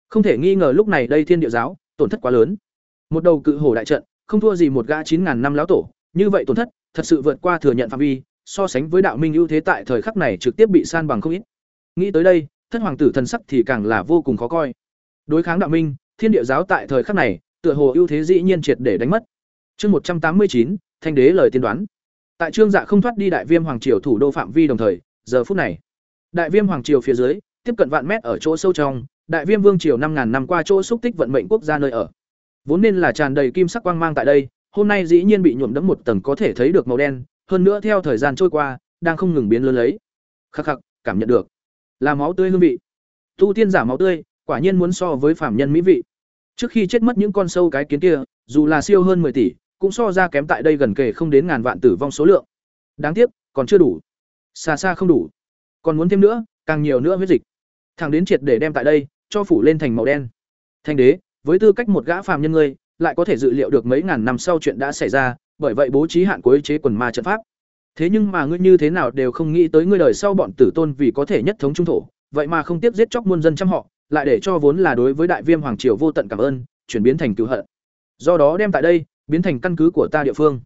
Không thể nghi ngờ lúc này đây Thiên Địa giáo, tổn thất quá lớn. Một đầu cự hổ đại trận, không thua gì một gã chín ngàn năm lão tổ, như vậy tổn thất, thật sự vượt qua thừa nhận phạm vi, so sánh với đạo minh ưu thế tại thời khắc này trực tiếp bị san bằng không ít. Nghĩ tới đây, thất hoàng tử thần sắc thì càng là vô cùng khó coi. Đối kháng đạo minh, Thiên Địa giáo tại thời khắc này, tựa hồ ưu thế dĩ nhiên triệt để đánh mất. Chương một trăm tám mươi chín, Thanh đế lời tiên đoán. Tại Trương Dạ không thoát đi Đại Viêm hoàng triều thủ đô phạm vi đồng thời, giờ phút này, Đại Viêm hoàng triều phía dưới, tiếp cận vạn mét ở chỗ sâu trong, Đại Viêm vương triều năm ngàn năm qua chỗ xúc tích vận mệnh quốc gia nơi ở. Vốn nên là tràn đầy kim sắc quang mang tại đây, hôm nay dĩ nhiên bị nhuộm đẫm một tầng có thể thấy được màu đen, hơn nữa theo thời gian trôi qua, đang không ngừng biến lớn lấy. Khắc khắc, cảm nhận được, là máu tươi hương vị. Tu tiên giả máu tươi, quả nhiên muốn so với Phạm nhân mỹ vị. Trước khi chết mất những con sâu cái kiến kia, dù là siêu hơn 10 tỷ, cũng so ra kém tại đây gần kề không đến ngàn vạn tử vong số lượng. Đáng tiếc, còn chưa đủ. Xa xa không đủ. Còn muốn thêm nữa, càng nhiều nữa huyết dịch. Thẳng đến triệt để đem tại đây, cho phủ lên thành màu đen. Thanh đế, với tư cách một gã phàm nhân ngươi, lại có thể dự liệu được mấy ngàn năm sau chuyện đã xảy ra, bởi vậy bố trí hạn cuối chế quần ma trận pháp. Thế nhưng mà ngươi như thế nào đều không nghĩ tới ngươi đời sau bọn tử tôn vì có thể nhất thống trung thổ, vậy mà không tiếp giết chóc muôn dân trăm họ, lại để cho vốn là đối với đại viêm hoàng triều vô tận cảm ơn, chuyển biến thành cứu hận. Do đó đem tại đây, biến thành căn cứ của ta địa phương.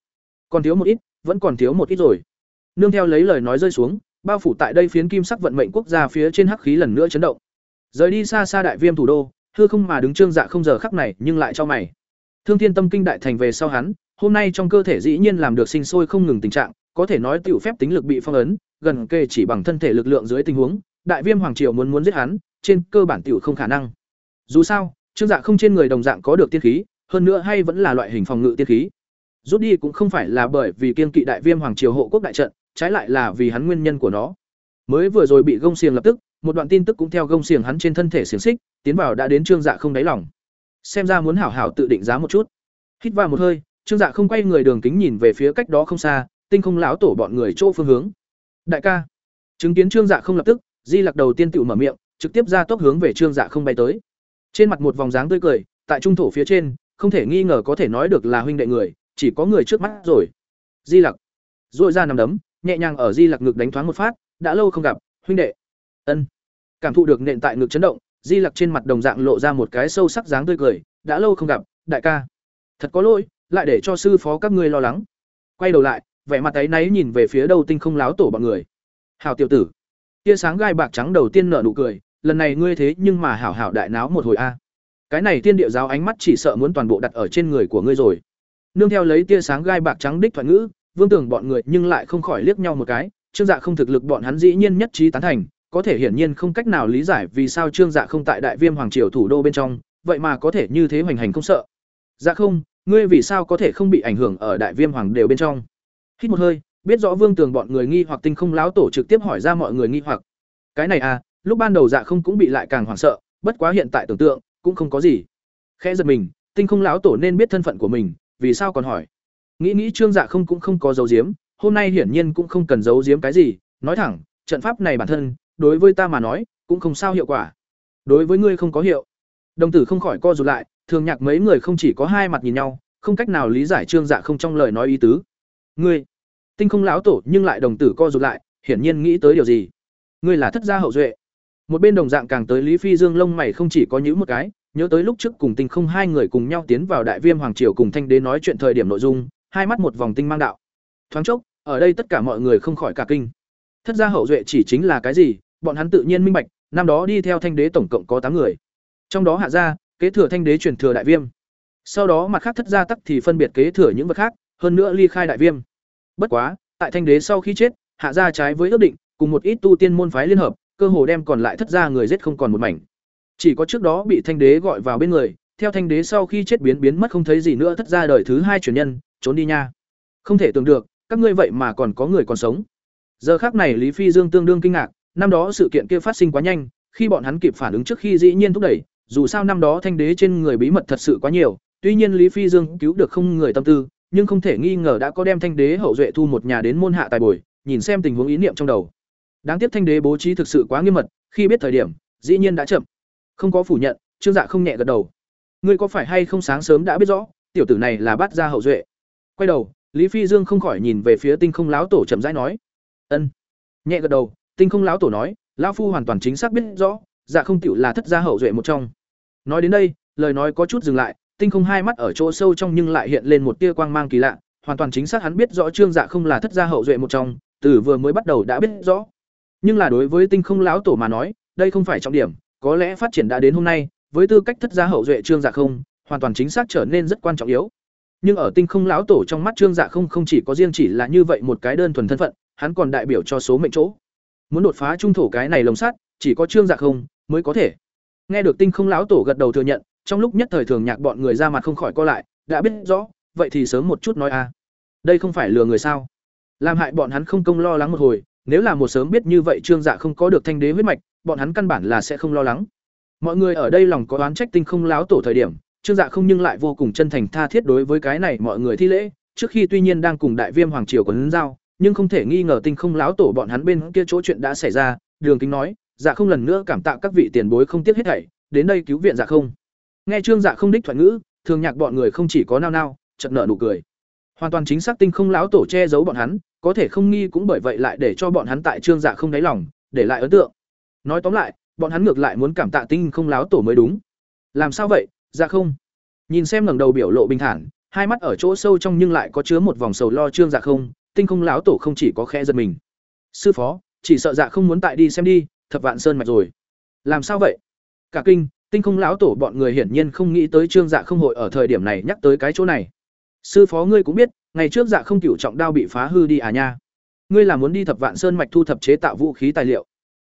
Còn thiếu một ít, vẫn còn thiếu một ít rồi. Nương theo lấy lời nói rơi xuống, bao phủ tại đây phiến kim sắc vận mệnh quốc gia phía trên hắc khí lần nữa chấn động. Rời đi xa xa đại viêm thủ đô, hư không mà đứng trương dạ không giờ khắc này, nhưng lại cho mày. Thương Thiên Tâm Kinh đại thành về sau hắn, hôm nay trong cơ thể dĩ nhiên làm được sinh sôi không ngừng tình trạng, có thể nói tiểu phép tính lực bị phong ấn, gần kề chỉ bằng thân thể lực lượng dưới tình huống, đại viêm hoàng triều muốn muốn giết hắn, trên cơ bản tiểu không khả năng. Dù sao, Trương Dạ không trên người đồng dạng có được tiên khí, hơn nữa hay vẫn là loại hình phòng ngự tiên khí. Rút đi cũng không phải là bởi vì kiên kỵ đại viêm hoàng triều hộ quốc đại trận, trái lại là vì hắn nguyên nhân của nó. Mới vừa rồi bị gông xiềng lập tức, một đoạn tin tức cũng theo gông xiềng hắn trên thân thể xiềng xích, tiến vào đã đến Trương Dạ không đáy lòng. Xem ra muốn hảo hảo tự định giá một chút. Hít vào một hơi, Trương Dạ không quay người đường kính nhìn về phía cách đó không xa, tinh không lão tổ bọn người chỗ phương hướng. Đại ca, chứng kiến Trương Dạ không lập tức, Di Lặc đầu tiên tự mở miệng, trực tiếp ra tốc hướng về Trương Dạ không bay tới. Trên mặt một vòng dáng tươi cười, tại trung thổ phía trên, không thể nghi ngờ có thể nói được là huynh đệ người, chỉ có người trước mắt rồi. Di Lặc, dội ra nằm đấm, nhẹ nhàng ở Di Lặc ngực đánh thoáng một phát, đã lâu không gặp, huynh đệ. Ân. Cảm thụ được nện tại ngực chấn động, Di Lặc trên mặt đồng dạng lộ ra một cái sâu sắc dáng tươi cười, đã lâu không gặp, đại ca. Thật có lỗi, lại để cho sư phó các ngươi lo lắng. quay đầu lại vẻ mặt ấy náy nhìn về phía đầu tinh không láo tổ bọn người hào tiểu tử tia sáng gai bạc trắng đầu tiên nở nụ cười lần này ngươi thế nhưng mà hảo hảo đại náo một hồi a cái này tiên địa giáo ánh mắt chỉ sợ muốn toàn bộ đặt ở trên người của ngươi rồi nương theo lấy tia sáng gai bạc trắng đích thoại ngữ vương tưởng bọn người nhưng lại không khỏi liếc nhau một cái trương dạ không thực lực bọn hắn dĩ nhiên nhất trí tán thành, có thể hiển nhiên không cách nào lý giải vì sao trương dạ không tại đại viêm hoàng triều thủ đô bên trong, vậy mà có thể như thế hoành hành không sợ. Dạ không, ngươi vì sao có thể không bị ảnh hưởng ở đại viêm hoàng đều bên trong? Hít một hơi, biết rõ vương tường bọn người nghi hoặc tinh không láo tổ trực tiếp hỏi ra mọi người nghi hoặc. Cái này à lúc ban đầu dạ không cũng bị lại càng hoảng sợ, bất quá hiện tại tưởng tượng, cũng không có gì. Khẽ giật mình, tinh không láo tổ nên biết thân phận của mình, vì sao còn hỏi? Nghĩ nghĩ trương dạ không cũng không có dấu diếm hôm nay hiển nhiên cũng không cần giấu giếm cái gì, nói thẳng, trận pháp này bản thân, đối với ta mà nói, cũng không sao hiệu quả. Đối với ngươi không có hiệu. Đồng tử không khỏi co rụt lại, thường nhạc mấy người không chỉ có hai mặt nhìn nhau, không cách nào lý giải trương dạ không trong lời nói ý tứ. Ngươi, tinh không láo tổ nhưng lại đồng tử co rụt lại, hiển nhiên nghĩ tới điều gì? Ngươi là thất gia hậu duệ. Một bên đồng dạng càng tới lý phi dương lông mày không chỉ có nhíu một cái, nhớ tới lúc trước cùng tinh không hai người cùng nhau tiến vào đại viêm hoàng triều cùng thanh đế nói chuyện thời điểm nội dung, hai mắt một vòng tinh mang đạo. Thoáng chốc ở đây tất cả mọi người không khỏi cả kinh. Thất gia hậu duệ chỉ chính là cái gì? Bọn hắn tự nhiên minh bạch, năm đó đi theo thanh đế tổng cộng có tám người. Trong đó hạ gia, kế thừa thanh đế truyền thừa đại viêm. Sau đó mặt khác thất gia tắc thì phân biệt kế thừa những vật khác, hơn nữa ly khai đại viêm. Bất quá, tại thanh đế sau khi chết, hạ gia trái với ước định, cùng một ít tu tiên môn phái liên hợp, cơ hồ đem còn lại thất gia người giết không còn một mảnh. Chỉ có trước đó bị thanh đế gọi vào bên người, theo thanh đế sau khi chết biến biến mất không thấy gì nữa thất gia đời thứ hai truyền nhân, trốn đi nha. Không thể tưởng được các ngươi vậy mà còn có người còn sống. Giờ khác này lý phi dương tương đương kinh ngạc, năm đó sự kiện kia phát sinh quá nhanh, khi bọn hắn kịp phản ứng trước khi dĩ nhiên thúc đẩy, dù sao năm đó thanh đế trên người bí mật thật sự quá nhiều, tuy nhiên lý phi dương cứu được không người tâm tư, nhưng không thể nghi ngờ đã có đem thanh đế hậu duệ thu một nhà đến môn hạ tài bồi, nhìn xem tình huống ý niệm trong đầu. Đáng tiếc thanh đế bố trí thực sự quá nghiêm mật, khi biết thời điểm, dĩ nhiên đã chậm. Không có phủ nhận, trương dạ không nhẹ gật đầu. Ngươi có phải hay không sáng sớm đã biết rõ, tiểu tử này là bắt ra hậu duệ. Quay đầu lý phi dương không khỏi nhìn về phía tinh không láo tổ chậm rãi nói, ân. Nhẹ gật đầu, tinh không láo tổ nói, lão phu hoàn toàn chính xác biết rõ dạ không tựu là thất gia hậu duệ một trong. Nói đến đây, lời nói có chút dừng lại, tinh không hai mắt ở chỗ sâu trong nhưng lại hiện lên một tia quang mang kỳ lạ, hoàn toàn chính xác hắn biết rõ trương dạ không là thất gia hậu duệ một trong, từ vừa mới bắt đầu đã biết rõ. Nhưng là đối với tinh không lão tổ mà nói, đây không phải trọng điểm, có lẽ phát triển đã đến hôm nay, với tư cách thất gia hậu duệ trương dạ không, hoàn toàn chính xác trở nên rất quan trọng yếu nhưng ở tinh không lão tổ trong mắt trương dạ không không chỉ có riêng chỉ là như vậy một cái đơn thuần thân phận, hắn còn đại biểu cho số mệnh chỗ. Muốn đột phá trung thổ cái này lồng sắt, chỉ có trương dạ không mới có thể. Nghe được tinh không lão tổ gật đầu thừa nhận, trong lúc nhất thời thường nhạc bọn người ra mặt không khỏi co lại, đã biết rõ, vậy thì sớm một chút nói a đây không phải lừa người sao? Làm hại bọn hắn không công lo lắng một hồi, nếu là một sớm biết như vậy trương dạ không có được thanh đế huyết mạch, bọn hắn căn bản là sẽ không lo lắng. Mọi người ở đây lòng có oán trách tinh không láo tổ thời điểm trương dạ không nhưng lại vô cùng chân thành tha thiết đối với cái này mọi người thi lễ, trước khi tuy nhiên đang cùng đại viêm hoàng triều quấn giao, nhưng không thể nghi ngờ tinh không láo tổ bọn hắn bên kia chỗ chuyện đã xảy ra, đường kính nói dạ không lần nữa cảm tạ các vị tiền bối không tiếc hết thảy, đến đây cứu viện dạ không. Nghe trương dạ không đích thoại ngữ, thường nhạc bọn người không chỉ có nao nao, chợt nợ nụ cười. Hoàn toàn chính xác tinh không láo tổ che giấu bọn hắn, có thể không nghi cũng bởi vậy lại để cho bọn hắn tại trương dạ không đáy lòng, để lại ấn tượng. Nói tóm lại, bọn hắn ngược lại muốn cảm tạ tinh không láo tổ mới đúng. Làm sao vậy? Dạ không. Nhìn xem ngẩng đầu biểu lộ bình thản, hai mắt ở chỗ sâu trong nhưng lại có chứa một vòng sầu lo trương dạ không, tinh không láo tổ không chỉ có khe giật mình. Sư phó, chỉ sợ dạ không muốn tại đi xem đi, thập vạn sơn mạch rồi. Làm sao vậy? Cả kinh, tinh không láo tổ bọn người hiển nhiên không nghĩ tới trương dạ không hội ở thời điểm này nhắc tới cái chỗ này. Sư phó ngươi cũng biết, ngày trước dạ không cửu trọng đao bị phá hư đi à nha. Ngươi là muốn đi thập vạn sơn mạch thu thập chế tạo vũ khí tài liệu.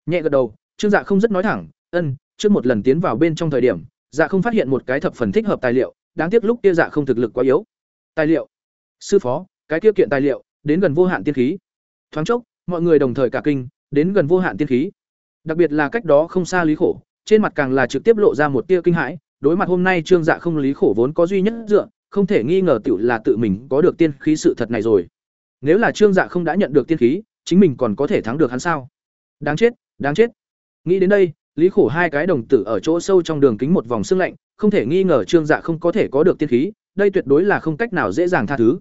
Nhẹ gật đầu, trương dạ không rất nói thẳng, ân, trước một lần tiến vào bên trong thời điểm dạ không phát hiện một cái thập phần thích hợp tài liệu, đáng tiếc lúc kia dạ không thực lực quá yếu. Tài liệu. Sư phó, cái tiêu kiện tài liệu, đến gần vô hạn tiên khí. Thoáng chốc, mọi người đồng thời cả kinh, đến gần vô hạn tiên khí. Đặc biệt là cách đó không xa lý khổ, trên mặt càng là trực tiếp lộ ra một tia kinh hãi, đối mặt hôm nay trương dạ không lý khổ vốn có duy nhất dựa, không thể nghi ngờ tiểu là tự mình có được tiên khí sự thật này rồi. Nếu là trương dạ không đã nhận được tiên khí, chính mình còn có thể thắng được hắn sao? Đáng chết đáng chết. Nghĩ đến đây lý khổ hai cái đồng tử ở chỗ sâu trong đường kính một vòng xương lạnh không thể nghi ngờ trương dạ không có thể có được tiên khí đây tuyệt đối là không cách nào dễ dàng tha thứ.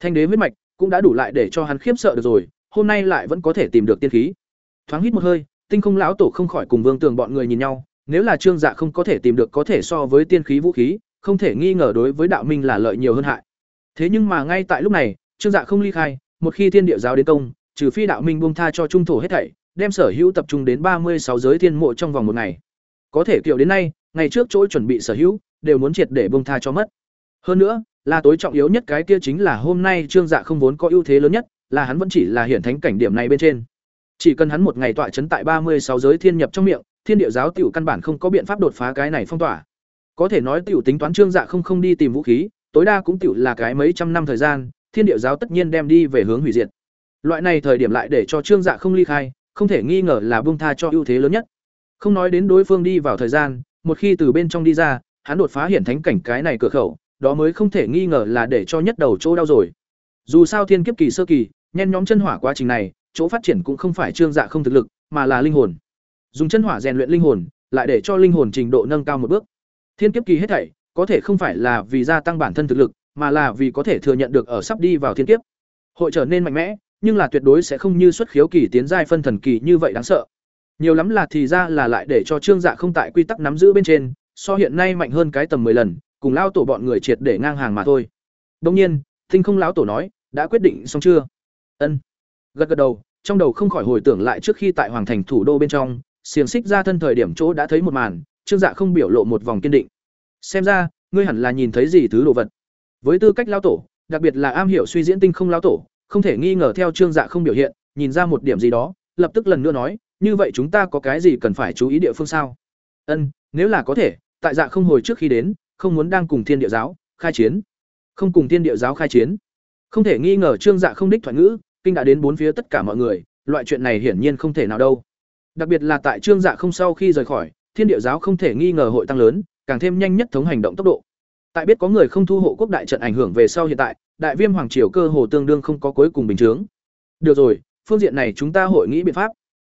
Thanh đế huyết mạch cũng đã đủ lại để cho hắn khiếp sợ được rồi hôm nay lại vẫn có thể tìm được tiên khí. Thoáng hít một hơi tinh không lão tổ không khỏi cùng vương tường bọn người nhìn nhau nếu là trương dạ không có thể tìm được có thể so với tiên khí vũ khí không thể nghi ngờ đối với đạo minh là lợi nhiều hơn hại. Thế nhưng mà ngay tại lúc này Trương Dạ không ly khai, một khi thiên địa giáo đến công, trừ phi đạo minh buông tha cho trung thổ hết thảy, đem sở hữu tập trung đến ba mươi sáu giới thiên mộ trong vòng một ngày. Có thể kiểu đến nay, ngày trước chỗ chuẩn bị sở hữu đều muốn triệt để bông tha cho mất. Hơn nữa, là tối trọng yếu nhất cái kia chính là hôm nay Trương Dạ không vốn có ưu thế lớn nhất, là hắn vẫn chỉ là hiển thánh cảnh điểm này bên trên. Chỉ cần hắn một ngày tọa chấn tại ba mươi sáu giới thiên nhập trong miệng, thiên địa giáo tiểu căn bản không có biện pháp đột phá cái này phong tỏa. Có thể nói tiểu tính toán Trương Dạ không không đi tìm vũ khí, tối đa cũng tiểu là cái mấy trăm năm thời gian, thiên địa giáo tất nhiên đem đi về hướng hủy diệt. Loại này thời điểm lại để cho Trương Dạ không ly khai, không thể nghi ngờ là buông tha cho ưu thế lớn nhất. Không nói đến đối phương đi vào thời gian, một khi từ bên trong đi ra, hắn đột phá hiển thánh cảnh cái này cửa khẩu, đó mới không thể nghi ngờ là để cho nhất đầu chỗ đau rồi. Dù sao thiên kiếp kỳ sơ kỳ, nhen nhóm chân hỏa quá trình này, chỗ phát triển cũng không phải trương dạ không thực lực, mà là linh hồn. Dùng chân hỏa rèn luyện linh hồn, lại để cho linh hồn trình độ nâng cao một bước. Thiên kiếp kỳ hết thảy, có thể không phải là vì gia tăng bản thân thực lực, mà là vì có thể thừa nhận được ở sắp đi vào thiên kiếp. Hội trở nên mạnh mẽ, nhưng là tuyệt đối sẽ không như xuất khiếu kỳ tiến giai phân thần kỳ như vậy đáng sợ. Nhiều lắm là thì ra là lại để cho Trương Dạ không tại quy tắc nắm giữ bên trên, so hiện nay mạnh hơn cái tầm 10 lần, cùng lao tổ bọn người triệt để ngang hàng mà thôi. Đương nhiên, Tinh Không lão tổ nói, đã quyết định xong chưa? Ân. Gật gật đầu, trong đầu không khỏi hồi tưởng lại trước khi tại hoàng thành thủ đô bên trong, xiềng xích ra thân thời điểm chỗ đã thấy một màn, Trương Dạ không biểu lộ một vòng kiên định. Xem ra, ngươi hẳn là nhìn thấy gì thứ đồ vật. Với tư cách lão tổ, đặc biệt là am hiểu suy diễn tinh không lão tổ, không thể nghi ngờ theo Trương Dạ không biểu hiện, nhìn ra một điểm gì đó, lập tức lần nữa nói, như vậy chúng ta có cái gì cần phải chú ý địa phương sao? Ân, nếu là có thể, tại Dạ không hồi trước khi đến, không muốn đang cùng Thiên Địa giáo khai chiến. Không cùng Thiên Địa giáo khai chiến. Không thể nghi ngờ Trương Dạ không đích thoại ngữ, kinh đã đến bốn phía tất cả mọi người, loại chuyện này hiển nhiên không thể nào đâu. Đặc biệt là tại Trương Dạ không sau khi rời khỏi, Thiên Địa giáo không thể nghi ngờ hội tăng lớn, càng thêm nhanh nhất thống hành động tốc độ. Tại biết có người không thu hộ quốc đại trận ảnh hưởng về sau hiện tại, đại viêm hoàng triều cơ hồ tương đương không có cuối cùng bình thường. Được rồi, phương diện này chúng ta hội nghĩ biện pháp.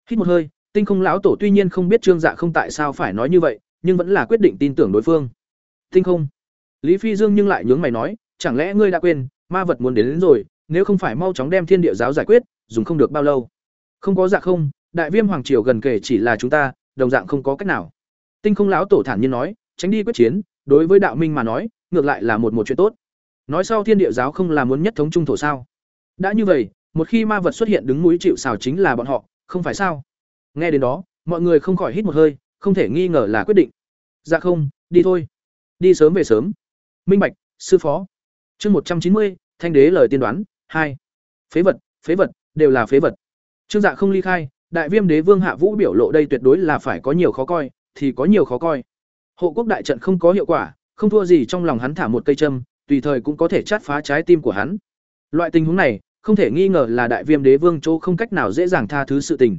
Hít một hơi, Tinh Không lão tổ tuy nhiên không biết Trương Dạ không tại sao phải nói như vậy, nhưng vẫn là quyết định tin tưởng đối phương. Tinh Không. Lý Phi Dương nhưng lại nhướng mày nói, chẳng lẽ ngươi đã quên, ma vật muốn đến, đến rồi, nếu không phải mau chóng đem Thiên Địa giáo giải quyết, dùng không được bao lâu. Không có dạ không, đại viêm hoàng triều gần kể chỉ là chúng ta, đồng dạng không có cách nào. Tinh Không lão tổ thản nhiên nói, tránh đi quyết chiến, đối với đạo minh mà nói, ngược lại là một một chuyện tốt. Nói sau Thiên Địa giáo không là muốn nhất thống trung thổ sao? Đã như vậy, một khi ma vật xuất hiện đứng mũi chịu sào chính là bọn họ, không phải sao? Nghe đến đó, mọi người không khỏi hít một hơi, không thể nghi ngờ là quyết định. Dạ không, đi thôi. Đi sớm về sớm. Minh Bạch, sư phó. Chương một trăm chín mươi, Thanh đế lời tiên đoán, hai. Phế vật, phế vật, đều là phế vật. Trương Dạ không ly khai, Đại Viêm Đế Vương Hạ Vũ biểu lộ đây tuyệt đối là phải có nhiều khó coi, thì có nhiều khó coi. Hộ quốc đại trận không có hiệu quả, không thua gì trong lòng hắn thả một cây châm, tùy thời cũng có thể chát phá trái tim của hắn. Loại tình huống này, không thể nghi ngờ là Đại Viêm Đế Vương chỗ không cách nào dễ dàng tha thứ sự tình.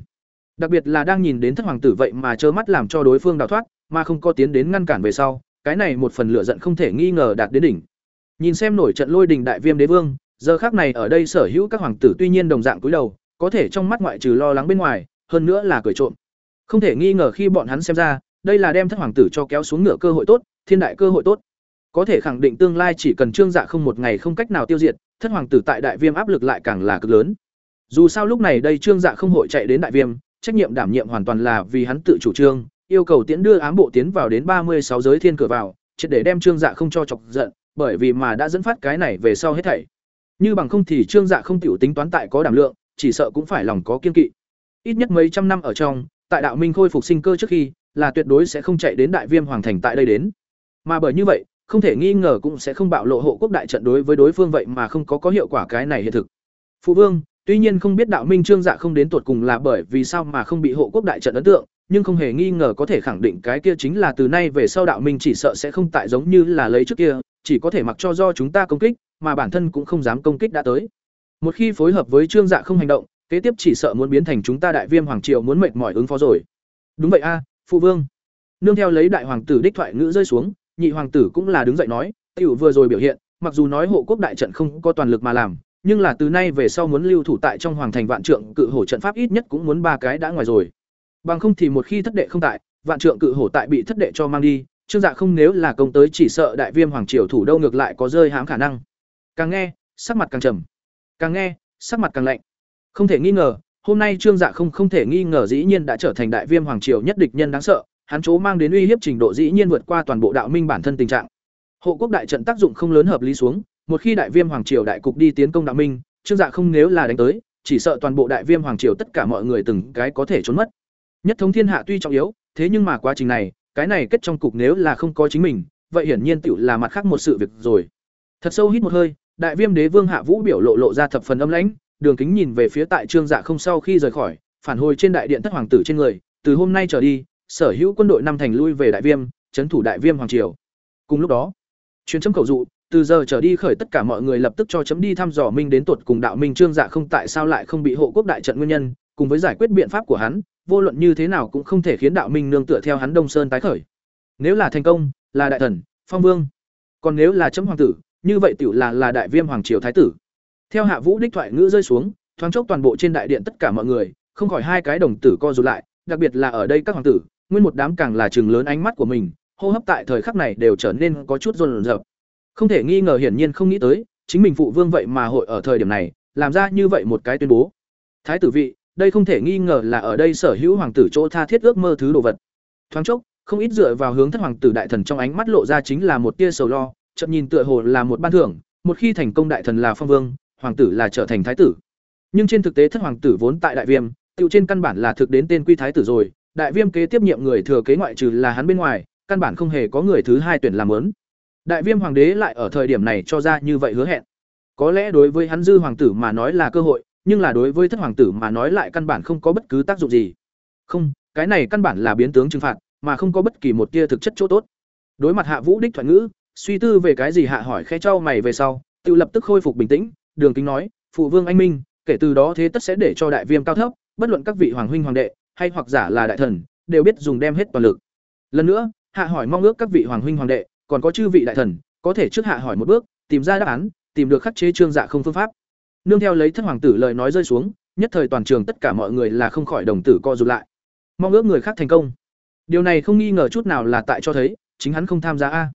Đặc biệt là đang nhìn đến thất hoàng tử vậy mà trơ mắt làm cho đối phương đào thoát, mà không có tiến đến ngăn cản về sau, cái này một phần lửa giận không thể nghi ngờ đạt đến đỉnh. Nhìn xem nổi trận lôi đình đại viêm đế vương, giờ khác này ở đây sở hữu các hoàng tử tuy nhiên đồng dạng cúi đầu, có thể trong mắt ngoại trừ lo lắng bên ngoài, hơn nữa là cười trộm. Không thể nghi ngờ khi bọn hắn xem ra, đây là đem thất hoàng tử cho kéo xuống ngựa cơ hội tốt, thiên đại cơ hội tốt. Có thể khẳng định tương lai chỉ cần trương dạ không một ngày không cách nào tiêu diệt, thất hoàng tử tại đại viêm áp lực lại càng là cực lớn. Dù sao lúc này đây trương dạ không hội chạy đến đại viêm, trách nhiệm đảm nhiệm hoàn toàn là vì hắn tự chủ trương, yêu cầu tiến đưa ám bộ tiến vào đến ba mươi sáu giới thiên cửa vào, triệt để đem trương dạ không cho chọc giận, bởi vì mà đã dẫn phát cái này về sau hết thảy. Như bằng không thì trương dạ không tiểu tính toán tại có đảm lượng, chỉ sợ cũng phải lòng có kiên kỵ. Ít nhất mấy trăm năm ở trong, tại đạo minh khôi phục sinh cơ trước khi, là tuyệt đối sẽ không chạy đến đại viêm hoàng thành tại đây đến. Mà bởi như vậy, không thể nghi ngờ cũng sẽ không bạo lộ hộ quốc đại trận đối với đối phương vậy mà không có có hiệu quả cái này hiện thực. Phụ vương, tuy nhiên không biết đạo minh trương dạ không đến tuột cùng là bởi vì sao mà không bị hộ quốc đại trận ấn tượng, nhưng không hề nghi ngờ có thể khẳng định cái kia chính là từ nay về sau đạo minh chỉ sợ sẽ không tại giống như là lấy trước kia, chỉ có thể mặc cho do chúng ta công kích, mà bản thân cũng không dám công kích đã tới. Một khi phối hợp với Trương Dạ không hành động, kế tiếp chỉ sợ muốn biến thành chúng ta đại viêm hoàng triều muốn mệt mỏi ứng phó rồi. Đúng vậy a, phụ vương. Nương theo lấy đại hoàng tử đích thoại ngữ rơi xuống, nhị hoàng tử cũng là đứng dậy nói, tiểu vừa rồi biểu hiện, mặc dù nói hộ quốc đại trận không có toàn lực mà làm, nhưng là từ nay về sau muốn lưu thủ tại trong hoàng thành vạn trượng cự hổ trận pháp ít nhất cũng muốn ba cái đã ngoài rồi. Bằng không thì một khi thất đệ không tại, vạn trượng cự hổ tại bị thất đệ cho mang đi, Trương Dạ không nếu là công tới chỉ sợ đại viêm hoàng triều thủ đâu ngược lại có rơi hãm khả năng. Càng nghe, sắc mặt càng trầm. Càng nghe, sắc mặt càng lạnh. Không thể nghi ngờ, hôm nay Trương Dạ không không thể nghi ngờ dĩ nhiên đã trở thành đại viêm hoàng triều nhất địch nhân đáng sợ, hắn chỗ mang đến uy hiếp trình độ dĩ nhiên vượt qua toàn bộ đạo minh bản thân tình trạng. Hộ quốc đại trận tác dụng không lớn hợp lý xuống, một khi đại viêm hoàng triều đại cục đi tiến công đạo minh trương dạ không nếu là đánh tới chỉ sợ toàn bộ đại viêm hoàng triều tất cả mọi người từng cái có thể trốn mất nhất thống thiên hạ tuy trọng yếu thế nhưng mà quá trình này cái này kết trong cục nếu là không có chính mình vậy hiển nhiên tiểu là mặt khác một sự việc rồi thật sâu hít một hơi đại viêm đế vương hạ vũ biểu lộ lộ ra thập phần âm lãnh đường kính nhìn về phía tại trương dạ không sau khi rời khỏi phản hồi trên đại điện thất hoàng tử trên người từ hôm nay trở đi sở hữu quân đội năm thành lui về đại viêm, trấn thủ đại viêm hoàng triều. Cùng lúc đó, chuyến chấm cầu dụ, từ giờ trở đi khởi tất cả mọi người lập tức cho chấm đi thăm dò minh đến tuột cùng đạo minh trương dạ không tại sao lại không bị hộ quốc đại trận nguyên nhân, cùng với giải quyết biện pháp của hắn, vô luận như thế nào cũng không thể khiến đạo minh nương tựa theo hắn đông sơn tái khởi. Nếu là thành công, là đại thần, phong vương. Còn nếu là chấm hoàng tử, như vậy tiểu là là đại viêm hoàng triều thái tử. Theo hạ vũ đích thoại ngữ rơi xuống, thoáng chốc toàn bộ trên đại điện tất cả mọi người, không khỏi hai cái đồng tử co rụt lại, đặc biệt là ở đây các hoàng tử nguyên một đám càng là chừng lớn ánh mắt của mình, hô hấp tại thời khắc này đều trở nên có chút run rợn. Không thể nghi ngờ hiển nhiên không nghĩ tới, chính mình phụ vương vậy mà hội ở thời điểm này, làm ra như vậy một cái tuyên bố. Thái tử vị, đây không thể nghi ngờ là ở đây sở hữu hoàng tử chỗ tha thiết ước mơ thứ đồ vật. Thoáng chốc, không ít dựa vào hướng thất hoàng tử đại thần trong ánh mắt lộ ra chính là một tia sầu lo chậm nhìn tựa hồ là một ban thưởng, một khi thành công đại thần là phong vương, hoàng tử là trở thành thái tử. Nhưng trên thực tế thất hoàng tử vốn tại đại viêm tựu trên căn bản là thực đến tên quy thái tử rồi đại viêm kế tiếp nhiệm người thừa kế ngoại trừ là hắn bên ngoài, căn bản không hề có người thứ hai tuyển làm lớn. Đại viêm hoàng đế lại ở thời điểm này cho ra như vậy hứa hẹn. Có lẽ đối với hắn dư hoàng tử mà nói là cơ hội, nhưng là đối với thất hoàng tử mà nói lại căn bản không có bất cứ tác dụng gì. Không, cái này căn bản là biến tướng trừng phạt, mà không có bất kỳ một tia thực chất chỗ tốt. Đối mặt hạ vũ đích thoại ngữ, suy tư về cái gì hạ hỏi khe trao mày về sau, tự lập tức khôi phục bình tĩnh, đường kính nói, phụ vương anh minh, kể từ đó thế tất sẽ để cho đại viêm cao thấp, bất luận các vị hoàng huynh hoàng đệ hay hoặc giả là đại thần, đều biết dùng đem hết toàn lực. Lần nữa, hạ hỏi mong ước các vị hoàng huynh hoàng đệ, còn có chư vị đại thần, có thể trước hạ hỏi một bước, tìm ra đáp án, tìm được khắc chế trương dạ không phương pháp. Nương theo lấy thất hoàng tử lời nói rơi xuống, nhất thời toàn trường tất cả mọi người là không khỏi đồng tử co rụt lại. Mong ước người khác thành công. Điều này không nghi ngờ chút nào là tại cho thấy, chính hắn không tham gia a.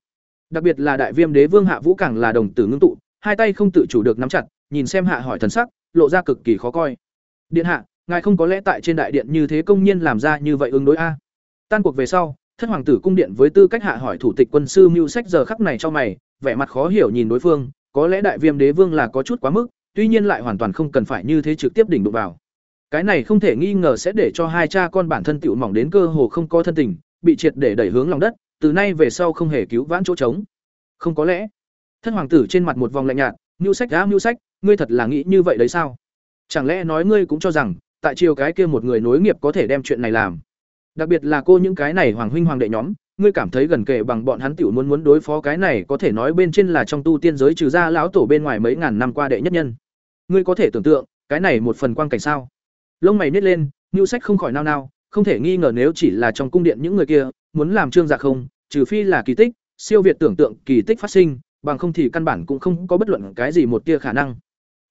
Đặc biệt là đại viêm đế vương hạ vũ càng là đồng tử ngưng tụ, hai tay không tự chủ được nắm chặt, nhìn xem hạ hỏi thần sắc, lộ ra cực kỳ khó coi. Điện hạ ngài không có lẽ tại trên đại điện như thế công nhiên làm ra như vậy ứng đối a? Tan cuộc về sau, thất hoàng tử cung điện với tư cách hạ hỏi thủ tịch quân sư mưu sách giờ khắc này cho mày, vẻ mặt khó hiểu nhìn đối phương, có lẽ đại viêm đế vương là có chút quá mức, tuy nhiên lại hoàn toàn không cần phải như thế trực tiếp đỉnh đụng vào. Cái này không thể nghi ngờ sẽ để cho hai cha con bản thân tựu mỏng đến cơ hồ không có thân tình, bị triệt để đẩy hướng lòng đất, từ nay về sau không hề cứu vãn chỗ trống. Không có lẽ thân hoàng tử trên mặt một vòng lạnh nhạt, mưu sách đã mưu sách, ngươi thật là nghĩ như vậy đấy sao? Chẳng lẽ nói ngươi cũng cho rằng tại chiều cái kia một người nối nghiệp có thể đem chuyện này làm. Đặc biệt là cô những cái này hoàng huynh hoàng đệ nhóm, ngươi cảm thấy gần kề bằng bọn hắn tiểu muốn muốn đối phó cái này có thể nói bên trên là trong tu tiên giới trừ ra lão tổ bên ngoài mấy ngàn năm qua đệ nhất nhân. Ngươi có thể tưởng tượng, cái này một phần quang cảnh sao? Lông mày nít lên ngưu sách không khỏi nao nao, không thể nghi ngờ nếu chỉ là trong cung điện những người kia, muốn làm trương dạ không, trừ phi là kỳ tích, siêu việt tưởng tượng kỳ tích phát sinh, bằng không thì căn bản cũng không có bất luận cái gì một tia khả năng.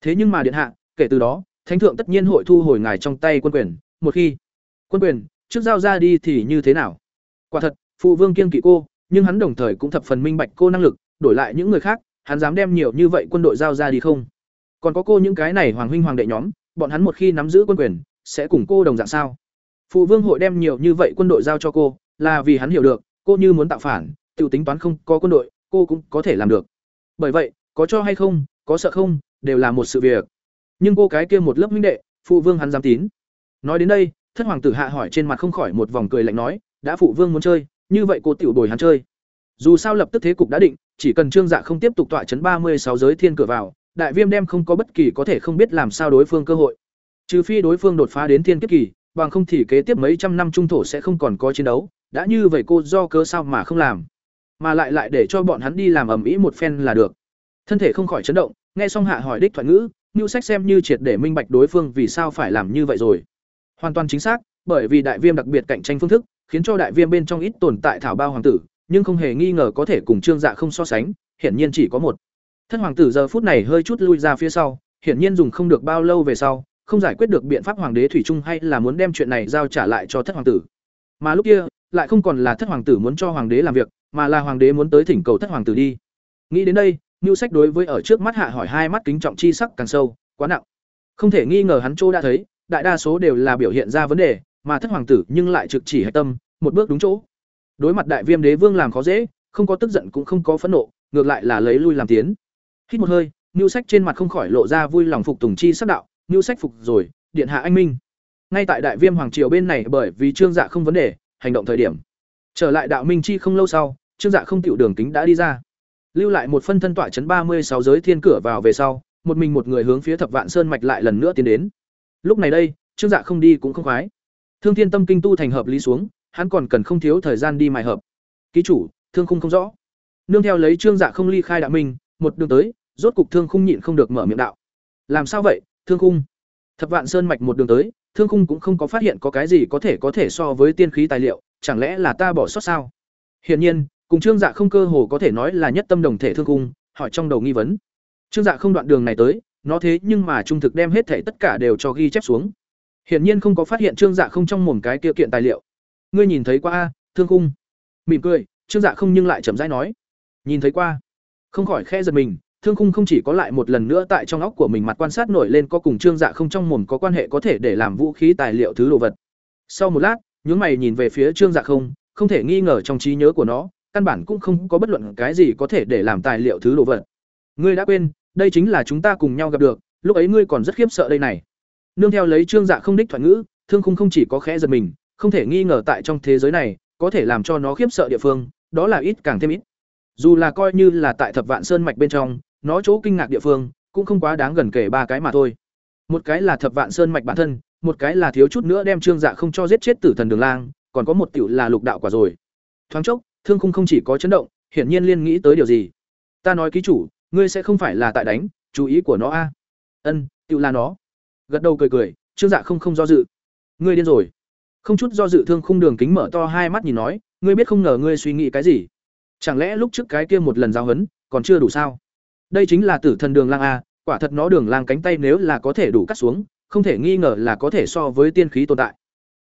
Thế nhưng mà điện hạ, kể từ đó thánh thượng tất nhiên hội thu hồi ngài trong tay quân quyền, một khi quân quyền trước giao ra đi thì như thế nào? Quả thật, phụ vương kiên kỵ cô, nhưng hắn đồng thời cũng thập phần minh bạch cô năng lực, đổi lại những người khác, hắn dám đem nhiều như vậy quân đội giao ra đi không? Còn có cô những cái này hoàng huynh hoàng đệ nhóm, bọn hắn một khi nắm giữ quân quyền, sẽ cùng cô đồng dạng sao? Phụ vương hội đem nhiều như vậy quân đội giao cho cô, là vì hắn hiểu được, cô như muốn tạo phản tự tính toán không có quân đội, cô cũng có thể làm được. Bởi vậy, có cho hay không, có sợ không, đều là một sự việc nhưng cô cái kia một lớp huynh đệ, phụ vương hắn dám tín. Nói đến đây, thất hoàng tử hạ hỏi trên mặt không khỏi một vòng cười lạnh nói, đã phụ vương muốn chơi, như vậy cô tiểu bồi hắn chơi. Dù sao lập tức thế cục đã định, chỉ cần trương dạ không tiếp tục tọa chấn ba mươi sáu giới thiên cửa vào, đại viêm đem không có bất kỳ có thể không biết làm sao đối phương cơ hội. Trừ phi đối phương đột phá đến thiên kiếp kỳ, bằng không thì kế tiếp mấy trăm năm trung thổ sẽ không còn có chiến đấu, đã như vậy cô do cơ sao mà không làm? Mà lại lại để cho bọn hắn đi làm ầm ĩ một phen là được. Thân thể không khỏi chấn động, nghe xong hạ hỏi đích thoại ngữ Nưu Sách xem như triệt để minh bạch đối phương vì sao phải làm như vậy rồi. Hoàn toàn chính xác, bởi vì đại viêm đặc biệt cạnh tranh phương thức, khiến cho đại viêm bên trong ít tồn tại thảo bao hoàng tử, nhưng không hề nghi ngờ có thể cùng Trương Dạ không so sánh, hiển nhiên chỉ có một. Thân hoàng tử giờ phút này hơi chút lui ra phía sau, hiển nhiên dùng không được bao lâu về sau, không giải quyết được biện pháp hoàng đế thủy chung hay là muốn đem chuyện này giao trả lại cho thất hoàng tử. Mà lúc kia, lại không còn là thất hoàng tử muốn cho hoàng đế làm việc, mà là hoàng đế muốn tới thỉnh cầu thất hoàng tử đi. Nghĩ đến đây, Nưu Sách đối với ở trước mắt hạ hỏi hai mắt kính trọng chi sắc càng sâu, quá nặng. Không thể nghi ngờ hắn chỗ đã thấy, đại đa số đều là biểu hiện ra vấn đề, mà thất hoàng tử nhưng lại trực chỉ hệ tâm, một bước đúng chỗ. Đối mặt đại viêm đế vương làm khó dễ, không có tức giận cũng không có phẫn nộ, ngược lại là lấy lui làm tiến. hít một hơi Nưu sách trên mặt không khỏi lộ ra vui lòng phục tùng chi sắc đạo Nưu sách phục rồi điện hạ anh minh ngay tại đại viêm hoàng triều bên này bởi vì trương dạ không vấn đề hành động thời điểm trở lại đạo minh chi không lâu sau trương dạ không tiểu đường kính đã đi ra lưu lại một phân thân tọa chấn ba mươi sáu giới thiên cửa vào về sau, một mình một người hướng phía thập vạn sơn mạch lại lần nữa tiến đến. Lúc này đây, trương dạ không đi cũng không khoái. Thương thiên tâm kinh tu thành hợp lý xuống, hắn còn cần không thiếu thời gian đi mài hợp. Ký chủ, thương khung không rõ. Nương theo lấy trương dạ không ly khai đạo minh, một đường tới, rốt cục thương khung nhịn không được mở miệng đạo. Làm sao vậy, thương khung? Thập vạn sơn mạch một đường tới, thương khung cũng không có phát hiện có cái gì có thể có thể so với tiên khí tài liệu, chẳng lẽ là ta bỏ sót sao? Hiển nhiên cùng trương dạ không cơ hồ có thể nói là nhất tâm đồng thể thương cung, hỏi trong đầu nghi vấn. Trương dạ không đoạn đường này tới nó thế nhưng mà trung thực đem hết thể tất cả đều cho ghi chép xuống. Hiển nhiên không có phát hiện trương dạ không trong mồm cái kia kiện tài liệu. Ngươi nhìn thấy qua a thương cung. mỉm cười trương dạ không nhưng lại chậm rãi nói. Nhìn thấy qua. Không khỏi khe giật mình thương khung không chỉ có lại một lần nữa tại trong óc của mình mặt quan sát nổi lên có cùng trương dạ không trong mồm có quan hệ có thể để làm vũ khí tài liệu thứ đồ vật. Sau một lát nhướng mày nhìn về phía trương dạ không không thể nghi ngờ trong trí nhớ của nó căn bản cũng không có bất luận cái gì có thể để làm tài liệu thứ đồ vật. Ngươi đã quên, đây chính là chúng ta cùng nhau gặp được, lúc ấy ngươi còn rất khiếp sợ đây này. Nương theo lấy trương dạ không đích thoại ngữ, thương khung không chỉ có khẽ giật mình, không thể nghi ngờ tại trong thế giới này, có thể làm cho nó khiếp sợ địa phương, đó là ít càng thêm ít. Dù là coi như là tại thập vạn sơn mạch bên trong, nó chỗ kinh ngạc địa phương, cũng không quá đáng gần kể ba cái mà thôi. Một cái là thập vạn sơn mạch bản thân, một cái là thiếu chút nữa đem trương dạ không cho giết chết tử thần đường lang, còn có một tiểu là lục đạo quả rồi. Thoáng chốc thương khung không chỉ có chấn động, hiển nhiên liên nghĩ tới điều gì? Ta nói ký chủ, ngươi sẽ không phải là tại đánh, chú ý của nó a. Ân, tự là nó. Gật đầu cười cười, trương dạ không không do dự. Ngươi điên rồi. Không chút do dự thương khung đường kính mở to hai mắt nhìn nói, ngươi biết không ngờ ngươi suy nghĩ cái gì? Chẳng lẽ lúc trước cái kia một lần giao hấn, còn chưa đủ sao? Đây chính là tử thần đường lang a, quả thật nó đường lang cánh tay nếu là có thể đủ cắt xuống, không thể nghi ngờ là có thể so với tiên khí tồn tại.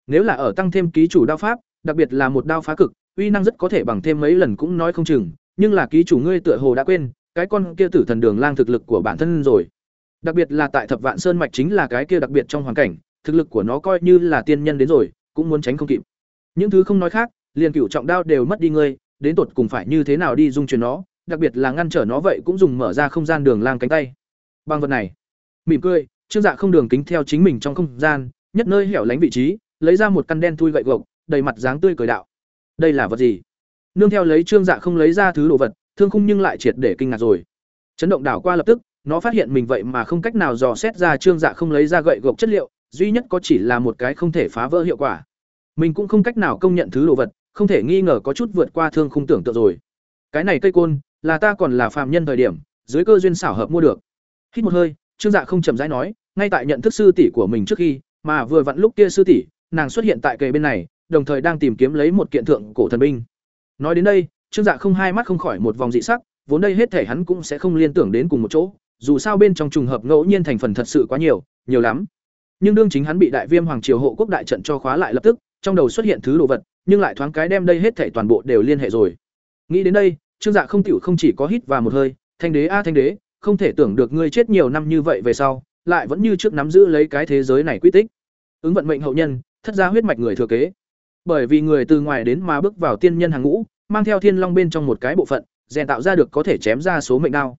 Nếu là ở tăng thêm ký chủ đao pháp đặc biệt là một đao phá cực, uy năng rất có thể bằng thêm mấy lần cũng nói không chừng, nhưng là ký chủ ngươi tựa hồ đã quên, cái con kia tử thần đường lang thực lực của bản thân rồi. Đặc biệt là tại thập vạn sơn mạch chính là cái kia đặc biệt trong hoàn cảnh, thực lực của nó coi như là tiên nhân đến rồi, cũng muốn tránh không kịp. Những thứ không nói khác, liền cửu trọng đao đều mất đi ngươi, đến tột cùng phải như thế nào đi dung chuyển nó, đặc biệt là ngăn trở nó vậy cũng dùng mở ra không gian đường lang cánh tay. Bằng vật này, mỉm cười, trương dạ không đường kính theo chính mình trong không gian, nhất nơi hẻo lánh vị trí, lấy ra một căn đen thui gậy gộc đầy mặt dáng tươi cười đạo. Đây là vật gì? Nương theo lấy trương dạ không lấy ra thứ đồ vật, thương khung nhưng lại triệt để kinh ngạc rồi. Chấn động đảo qua lập tức, nó phát hiện mình vậy mà không cách nào dò xét ra trương dạ không lấy ra gậy gộc chất liệu, duy nhất có chỉ là một cái không thể phá vỡ hiệu quả. Mình cũng không cách nào công nhận thứ đồ vật, không thể nghi ngờ có chút vượt qua thương khung tưởng tượng rồi. Cái này cây côn, là ta còn là phạm nhân thời điểm, dưới cơ duyên xảo hợp mua được. Hít một hơi, trương dạ không chậm rãi nói, ngay tại nhận thức sư tỷ của mình trước khi, mà vừa vặn lúc kia sư tỷ, nàng xuất hiện tại kề bên này đồng thời đang tìm kiếm lấy một kiện thượng cổ thần binh. Nói đến đây, trương dạ không hai mắt không khỏi một vòng dị sắc, vốn đây hết thể hắn cũng sẽ không liên tưởng đến cùng một chỗ, dù sao bên trong trùng hợp ngẫu nhiên thành phần thật sự quá nhiều nhiều lắm. Nhưng đương chính hắn bị đại viêm hoàng triều hộ quốc đại trận cho khóa lại lập tức, trong đầu xuất hiện thứ đồ vật, nhưng lại thoáng cái đem đây hết thể toàn bộ đều liên hệ rồi. Nghĩ đến đây, trương dạ không tiểu không chỉ có hít vào một hơi, thanh đế a, thanh đế, không thể tưởng được ngươi chết nhiều năm như vậy về sau, lại vẫn như trước nắm giữ lấy cái thế giới này quy tích. Ứng vận mệnh hậu nhân, thất gia huyết mạch người thừa kế bởi vì người từ ngoài đến mà bước vào tiên nhân hàng ngũ, mang theo thiên long bên trong một cái bộ phận, rèn tạo ra được có thể chém ra số mệnh đao.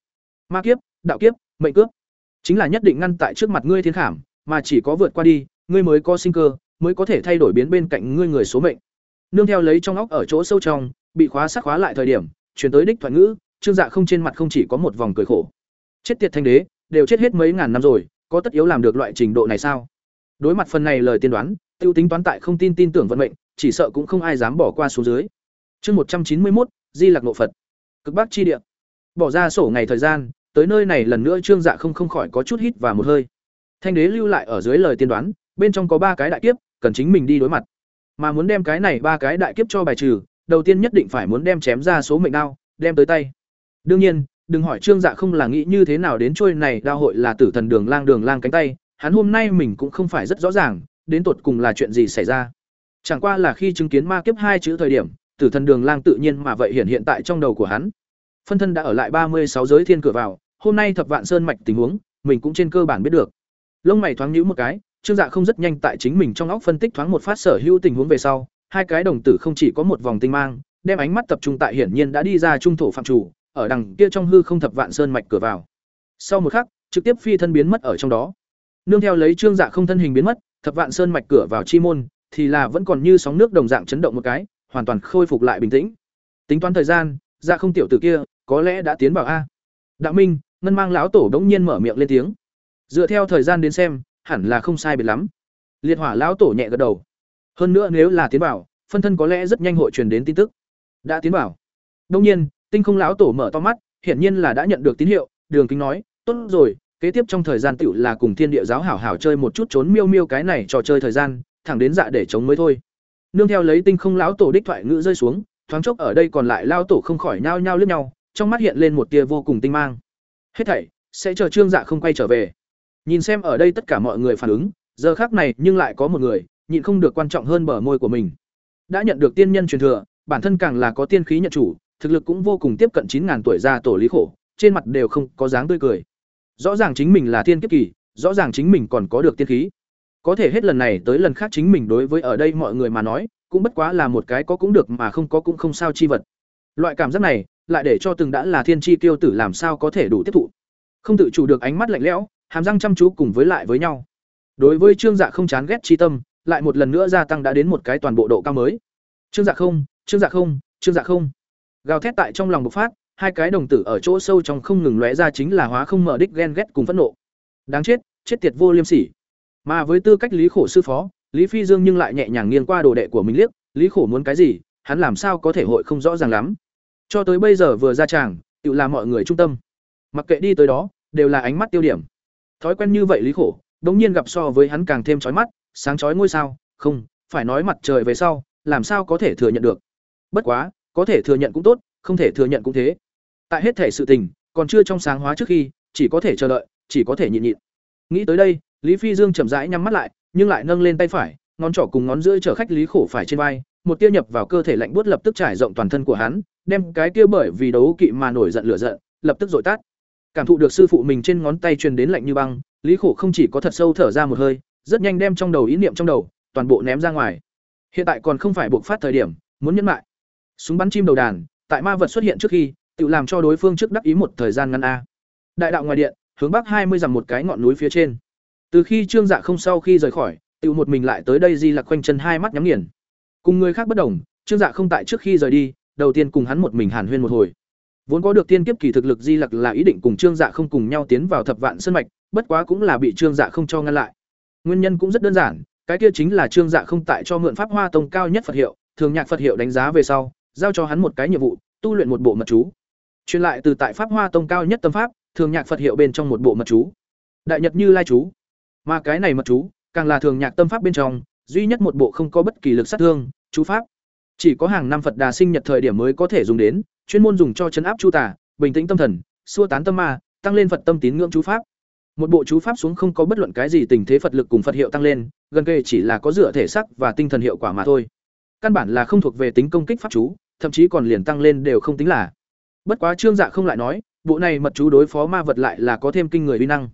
Ma kiếp, đạo kiếp, mệnh cướp. Chính là nhất định ngăn tại trước mặt ngươi thiên khảm, mà chỉ có vượt qua đi, ngươi mới có sinh cơ, mới có thể thay đổi biến bên cạnh ngươi người số mệnh. Nương theo lấy trong óc ở chỗ sâu trong, bị khóa sắc khóa lại thời điểm chuyển tới đích thoại ngữ, trương dạ không trên mặt không chỉ có một vòng cười khổ. Chết tiệt thanh đế, đều chết hết mấy ngàn năm rồi, có tất yếu làm được loại trình độ này sao? Đối mặt phần này lời tiên đoán, tiêu tính toán tại không tin tin tưởng vận mệnh chỉ sợ cũng không ai dám bỏ qua số dưới. Chương một trăm chín mươi một di lạc Ngộ phật. Cực bắc chi địa. Bỏ ra sổ ngày thời gian, tới nơi này lần nữa trương dạ không không khỏi có chút hít và một hơi. Thanh đế lưu lại ở dưới lời tiên đoán, bên trong có ba cái đại kiếp, cần chính mình đi đối mặt. Mà muốn đem cái này ba cái đại kiếp cho bài trừ, đầu tiên nhất định phải muốn đem chém ra số mệnh đao, đem tới tay. Đương nhiên, đừng hỏi trương dạ không là nghĩ như thế nào đến trôi này đao hội là tử thần đường lang đường lang cánh tay, hắn hôm nay mình cũng không phải rất rõ ràng, đến tột cùng là chuyện gì xảy ra chẳng qua là khi chứng kiến ma kiếp hai chữ thời điểm, tử thần đường lang tự nhiên mà vậy hiện hiện tại trong đầu của hắn. Phân thân đã ở lại ba mươi sáu giới thiên cửa vào, hôm nay thập vạn sơn mạch tình huống, mình cũng trên cơ bản biết được. Lông mày thoáng nhíu một cái, trương dạ không rất nhanh tại chính mình trong óc phân tích thoáng một phát sở hữu tình huống về sau, hai cái đồng tử không chỉ có một vòng tinh mang, đem ánh mắt tập trung tại hiển nhiên đã đi ra trung thổ phạm chủ, ở đằng kia trong hư không thập vạn sơn mạch cửa vào. Sau một khắc, trực tiếp phi thân biến mất ở trong đó. Nương theo lấy trương dạ không thân hình biến mất, thập vạn sơn mạch cửa vào chi môn thì là vẫn còn như sóng nước đồng dạng chấn động một cái, hoàn toàn khôi phục lại bình tĩnh. Tính toán thời gian dạ không tiểu tử kia, có lẽ đã tiến vào a. Đạo minh, ngân mang lão tổ đống nhiên mở miệng lên tiếng. Dựa theo thời gian đến xem, hẳn là không sai biệt lắm. Liệt hỏa lão tổ nhẹ gật đầu. Hơn nữa nếu là tiến vào, phân thân có lẽ rất nhanh hội truyền đến tin tức. Đã tiến vào. Đương nhiên, tinh không lão tổ mở to mắt, hiển nhiên là đã nhận được tín hiệu, đường kính nói, tốt rồi, kế tiếp trong thời gian tiểu là cùng thiên địa giáo hảo hảo chơi một chút trốn miêu miêu cái này trò chơi thời gian thẳng đến dạ để chống mới thôi. Nương theo lấy tinh không lão tổ đích thoại ngữ rơi xuống, thoáng chốc ở đây còn lại lao tổ không khỏi nhao nhao lướt nhau, trong mắt hiện lên một tia vô cùng tinh mang. Hết thảy, sẽ chờ trương dạ không quay trở về. Nhìn xem ở đây tất cả mọi người phản ứng, giờ khác này nhưng lại có một người, nhịn không được quan trọng hơn bờ môi của mình. Đã nhận được tiên nhân truyền thừa, bản thân càng là có tiên khí nhận chủ, thực lực cũng vô cùng tiếp cận chín ngàn tuổi ra tổ lý khổ, trên mặt đều không có dáng tươi cười. Rõ ràng chính mình là tiên kiếp kỳ, rõ ràng chính mình còn có được tiên khí có thể hết lần này tới lần khác chính mình đối với ở đây mọi người mà nói, cũng bất quá là một cái có cũng được mà không có cũng không sao chi vật. Loại cảm giác này, lại để cho từng đã là thiên chi tiêu tử làm sao có thể đủ tiếp thụ. Không tự chủ được ánh mắt lạnh lẽo, hàm răng chăm chú cùng với lại với nhau. Đối với trương dạ không chán ghét chi tâm, lại một lần nữa gia tăng đã đến một cái toàn bộ độ cao mới. Trương dạ không, trương dạ không, trương dạ không. Gào thét tại trong lòng bộc phát, hai cái đồng tử ở chỗ sâu trong không ngừng lóe ra chính là hóa không mở đích ghen ghét cùng phẫn nộ. Đáng chết chết tiệt vô liêm sỉ mà với tư cách lý khổ sư phó, lý phi dương nhưng lại nhẹ nhàng nghiêng qua đồ đệ của mình liếc, lý khổ muốn cái gì? Hắn làm sao có thể hội không rõ ràng lắm? Cho tới bây giờ vừa ra tràng, tự làm mọi người trung tâm. Mặc kệ đi tới đó, đều là ánh mắt tiêu điểm. Thói quen như vậy lý khổ, đống nhiên gặp so với hắn càng thêm chói mắt, sáng chói ngôi sao? Không, phải nói mặt trời về sau, làm sao có thể thừa nhận được? Bất quá, có thể thừa nhận cũng tốt, không thể thừa nhận cũng thế. Tại hết thể sự tình, còn chưa trong sáng hóa trước khi, chỉ có thể chờ đợi, chỉ có thể nhịn nhịn. Nghĩ tới đây lý phi dương chậm rãi nhắm mắt lại, nhưng lại nâng lên tay phải, ngón trỏ cùng ngón giữa chở khách lý khổ phải trên vai, một tia nhập vào cơ thể lạnh buốt lập tức trải rộng toàn thân của hắn, đem cái tia bởi vì đấu kỵ mà nổi giận lửa giận, lập tức dội tắt. Cảm thụ được sư phụ mình trên ngón tay truyền đến lạnh như băng, lý khổ không chỉ có thật sâu thở ra một hơi, rất nhanh đem trong đầu ý niệm trong đầu, toàn bộ ném ra ngoài. Hiện tại còn không phải buộc phát thời điểm, muốn nhẫn lại súng bắn chim đầu đàn, tại ma vật xuất hiện trước khi, tự làm cho đối phương trước đắc ý một thời gian ngắn a. Đại đạo ngoài điện, hướng bắc hai mươi dặm một cái ngọn núi phía trên từ khi trương dạ không sau khi rời khỏi tự một mình lại tới đây di lặc quanh chân hai mắt nhắm nghiền. Cùng người khác bất đồng, trương dạ không tại trước khi rời đi, đầu tiên cùng hắn một mình hàn huyên một hồi. Vốn có được tiên kiếp kỳ thực lực di lặc là ý định cùng trương dạ không cùng nhau tiến vào thập vạn sân mạch, bất quá cũng là bị trương dạ không cho ngăn lại. Nguyên nhân cũng rất đơn giản, cái kia chính là trương dạ không tại cho mượn pháp hoa tông cao nhất phật hiệu, thường nhạc phật hiệu đánh giá về sau, giao cho hắn một cái nhiệm vụ, tu luyện một bộ mật chú. Truyền lại từ tại pháp hoa tông cao nhất tâm pháp, thường nhạc phật hiệu bên trong một bộ mật chú. Đại nhật như lai chú mà cái này mật chú, càng là thường nhạc tâm pháp bên trong, duy nhất một bộ không có bất kỳ lực sát thương, chú pháp. Chỉ có hàng năm phật đà sinh nhật thời điểm mới có thể dùng đến, chuyên môn dùng cho chấn áp chu tả bình tĩnh tâm thần, xua tán tâm ma, tăng lên phật tâm tín ngưỡng chú pháp. Một bộ chú pháp xuống không có bất luận cái gì tình thế phật lực cùng phật hiệu tăng lên, gần kề chỉ là có dựa thể sắc và tinh thần hiệu quả mà thôi. Căn bản là không thuộc về tính công kích pháp chú, thậm chí còn liền tăng lên đều không tính là. Bất quá trương dạ không lại nói, bộ này mật chú đối phó ma vật lại là có thêm kinh người uy năng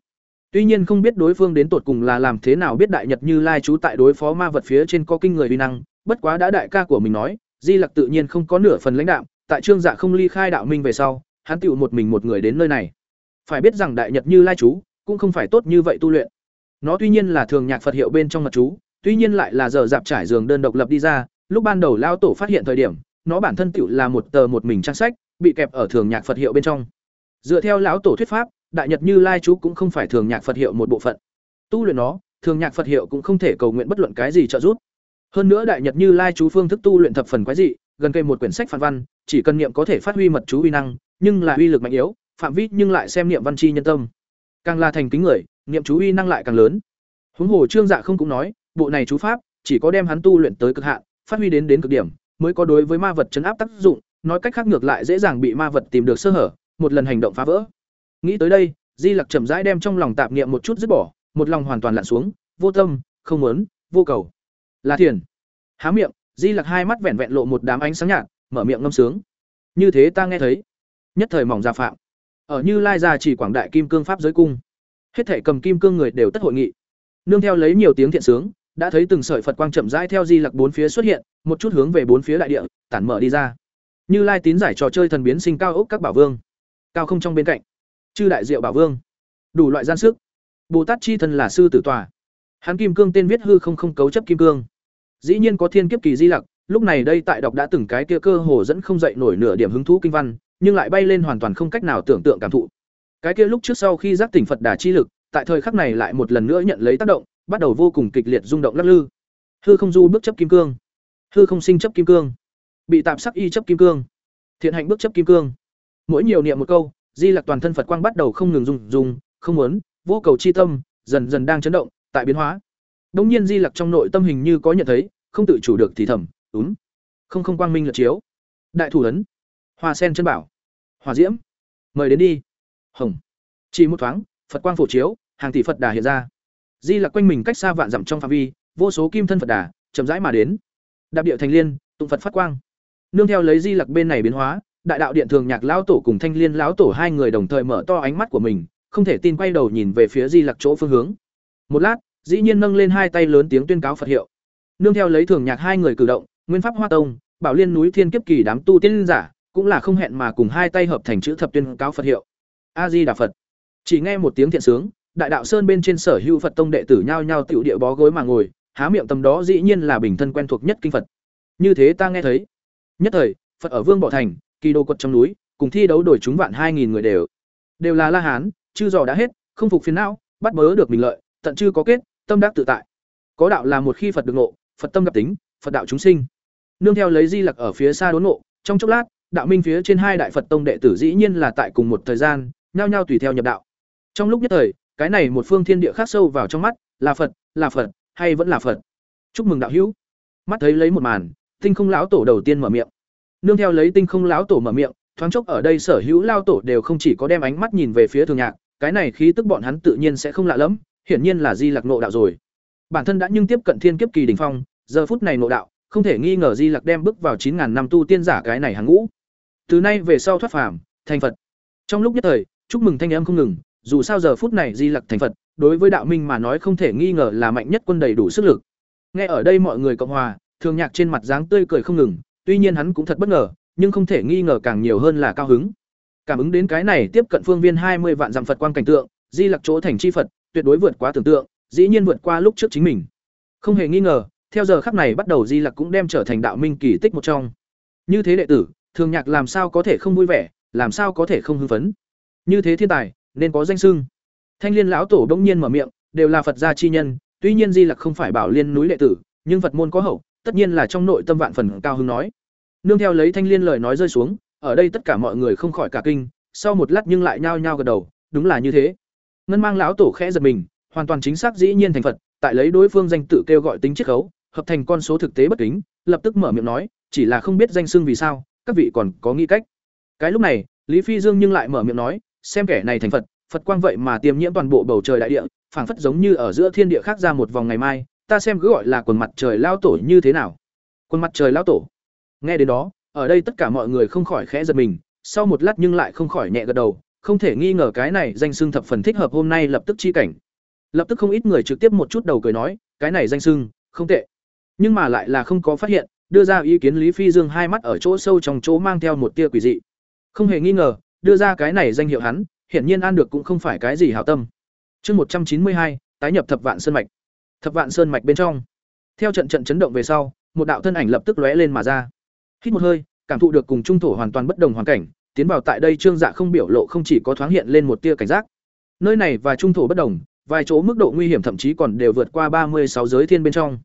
tuy nhiên không biết đối phương đến tột cùng là làm thế nào biết đại nhật như lai chú tại đối phó ma vật phía trên có kinh người uy năng, bất quá đã đại ca của mình nói, di lặc tự nhiên không có nửa phần lãnh đạo tại trương dạ không ly khai đạo minh về sau, hắn tựu một mình một người đến nơi này. Phải biết rằng đại nhật như lai chú cũng không phải tốt như vậy tu luyện. Nó tuy nhiên là thường nhạc phật hiệu bên trong mật chú tuy nhiên lại là giờ dạp trải giường đơn độc lập đi ra, lúc ban đầu lao tổ phát hiện thời điểm, nó bản thân tựu là một tờ một mình trang sách, bị kẹp ở thường nhạc phật hiệu bên trong. Dựa theo lão tổ thuyết pháp đại nhật như lai chú cũng không phải thường nhạc phật hiệu một bộ phận. Tu luyện nó, thường nhạc phật hiệu cũng không thể cầu nguyện bất luận cái gì trợ giúp. Hơn nữa đại nhật như lai chú phương thức tu luyện thập phần quái dị, gần cây một quyển sách phản văn, chỉ cần niệm có thể phát huy mật chú uy năng, nhưng là uy lực mạnh yếu, phạm vi nhưng lại xem niệm văn chi nhân tâm. Càng là thành kính người, niệm chú uy năng lại càng lớn. Huống hồ trương dạ không cũng nói, bộ này chú pháp, chỉ có đem hắn tu luyện tới cực hạn, phát huy đến đến cực điểm, mới có đối với ma vật chấn áp tác dụng, nói cách khác ngược lại dễ dàng bị ma vật tìm được sơ hở, một lần hành động phá vỡ nghĩ tới đây, di lặc chậm rãi đem trong lòng tạp niệm một chút dứt bỏ, một lòng hoàn toàn lặn xuống, vô tâm, không muốn, vô cầu. Là thiền. Há miệng, di lặc hai mắt vẹn vẹn lộ một đám ánh sáng nhạt, mở miệng ngâm sướng. Như thế ta nghe thấy. Nhất thời mỏng gia phạm. Ở như lai gia chỉ quảng đại kim cương pháp giới cung. Hết thể cầm kim cương người đều tất hội nghị. Nương theo lấy nhiều tiếng thiện sướng, đã thấy từng sợi phật quang chậm rãi theo di lặc bốn phía xuất hiện, một chút hướng về bốn phía đại địa, tản mở đi ra. Như lai tín giải trò chơi thần biến sinh cao ốc các bảo vương. Cao không trong bên cạnh chư đại diệu bảo vương. Đủ loại gian sức. Bồ tát chi thân là sư tử tòa. Hắn kim cương tên viết hư không không cấu chấp kim cương. Dĩ nhiên có thiên kiếp kỳ di lặc, lúc này đây tại đọc đã từng cái kia cơ hồ dẫn không dậy nổi nửa điểm hứng thú kinh văn, nhưng lại bay lên hoàn toàn không cách nào tưởng tượng cảm thụ. Cái kia lúc trước sau khi giác tỉnh phật đà chi lực, tại thời khắc này lại một lần nữa nhận lấy tác động, bắt đầu vô cùng kịch liệt rung động lắc lư. Hư không du bước chấp kim cương. Hư không sinh chấp kim cương. Bị tạm sắc y chấp kim cương. Thiện hạnh bước chấp kim cương. Mỗi nhiều niệm một câu di lặc toàn thân phật quang bắt đầu không ngừng dùng dùng không muốn vô cầu chi tâm dần dần đang chấn động tại biến hóa. Đông nhiên di lặc trong nội tâm hình như có nhận thấy không tự chủ được thì thầm đúng, không không quang minh lật chiếu. Đại thủ ấn hoa sen chân bảo hòa diễm. Mời đến đi. Hồng. Chỉ một thoáng phật quang phổ chiếu hàng tỷ phật đà hiện ra. Di lặc quanh mình cách xa vạn dặm trong phạm vi vô số kim thân phật đà chậm rãi mà đến. Đạp điệu thành liên tụng phật phát quang. Nương theo lấy di lặc bên này biến hóa đại đạo điện thường nhạc lão tổ cùng thanh liên lão tổ hai người đồng thời mở to ánh mắt của mình, không thể tin quay đầu nhìn về phía di lặc chỗ phương hướng. Một lát, dĩ nhiên nâng lên hai tay lớn tiếng tuyên cáo phật hiệu. Nương theo lấy thường nhạc hai người cử động, nguyên pháp hoa tông, bảo liên núi thiên kiếp kỳ đám tu tiên giả, cũng là không hẹn mà cùng hai tay hợp thành chữ thập tuyên cáo phật hiệu. A di đà phật. Chỉ nghe một tiếng thiện sướng, đại đạo sơn bên trên sở hữu phật tông đệ tử nhao nhao tiểu địa bó gối mà ngồi, há miệng tầm đó dĩ nhiên là bình thân quen thuộc nhất kinh phật. Như thế ta nghe thấy. Nhất thời, phật ở vương bỏ thành kỳ đô quật trong núi, cùng thi đấu đổi chúng vạn hai nghìn người đều. Đều là la hán, chư dò đã hết, không phục phiền não, bắt bớ được mình lợi, tận chư có kết, tâm đắc tự tại. Có đạo là một khi phật được ngộ, phật tâm gặp tính, phật đạo chúng sinh. Nương theo lấy di lặc ở phía xa đốn ngộ, trong chốc lát, đạo minh phía trên hai đại phật tông đệ tử dĩ nhiên là tại cùng một thời gian, nhao nhao tùy theo nhập đạo. Trong lúc nhất thời, cái này một phương thiên địa khác sâu vào trong mắt, là phật là phật, hay vẫn là phật? Chúc mừng đạo hữu. Mắt thấy lấy một màn, tinh không lão tổ đầu tiên mở miệng nương theo lấy tinh không lão tổ mở miệng, thoáng chốc ở đây sở hữu lao tổ đều không chỉ có đem ánh mắt nhìn về phía thường nhạc, cái này khí tức bọn hắn tự nhiên sẽ không lạ lẫm, hiển nhiên là di lặc nộ đạo rồi. Bản thân đã nhưng tiếp cận thiên kiếp kỳ đỉnh phong, giờ phút này nộ đạo, không thể nghi ngờ di lặc đem bước vào chín ngàn năm tu tiên giả cái này hàng ngũ. Từ nay về sau thoát phàm, thành phật. Trong lúc nhất thời, chúc mừng thanh âm không ngừng, dù sao giờ phút này di lặc thành phật, đối với đạo minh mà nói không thể nghi ngờ là mạnh nhất quân đầy đủ sức lực. Nghe ở đây mọi người cộng hòa, thường nhạc trên mặt dáng tươi cười không ngừng tuy nhiên hắn cũng thật bất ngờ, nhưng không thể nghi ngờ càng nhiều hơn là cao hứng. Cảm ứng đến cái này tiếp cận phương viên hai mươi vạn dặm phật quan cảnh tượng, di lặc chỗ thành chi phật, tuyệt đối vượt quá tưởng tượng, dĩ nhiên vượt qua lúc trước chính mình. Không hề nghi ngờ, theo giờ khắc này bắt đầu di lặc cũng đem trở thành đạo minh kỳ tích một trong. Như thế đệ tử, thường nhạc làm sao có thể không vui vẻ, làm sao có thể không hưng phấn? Như thế thiên tài, nên có danh sưng thanh liên lão tổ đông nhiên mở miệng, đều là phật gia chi nhân, tuy nhiên di lặc không phải bảo liên núi đệ tử, nhưng phật môn có hậu tất nhiên là trong nội tâm vạn phần cao hứng nói. Nương theo lấy thanh liên lời nói rơi xuống, ở đây tất cả mọi người không khỏi cả kinh, sau một lát nhưng lại nhao nhao gật đầu, đúng là như thế. Ngân mang lão tổ khẽ giật mình, hoàn toàn chính xác dĩ nhiên thành phật, tại lấy đối phương danh tự kêu gọi tính chiết khấu, hợp thành con số thực tế bất kính, lập tức mở miệng nói, chỉ là không biết danh xưng vì sao, các vị còn có nghĩ cách. Cái lúc này, lý phi dương nhưng lại mở miệng nói, xem kẻ này thành phật phật quang vậy mà tiêm nhiễm toàn bộ bầu trời đại địa, phảng phất giống như ở giữa thiên địa khác ra một vòng ngày mai ta xem cứ gọi là quần mặt trời lao tổ như thế nào. Quần mặt trời lao tổ. Nghe đến đó, ở đây tất cả mọi người không khỏi khẽ giật mình, sau một lát nhưng lại không khỏi nhẹ gật đầu, không thể nghi ngờ cái này danh xưng thập phần thích hợp hôm nay lập tức chi cảnh. Lập tức không ít người trực tiếp một chút đầu cười nói, cái này danh xưng, không tệ. Nhưng mà lại là không có phát hiện, đưa ra ý kiến lý phi dương hai mắt ở chỗ sâu trong chỗ mang theo một tia quỷ dị. Không hề nghi ngờ, đưa ra cái này danh hiệu hắn, hiển nhiên an được cũng không phải cái gì hảo tâm. Chương một trăm chín mươi hai, tái nhập thập vạn sơn mạch thập vạn sơn mạch bên trong. Theo trận trận chấn động về sau, một đạo thân ảnh lập tức lóe lên mà ra. Hít một hơi, cảm thụ được cùng trung thổ hoàn toàn bất đồng hoàn cảnh, tiến vào tại đây trương dạ không biểu lộ không chỉ có thoáng hiện lên một tia cảnh giác. Nơi này và trung thổ bất đồng, vài chỗ mức độ nguy hiểm thậm chí còn đều vượt qua ba mươi sáu giới thiên bên trong.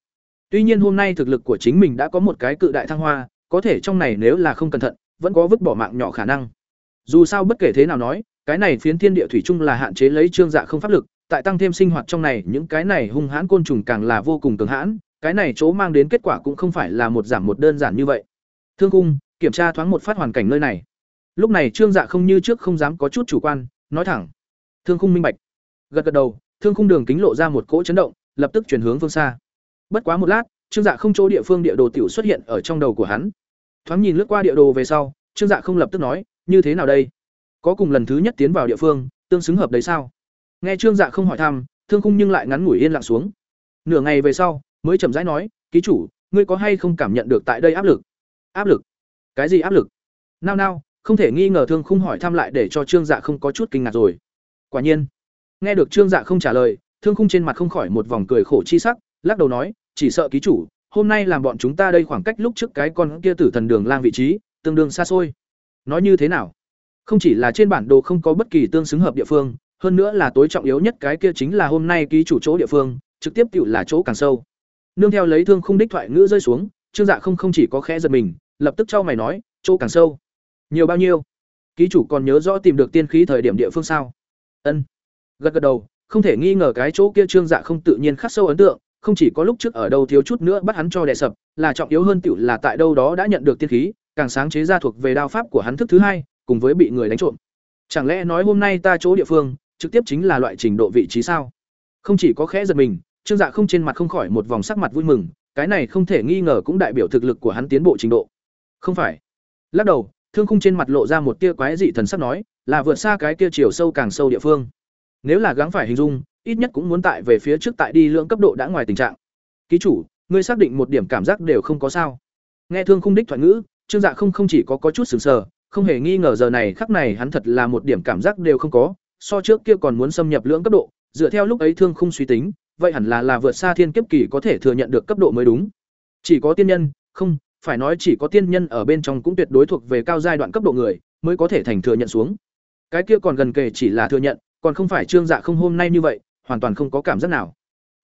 Tuy nhiên hôm nay thực lực của chính mình đã có một cái cự đại thăng hoa, có thể trong này nếu là không cẩn thận, vẫn có vứt bỏ mạng nhỏ khả năng. Dù sao bất kể thế nào nói, cái này phiến thiên địa thủy chung là hạn chế lấy trương dạ không pháp lực tại tăng thêm sinh hoạt trong này, những cái này hung hãn côn trùng càng là vô cùng cường hãn, cái này chỗ mang đến kết quả cũng không phải là một giảm một đơn giản như vậy. Thương cung kiểm tra thoáng một phát hoàn cảnh nơi này. Lúc này trương dạ không như trước không dám có chút chủ quan, nói thẳng. Thương khung minh bạch. Gật gật đầu, thương khung đường kính lộ ra một cỗ chấn động, lập tức chuyển hướng phương xa. Bất quá một lát, trương dạ không chỗ địa phương địa đồ tiểu xuất hiện ở trong đầu của hắn. Thoáng nhìn lướt qua địa đồ về sau, trương dạ không lập tức nói, như thế nào đây? Có cùng lần thứ nhất tiến vào địa phương, tương xứng hợp đấy sao? Nghe trương dạ không hỏi thăm, thương khung nhưng lại ngắn ngủi yên lặng xuống. Nửa ngày về sau, mới chậm rãi nói, ký chủ, ngươi có hay không cảm nhận được tại đây áp lực? Áp lực? Cái gì áp lực? Nao nao, không thể nghi ngờ thương khung hỏi thăm lại để cho trương dạ không có chút kinh ngạc rồi. Quả nhiên. Nghe được trương dạ không trả lời, thương khung trên mặt không khỏi một vòng cười khổ chi sắc, lắc đầu nói, chỉ sợ ký chủ, hôm nay làm bọn chúng ta đây khoảng cách lúc trước cái con kia tử thần đường lang vị trí, tương đương xa xôi. Nói như thế nào? Không chỉ là trên bản đồ không có bất kỳ tương xứng hợp địa phương hơn nữa là tối trọng yếu nhất cái kia chính là hôm nay ký chủ chỗ địa phương, trực tiếp tự là chỗ càng sâu. Nương theo lấy thương không đích thoại ngữ rơi xuống, trương dạ không không chỉ có khẽ giật mình, lập tức trao mày nói, chỗ càng sâu? Nhiều bao nhiêu? Ký chủ còn nhớ rõ tìm được tiên khí thời điểm địa phương sao? Ân. Gật gật đầu, không thể nghi ngờ cái chỗ kia trương dạ không tự nhiên khắc sâu ấn tượng, không chỉ có lúc trước ở đâu thiếu chút nữa bắt hắn cho đè sập, là trọng yếu hơn tiểu là tại đâu đó đã nhận được tiên khí, càng sáng chế ra thuộc về đao pháp của hắn thức thứ hai, cùng với bị người đánh trộm. Chẳng lẽ nói hôm nay ta chỗ địa phương trực tiếp chính là loại trình độ vị trí sao? Không chỉ có khẽ giật mình, trương dạ không trên mặt không khỏi một vòng sắc mặt vui mừng, cái này không thể nghi ngờ cũng đại biểu thực lực của hắn tiến bộ trình độ. Không phải. Lắc đầu, thương khung trên mặt lộ ra một tia quái dị thần sắc nói, là vượt xa cái kia chiều sâu càng sâu địa phương. Nếu là gắng phải hình dung, ít nhất cũng muốn tại về phía trước tại đi lượng cấp độ đã ngoài tình trạng. Ký chủ, ngươi xác định một điểm cảm giác đều không có sao. Nghe thương khung đích thoại ngữ, trương dạ không không chỉ có có chút sừng sờ, không hề nghi ngờ giờ này khắc này hắn thật là một điểm cảm giác đều không có so trước kia còn muốn xâm nhập lưỡng cấp độ, dựa theo lúc ấy thương khung suy tính, vậy hẳn là là vượt xa thiên kiếp kỳ có thể thừa nhận được cấp độ mới đúng. Chỉ có tiên nhân, không, phải nói chỉ có tiên nhân ở bên trong cũng tuyệt đối thuộc về cao giai đoạn cấp độ người, mới có thể thành thừa nhận xuống. Cái kia còn gần kề chỉ là thừa nhận, còn không phải trương dạ không hôm nay như vậy, hoàn toàn không có cảm giác nào.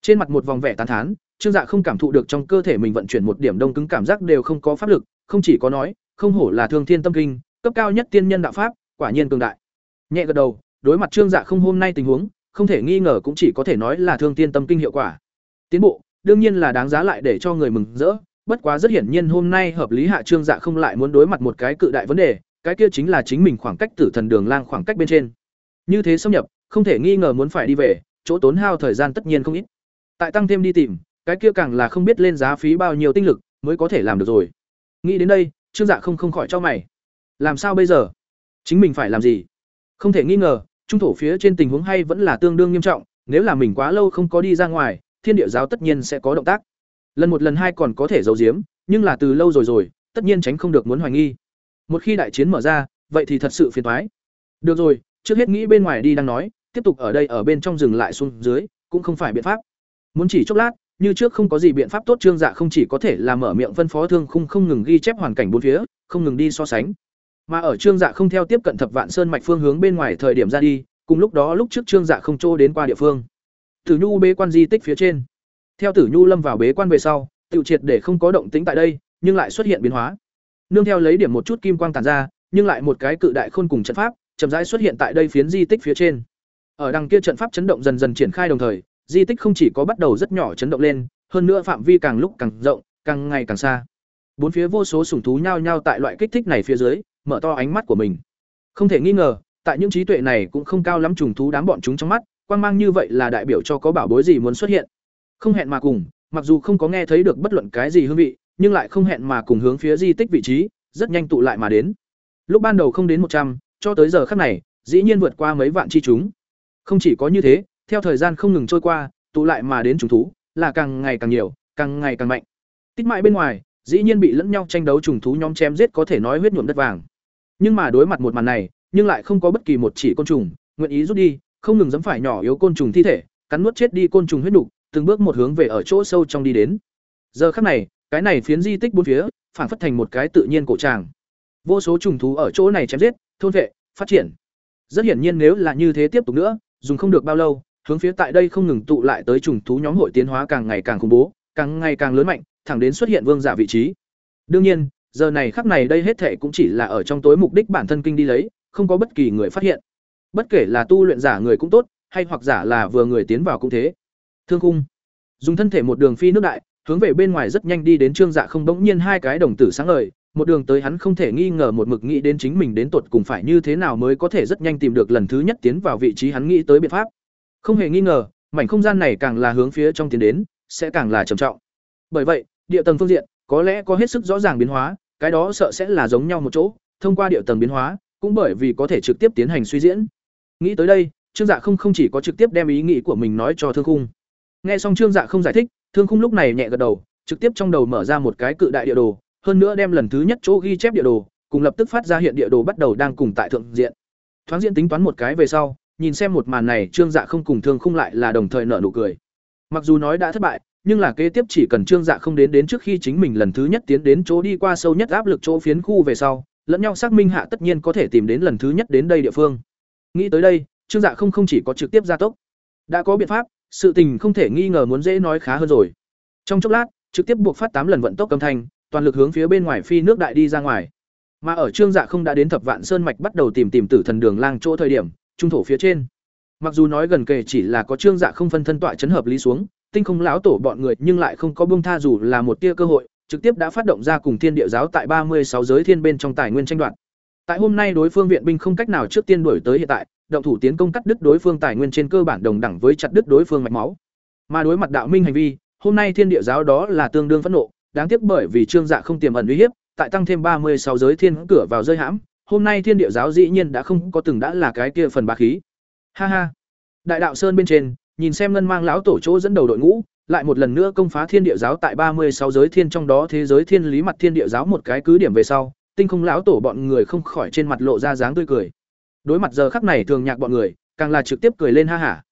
Trên mặt một vòng vẻ tán thán, trương dạ không cảm thụ được trong cơ thể mình vận chuyển một điểm đông cứng cảm giác đều không có pháp lực, không chỉ có nói, không hổ là thương thiên tâm kinh, cấp cao nhất tiên nhân đạo pháp, quả nhiên cường đại. Nhẹ gật đầu đối mặt trương dạ không hôm nay tình huống, không thể nghi ngờ cũng chỉ có thể nói là thương tiên tâm kinh hiệu quả. Tiến bộ, đương nhiên là đáng giá lại để cho người mừng rỡ, bất quá rất hiển nhiên hôm nay hợp lý hạ trương dạ không lại muốn đối mặt một cái cự đại vấn đề, cái kia chính là chính mình khoảng cách tử thần đường lang khoảng cách bên trên. Như thế xâm nhập, không thể nghi ngờ muốn phải đi về, chỗ tốn hao thời gian tất nhiên không ít. Tại tăng thêm đi tìm, cái kia càng là không biết lên giá phí bao nhiêu tinh lực mới có thể làm được rồi. Nghĩ đến đây, trương dạ không không khỏi cho mày. Làm sao bây giờ? Chính mình phải làm gì? Không thể nghi ngờ, trung thổ phía trên tình huống hay vẫn là tương đương nghiêm trọng, nếu là mình quá lâu không có đi ra ngoài, thiên địa giáo tất nhiên sẽ có động tác. Lần một lần hai còn có thể giấu giếm, nhưng là từ lâu rồi rồi, tất nhiên tránh không được muốn hoài nghi. Một khi đại chiến mở ra, vậy thì thật sự phiền toái. được rồi, trước hết nghĩ bên ngoài đi đang nói, tiếp tục ở đây ở bên trong dừng lại xuống dưới, cũng không phải biện pháp. Muốn chỉ chốc lát, như trước không có gì biện pháp tốt trương dạ không chỉ có thể là mở miệng phân phó thương khung không ngừng ghi chép hoàn cảnh bốn phía, không ngừng đi so sánh mà ở trương dạ không theo tiếp cận thập vạn sơn mạch phương hướng bên ngoài thời điểm ra đi, cùng lúc đó lúc trước trương dạ không trô đến qua địa phương. Tử nhu bế quan di tích phía trên. Theo tử nhu lâm vào bế quan về sau tự triệt để không có động tĩnh tại đây, nhưng lại xuất hiện biến hóa. Nương theo lấy điểm một chút kim quang tàn ra, nhưng lại một cái cự đại khôn cùng trận pháp, chậm rãi xuất hiện tại đây phiến di tích phía trên. Ở đằng kia trận pháp chấn động dần dần triển khai đồng thời, di tích không chỉ có bắt đầu rất nhỏ chấn động lên, hơn nữa phạm vi càng lúc càng rộng, càng ngày càng xa. Bốn phía vô số sủng thú nhao nhao tại loại kích thích này phía dưới mở to ánh mắt của mình. Không thể nghi ngờ, tại những trí tuệ này cũng không cao lắm trùng thú đám bọn chúng trong mắt quang mang như vậy là đại biểu cho có bảo bối gì muốn xuất hiện. Không hẹn mà cùng, mặc dù không có nghe thấy được bất luận cái gì hương vị, nhưng lại không hẹn mà cùng hướng phía di tích vị trí, rất nhanh tụ lại mà đến. Lúc ban đầu không đến một trăm, cho tới giờ khắc này, dĩ nhiên vượt qua mấy vạn chi chúng. Không chỉ có như thế, theo thời gian không ngừng trôi qua, tụ lại mà đến trùng thú là càng ngày càng nhiều, càng ngày càng mạnh. Tít mại bên ngoài, dĩ nhiên bị lẫn nhau tranh đấu trùng thú nhóm chém giết có thể nói huyết nhuộm đất vàng nhưng mà đối mặt một màn này, nhưng lại không có bất kỳ một chỉ côn trùng, nguyện ý rút đi, không ngừng dám phải nhỏ yếu côn trùng thi thể, cắn nuốt chết đi côn trùng huyết đục từng bước một hướng về ở chỗ sâu trong đi đến. Giờ khắc này, cái này phiến di tích bốn phía phản phất thành một cái tự nhiên cổ tràng. Vô số trùng thú ở chỗ này chém giết, thôn vệ, phát triển. Rất hiển nhiên nếu là như thế tiếp tục nữa, dùng không được bao lâu, hướng phía tại đây không ngừng tụ lại tới trùng thú nhóm hội tiến hóa càng ngày càng khủng bố, càng ngày càng lớn mạnh, thẳng đến xuất hiện vương giả vị trí. Đương nhiên giờ này khắc này đây hết thệ cũng chỉ là ở trong tối mục đích bản thân kinh đi lấy, không có bất kỳ người phát hiện. Bất kể là tu luyện giả người cũng tốt, hay hoặc giả là vừa người tiến vào cũng thế. Thương khung. Dùng thân thể một đường phi nước đại, hướng về bên ngoài rất nhanh đi đến trương dạ không bỗng nhiên hai cái đồng tử sáng ngời, một đường tới hắn không thể nghi ngờ một mực nghĩ đến chính mình đến tột cùng phải như thế nào mới có thể rất nhanh tìm được lần thứ nhất tiến vào vị trí hắn nghĩ tới biện pháp. Không hề nghi ngờ, mảnh không gian này càng là hướng phía trong tiến đến, sẽ càng là trầm trọng. Bởi vậy, địa tầng phương diện có lẽ có hết sức rõ ràng biến hóa, cái đó sợ sẽ là giống nhau một chỗ, thông qua địa tầng biến hóa, cũng bởi vì có thể trực tiếp tiến hành suy diễn. Nghĩ tới đây, trương dạ không không chỉ có trực tiếp đem ý nghĩ của mình nói cho thương khung. Nghe xong trương dạ không giải thích, thương khung lúc này nhẹ gật đầu, trực tiếp trong đầu mở ra một cái cự đại địa đồ, hơn nữa đem lần thứ nhất chỗ ghi chép địa đồ, cùng lập tức phát ra hiện địa đồ bắt đầu đang cùng tại thượng diện. Thoáng diện tính toán một cái về sau, nhìn xem một màn này, trương dạ không cùng thương khung lại là đồng thời nở nụ cười. Mặc dù nói đã thất bại nhưng là kế tiếp chỉ cần trương dạ không đến đến trước khi chính mình lần thứ nhất tiến đến chỗ đi qua sâu nhất áp lực chỗ phiến khu về sau, lẫn nhau xác minh hạ tất nhiên có thể tìm đến lần thứ nhất đến đây địa phương. Nghĩ tới đây, trương dạ không không chỉ có trực tiếp gia tốc. Đã có biện pháp, sự tình không thể nghi ngờ muốn dễ nói khá hơn rồi. Trong chốc lát, trực tiếp buộc phát tám lần vận tốc âm thanh, toàn lực hướng phía bên ngoài phi nước đại đi ra ngoài. Mà ở trương dạ không đã đến thập vạn sơn mạch bắt đầu tìm tìm tử thần đường lang chỗ thời điểm, trung thổ phía trên. Mặc dù nói gần kề chỉ là có trương dạ không phân thân tọa chấn hợp lý xuống tinh không lão tổ bọn người nhưng lại không có bông tha dù là một tia cơ hội, trực tiếp đã phát động ra cùng thiên địa giáo tại ba mươi sáu giới thiên bên trong tài nguyên tranh đoạt. Tại hôm nay đối phương viện binh không cách nào trước tiên đổi tới hiện tại, động thủ tiến công cắt đứt đối phương tài nguyên trên cơ bản đồng đẳng với chặt đứt đối phương mạch máu. Mà đối mặt đạo minh hành vi, hôm nay thiên địa giáo đó là tương đương phẫn nộ, đáng tiếc bởi vì trương dạ không tiềm ẩn uy hiếp, tại tăng thêm ba mươi sáu giới thiên cửa vào rơi hãm, hôm nay thiên địa giáo dĩ nhiên đã không có từng đã là cái kia phần bá khí. Ha ha. Đại đạo sơn bên trên nhìn xem ngân mang lão tổ chỗ dẫn đầu đội ngũ, lại một lần nữa công phá thiên địa giáo tại ba mươi sáu giới thiên trong đó thế giới thiên lý mặt thiên địa giáo một cái cứ điểm về sau, tinh không lão tổ bọn người không khỏi trên mặt lộ ra dáng tươi cười. Đối mặt giờ khắc này thường nhạc bọn người, càng là trực tiếp cười lên ha hả.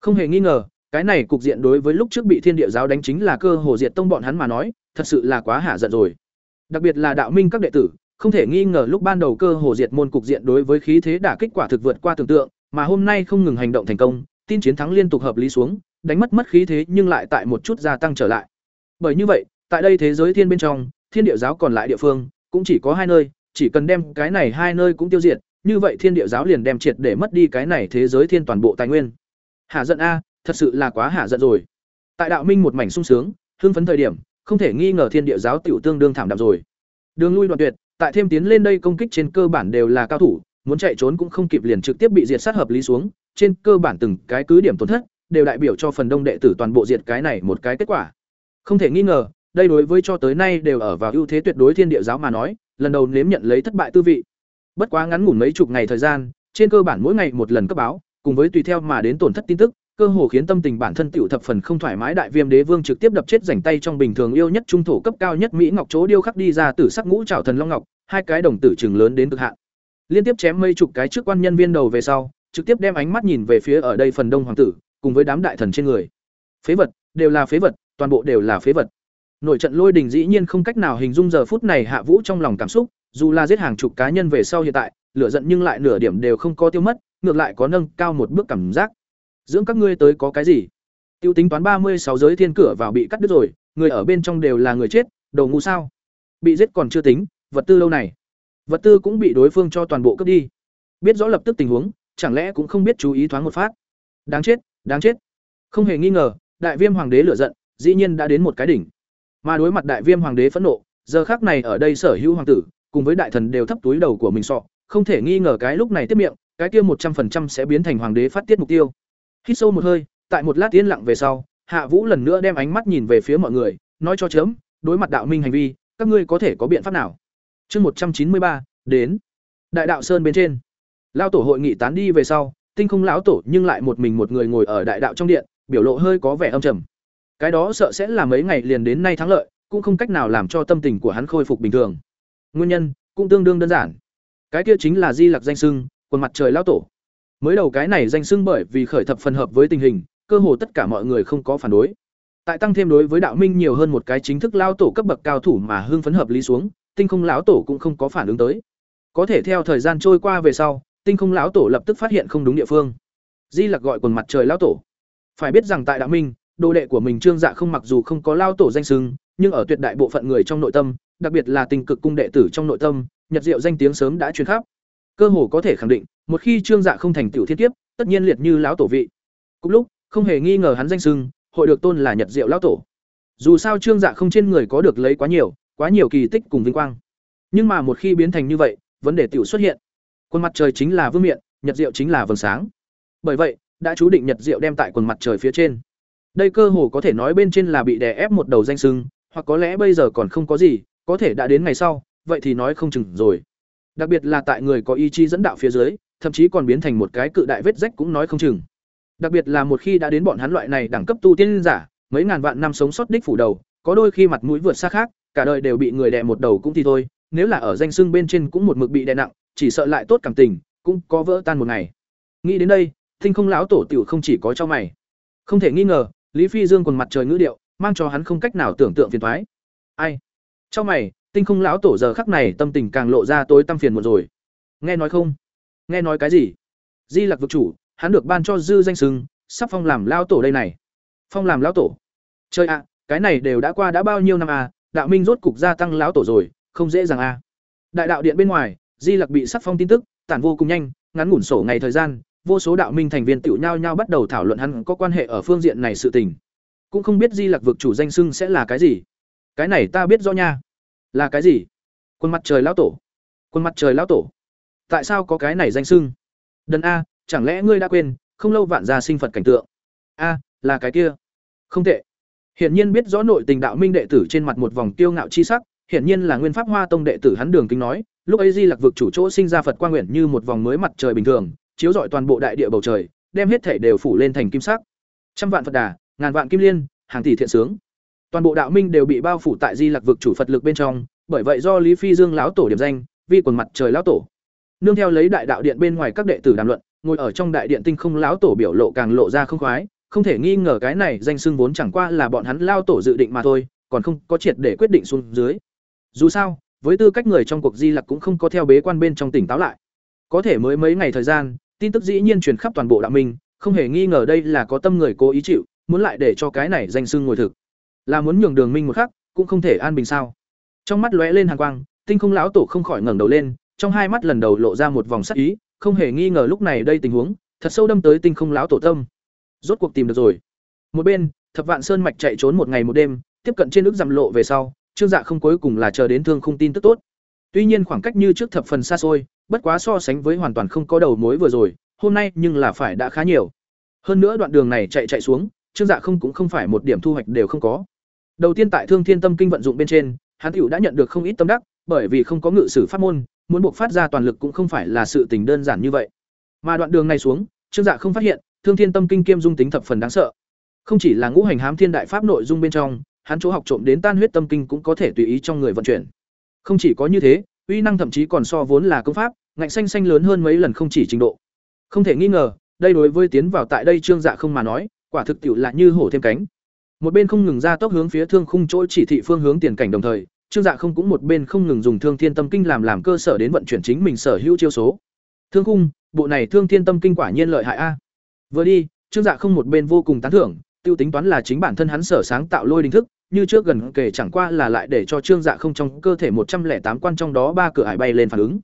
Không hề nghi ngờ, cái này cục diện đối với lúc trước bị thiên địa giáo đánh chính là cơ hồ diệt tông bọn hắn mà nói, thật sự là quá hả giận rồi. Đặc biệt là đạo minh các đệ tử, không thể nghi ngờ lúc ban đầu cơ hồ diệt môn cục diện đối với khí thế đả kích quả thực vượt qua tưởng tượng, mà hôm nay không ngừng hành động thành công tin chiến thắng liên tục hợp lý xuống, đánh mất mất khí thế nhưng lại tại một chút gia tăng trở lại. Bởi như vậy, tại đây thế giới thiên bên trong, thiên địa giáo còn lại địa phương, cũng chỉ có hai nơi, chỉ cần đem cái này hai nơi cũng tiêu diệt, như vậy thiên địa giáo liền đem triệt để mất đi cái này thế giới thiên toàn bộ tài nguyên. Hạ giận a, thật sự là quá hạ giận rồi. Tại đạo minh một mảnh sung sướng, hưng phấn thời điểm, không thể nghi ngờ thiên địa giáo tiểu tương đương thảm đạm rồi. Đường lui đoạn tuyệt, tại thêm tiến lên đây công kích trên cơ bản đều là cao thủ, muốn chạy trốn cũng không kịp liền trực tiếp bị diệt sát hợp lý xuống trên cơ bản từng cái cứ điểm tổn thất, đều đại biểu cho phần đông đệ tử toàn bộ diệt cái này một cái kết quả. Không thể nghi ngờ, đây đối với cho tới nay đều ở vào ưu thế tuyệt đối thiên địa giáo mà nói, lần đầu nếm nhận lấy thất bại tư vị. Bất quá ngắn ngủn mấy chục ngày thời gian, trên cơ bản mỗi ngày một lần cấp báo, cùng với tùy theo mà đến tổn thất tin tức, cơ hồ khiến tâm tình bản thân tiểu thập phần không thoải mái đại viêm đế vương trực tiếp đập chết rảnh tay trong bình thường yêu nhất trung thổ cấp cao nhất mỹ ngọc chỗ điêu khắc đi ra tử sắc ngũ trảo thần long ngọc, hai cái đồng tử trường lớn đến cực hạn. Liên tiếp chém mấy chục cái trước quan nhân viên đầu về sau trực tiếp đem ánh mắt nhìn về phía ở đây phần đông hoàng tử, cùng với đám đại thần trên người. Phế vật, đều là phế vật, toàn bộ đều là phế vật. Nội trận lôi đình dĩ nhiên không cách nào hình dung giờ phút này hạ vũ trong lòng cảm xúc, dù là giết hàng chục cá nhân về sau hiện tại, lửa giận nhưng lại nửa điểm đều không có tiêu mất, ngược lại có nâng cao một bước cảm giác. Dưỡng các ngươi tới có cái gì? Tiêu tính toán ba mươi sáu giới thiên cửa vào bị cắt đứt rồi, người ở bên trong đều là người chết đầu ngu sao? Bị giết còn chưa tính, vật tư lâu này. Vật tư cũng bị đối phương cho toàn bộ cướp đi. Biết rõ lập tức tình huống chẳng lẽ cũng không biết chú ý thoáng một phát? Đáng chết đáng chết. Không hề nghi ngờ, đại viêm hoàng đế lựa giận, dĩ nhiên đã đến một cái đỉnh. Mà đối mặt đại viêm hoàng đế phẫn nộ, giờ khác này ở đây sở hữu hoàng tử, cùng với đại thần đều thấp túi đầu của mình sọ, không thể nghi ngờ cái lúc này tiếp miệng, cái kia một trăm phần trăm sẽ biến thành hoàng đế phát tiết mục tiêu. Hít sâu một hơi, tại một lát yên lặng về sau, hạ vũ lần nữa đem ánh mắt nhìn về phía mọi người, nói cho chớm, đối mặt đạo minh hành vi, các ngươi có thể có biện pháp nào? Chương một trăm chín mươi ba, đến. Đại đạo sơn bên trên lao tổ hội nghị tán đi về sau, tinh không lão tổ nhưng lại một mình một người ngồi ở đại đạo trong điện, biểu lộ hơi có vẻ âm trầm. Cái đó sợ sẽ là mấy ngày liền đến nay thắng lợi, cũng không cách nào làm cho tâm tình của hắn khôi phục bình thường. Nguyên nhân, cũng tương đương đơn giản. Cái kia chính là di lặc danh sưng quần mặt trời lão tổ. Mới đầu cái này danh sưng bởi vì khởi thập phần hợp với tình hình, cơ hồ tất cả mọi người không có phản đối. Tại tăng thêm đối với đạo minh nhiều hơn một cái chính thức lao tổ cấp bậc cao thủ mà hưng phấn hợp lý xuống, tinh không lão tổ cũng không có phản ứng tới. Có thể theo thời gian trôi qua về sau tinh không lão tổ lập tức phát hiện không đúng địa phương. Di lặc gọi quần mặt trời lão tổ. Phải biết rằng tại đạo minh, đồ đệ của mình trương dạ không mặc dù không có lao tổ danh sưng nhưng ở tuyệt đại bộ phận người trong nội tâm, đặc biệt là tình cực cung đệ tử trong nội tâm, nhật diệu danh tiếng sớm đã truyền khắp. Cơ hồ có thể khẳng định, một khi trương dạ không thành tiểu thiên kiếp, tất nhiên liệt như lão tổ vị. Cùng lúc, không hề nghi ngờ hắn danh sưng hội được tôn là nhật diệu lão tổ. Dù sao trương dạ không trên người có được lấy quá nhiều quá nhiều kỳ tích cùng vinh quang. Nhưng mà một khi biến thành như vậy, vấn đề tiểu xuất hiện quần mặt trời chính là vương miện, nhật diệu chính là vầng sáng. Bởi vậy, đã chú định nhật diệu đem tại quần mặt trời phía trên. Đây cơ hồ có thể nói bên trên là bị đè ép một đầu danh sưng, hoặc có lẽ bây giờ còn không có gì, có thể đã đến ngày sau, vậy thì nói không chừng rồi. Đặc biệt là tại người có ý chí dẫn đạo phía dưới, thậm chí còn biến thành một cái cự đại vết rách cũng nói không chừng. Đặc biệt là một khi đã đến bọn hắn loại này đẳng cấp tu tiên giả, mấy ngàn vạn năm sống sót đích phủ đầu, có đôi khi mặt mũi vượt xa khác, cả đời đều bị người đè một đầu cũng thì thôi, nếu là ở danh sưng bên trên cũng một mực bị đè nặng chỉ sợ lại tốt cảm tình cũng có vỡ tan một ngày nghĩ đến đây Tinh không lão tổ tiểu không chỉ có cho mày. Không thể nghi ngờ, Lý Phi Dương quần mặt trời ngữ điệu, mang cho hắn không cách nào tưởng tượng phiền toái. Ai? Cho mày, Tinh không lão tổ giờ khắc này tâm tình càng lộ ra tối tăm phiền muộn rồi. Nghe nói không? Nghe nói cái gì? Di Lặc vực chủ, hắn được ban cho dư danh sưng sắp phong làm lão tổ đây này. Phong làm lão tổ? Chơi ạ, cái này đều đã qua đã bao nhiêu năm à, đạo minh rốt cục gia tăng lão tổ rồi, không dễ dàng à. Đại đạo điện bên ngoài, Di Lặc bị sắc phong tin tức, tản vô cùng nhanh, ngắn ngủn sổ ngày thời gian, vô số đạo minh thành viên tựu nhau nhau bắt đầu thảo luận hắn có quan hệ ở phương diện này sự tình. Cũng không biết Di Lặc vực chủ danh xưng sẽ là cái gì. Cái này ta biết rõ nha. Là cái gì? Quân mặt trời lão tổ. Quân mặt trời lão tổ. Tại sao có cái này danh xưng? Đần a, chẳng lẽ ngươi đã quên, không lâu vạn gia sinh Phật cảnh tượng. A, là cái kia. Không tệ. Hiển nhiên biết rõ nội tình đạo minh đệ tử trên mặt một vòng tiêu ngạo chi sắc, hiển nhiên là nguyên pháp hoa tông đệ tử hắn đường kính nói, lúc ấy Di Lặc vực chủ chỗ sinh ra Phật quang nguyện như một vòng mới mặt trời bình thường, chiếu rọi toàn bộ đại địa bầu trời, đem hết thể đều phủ lên thành kim sắc. Trăm vạn Phật đà, ngàn vạn kim liên, hàng tỷ thiện sướng. Toàn bộ đạo minh đều bị bao phủ tại Di Lặc vực chủ Phật lực bên trong, bởi vậy do Lý Phi Dương lão tổ điểm danh, vi quần mặt trời lão tổ. Nương theo lấy đại đạo điện bên ngoài các đệ tử đàm luận, ngồi ở trong đại điện tinh không lão tổ biểu lộ càng lộ ra không khoái, không thể nghi ngờ cái này danh xưng vốn chẳng qua là bọn hắn lao tổ dự định mà thôi, còn không có triệt để quyết định xuống dưới. Dù sao, với tư cách người trong cuộc Di Lặc cũng không có theo bế quan bên trong tỉnh táo lại. Có thể mới mấy ngày thời gian, tin tức dĩ nhiên truyền khắp toàn bộ đạo minh, không hề nghi ngờ đây là có tâm người cố ý chịu, muốn lại để cho cái này danh sưng ngồi thực. Là muốn nhường Đường Minh một khắc, cũng không thể an bình sao? Trong mắt lóe lên hàn quang, Tinh Không lão tổ không khỏi ngẩng đầu lên, trong hai mắt lần đầu lộ ra một vòng sắc ý, không hề nghi ngờ lúc này đây tình huống, thật sâu đâm tới Tinh Không lão tổ tâm. Rốt cuộc tìm được rồi. Một bên, Thập Vạn Sơn mạch chạy trốn một ngày một đêm, tiếp cận trên nước dặm lộ về sau, Trương Dạ không cuối cùng là chờ đến thương không tin tức tốt. Tuy nhiên khoảng cách như trước thập phần xa xôi, bất quá so sánh với hoàn toàn không có đầu mối vừa rồi, hôm nay nhưng là phải đã khá nhiều. Hơn nữa đoạn đường này chạy chạy xuống, Trương Dạ không cũng không phải một điểm thu hoạch đều không có. Đầu tiên tại Thương Thiên Tâm Kinh vận dụng bên trên, hắn tiểu đã nhận được không ít tâm đắc, bởi vì không có ngự sử pháp môn, muốn buộc phát ra toàn lực cũng không phải là sự tình đơn giản như vậy. Mà đoạn đường này xuống, Trương Dạ không phát hiện, Thương Thiên Tâm Kinh kiêm dung tính thập phần đáng sợ. Không chỉ là ngũ hành hám thiên đại pháp nội dung bên trong, hắn chỗ học trộm đến tan huyết tâm kinh cũng có thể tùy ý trong người vận chuyển. Không chỉ có như thế, uy năng thậm chí còn so vốn là công pháp, ngạnh xanh xanh lớn hơn mấy lần không chỉ trình độ. Không thể nghi ngờ, đây đối với tiến vào tại đây trương dạ không mà nói, quả thực tiểu là như hổ thêm cánh. Một bên không ngừng ra tốc hướng phía thương khung chỗ chỉ thị phương hướng tiền cảnh đồng thời, trương dạ không cũng một bên không ngừng dùng thương thiên tâm kinh làm làm cơ sở đến vận chuyển chính mình sở hữu chiêu số. Thương khung, bộ này thương thiên tâm kinh quả nhiên lợi hại a. Vừa đi, trương dạ không một bên vô cùng tán thưởng, tiêu tính toán là chính bản thân hắn sở sáng tạo lôi đình thức, như trước gần kể chẳng qua là lại để cho trương dạ không trong cơ thể một trăm lẻ tám quan trong đó ba cửa hải bay lên phản ứng.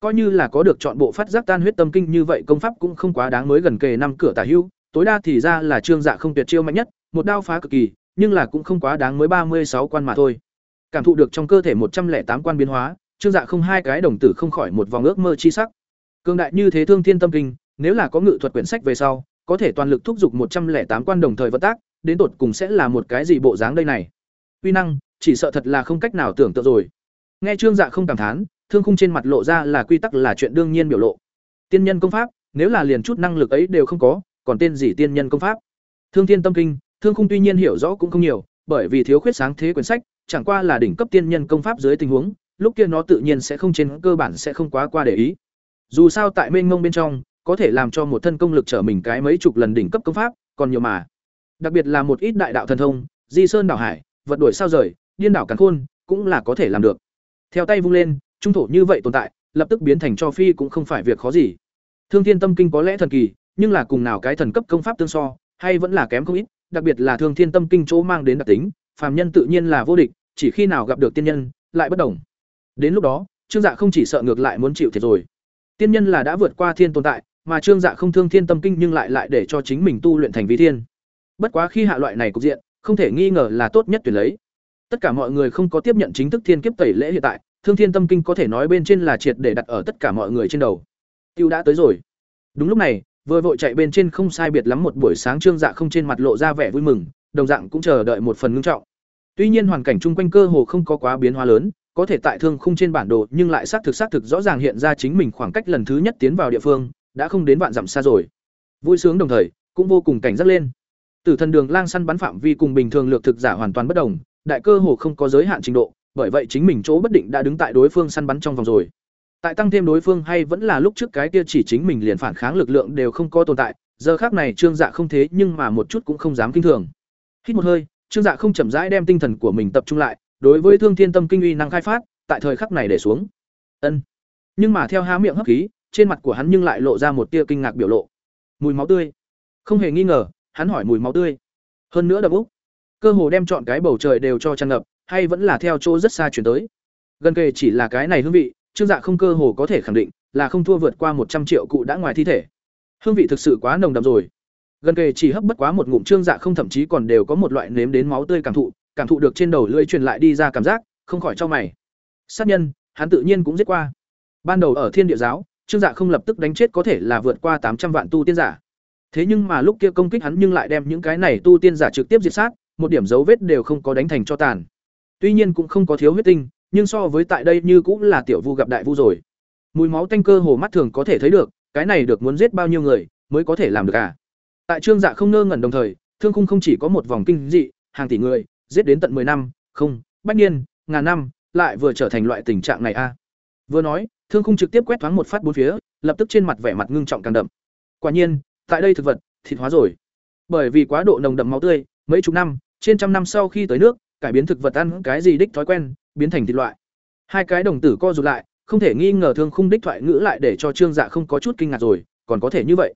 Coi như là có được chọn bộ phát giác tan huyết tâm kinh như vậy công pháp cũng không quá đáng mới gần kề năm cửa tả hưu tối đa thì ra là trương dạ không tuyệt chiêu mạnh nhất một đao phá cực kỳ nhưng là cũng không quá đáng mới ba mươi sáu quan mà thôi. Cảm thụ được trong cơ thể một trăm lẻ tám quan biến hóa trương dạ không hai cái đồng tử không khỏi một vòng ước mơ chi sắc. Cương đại như thế thương thiên tâm kinh nếu là có ngự thuật quyển sách về sau có thể toàn lực thúc giục một trăm lẻ tám quan đồng thời vận tác, đến tột cùng sẽ là một cái gì bộ dáng đây này. Uy năng, chỉ sợ thật là không cách nào tưởng tượng rồi. Nghe trương dạ không cảm thán, thương khung trên mặt lộ ra là quy tắc là chuyện đương nhiên biểu lộ. Tiên nhân công pháp, nếu là liền chút năng lực ấy đều không có, còn tên gì tiên nhân công pháp? Thương thiên tâm kinh, thương khung tuy nhiên hiểu rõ cũng không nhiều, bởi vì thiếu khuyết sáng thế quyển sách, chẳng qua là đỉnh cấp tiên nhân công pháp dưới tình huống, lúc kia nó tự nhiên sẽ không trên cơ bản sẽ không quá qua để ý. Dù sao tại mênh mông bên trong có thể làm cho một thân công lực trở mình cái mấy chục lần đỉnh cấp công pháp, còn nhiều mà. Đặc biệt là một ít đại đạo thần thông, di sơn đảo hải, vật đuổi sao rời, điên đảo càn khôn, cũng là có thể làm được. Theo tay vung lên, trung thổ như vậy tồn tại, lập tức biến thành cho phi cũng không phải việc khó gì. Thương thiên tâm kinh có lẽ thần kỳ, nhưng là cùng nào cái thần cấp công pháp tương so, hay vẫn là kém không ít, đặc biệt là thương thiên tâm kinh chỗ mang đến đặc tính, phàm nhân tự nhiên là vô địch, chỉ khi nào gặp được tiên nhân, lại bất đồng. Đến lúc đó, trương dạ không chỉ sợ ngược lại muốn chịu thiệt rồi tiên nhân là đã vượt qua thiên tồn tại, mà trương dạ không thương thiên tâm kinh nhưng lại lại để cho chính mình tu luyện thành vi thiên. Bất quá khi hạ loại này cục diện, không thể nghi ngờ là tốt nhất tuyển lấy. Tất cả mọi người không có tiếp nhận chính thức thiên kiếp tẩy lễ hiện tại, thương thiên tâm kinh có thể nói bên trên là triệt để đặt ở tất cả mọi người trên đầu. Tiêu đã tới rồi. Đúng lúc này, vừa vội chạy bên trên không sai biệt lắm một buổi sáng trương dạ không trên mặt lộ ra vẻ vui mừng, đồng dạng cũng chờ đợi một phần ngưng trọng. Tuy nhiên hoàn cảnh chung quanh cơ hồ không có quá biến hóa lớn có thể tại thương khung trên bản đồ nhưng lại xác thực xác thực rõ ràng hiện ra chính mình khoảng cách lần thứ nhất tiến vào địa phương đã không đến vạn dặm xa rồi. Vui sướng đồng thời cũng vô cùng cảnh giác lên. Tử thần đường lang săn bắn phạm vi cùng bình thường lược thực giả hoàn toàn bất đồng, đại cơ hồ không có giới hạn trình độ, bởi vậy chính mình chỗ bất định đã đứng tại đối phương săn bắn trong vòng rồi. Tại tăng thêm đối phương hay vẫn là lúc trước cái kia chỉ chính mình liền phản kháng lực lượng đều không có tồn tại, giờ khác này trương dạ không thế nhưng mà một chút cũng không dám kinh thường. Hít một hơi trương dạ không chậm rãi đem tinh thần của mình tập trung lại đối với thương thiên tâm kinh uy năng khai phát, tại thời khắc này để xuống. Ân. Nhưng mà theo há miệng hấp khí, trên mặt của hắn nhưng lại lộ ra một tia kinh ngạc biểu lộ. Mùi máu tươi. Không hề nghi ngờ, hắn hỏi mùi máu tươi. Hơn nữa đập úc. Cơ hồ đem chọn cái bầu trời đều cho tràn ngập, hay vẫn là theo chỗ rất xa chuyển tới. Gần kề chỉ là cái này hương vị, trương dạ không cơ hồ có thể khẳng định là không thua vượt qua một trăm triệu cụ đã ngoài thi thể. Hương vị thực sự quá nồng đậm rồi. Gần kề chỉ hấp bất quá một ngụm, trương dạ không thậm chí còn đều có một loại nếm đến máu tươi cảm thụ cảm thụ được trên đầu lưỡi truyền lại đi ra cảm giác, không khỏi cho mày. Sát nhân, hắn tự nhiên cũng giết qua. Ban đầu ở thiên địa giáo, trương dạ không lập tức đánh chết có thể là vượt qua tám trăm vạn tu tiên giả. Thế nhưng mà lúc kia công kích hắn nhưng lại đem những cái này tu tiên giả trực tiếp diệt sát, một điểm dấu vết đều không có đánh thành cho tàn. Tuy nhiên cũng không có thiếu huyết tinh, nhưng so với tại đây như cũng là tiểu vu gặp đại vu rồi. Mùi máu tanh cơ hồ mắt thường có thể thấy được, cái này được muốn giết bao nhiêu người, mới có thể làm được à? Tại trương dạ không ngơ ngẩn đồng thời, thương khung không chỉ có một vòng kinh dị, hàng tỷ người giết đến tận 10 năm, không, bách niên, ngàn năm, lại vừa trở thành loại tình trạng này a. À. vừa nói, thương khung trực tiếp quét thoáng một phát bốn phía, lập tức trên mặt vẻ mặt ngưng trọng càng đậm. Quả nhiên, tại đây thực vật, thịt hóa rồi. Bởi vì quá độ nồng đậm máu tươi, mấy chục năm, trên trăm năm sau khi tới nước, cải biến thực vật ăn cái gì đích thói quen, biến thành thịt loại. Hai cái đồng tử co rụt lại, không thể nghi ngờ thương khung đích thoại ngữ lại để cho trương dạ không có chút kinh ngạc rồi, còn có thể như vậy.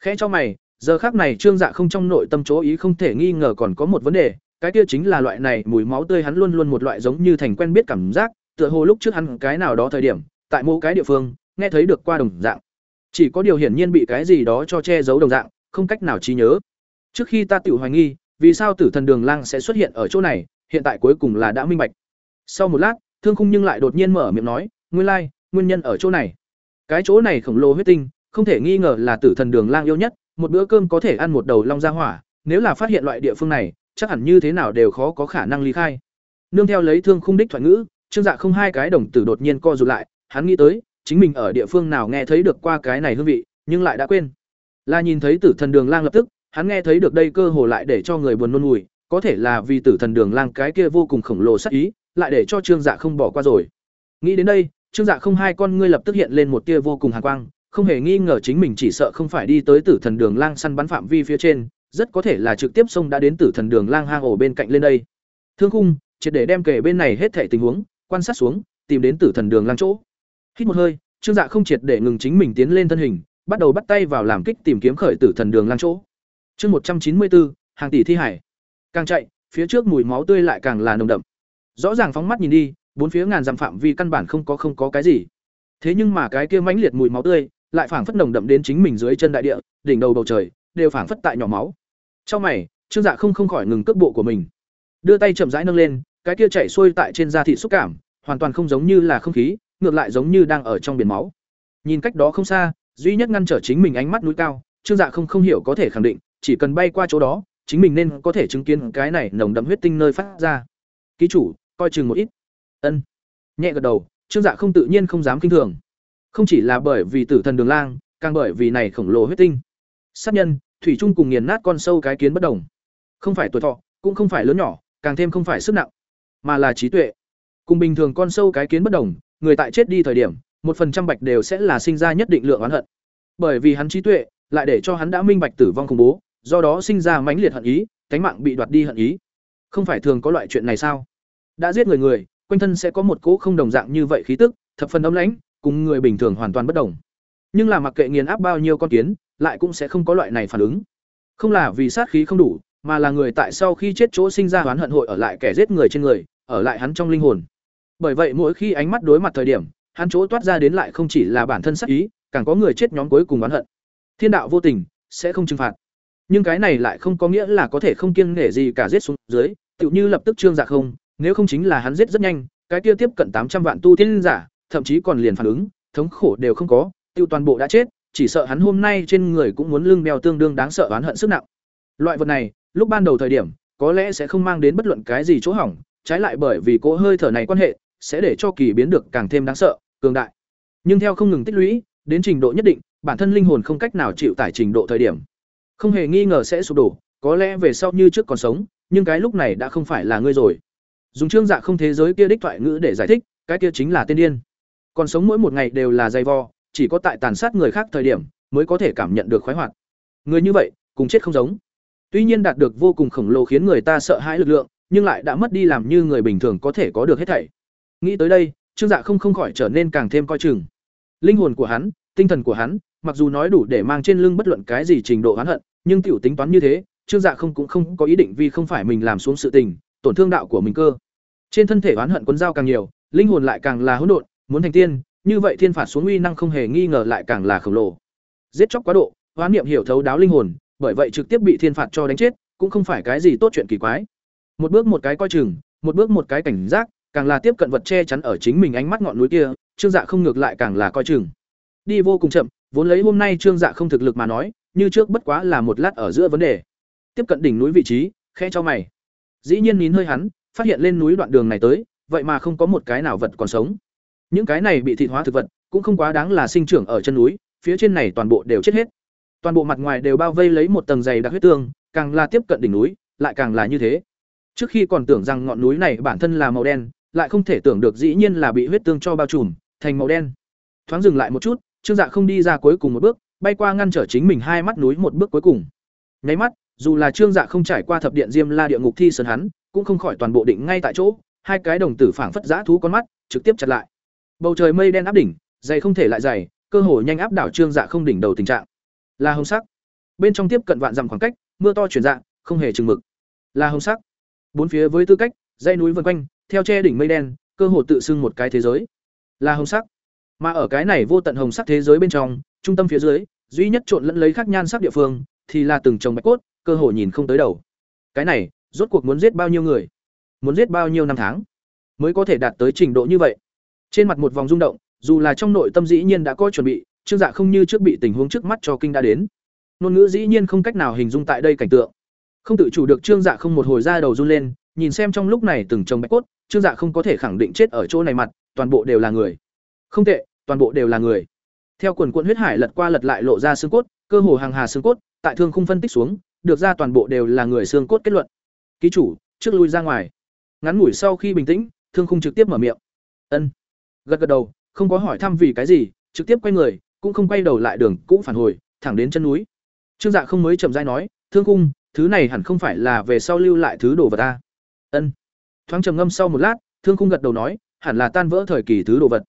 Khẽ cho mày, giờ khác này trương dạ không trong nội tâm chố ý không thể nghi ngờ còn có một vấn đề cái kia chính là loại này, mùi máu tươi hắn luôn luôn một loại giống như thành quen biết cảm giác, tựa hồ lúc trước hắn cái nào đó thời điểm, tại mỗi cái địa phương, nghe thấy được qua đồng dạng. Chỉ có điều hiển nhiên bị cái gì đó cho che giấu đồng dạng, không cách nào trí nhớ. Trước khi ta tự hoài nghi, vì sao tử thần đường lang sẽ xuất hiện ở chỗ này, hiện tại cuối cùng là đã minh bạch. Sau một lát, thương khung nhưng lại đột nhiên mở miệng nói, nguyên lai, nguyên nhân ở chỗ này. Cái chỗ này khổng lồ huyết tinh, không thể nghi ngờ là tử thần đường lang yêu nhất, một bữa cơm có thể ăn một đầu long ra hỏa, nếu là phát hiện loại địa phương này chắc hẳn như thế nào đều khó có khả năng ly khai. Nương theo lấy thương khung đích thoại ngữ, trương dạ không hai cái đồng tử đột nhiên co rụt lại, hắn nghĩ tới, chính mình ở địa phương nào nghe thấy được qua cái này hương vị, nhưng lại đã quên. Là nhìn thấy tử thần đường lang lập tức, hắn nghe thấy được đây cơ hồ lại để cho người buồn nôn mùi có thể là vì tử thần đường lang cái kia vô cùng khổng lồ sắc ý, lại để cho trương dạ không bỏ qua rồi. Nghĩ đến đây, trương dạ không hai con ngươi lập tức hiện lên một tia vô cùng hàn quang, không hề nghi ngờ chính mình chỉ sợ không phải đi tới tử thần đường lang săn bắn phạm vi phía trên rất có thể là trực tiếp sông đã đến tử thần đường lang hang ổ bên cạnh lên đây. Thương khung, triệt để đem kể bên này hết thảy tình huống, quan sát xuống, tìm đến tử thần đường lang chỗ. Hít một hơi, trương dạ không triệt để ngừng chính mình tiến lên thân hình, bắt đầu bắt tay vào làm kích tìm kiếm khởi tử thần đường lang chỗ. Chương một trăm chín mươi bốn hàng tỷ thi hải. Càng chạy, phía trước mùi máu tươi lại càng là nồng đậm. Rõ ràng phóng mắt nhìn đi, bốn phía ngàn dặm phạm vi căn bản không có không có cái gì. Thế nhưng mà cái kia mãnh liệt mùi máu tươi, lại phảng phất nồng đậm đến chính mình dưới chân đại địa, đỉnh đầu bầu trời, đều phảng phất tại nhỏ máu trong mày, trương dạ không không khỏi ngừng cước bộ của mình. Đưa tay chậm rãi nâng lên, cái kia chảy xuôi tại trên da thịt xúc cảm, hoàn toàn không giống như là không khí, ngược lại giống như đang ở trong biển máu. Nhìn cách đó không xa, duy nhất ngăn trở chính mình ánh mắt núi cao, trương dạ không không hiểu có thể khẳng định, chỉ cần bay qua chỗ đó, chính mình nên có thể chứng kiến cái này nồng đậm huyết tinh nơi phát ra. Ký chủ, coi chừng một ít. Ân. Nhẹ gật đầu, trương dạ không tự nhiên không dám kinh thường. Không chỉ là bởi vì tử thần đường lang, càng bởi vì này khổng lồ huyết tinh. Sát nhân thủy Chung cùng nghiền nát con sâu cái kiến bất đồng. Không phải tuổi thọ, cũng không phải lớn nhỏ, càng thêm không phải sức nặng, mà là trí tuệ. Cùng bình thường con sâu cái kiến bất đồng, người tại chết đi thời điểm, một phần trăm bạch đều sẽ là sinh ra nhất định lượng oán hận. Bởi vì hắn trí tuệ, lại để cho hắn đã minh bạch tử vong khủng bố, do đó sinh ra mãnh liệt hận ý, cánh mạng bị đoạt đi hận ý. Không phải thường có loại chuyện này sao? Đã giết người người, quanh thân sẽ có một cỗ không đồng dạng như vậy khí tức, thập phần âm lãnh, cùng người bình thường hoàn toàn bất đồng. Nhưng là mặc kệ nghiền áp bao nhiêu con kiến lại cũng sẽ không có loại này phản ứng. Không là vì sát khí không đủ, mà là người tại sau khi chết chỗ sinh ra oán hận hội ở lại kẻ giết người trên người, ở lại hắn trong linh hồn. Bởi vậy mỗi khi ánh mắt đối mặt thời điểm, hắn chỗ toát ra đến lại không chỉ là bản thân sát ý, càng có người chết nhóm cuối cùng oán hận. Thiên đạo vô tình, sẽ không trừng phạt. Nhưng cái này lại không có nghĩa là có thể không kiêng nể gì cả giết xuống dưới, tựu như lập tức trương dạ không, nếu không chính là hắn giết rất nhanh, cái kia tiếp cận tám trăm vạn tu tiên giả, thậm chí còn liền phản ứng, thống khổ đều không có tiêu toàn bộ đã chết chỉ sợ hắn hôm nay trên người cũng muốn lưng bèo tương đương đáng sợ oán hận sức nặng. Loại vật này, lúc ban đầu thời điểm, có lẽ sẽ không mang đến bất luận cái gì chỗ hỏng, trái lại bởi vì cỗ hơi thở này quan hệ, sẽ để cho kỳ biến được càng thêm đáng sợ, cường đại. Nhưng theo không ngừng tích lũy, đến trình độ nhất định, bản thân linh hồn không cách nào chịu tải trình độ thời điểm. Không hề nghi ngờ sẽ sụp đổ, có lẽ về sau như trước còn sống, nhưng cái lúc này đã không phải là ngươi rồi. Dùng trương dạ không thế giới kia đích thoại ngữ để giải thích, cái kia chính là tiên điên. Còn sống mỗi một ngày đều là dày vò chỉ có tại tàn sát người khác thời điểm mới có thể cảm nhận được khoái hoạt Người như vậy, cùng chết không giống. Tuy nhiên đạt được vô cùng khổng lồ khiến người ta sợ hãi lực lượng, nhưng lại đã mất đi làm như người bình thường có thể có được hết thảy. Nghĩ tới đây, Trương Dạ không không khỏi trở nên càng thêm coi chừng. Linh hồn của hắn, tinh thần của hắn, mặc dù nói đủ để mang trên lưng bất luận cái gì trình độ oán hận, nhưng tiểu tính toán như thế, Trương Dạ không cũng không có ý định vì không phải mình làm xuống sự tình, tổn thương đạo của mình cơ. Trên thân thể oán hận cuốn dao càng nhiều, linh hồn lại càng là hỗn độn, muốn thành tiên, như vậy thiên phạt xuống uy năng không hề nghi ngờ lại càng là khổng lồ. Giết chóc quá độ, oán niệm hiểu thấu đáo linh hồn, bởi vậy trực tiếp bị thiên phạt cho đánh chết, cũng không phải cái gì tốt chuyện kỳ quái. Một bước một cái coi chừng, một bước một cái cảnh giác, càng là tiếp cận vật che chắn ở chính mình ánh mắt ngọn núi kia, Trương Dạ không ngược lại càng là coi chừng. Đi vô cùng chậm, vốn lấy hôm nay Trương Dạ không thực lực mà nói, như trước bất quá là một lát ở giữa vấn đề. Tiếp cận đỉnh núi vị trí, khẽ cho mày. Dĩ nhiên nín hơi hắn, phát hiện lên núi đoạn đường này tới, vậy mà không có một cái nào vật còn sống. Những cái này bị thịt hóa thực vật, cũng không quá đáng là sinh trưởng ở chân núi, phía trên này toàn bộ đều chết hết. Toàn bộ mặt ngoài đều bao vây lấy một tầng dày đặc huyết tương, càng là tiếp cận đỉnh núi, lại càng là như thế. Trước khi còn tưởng rằng ngọn núi này bản thân là màu đen, lại không thể tưởng được dĩ nhiên là bị huyết tương cho bao trùm, thành màu đen. Thoáng dừng lại một chút, Trương Dạ không đi ra cuối cùng một bước, bay qua ngăn trở chính mình hai mắt núi một bước cuối cùng. Nháy mắt, dù là Trương Dạ không trải qua thập điện Diêm La địa ngục thi sơn hắn, cũng không khỏi toàn bộ định ngay tại chỗ, hai cái đồng tử phảng phất giã thú con mắt, trực tiếp chặt lại. Bầu trời mây đen áp đỉnh, dày không thể lại dày, cơ hồ nhanh áp đảo Trương Dạ không đỉnh đầu tình trạng. Là hồng sắc. Bên trong tiếp cận vạn dặm khoảng cách, mưa to chuyển dạng, không hề chừng mực. Là hồng sắc. Bốn phía với tư cách, dãy núi vân quanh, theo che đỉnh mây đen, cơ hồ tự xưng một cái thế giới. Là hồng sắc. Mà ở cái này vô tận hồng sắc thế giới bên trong, trung tâm phía dưới, duy nhất trộn lẫn lấy khác nhan sắc địa phương, thì là từng chồng bạch cốt, cơ hồ nhìn không tới đầu. Cái này, rốt cuộc muốn giết bao nhiêu người? Muốn giết bao nhiêu năm tháng mới có thể đạt tới trình độ như vậy? Trên mặt một vòng rung động, dù là trong nội tâm dĩ nhiên đã có chuẩn bị, Trương Dạ không như trước bị tình huống trước mắt cho kinh đã đến. Ngôn ngữ dĩ nhiên không cách nào hình dung tại đây cảnh tượng. Không tự chủ được Trương Dạ không một hồi ra đầu run lên, nhìn xem trong lúc này từng chồng bạch cốt, Trương Dạ không có thể khẳng định chết ở chỗ này mặt, toàn bộ đều là người. Không tệ, toàn bộ đều là người. Theo quần quần huyết hải lật qua lật lại lộ ra xương cốt, cơ hồ hàng hà xương cốt, tại thương khung phân tích xuống, được ra toàn bộ đều là người xương cốt kết luận. Ký chủ, trước lui ra ngoài. Ngắn ngủi sau khi bình tĩnh, thương khung trực tiếp mở miệng. Ân. Gật gật đầu, không có hỏi thăm vì cái gì, trực tiếp quay người, cũng không quay đầu lại đường cũ phản hồi, thẳng đến chân núi. Trương Dạ không mới chậm rãi nói, "Thương khung, thứ này hẳn không phải là về sau lưu lại thứ đồ vật ta." Ân. Thoáng trầm ngâm sau một lát, Thương khung gật đầu nói, "Hẳn là tan vỡ thời kỳ thứ đồ vật."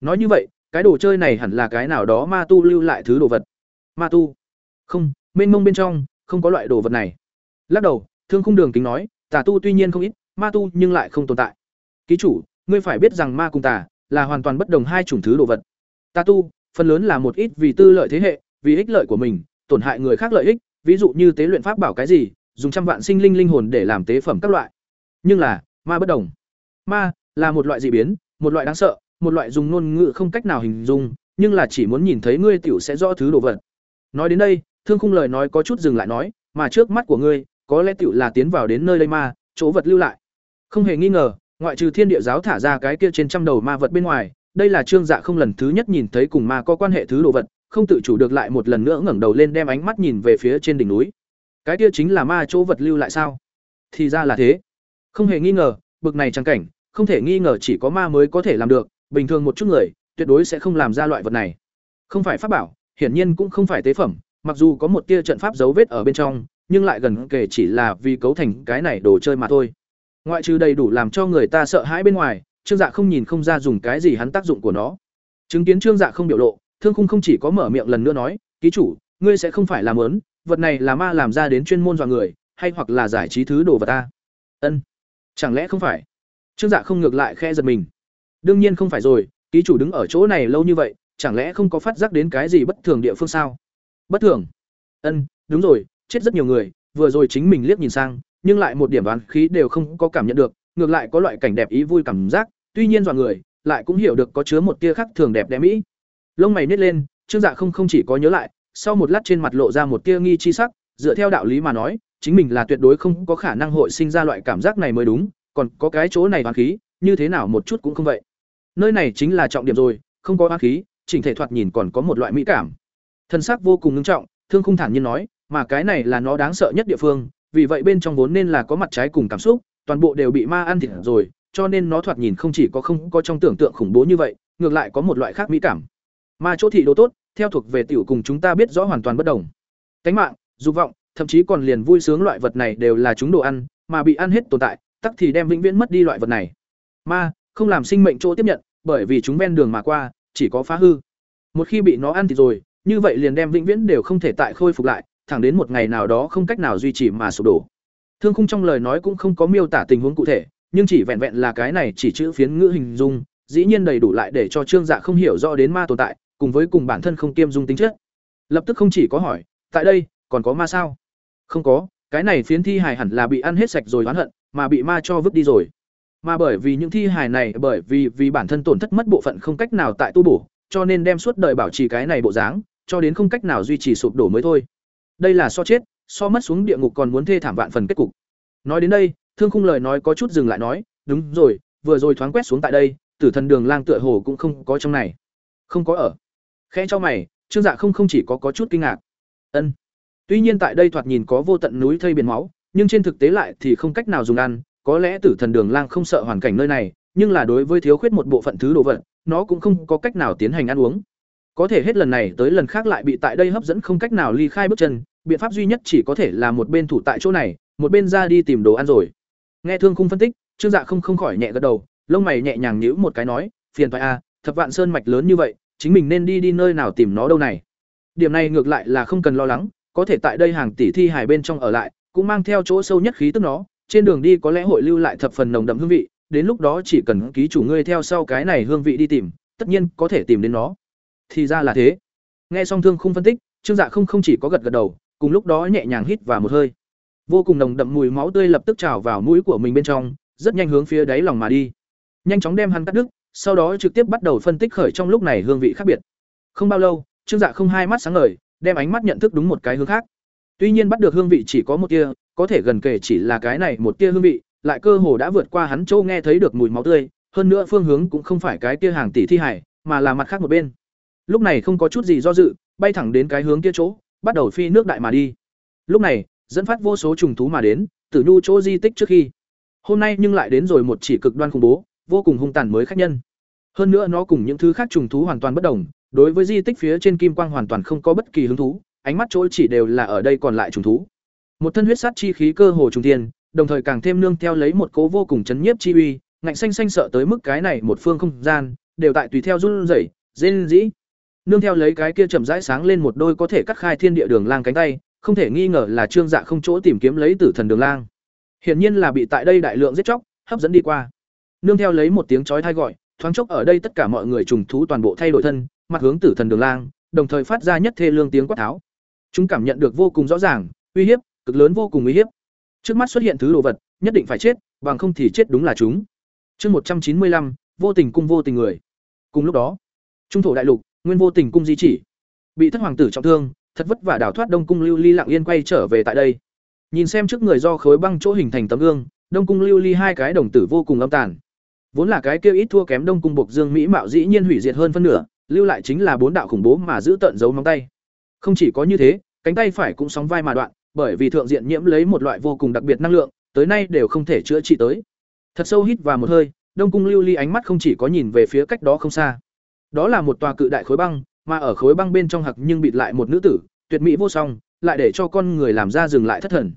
Nói như vậy, cái đồ chơi này hẳn là cái nào đó ma tu lưu lại thứ đồ vật. Ma tu? Không, mênh mông bên trong, không có loại đồ vật này. Lắc đầu, Thương khung đường kính nói, tà tu tuy nhiên không ít, ma tu nhưng lại không tồn tại. Ký chủ, ngươi phải biết rằng ma cùng tà là hoàn toàn bất đồng hai chủng thứ đồ vật. Tà tu, phần lớn là một ít vì tư lợi thế hệ, vì ích lợi của mình, tổn hại người khác lợi ích, ví dụ như tế luyện pháp bảo cái gì, dùng trăm vạn sinh linh linh hồn để làm tế phẩm các loại. Nhưng là, ma bất đồng. Ma là một loại dị biến, một loại đáng sợ, một loại dùng ngôn ngữ không cách nào hình dung, nhưng là chỉ muốn nhìn thấy ngươi tiểu sẽ rõ thứ đồ vật. Nói đến đây, Thương Khung lời nói có chút dừng lại nói, mà trước mắt của ngươi, có lẽ tiểu là tiến vào đến nơi đây ma, chỗ vật lưu lại. Không hề nghi ngờ, ngoại trừ Thiên Địa giáo thả ra cái kia trên trăm đầu ma vật bên ngoài, đây là Trương Dạ không lần thứ nhất nhìn thấy cùng ma có quan hệ thứ đồ vật, không tự chủ được lại một lần nữa ngẩng đầu lên đem ánh mắt nhìn về phía trên đỉnh núi. Cái kia chính là ma chỗ vật lưu lại sao? Thì ra là thế. Không hề nghi ngờ, bực này trang cảnh, không thể nghi ngờ chỉ có ma mới có thể làm được, bình thường một chút người, tuyệt đối sẽ không làm ra loại vật này. Không phải pháp bảo, hiển nhiên cũng không phải tế phẩm, mặc dù có một tia trận pháp dấu vết ở bên trong, nhưng lại gần kể chỉ là vì cấu thành cái này đồ chơi mà thôi. Ngoại trừ đầy đủ làm cho người ta sợ hãi bên ngoài, Trương Dạ không nhìn không ra dùng cái gì hắn tác dụng của nó. Chứng kiến Trương Dạ không biểu lộ, Thương Khung không chỉ có mở miệng lần nữa nói, "Ký chủ, ngươi sẽ không phải làm lớn, vật này là ma làm ra đến chuyên môn dọa người, hay hoặc là giải trí thứ đồ vật ta?" Ân. Chẳng lẽ không phải? Trương Dạ không ngược lại khe giật mình. Đương nhiên không phải rồi, ký chủ đứng ở chỗ này lâu như vậy, chẳng lẽ không có phát giác đến cái gì bất thường địa phương sao? Bất thường? Ân, đúng rồi, chết rất nhiều người, vừa rồi chính mình liếc nhìn sang, nhưng lại một điểm đoán khí đều không có cảm nhận được, ngược lại có loại cảnh đẹp ý vui cảm giác, tuy nhiên dọa người, lại cũng hiểu được có chứa một tia khác thường đẹp đẽ mỹ. Lông mày nhếch lên, Trương Dạ không không chỉ có nhớ lại, sau một lát trên mặt lộ ra một tia nghi chi sắc, dựa theo đạo lý mà nói, chính mình là tuyệt đối không có khả năng hội sinh ra loại cảm giác này mới đúng, còn có cái chỗ này đoán khí, như thế nào một chút cũng không vậy. Nơi này chính là trọng điểm rồi, không có đoán khí, chỉnh thể thoạt nhìn còn có một loại mỹ cảm. Thân sắc vô cùng nghiêm trọng, Thương Khung thản nhiên nói, mà cái này là nó đáng sợ nhất địa phương, vì vậy bên trong vốn nên là có mặt trái cùng cảm xúc, toàn bộ đều bị ma ăn thịt rồi, cho nên nó thoạt nhìn không chỉ có không có trong tưởng tượng khủng bố như vậy, ngược lại có một loại khác mỹ cảm. Ma chỗ thị đồ tốt, theo thuộc về tiểu cùng chúng ta biết rõ hoàn toàn bất đồng. tánh mạng dục vọng thậm chí còn liền vui sướng loại vật này đều là chúng đồ ăn mà bị ăn hết tồn tại tắc thì đem vĩnh viễn mất đi loại vật này ma không làm sinh mệnh chỗ tiếp nhận bởi vì chúng ven đường mà qua chỉ có phá hư một khi bị nó ăn thì rồi như vậy liền đem vĩnh viễn đều không thể tại khôi phục lại thẳng đến một ngày nào đó không cách nào duy trì mà sụp đổ. Thương khung trong lời nói cũng không có miêu tả tình huống cụ thể, nhưng chỉ vẹn vẹn là cái này chỉ chữ phiến ngữ hình dung, dĩ nhiên đầy đủ lại để cho trương dạ không hiểu rõ đến ma tồn tại, cùng với cùng bản thân không kiêm dung tính chất. Lập tức không chỉ có hỏi, tại đây, còn có ma sao? Không có, cái này phiến thi hài hẳn là bị ăn hết sạch rồi oán hận, mà bị ma cho vứt đi rồi. Mà bởi vì những thi hài này, bởi vì vì bản thân tổn thất mất bộ phận không cách nào tại tu bổ, cho nên đem suốt đời bảo trì cái này bộ dáng, cho đến không cách nào duy trì sụp đổ mới thôi đây là so chết, so mất xuống địa ngục còn muốn thê thảm vạn phần kết cục. Nói đến đây, thương khung lời nói có chút dừng lại nói, đúng rồi, vừa rồi thoáng quét xuống tại đây, tử thần đường lang tựa hồ cũng không có trong này. Không có ở. Khẽ cho mày, trương dạ không không chỉ có có chút kinh ngạc. Ân. Tuy nhiên tại đây thoạt nhìn có vô tận núi thây biển máu, nhưng trên thực tế lại thì không cách nào dùng ăn, có lẽ tử thần đường lang không sợ hoàn cảnh nơi này, nhưng là đối với thiếu khuyết một bộ phận thứ đồ vật, nó cũng không có cách nào tiến hành ăn uống có thể hết lần này tới lần khác lại bị tại đây hấp dẫn không cách nào ly khai bước chân biện pháp duy nhất chỉ có thể là một bên thủ tại chỗ này một bên ra đi tìm đồ ăn rồi. Nghe thương khung phân tích trương dạ không không khỏi nhẹ gật đầu lông mày nhẹ nhàng nhíu một cái nói phiền thoại a à, thập vạn sơn mạch lớn như vậy chính mình nên đi đi nơi nào tìm nó đâu này? Điểm này ngược lại là không cần lo lắng có thể tại đây hàng tỷ thi hài bên trong ở lại cũng mang theo chỗ sâu nhất khí tức nó trên đường đi có lẽ hội lưu lại thập phần nồng đậm hương vị đến lúc đó chỉ cần ký chủ ngươi theo sau cái này hương vị đi tìm tất nhiên có thể tìm đến nó thì ra là thế. Nghe xong thương không phân tích, trương dạ không không chỉ có gật gật đầu, cùng lúc đó nhẹ nhàng hít vào một hơi. Vô cùng nồng đậm mùi máu tươi lập tức trào vào mũi của mình bên trong, rất nhanh hướng phía đáy lòng mà đi. Nhanh chóng đem hắn cắt đứt, sau đó trực tiếp bắt đầu phân tích khởi trong lúc này hương vị khác biệt. Không bao lâu, trương dạ không hai mắt sáng ngời, đem ánh mắt nhận thức đúng một cái hướng khác. Tuy nhiên bắt được hương vị chỉ có một tia, có thể gần kể chỉ là cái này một tia hương vị, lại cơ hồ đã vượt qua hắn châu nghe thấy được mùi máu tươi, hơn nữa phương hướng cũng không phải cái tia hàng tỷ thi hải mà là mặt khác một bên lúc này không có chút gì do dự, bay thẳng đến cái hướng kia chỗ, bắt đầu phi nước đại mà đi. Lúc này, dẫn phát vô số trùng thú mà đến, tử nhu chỗ di tích trước khi. Hôm nay nhưng lại đến rồi một chỉ cực đoan khủng bố, vô cùng hung tàn mới khách nhân. Hơn nữa nó cùng những thứ khác trùng thú hoàn toàn bất đồng, đối với di tích phía trên kim quang hoàn toàn không có bất kỳ hứng thú, ánh mắt chỗ chỉ đều là ở đây còn lại trùng thú. Một thân huyết sát chi khí cơ hồ trùng thiên, đồng thời càng thêm nương theo lấy một cố vô cùng chấn nhiếp chi uy, ngạnh xanh xanh sợ tới mức cái này một phương không gian, đều tại tùy theo run rẩy, rên dĩ nương theo lấy cái kia chậm rãi sáng lên một đôi có thể cắt khai thiên địa đường lang cánh tay, không thể nghi ngờ là trương dạ không chỗ tìm kiếm lấy tử thần đường lang. Hiển nhiên là bị tại đây đại lượng giết chóc, hấp dẫn đi qua. Nương theo lấy một tiếng chói thai gọi, thoáng chốc ở đây tất cả mọi người trùng thú toàn bộ thay đổi thân, mặt hướng tử thần đường lang, đồng thời phát ra nhất thê lương tiếng quát tháo. Chúng cảm nhận được vô cùng rõ ràng, uy hiếp, cực lớn vô cùng uy hiếp. Trước mắt xuất hiện thứ đồ vật, nhất định phải chết, bằng không thì chết đúng là chúng. Chương một trăm chín mươi lăm, vô tình cung vô tình người. Cùng lúc đó, trung thổ đại lục nguyên vô tình cung di chỉ. Bị thất hoàng tử trọng thương, thật vất vả đào thoát đông cung lưu ly lặng yên quay trở về tại đây. Nhìn xem trước người do khối băng chỗ hình thành tấm gương, đông cung lưu ly hai cái đồng tử vô cùng âm tàn. Vốn là cái kia ít thua kém đông cung bộc dương mỹ mạo dĩ nhiên hủy diệt hơn phân nửa, lưu lại chính là bốn đạo khủng bố mà giữ tận giấu móng tay. Không chỉ có như thế, cánh tay phải cũng sóng vai mà đoạn, bởi vì thượng diện nhiễm lấy một loại vô cùng đặc biệt năng lượng, tới nay đều không thể chữa trị tới. Thật sâu hít vào một hơi, đông cung lưu ly ánh mắt không chỉ có nhìn về phía cách đó không xa đó là một tòa cự đại khối băng, mà ở khối băng bên trong hặc nhưng bịt lại một nữ tử, tuyệt mỹ vô song, lại để cho con người làm ra dừng lại thất thần.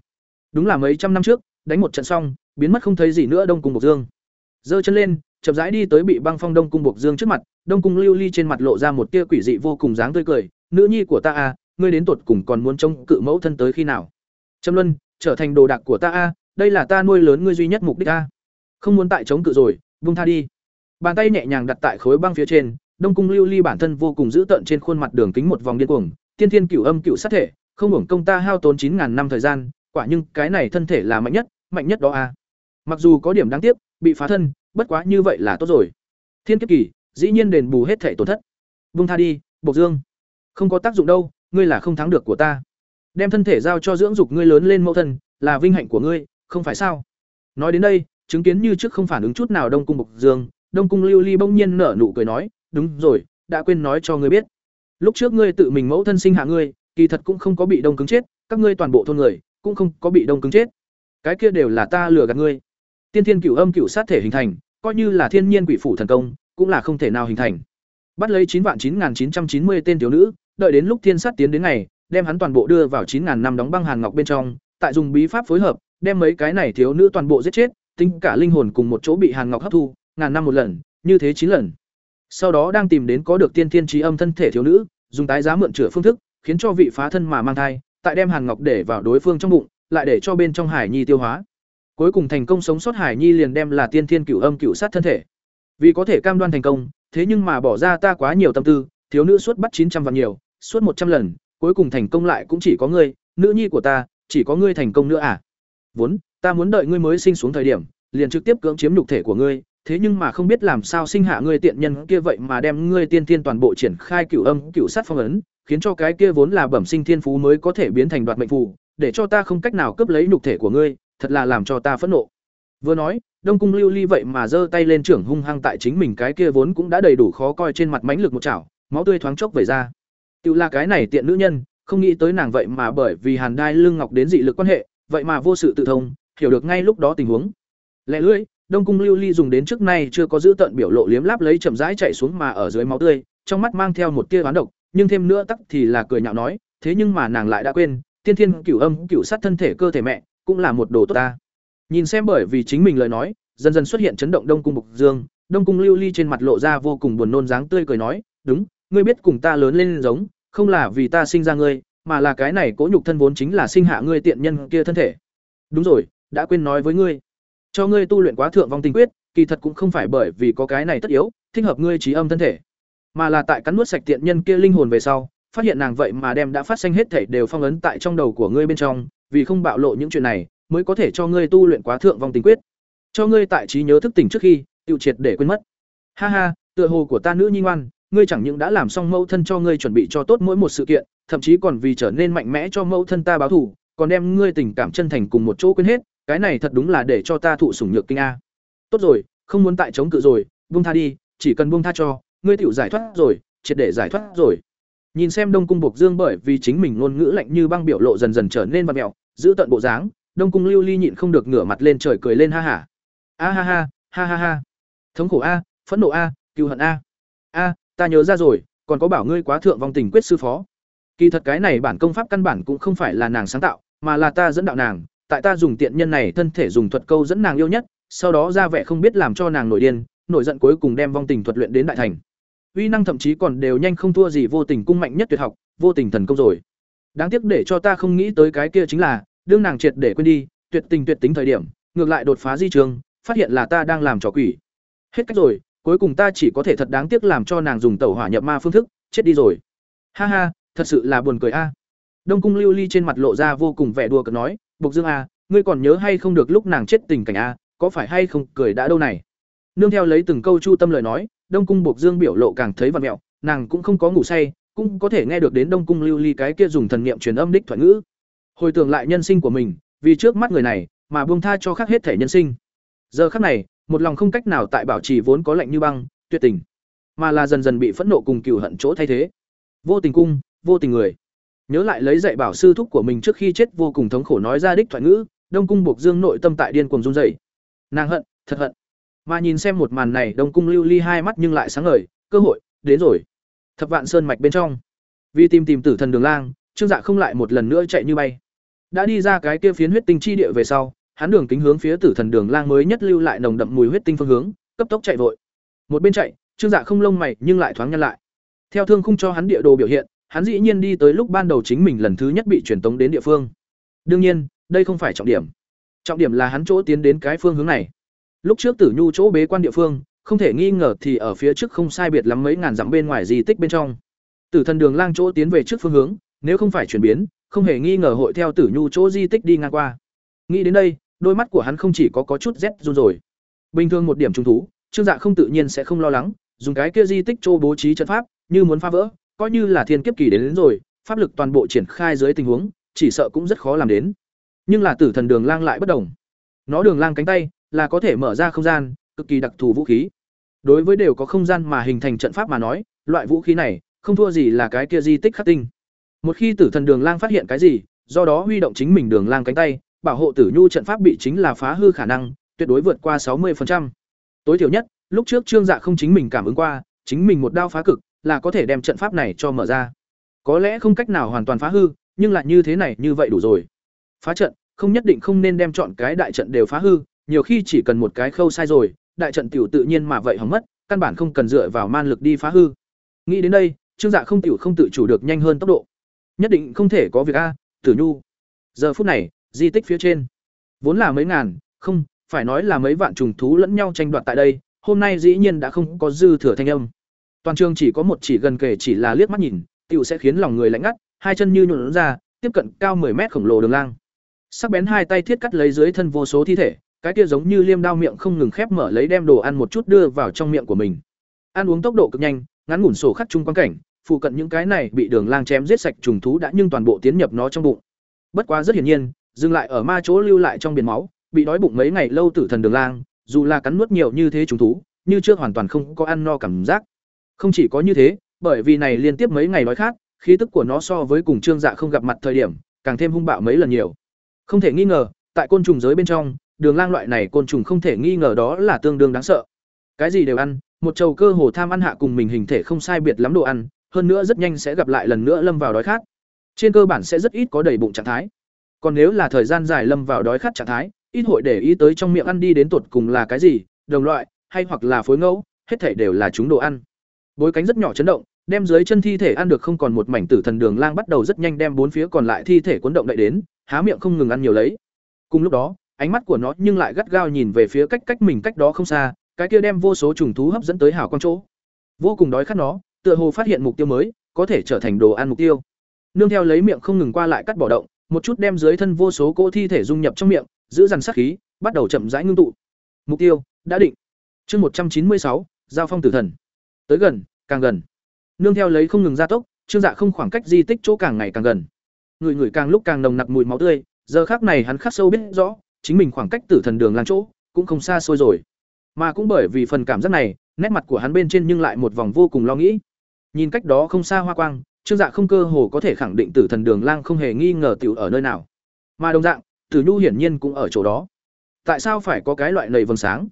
Đúng là mấy trăm năm trước, đánh một trận xong, biến mất không thấy gì nữa đông cung bộc dương. Giơ chân lên, chậm rãi đi tới bị băng phong đông cung bộc dương trước mặt, đông cung lưu ly trên mặt lộ ra một tia quỷ dị vô cùng dáng tươi cười, nữ nhi của ta a ngươi đến tột cùng còn muốn trông cự mẫu thân tới khi nào? Trâm luân, trở thành đồ đạc của ta a đây là ta nuôi lớn ngươi duy nhất mục đích a không muốn tại chống cự rồi vung tha đi. Bàn tay nhẹ nhàng đặt tại khối băng phía trên đông cung lưu ly bản thân vô cùng giữ tận trên khuôn mặt đường kính một vòng điên cuồng, tiên thiên cửu âm cửu sát thể, không hưởng công ta hao tốn chín ngàn năm thời gian, quả nhưng cái này thân thể là mạnh nhất mạnh nhất đó a mặc dù có điểm đáng tiếc, bị phá thân, bất quá như vậy là tốt rồi. Thiên kiếp kỳ, dĩ nhiên đền bù hết thể tổn thất. Vung tha đi, bộc dương. Không có tác dụng đâu, ngươi là không thắng được của ta. Đem thân thể giao cho dưỡng dục ngươi lớn lên mẫu thân, là vinh hạnh của ngươi, không phải sao? Nói đến đây, chứng kiến như trước không phản ứng chút nào đông cung bộc dương, đông cung lưu ly bỗng nhiên nở nụ cười nói đúng rồi đã quên nói cho ngươi biết. Lúc trước ngươi tự mình mẫu thân sinh hạ ngươi kỳ thật cũng không có bị đông cứng chết các ngươi toàn bộ thôn người cũng không có bị đông cứng chết. Cái kia đều là ta lừa gạt ngươi. Tiên thiên cửu âm cửu sát thể hình thành coi như là thiên nhiên quỷ phủ thần công cũng là không thể nào hình thành. Bắt lấy chín vạn chín nghìn chín trăm chín mươi tên thiếu nữ đợi đến lúc thiên sát tiến đến ngày đem hắn toàn bộ đưa vào chín ngàn năm đóng băng hàn ngọc bên trong, tại dùng bí pháp phối hợp, đem mấy cái này thiếu nữ toàn bộ giết chết, tính cả linh hồn cùng một chỗ bị hàn ngọc hấp thu, ngàn năm một lần, như thế chín lần. Sau đó đang tìm đến có được tiên thiên trí âm thân thể thiếu nữ, dùng tái giá mượn chữa phương thức, khiến cho vị phá thân mà mang thai, tại đem hàn ngọc để vào đối phương trong bụng, lại để cho bên trong hải nhi tiêu hóa. Cuối cùng thành công sống sót hải nhi liền đem là tiên thiên cửu âm cửu sát thân thể. Vì có thể cam đoan thành công, thế nhưng mà bỏ ra ta quá nhiều tâm tư, thiếu nữ suốt bắt chín trăm vạn nhiều, suốt một trăm lần, cuối cùng thành công lại cũng chỉ có ngươi, nữ nhi của ta, chỉ có ngươi thành công nữa à? Vốn, ta muốn đợi ngươi mới sinh xuống thời điểm, liền trực tiếp cưỡng chiếm nhục thể của ngươi, thế nhưng mà không biết làm sao sinh hạ ngươi tiện nhân kia vậy mà đem ngươi tiên tiên toàn bộ triển khai cửu âm cửu sát phong ấn, khiến cho cái kia vốn là bẩm sinh thiên phú mới có thể biến thành đoạt mệnh phù, để cho ta không cách nào cướp lấy nhục thể của ngươi, thật là làm cho ta phẫn nộ. Vừa nói, Đông Cung Lưu Ly vậy mà giơ tay lên trưởng hung hăng tại chính mình cái kia vốn cũng đã đầy đủ khó coi trên mặt mánh lực một chảo, máu tươi thoáng chốc về ra. tự là cái này tiện nữ nhân, không nghĩ tới nàng vậy mà bởi vì Hàn Đai lưng ngọc đến dị lực quan hệ, vậy mà vô sự tự thông, hiểu được ngay lúc đó tình huống. lẽ lưỡi, Đông cung Lưu Ly dùng đến trước nay chưa có giữ tận biểu lộ liếm láp lấy chậm rãi chạy xuống mà ở dưới máu tươi, trong mắt mang theo một tia oán độc, nhưng thêm nữa tắc thì là cười nhạo nói, thế nhưng mà nàng lại đã quên, tiên thiên cửu âm cửu sát thân thể cơ thể mẹ, cũng là một đồ tốt ta. Nhìn xem bởi vì chính mình lời nói, dần dần xuất hiện chấn động Đông cung Bộc Dương, Đông cung Lưu Ly trên mặt lộ ra vô cùng buồn nôn dáng tươi cười nói, "Đúng, ngươi biết cùng ta lớn lên giống, không là vì ta sinh ra ngươi, mà là cái này cố nhục thân vốn chính là sinh hạ ngươi tiện nhân kia thân thể." Đúng rồi, đã quên nói với ngươi cho ngươi tu luyện quá thượng vong tinh quyết, kỳ thật cũng không phải bởi vì có cái này tất yếu, thích hợp ngươi trí âm thân thể. Mà là tại cắn nuốt sạch tiện nhân kia linh hồn về sau, phát hiện nàng vậy mà đem đã phát sinh hết thể đều phong ấn tại trong đầu của ngươi bên trong, vì không bạo lộ những chuyện này, mới có thể cho ngươi tu luyện quá thượng vong tinh quyết. Cho ngươi tại trí nhớ thức tỉnh trước khi, tiêu triệt để quên mất. Ha ha, tựa hồ của ta nữ nhi ngoan, ngươi chẳng những đã làm xong mẫu thân cho ngươi chuẩn bị cho tốt mỗi một sự kiện, thậm chí còn vì trở nên mạnh mẽ cho mẫu thân ta báo thù, còn đem ngươi tình cảm chân thành cùng một chỗ quên hết cái này thật đúng là để cho ta thụ sủng nhược kinh a. Tốt rồi, không muốn tại chống cự rồi, buông tha đi, chỉ cần buông tha cho, ngươi tựu giải thoát rồi, triệt để giải thoát rồi. Nhìn xem đông cung bộc dương bởi vì chính mình ngôn ngữ lạnh như băng biểu lộ dần dần trở nên vặt mẹo giữ tận bộ dáng, đông cung lưu ly nhịn không được ngửa mặt lên trời cười lên ha hả a ha ha ha ha ha. Thống khổ a, phẫn nộ a cựu hận a. A, ta nhớ ra rồi, còn có bảo ngươi quá thượng vong tình quyết sư phó. Kỳ thật cái này bản công pháp căn bản cũng không phải là nàng sáng tạo, mà là ta dẫn đạo nàng tại ta dùng tiện nhân này thân thể dùng thuật câu dẫn nàng yêu nhất, sau đó ra vẻ không biết làm cho nàng nổi điên, nổi giận cuối cùng đem vong tình thuật luyện đến đại thành. Uy năng thậm chí còn đều nhanh không thua gì vô tình cung mạnh nhất tuyệt học, vô tình thần công rồi. Đáng tiếc để cho ta không nghĩ tới cái kia chính là, đương nàng triệt để quên đi, tuyệt tình tuyệt tính thời điểm, ngược lại đột phá di trường, phát hiện là ta đang làm trò quỷ. Hết cách rồi, cuối cùng ta chỉ có thể thật đáng tiếc làm cho nàng dùng tẩu hỏa nhập ma phương thức, chết đi rồi. Ha ha, thật sự là buồn cười a. Đông cung Lưu Ly trên mặt lộ ra vô cùng vẻ đùa cợt nói, Bộc Dương a, ngươi còn nhớ hay không được lúc nàng chết tình cảnh a, có phải hay không cười đã đâu này. Nương theo lấy từng câu chu tâm lời nói, Đông cung Bộc Dương biểu lộ càng thấy vặn mẹo, nàng cũng không có ngủ say, cũng có thể nghe được đến Đông cung Lưu Ly cái kia dùng thần niệm truyền âm đích thoại ngữ. Hồi tưởng lại nhân sinh của mình, vì trước mắt người này, mà buông tha cho khác hết thể nhân sinh. Giờ khắc này, một lòng không cách nào tại bảo trì vốn có lạnh như băng, tuyệt tình, mà là dần dần bị phẫn nộ cùng cừu hận chỗ thay thế. Vô tình cung, vô tình người nhớ lại lấy dạy bảo sư thúc của mình trước khi chết vô cùng thống khổ nói ra đích thoại ngữ, đông cung buộc dương nội tâm tại điên cuồng run rẩy. Nàng hận, thật hận. Mà nhìn xem một màn này, đông cung lưu ly hai mắt nhưng lại sáng ngời, cơ hội, đến rồi. Thập vạn sơn mạch bên trong. Vì tìm tìm tử thần đường lang, trương dạ không lại một lần nữa chạy như bay. Đã đi ra cái kia phiến huyết tinh chi địa về sau, hắn đường kính hướng phía tử thần đường lang mới nhất lưu lại nồng đậm mùi huyết tinh phương hướng, cấp tốc chạy vội. Một bên chạy, trương dạ không lông mày nhưng lại thoáng nhăn lại. Theo thương khung cho hắn địa đồ biểu hiện hắn dĩ nhiên đi tới lúc ban đầu chính mình lần thứ nhất bị truyền tống đến địa phương. Đương nhiên, đây không phải trọng điểm. Trọng điểm là hắn chỗ tiến đến cái phương hướng này. Lúc trước Tử Nhu chỗ bế quan địa phương, không thể nghi ngờ thì ở phía trước không sai biệt lắm mấy ngàn dặm bên ngoài di tích bên trong. Tử Thần Đường Lang chỗ tiến về trước phương hướng, nếu không phải chuyển biến, không hề nghi ngờ hội theo Tử Nhu chỗ di tích đi ngang qua. Nghĩ đến đây, đôi mắt của hắn không chỉ có có chút rét run rồi. Bình thường một điểm trung thú, Trương Dạ không tự nhiên sẽ không lo lắng, dùng cái kia di tích chỗ bố trí trận pháp, như muốn phá vỡ, coi như là thiên kiếp kỳ đến, đến rồi, pháp lực toàn bộ triển khai dưới tình huống, chỉ sợ cũng rất khó làm đến. Nhưng là Tử Thần Đường Lang lại bất đồng. Nó đường lang cánh tay là có thể mở ra không gian, cực kỳ đặc thù vũ khí. Đối với đều có không gian mà hình thành trận pháp mà nói, loại vũ khí này không thua gì là cái kia di tích khắc tinh. Một khi Tử Thần Đường Lang phát hiện cái gì, do đó huy động chính mình đường lang cánh tay, bảo hộ Tử Nhu trận pháp bị chính là phá hư khả năng, tuyệt đối vượt qua 60%. Tối thiểu nhất, lúc trước Trương Dạ không chính mình cảm ứng qua, chính mình một đao phá cực, là có thể đem trận pháp này cho mở ra. Có lẽ không cách nào hoàn toàn phá hư, nhưng lại như thế này như vậy đủ rồi. Phá trận, không nhất định không nên đem chọn cái đại trận đều phá hư, nhiều khi chỉ cần một cái khâu sai rồi, đại trận tiểu tự nhiên mà vậy hỏng mất, căn bản không cần dựa vào man lực đi phá hư. Nghĩ đến đây, Trương Dạ không tiểu không tự chủ được nhanh hơn tốc độ. Nhất định không thể có việc a, Tử Nhu. Giờ phút này, di tích phía trên, vốn là mấy ngàn, không, phải nói là mấy vạn trùng thú lẫn nhau tranh đoạt tại đây, hôm nay dĩ nhiên đã không có dư thừa thanh âm. Toàn trường chỉ có một chỉ gần kề chỉ là liếc mắt nhìn, tiểu sẽ khiến lòng người lạnh ngắt, hai chân như nhũn ra, tiếp cận cao 10 mét khổng lồ đường lang. Sắc bén hai tay thiết cắt lấy dưới thân vô số thi thể, cái kia giống như liêm đao miệng không ngừng khép mở lấy đem đồ ăn một chút đưa vào trong miệng của mình. Ăn uống tốc độ cực nhanh, ngắn ngủn sổ khắc chung quan cảnh, phụ cận những cái này bị đường lang chém giết sạch trùng thú đã nhưng toàn bộ tiến nhập nó trong bụng. Bất quá rất hiển nhiên, dừng lại ở ma chỗ lưu lại trong biển máu, bị đói bụng mấy ngày lâu tử thần đường lang, dù là cắn nuốt nhiều như thế trùng thú, như trước hoàn toàn không có ăn no cảm giác. Không chỉ có như thế, bởi vì này liên tiếp mấy ngày đói khát, khí tức của nó so với cùng Trương Dạ không gặp mặt thời điểm, càng thêm hung bạo mấy lần nhiều. Không thể nghi ngờ, tại côn trùng giới bên trong, đường lang loại này côn trùng không thể nghi ngờ đó là tương đương đáng sợ. Cái gì đều ăn, một trầu cơ hồ tham ăn hạ cùng mình hình thể không sai biệt lắm đồ ăn, hơn nữa rất nhanh sẽ gặp lại lần nữa lâm vào đói khát. Trên cơ bản sẽ rất ít có đầy bụng trạng thái. Còn nếu là thời gian dài lâm vào đói khát trạng thái, ít hội để ý tới trong miệng ăn đi đến tột cùng là cái gì, đồng loại, hay hoặc là phối ngẫu, hết thảy đều là chúng đồ ăn. Bối cánh rất nhỏ chấn động, đem dưới chân thi thể ăn được không còn một mảnh tử thần đường lang bắt đầu rất nhanh đem bốn phía còn lại thi thể cuốn động đậy đến, há miệng không ngừng ăn nhiều lấy. Cùng lúc đó, ánh mắt của nó nhưng lại gắt gao nhìn về phía cách cách mình cách đó không xa, cái kia đem vô số trùng thú hấp dẫn tới hảo quang chỗ. Vô cùng đói khát nó, tựa hồ phát hiện mục tiêu mới, có thể trở thành đồ ăn mục tiêu. Nương theo lấy miệng không ngừng qua lại cắt bỏ động, một chút đem dưới thân vô số cỗ thi thể dung nhập trong miệng, giữ dằn sát khí, bắt đầu chậm rãi ngưng tụ. Mục tiêu đã định. Chương một trăm chín mươi sáu, giao phong tử thần. Tới gần, càng gần. Nương theo lấy không ngừng gia tốc, Trương Dạ không khoảng cách di tích chỗ càng ngày càng gần. Người người càng lúc càng nồng nặc mùi máu tươi, giờ khắc này hắn khắc sâu biết rõ, chính mình khoảng cách tử thần đường lang chỗ cũng không xa xôi rồi. Mà cũng bởi vì phần cảm giác này, nét mặt của hắn bên trên nhưng lại một vòng vô cùng lo nghĩ. Nhìn cách đó không xa hoa quang, Trương Dạ không cơ hồ có thể khẳng định tử thần đường lang không hề nghi ngờ tiểu ở nơi nào. Mà đồng dạng, Tử Nhu hiển nhiên cũng ở chỗ đó. Tại sao phải có cái loại lầy vầng sáng?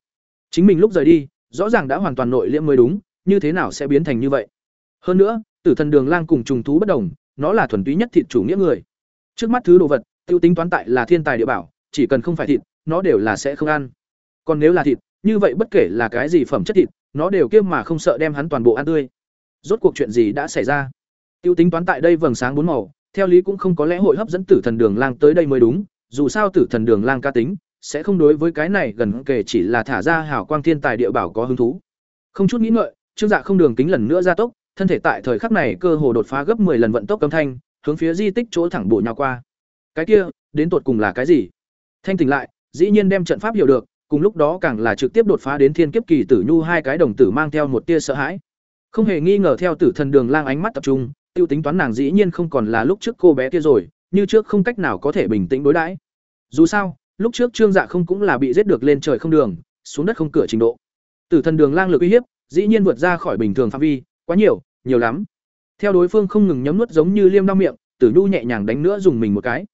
Chính mình lúc rời đi, rõ ràng đã hoàn toàn nội liễm mới đúng, như thế nào sẽ biến thành như vậy? Hơn nữa, tử thần đường lang cùng trùng thú bất đồng, nó là thuần túy nhất thịt chủ nghĩa người. Trước mắt thứ đồ vật, tiêu tính toán tại là thiên tài địa bảo, chỉ cần không phải thịt, nó đều là sẽ không ăn. Còn nếu là thịt, như vậy bất kể là cái gì phẩm chất thịt, nó đều kiêm mà không sợ đem hắn toàn bộ ăn tươi. Rốt cuộc chuyện gì đã xảy ra? Tiêu tính toán tại đây vầng sáng bốn màu, theo lý cũng không có lẽ hội hấp dẫn tử thần đường lang tới đây mới đúng, dù sao tử thần đường lang ca tính, sẽ không đối với cái này gần kể chỉ là thả ra hảo quang thiên tài địa bảo có hứng thú. Không chút nghĩ ngợi, Trương Dạ không đường kính lần nữa gia tốc, thân thể tại thời khắc này cơ hồ đột phá gấp 10 lần vận tốc âm thanh, hướng phía di tích chỗ thẳng bổ nhào qua. Cái kia, đến tột cùng là cái gì? Thanh tỉnh lại, dĩ nhiên đem trận pháp hiểu được, cùng lúc đó càng là trực tiếp đột phá đến thiên kiếp kỳ tử nhu hai cái đồng tử mang theo một tia sợ hãi. Không hề nghi ngờ theo tử thần đường lang ánh mắt tập trung, tiêu tính toán nàng dĩ nhiên không còn là lúc trước cô bé kia rồi, như trước không cách nào có thể bình tĩnh đối đãi. Dù sao, lúc trước Trương Dạ không cũng là bị giết được lên trời không đường, xuống đất không cửa trình độ. Tử thần đường lang lực uy hiếp, dĩ nhiên vượt ra khỏi bình thường phạm vi, quá nhiều, nhiều lắm. Theo đối phương không ngừng nhấm nuốt giống như liêm đau miệng, Tử Nhu nhẹ nhàng đánh nữa dùng mình một cái.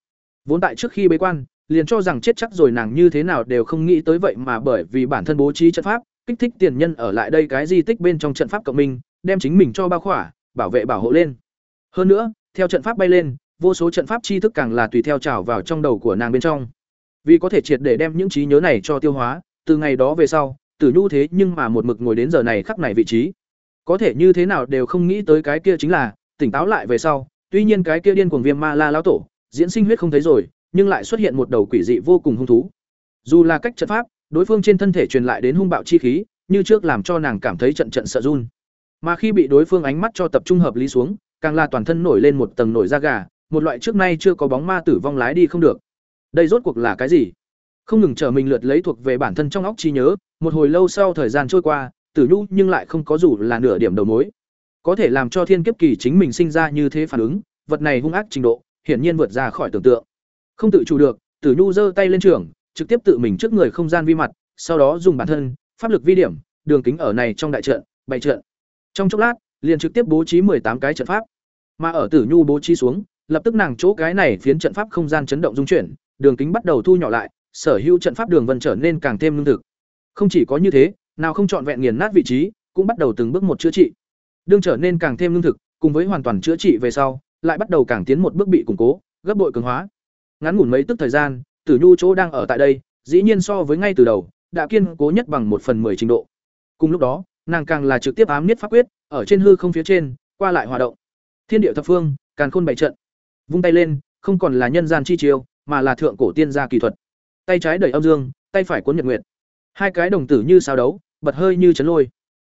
Vốn tại trước khi bế quan, liền cho rằng chết chắc rồi nàng như thế nào đều không nghĩ tới vậy mà bởi vì bản thân bố trí trận pháp, kích thích tiền nhân ở lại đây cái di tích bên trong trận pháp cộng minh, đem chính mình cho bao khỏa, bảo vệ bảo hộ lên. Hơn nữa, theo trận pháp bay lên, vô số trận pháp chi thức càng là tùy theo trào vào trong đầu của nàng bên trong. Vì có thể triệt để đem những trí nhớ này cho tiêu hóa, từ ngày đó về sau, Tử Nhu thế nhưng mà một mực ngồi đến giờ này khắc này vị trí. Có thể như thế nào đều không nghĩ tới cái kia chính là, tỉnh táo lại về sau, tuy nhiên cái kia điên cuồng viêm ma la lão tổ, diễn sinh huyết không thấy rồi, nhưng lại xuất hiện một đầu quỷ dị vô cùng hung thú. Dù là cách trận pháp, đối phương trên thân thể truyền lại đến hung bạo chi khí, như trước làm cho nàng cảm thấy trận trận sợ run. Mà khi bị đối phương ánh mắt cho tập trung hợp lý xuống, càng là toàn thân nổi lên một tầng nổi da gà, một loại trước nay chưa có bóng ma tử vong lái đi không được. Đây rốt cuộc là cái gì? Không ngừng chờ mình lượt lấy thuộc về bản thân trong óc trí nhớ, một hồi lâu sau thời gian trôi qua, Tử Nhu nhưng lại không có dù là nửa điểm đầu mối. Có thể làm cho thiên kiếp kỳ chính mình sinh ra như thế phản ứng, vật này hung ác trình độ, hiển nhiên vượt ra khỏi tưởng tượng. Không tự chủ được, Tử Nhu giơ tay lên trường, trực tiếp tự mình trước người không gian vi mặt, sau đó dùng bản thân, pháp lực vi điểm, đường kính ở này trong đại trận, bày trận. Trong chốc lát, liền trực tiếp bố trí tám cái trận pháp. Mà ở Tử Nhu bố trí xuống, lập tức nàng chỗ cái này phiến trận pháp không gian chấn động dung chuyển, đường kính bắt đầu thu nhỏ lại, sở hữu trận pháp đường vân trở nên càng thêm lương thực. Không chỉ có như thế, nào không chọn vẹn nghiền nát vị trí, cũng bắt đầu từng bước một chữa trị. Đương trở nên càng thêm lương thực, cùng với hoàn toàn chữa trị về sau, lại bắt đầu càng tiến một bước bị củng cố, gấp bội cường hóa. Ngắn ngủn mấy tức thời gian, Tử Nhu chỗ đang ở tại đây, dĩ nhiên so với ngay từ đầu, đã kiên cố nhất bằng một phần 10 trình độ. Cùng lúc đó, nàng càng là trực tiếp ám niết pháp quyết, ở trên hư không phía trên, qua lại hoạt động. Thiên địa thập phương, càn khôn bảy trận. Vung tay lên, không còn là nhân gian chi chiêu, mà là thượng cổ tiên gia kỳ thuật. Tay trái đẩy âm dương, tay phải cuốn nhật nguyệt. Hai cái đồng tử như sao đấu, bật hơi như chấn lôi.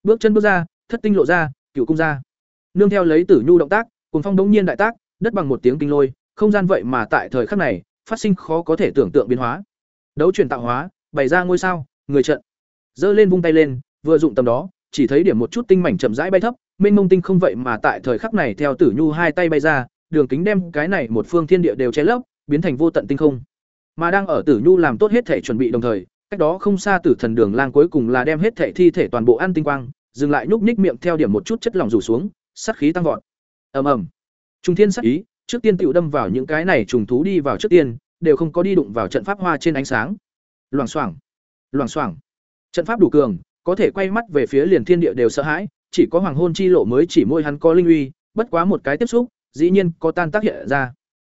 Bước chân bước ra, thất tinh lộ ra, cửu cung ra. Nương theo lấy Tử Nhu động tác, cùng phong đống nhiên đại tác, đất bằng một tiếng kinh lôi, không gian vậy mà tại thời khắc này, phát sinh khó có thể tưởng tượng biến hóa. Đấu chuyển tạo hóa, bày ra ngôi sao, người trận. Giơ lên vung tay lên, vừa dụng tầm đó, chỉ thấy điểm một chút tinh mảnh chậm rãi bay thấp, mênh mông tinh không vậy mà tại thời khắc này theo Tử Nhu hai tay bay ra, đường kính đem cái này một phương thiên địa đều che lấp, biến thành vô tận tinh không. Mà đang ở Tử Nhu làm tốt hết thể chuẩn bị đồng thời, cách đó không xa Tử Thần Đường Lang cuối cùng là đem hết thể thi thể toàn bộ ăn tinh quang, dừng lại nhúc nhích miệng theo điểm một chút chất lỏng rủ xuống, sát khí tăng vọt. Ầm ầm. Trung thiên sát ý, trước tiên tiểu đâm vào những cái này trùng thú đi vào trước tiên, đều không có đi đụng vào trận pháp hoa trên ánh sáng. Loảng xoảng, loảng xoảng. Trận pháp đủ cường, có thể quay mắt về phía liền thiên địa đều sợ hãi, chỉ có hoàng hôn chi lộ mới chỉ môi hắn có linh uy, bất quá một cái tiếp xúc, dĩ nhiên có tan tác hiện ra.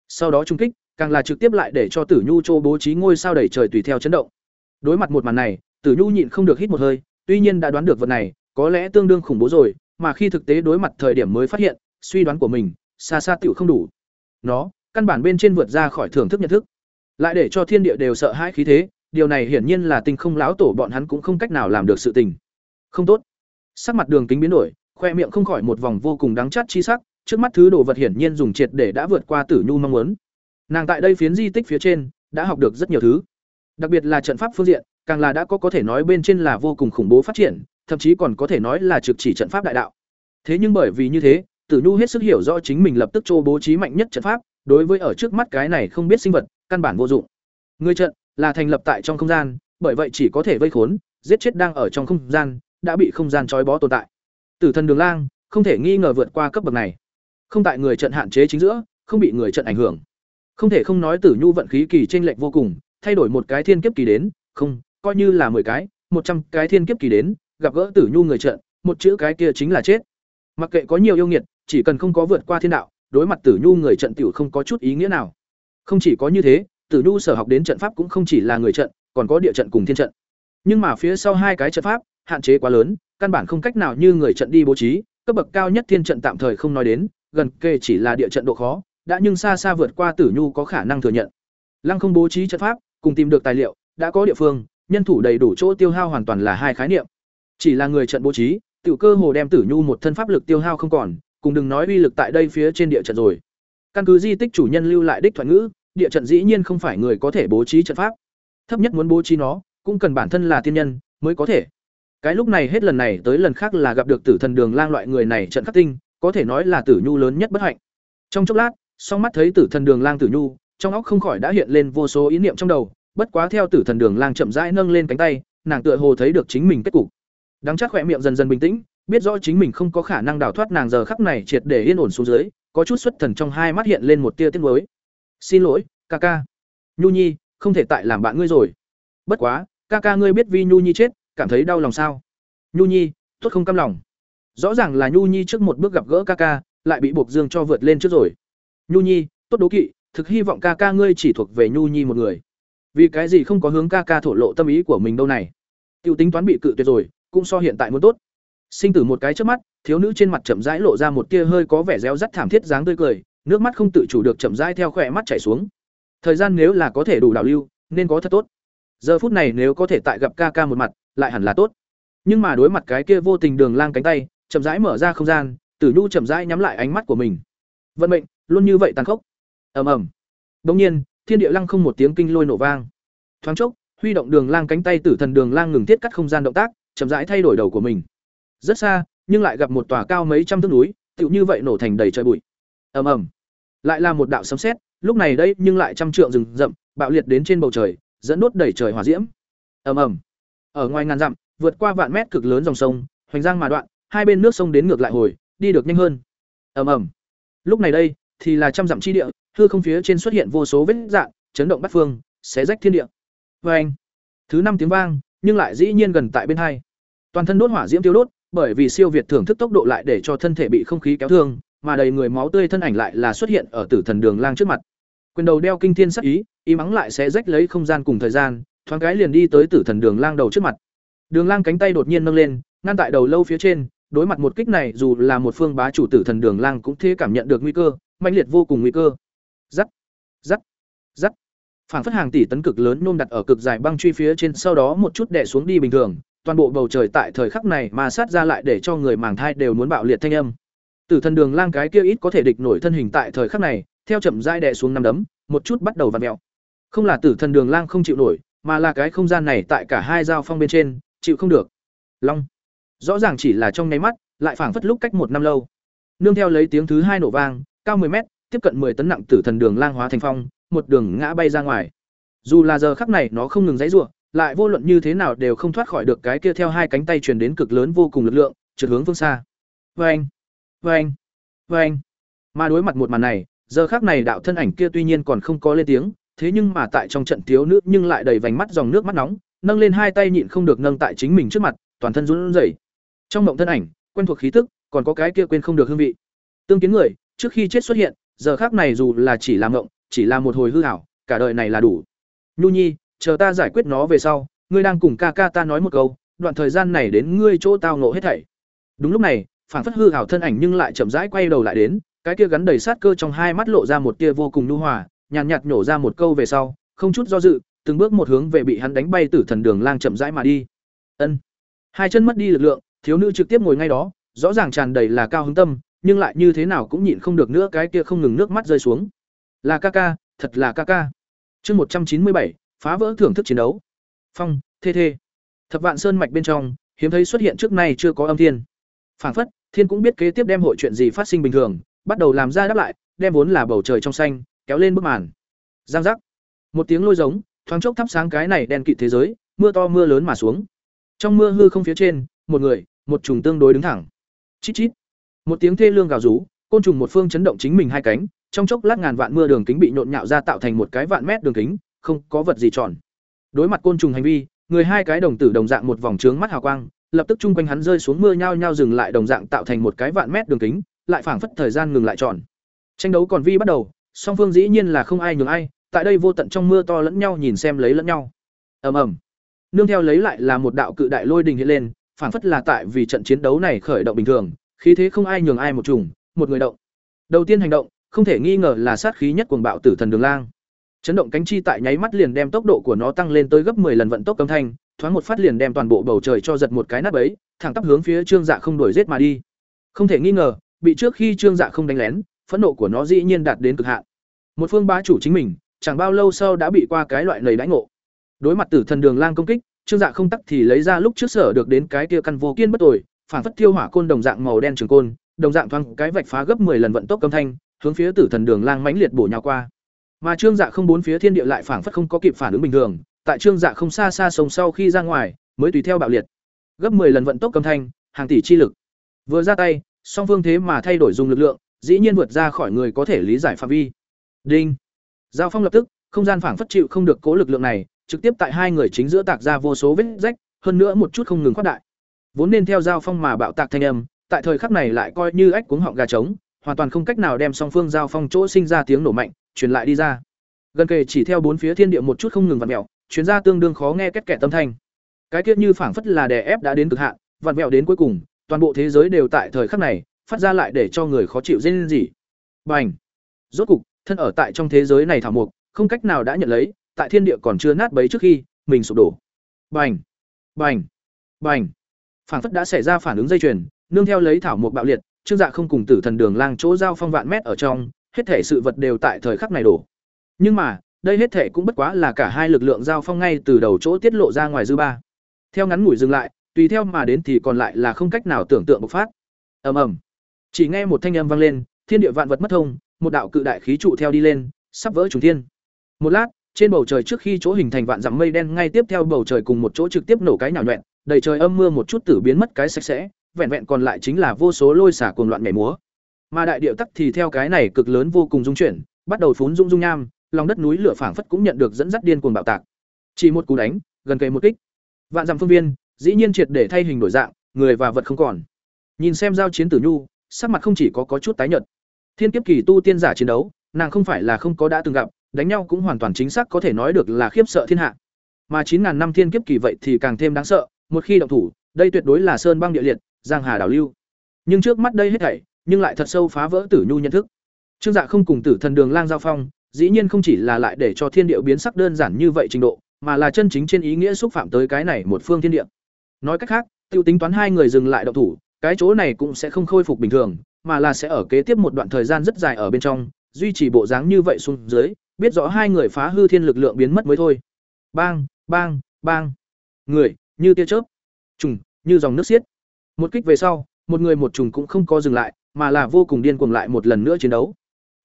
Sau đó trung kích, càng là trực tiếp lại để cho Tử Nhu Trô bố trí ngôi sao đầy trời tùy theo chấn động. Đối mặt một màn này, Tử Nhu nhịn không được hít một hơi, tuy nhiên đã đoán được vật này, có lẽ tương đương khủng bố rồi, mà khi thực tế đối mặt thời điểm mới phát hiện, suy đoán của mình, xa xa tiểu không đủ. Nó, căn bản bên trên vượt ra khỏi thưởng thức nhận thức, lại để cho thiên địa đều sợ hãi khí thế, điều này hiển nhiên là tinh không lão tổ bọn hắn cũng không cách nào làm được sự tình. Không tốt. Sắc mặt Đường Kính biến đổi, khoe miệng không khỏi một vòng vô cùng đáng chát chi sắc, trước mắt thứ đồ vật hiển nhiên dùng triệt để đã vượt qua Tử Nhu mong muốn. Nàng tại đây phiến di tích phía trên, đã học được rất nhiều thứ. Đặc biệt là trận pháp phương diện, càng là đã có có thể nói bên trên là vô cùng khủng bố phát triển, thậm chí còn có thể nói là trực chỉ trận pháp đại đạo. Thế nhưng bởi vì như thế, Tử Nhu hết sức hiểu rõ chính mình lập tức chỗ bố trí mạnh nhất trận pháp, đối với ở trước mắt cái này không biết sinh vật, căn bản vô dụng. Người trận là thành lập tại trong không gian, bởi vậy chỉ có thể vây khốn, giết chết đang ở trong không gian, đã bị không gian trói bó tồn tại. Tử thần Đường Lang không thể nghi ngờ vượt qua cấp bậc này. Không tại người trận hạn chế chính giữa, không bị người trận ảnh hưởng. Không thể không nói Tử Nhu vận khí kỳ chênh lệch vô cùng, thay đổi một cái thiên kiếp kỳ đến, không, coi như là 10 cái, một trăm cái thiên kiếp kỳ đến, gặp gỡ Tử Nhu người trận, một chữ cái kia chính là chết. Mặc kệ có nhiều yêu nghiệt, chỉ cần không có vượt qua thiên đạo, đối mặt Tử Nhu người trận tiểu không có chút ý nghĩa nào. Không chỉ có như thế, Tử Nhu sở học đến trận pháp cũng không chỉ là người trận, còn có địa trận cùng thiên trận. Nhưng mà phía sau hai cái trận pháp, hạn chế quá lớn, căn bản không cách nào như người trận đi bố trí, cấp bậc cao nhất thiên trận tạm thời không nói đến, gần kề chỉ là địa trận độ khó, đã nhưng xa xa vượt qua Tử Nhu có khả năng thừa nhận. Lăng không bố trí trận pháp, cùng tìm được tài liệu, đã có địa phương, nhân thủ đầy đủ chỗ tiêu hao hoàn toàn là hai khái niệm. Chỉ là người trận bố trí, tiểu cơ hồ đem Tử Nhu một thân pháp lực tiêu hao không còn, cùng đừng nói uy lực tại đây phía trên địa trận rồi. Căn cứ di tích chủ nhân lưu lại đích thuận ngữ, địa trận dĩ nhiên không phải người có thể bố trí trận pháp. Thấp nhất muốn bố trí nó, cũng cần bản thân là tiên nhân mới có thể. Cái lúc này hết lần này tới lần khác là gặp được Tử Thần Đường Lang loại người này trận khắc tinh, có thể nói là Tử Nhu lớn nhất bất hạnh. Trong chốc lát, song mắt thấy Tử Thần Đường Lang Tử Nhu, trong óc không khỏi đã hiện lên vô số ý niệm trong đầu, bất quá theo Tử Thần Đường Lang chậm rãi nâng lên cánh tay, nàng tựa hồ thấy được chính mình kết cục. Đáng chắc khỏe miệng dần dần bình tĩnh, biết rõ chính mình không có khả năng đào thoát nàng giờ khắc này triệt để yên ổn xuống dưới, có chút xuất thần trong hai mắt hiện lên một tia tiếc nuối. "Xin lỗi, ca ca. Nhu Nhi, không thể tại làm bạn ngươi rồi. Bất quá, ca ca ngươi biết Vi Nhu Nhi chết, cảm thấy đau lòng sao?" "Nhu Nhi, tốt không căm lòng." Rõ ràng là Nhu Nhi trước một bước gặp gỡ ca ca, lại bị buộc dương cho vượt lên trước rồi. "Nhu Nhi, tốt đố kỵ, thực hy vọng ca ca ngươi chỉ thuộc về Nhu Nhi một người. Vì cái gì không có hướng ca ca thổ lộ tâm ý của mình đâu này?" Tiêu tính toán bị cự tuyệt rồi, cũng so hiện tại muốn tốt. Sinh tử một cái trước mắt thiếu nữ trên mặt chậm rãi lộ ra một tia hơi có vẻ réo rắt thảm thiết dáng tươi cười nước mắt không tự chủ được chậm rãi theo khỏe mắt chảy xuống. Thời gian nếu là có thể đủ đảo lưu nên có thật tốt. Giờ phút này nếu có thể tại gặp ca ca một mặt lại hẳn là tốt. Nhưng mà đối mặt cái kia vô tình đường lang cánh tay chậm rãi mở ra không gian tử nhu chậm rãi nhắm lại ánh mắt của mình. Vận mệnh luôn như vậy tàn khốc. Ầm ầm. Đống nhiên, thiên địa lăng không một tiếng kinh lôi nổ vang. Thoáng chốc, huy động đường lang cánh tay tử thần đường lang ngừng thiết cắt không gian động tác, chậm rãi thay đổi đầu của mình. Rất xa, nhưng lại gặp một tòa cao mấy trăm thước núi, tựu như vậy nổ thành đầy trời bụi. Ầm ầm. Lại là một đạo sấm sét, lúc này đây nhưng lại trăm trượng rừng rậm, bạo liệt đến trên bầu trời, dẫn đốt đầy trời hỏa diễm. Ầm ầm. Ở ngoài ngàn dặm, vượt qua vạn mét cực lớn dòng sông, hoành giang mà đoạn, hai bên nước sông đến ngược lại hồi, đi được nhanh hơn. Ầm ầm. Lúc này đây thì là trăm dặm chi địa hư không phía trên xuất hiện vô số vết dạng, chấn động bát phương xé rách thiên địa vê anh thứ năm tiếng vang nhưng lại dĩ nhiên gần tại bên hai toàn thân đốt hỏa diễm tiêu đốt bởi vì siêu việt thưởng thức tốc độ lại để cho thân thể bị không khí kéo thương, mà đầy người máu tươi thân ảnh lại là xuất hiện ở Tử Thần Đường Lang trước mặt. Quyền đầu đeo kinh thiên sắc ý, ý mắng lại sẽ rách lấy không gian cùng thời gian, thoáng cái liền đi tới Tử Thần Đường Lang đầu trước mặt. Đường Lang cánh tay đột nhiên nâng lên, ngăn tại đầu lâu phía trên, đối mặt một kích này dù là một phương bá chủ Tử Thần Đường Lang cũng thế cảm nhận được nguy cơ, mạnh liệt vô cùng nguy cơ. giắt giắt giắt Phản phất hàng tỷ tấn cực lớn nôm đặt ở cực dài băng truy phía trên, sau đó một chút đè xuống đi bình thường, toàn bộ bầu trời tại thời khắc này mà sát ra lại để cho người màng thai đều muốn bạo liệt thanh âm. Tử thần đường lang cái kia ít có thể địch nổi thân hình tại thời khắc này, theo chậm rãi đè xuống năm đấm, một chút bắt đầu vặn mẹo. Không là tử thần đường lang không chịu nổi, mà là cái không gian này tại cả hai giao phong bên trên, chịu không được. Long. Rõ ràng chỉ là trong nháy mắt, lại phảng phất lúc cách một năm lâu. Nương theo lấy tiếng thứ hai nổ vang, cao 10 mét, tiếp cận 10 tấn nặng tử thần đường lang hóa thành phong, một đường ngã bay ra ngoài. Dù là giờ khắc này nó không ngừng dãy giụa, lại vô luận như thế nào đều không thoát khỏi được cái kia theo hai cánh tay truyền đến cực lớn vô cùng lực lượng, trượt hướng phương xa. Oeng, oeng, oeng. Mà đối mặt một màn này, giờ khắc này đạo thân ảnh kia tuy nhiên còn không có lên tiếng, thế nhưng mà tại trong trận thiếu nước nhưng lại đầy vành mắt dòng nước mắt nóng, nâng lên hai tay nhịn không được nâng tại chính mình trước mặt, toàn thân run rẩy. Trong mộng thân ảnh, quen thuộc khí tức, còn có cái kia quên không được hương vị. Tương kiến người, trước khi chết xuất hiện, giờ khắc này dù là chỉ làm mộng, chỉ là một hồi hư ảo, cả đời này là đủ. Nhu Nhi, chờ ta giải quyết nó về sau, ngươi đang cùng ca ca ta nói một câu, đoạn thời gian này đến ngươi chỗ tao ngộ hết thảy. Đúng lúc này, phản phất hư ảo thân ảnh nhưng lại chậm rãi quay đầu lại đến, cái kia gắn đầy sát cơ trong hai mắt lộ ra một tia vô cùng nhu hòa, nhàn nhạt, nhạt nhổ ra một câu về sau, không chút do dự, từng bước một hướng về bị hắn đánh bay tử thần đường lang chậm rãi mà đi. Ân. Hai chân mất đi lực lượng, thiếu nữ trực tiếp ngồi ngay đó, rõ ràng tràn đầy là cao hứng tâm, nhưng lại như thế nào cũng nhịn không được nữa cái kia không ngừng nước mắt rơi xuống. Là ca ca, thật là ca ca. Chương một trăm chín mươi bảy phá vỡ thưởng thức chiến đấu. Phong thê thê. Thập vạn sơn mạch bên trong hiếm thấy xuất hiện trước nay chưa có âm thiên. Phảng phất thiên cũng biết kế tiếp đem hội chuyện gì phát sinh bình thường bắt đầu làm ra đáp lại đem vốn là bầu trời trong xanh kéo lên bức màn. Giang giác. Một tiếng lôi giống thoáng chốc thắp sáng cái này đen kịt thế giới mưa to mưa lớn mà xuống. Trong mưa hư không phía trên một người một trùng tương đối đứng thẳng. Chít chít. Một tiếng thê lương gào rú, côn trùng một phương chấn động chính mình hai cánh, trong chốc lát ngàn vạn mưa đường kính bị nhộn nhạo ra tạo thành một cái vạn mét đường kính, không có vật gì tròn. Đối mặt côn trùng hành vi, người hai cái đồng tử đồng dạng một vòng trướng mắt hào quang, lập tức chung quanh hắn rơi xuống mưa nhao nhao dừng lại đồng dạng tạo thành một cái vạn mét đường kính, lại phảng phất thời gian ngừng lại tròn. Tranh đấu còn vi bắt đầu, song phương dĩ nhiên là không ai nhường ai, tại đây vô tận trong mưa to lẫn nhau nhìn xem lấy lẫn nhau. Ầm ầm. Nương theo lấy lại là một đạo cự đại lôi đình hiện lên phảng phất là tại vì trận chiến đấu này khởi động bình thường khí thế không ai nhường ai một trùng một người động đầu tiên hành động không thể nghi ngờ là sát khí nhất cuồng bạo tử thần đường lang Chấn động cánh chi tại nháy mắt liền đem tốc độ của nó tăng lên tới gấp 10 lần vận tốc âm thanh, thoáng một phát liền đem toàn bộ bầu trời cho giật một cái nát bấy, thẳng tắp hướng phía Trương Dạ không đuổi giết mà đi. Không thể nghi ngờ, bị trước khi Trương Dạ không đánh lén, phẫn nộ của nó dĩ nhiên đạt đến cực hạn. Một phương bá chủ chính mình, chẳng bao lâu sau đã bị qua cái loại lầy đãi ngộ. Đối mặt Tử Thần Đường Lang công kích, Trương Dạ không tắc thì lấy ra lúc trước sở được đến cái kia căn vô kiên bất tồi, phản phất thiêu hỏa côn đồng dạng màu đen trường côn, đồng dạng thoáng cái vạch phá gấp 10 lần vận tốc âm thanh, hướng phía Tử Thần Đường Lang mãnh liệt bổ nhào qua. Mà Trương Dạ không bốn phía thiên địa lại phảng phất không có kịp phản ứng bình thường, tại Trương Dạ không xa xa sông sau khi ra ngoài, mới tùy theo bạo liệt. Gấp 10 lần vận tốc âm thanh, hàng tỷ chi lực. Vừa ra tay, song phương thế mà thay đổi dùng lực lượng, dĩ nhiên vượt ra khỏi người có thể lý giải phạm vi. Đinh. Giao phong lập tức, không gian phảng phất chịu không được cố lực lượng này, trực tiếp tại hai người chính giữa tạc ra vô số vết rách, hơn nữa một chút không ngừng khoát đại. Vốn nên theo giao phong mà bạo tạc thanh âm, tại thời khắc này lại coi như ách cuống họng gà trống, hoàn toàn không cách nào đem song phương giao phong chỗ sinh ra tiếng nổ mạnh, truyền lại đi ra. Gần kề chỉ theo bốn phía thiên địa một chút không ngừng vặn mèo, chuyến ra tương đương khó nghe kết kẻ tâm thanh. Cái kia như phảng phất là đè ép đã đến cực hạn, vặn mèo đến cuối cùng, toàn bộ thế giới đều tại thời khắc này, phát ra lại để cho người khó chịu rên gì. Bành! Rốt cục, thân ở tại trong thế giới này thảo mục, không cách nào đã nhận lấy, tại thiên địa còn chưa nát bấy trước khi, mình sụp đổ. Bành! Bành! Bành! Phảng phất đã xảy ra phản ứng dây chuyền, nương theo lấy thảo mộc bạo liệt, Trương Dạ không cùng Tử Thần Đường Lang chỗ giao phong vạn mét ở trong, hết thể sự vật đều tại thời khắc này đổ. Nhưng mà, đây hết thể cũng bất quá là cả hai lực lượng giao phong ngay từ đầu chỗ tiết lộ ra ngoài dư ba. Theo ngắn ngủi dừng lại, tùy theo mà đến thì còn lại là không cách nào tưởng tượng bộc phát. Ầm ầm. Chỉ nghe một thanh âm vang lên, thiên địa vạn vật mất thông, một đạo cự đại khí trụ theo đi lên, sắp vỡ trùng thiên. Một lát, trên bầu trời trước khi chỗ hình thành vạn dặm mây đen ngay tiếp theo bầu trời cùng một chỗ trực tiếp nổ cái nhào nhọẹn, đầy trời âm mưa một chút tử biến mất cái sạch sẽ, vẹn vẹn còn lại chính là vô số lôi xả cuồng loạn nhảy múa. Mà đại điệu tắc thì theo cái này cực lớn vô cùng dung chuyển, bắt đầu phún rung rung nham, lòng đất núi lửa phảng phất cũng nhận được dẫn dắt điên cuồng bạo tạc. Chỉ một cú đánh, gần kề một kích. Vạn dặm phương viên, dĩ nhiên triệt để thay hình đổi dạng, người và vật không còn. Nhìn xem giao chiến tử nhu, sắc mặt không chỉ có có chút tái nhợt. Thiên kiếp kỳ tu tiên giả chiến đấu, nàng không phải là không có đã từng gặp, đánh nhau cũng hoàn toàn chính xác có thể nói được là khiếp sợ thiên hạ. Mà chín ngàn năm thiên kiếp kỳ vậy thì càng thêm đáng sợ, một khi động thủ, đây tuyệt đối là sơn băng địa liệt, giang hà đảo lưu. Nhưng trước mắt đây hết thảy, nhưng lại thật sâu phá vỡ Tử Nhu nhận thức. Trương Dạ không cùng Tử Thần Đường Lang giao phong, dĩ nhiên không chỉ là lại để cho thiên địa biến sắc đơn giản như vậy trình độ, mà là chân chính trên ý nghĩa xúc phạm tới cái này một phương thiên địa. Nói cách khác, tiêu tính toán hai người dừng lại động thủ, cái chỗ này cũng sẽ không khôi phục bình thường, mà là sẽ ở kế tiếp một đoạn thời gian rất dài ở bên trong, duy trì bộ dáng như vậy xuống dưới, biết rõ hai người phá hư thiên lực lượng biến mất mới thôi. Bang, bang, bang. Người, như tia chớp, trùng, như dòng nước xiết. Một kích về sau, một người một trùng cũng không có dừng lại, mà là vô cùng điên cuồng lại một lần nữa chiến đấu.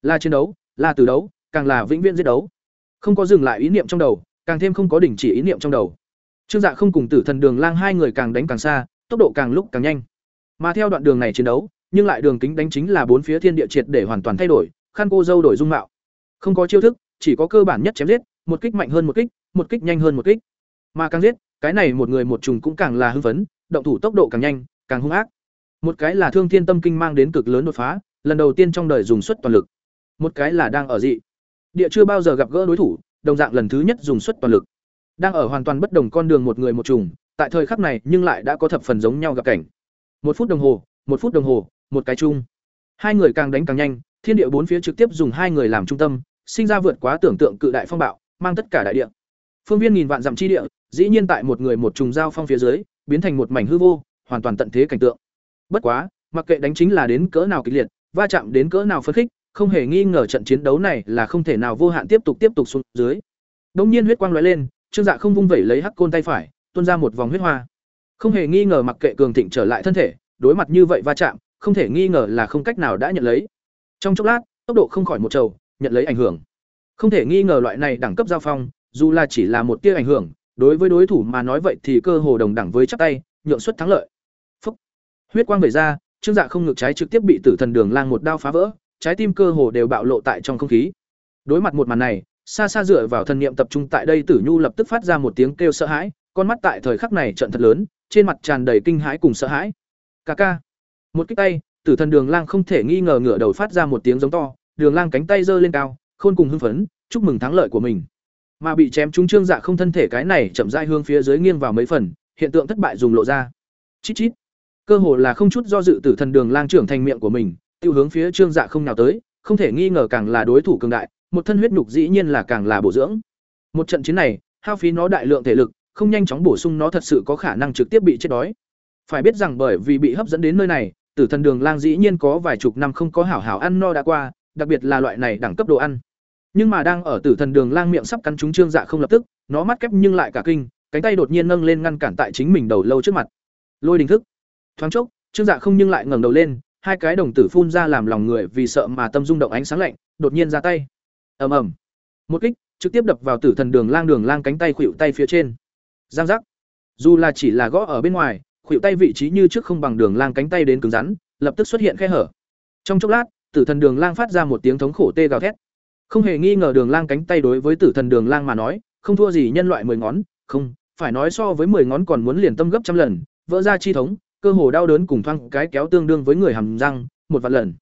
Là chiến đấu, là từ đấu, càng là vĩnh viễn giết đấu. Không có dừng lại ý niệm trong đầu, càng thêm không có đình chỉ ý niệm trong đầu. Trương Dạ không cùng Tử Thần Đường Lang hai người càng đánh càng xa, tốc độ càng lúc càng nhanh. Mà theo đoạn đường này chiến đấu, nhưng lại đường kính đánh chính là bốn phía thiên địa triệt để hoàn toàn thay đổi, khăn cô dâu đổi dung mạo. Không có chiêu thức, chỉ có cơ bản nhất chém giết, một kích mạnh hơn một kích, một kích nhanh hơn một kích. Mà càng giết, cái này một người một trùng cũng càng là hưng phấn, động thủ tốc độ càng nhanh, càng hung ác. Một cái là Thương Thiên Tâm Kinh mang đến cực lớn đột phá, lần đầu tiên trong đời dùng suất toàn lực. Một cái là đang ở dị. Địa chưa bao giờ gặp gỡ đối thủ, đồng dạng lần thứ nhất dùng suất toàn lực. Đang ở hoàn toàn bất đồng con đường một người một trùng, tại thời khắc này nhưng lại đã có thập phần giống nhau gặp cảnh. Một phút đồng hồ, một phút đồng hồ, một cái chung. Hai người càng đánh càng nhanh, thiên địa bốn phía trực tiếp dùng hai người làm trung tâm, sinh ra vượt quá tưởng tượng cự đại phong bạo, mang tất cả đại địa. Phương viên nghìn vạn dặm chi địa, dĩ nhiên tại một người một trùng giao phong phía dưới, biến thành một mảnh hư vô, hoàn toàn tận thế cảnh tượng. Bất quá, mặc kệ đánh chính là đến cỡ nào kịch liệt, va chạm đến cỡ nào phấn khích, không hề nghi ngờ trận chiến đấu này là không thể nào vô hạn tiếp tục tiếp tục xuống dưới. đống nhiên huyết quang lóe lên, Trương Dạ không vung vẩy lấy hắc côn tay phải, tuôn ra một vòng huyết hoa. Không hề nghi ngờ mặc kệ cường thịnh trở lại thân thể, đối mặt như vậy va chạm, không thể nghi ngờ là không cách nào đã nhận lấy. Trong chốc lát, tốc độ không khỏi một trầu, nhận lấy ảnh hưởng. Không thể nghi ngờ loại này đẳng cấp giao phong, dù là chỉ là một tia ảnh hưởng, đối với đối thủ mà nói vậy thì cơ hồ đồng đẳng với chắc tay, nhượng suất thắng lợi. Phúc. Huyết quang vẩy ra, Trương Dạ không ngực trái trực tiếp bị Tử Thần Đường Lang một đao phá vỡ, trái tim cơ hồ đều bạo lộ tại trong không khí. Đối mặt một màn này, xa xa dựa vào thần niệm tập trung tại đây Tử Nhu lập tức phát ra một tiếng kêu sợ hãi, con mắt tại thời khắc này trợn thật lớn, trên mặt tràn đầy kinh hãi cùng sợ hãi. Ca ca. Một cái tay, Tử Thần Đường Lang không thể nghi ngờ ngửa đầu phát ra một tiếng giống to, Đường Lang cánh tay giơ lên cao, khôn cùng hưng phấn, chúc mừng thắng lợi của mình. Mà bị chém trúng trương dạ không thân thể cái này chậm rãi hướng phía dưới nghiêng vào mấy phần, hiện tượng thất bại dùng lộ ra. Chít chít. Cơ hồ là không chút do dự Tử Thần Đường Lang trưởng thành miệng của mình, tiêu hướng phía trương dạ không nào tới, không thể nghi ngờ càng là đối thủ cường đại, một thân huyết nhục dĩ nhiên là càng là bổ dưỡng. Một trận chiến này, hao phí nó đại lượng thể lực, không nhanh chóng bổ sung nó thật sự có khả năng trực tiếp bị chết đói. Phải biết rằng bởi vì bị hấp dẫn đến nơi này, Tử Thần Đường Lang dĩ nhiên có vài chục năm không có hảo hảo ăn no đã qua, đặc biệt là loại này đẳng cấp đồ ăn. Nhưng mà đang ở Tử Thần Đường Lang miệng sắp cắn trúng Trương Dạ không lập tức, nó mắt kép nhưng lại cả kinh, cánh tay đột nhiên nâng lên ngăn cản tại chính mình đầu lâu trước mặt. Lôi đình thức. Thoáng chốc, Trương Dạ không nhưng lại ngẩng đầu lên, hai cái đồng tử phun ra làm lòng người vì sợ mà tâm rung động ánh sáng lạnh, đột nhiên ra tay. Ầm ầm. Một kích, trực tiếp đập vào Tử Thần Đường Lang đường lang cánh tay khuỵu tay phía trên. Giang giác. Dù là chỉ là gõ ở bên ngoài, khuỷu tay vị trí như trước không bằng đường lang cánh tay đến cứng rắn, lập tức xuất hiện khe hở. Trong chốc lát, Tử Thần Đường Lang phát ra một tiếng thống khổ tê gào thét. Không hề nghi ngờ Đường Lang cánh tay đối với Tử Thần Đường Lang mà nói, không thua gì nhân loại mười ngón, không, phải nói so với mười ngón còn muốn liền tâm gấp trăm lần, vỡ ra chi thống, cơ hồ đau đớn cùng thoang cái kéo tương đương với người hầm răng, một vạn lần.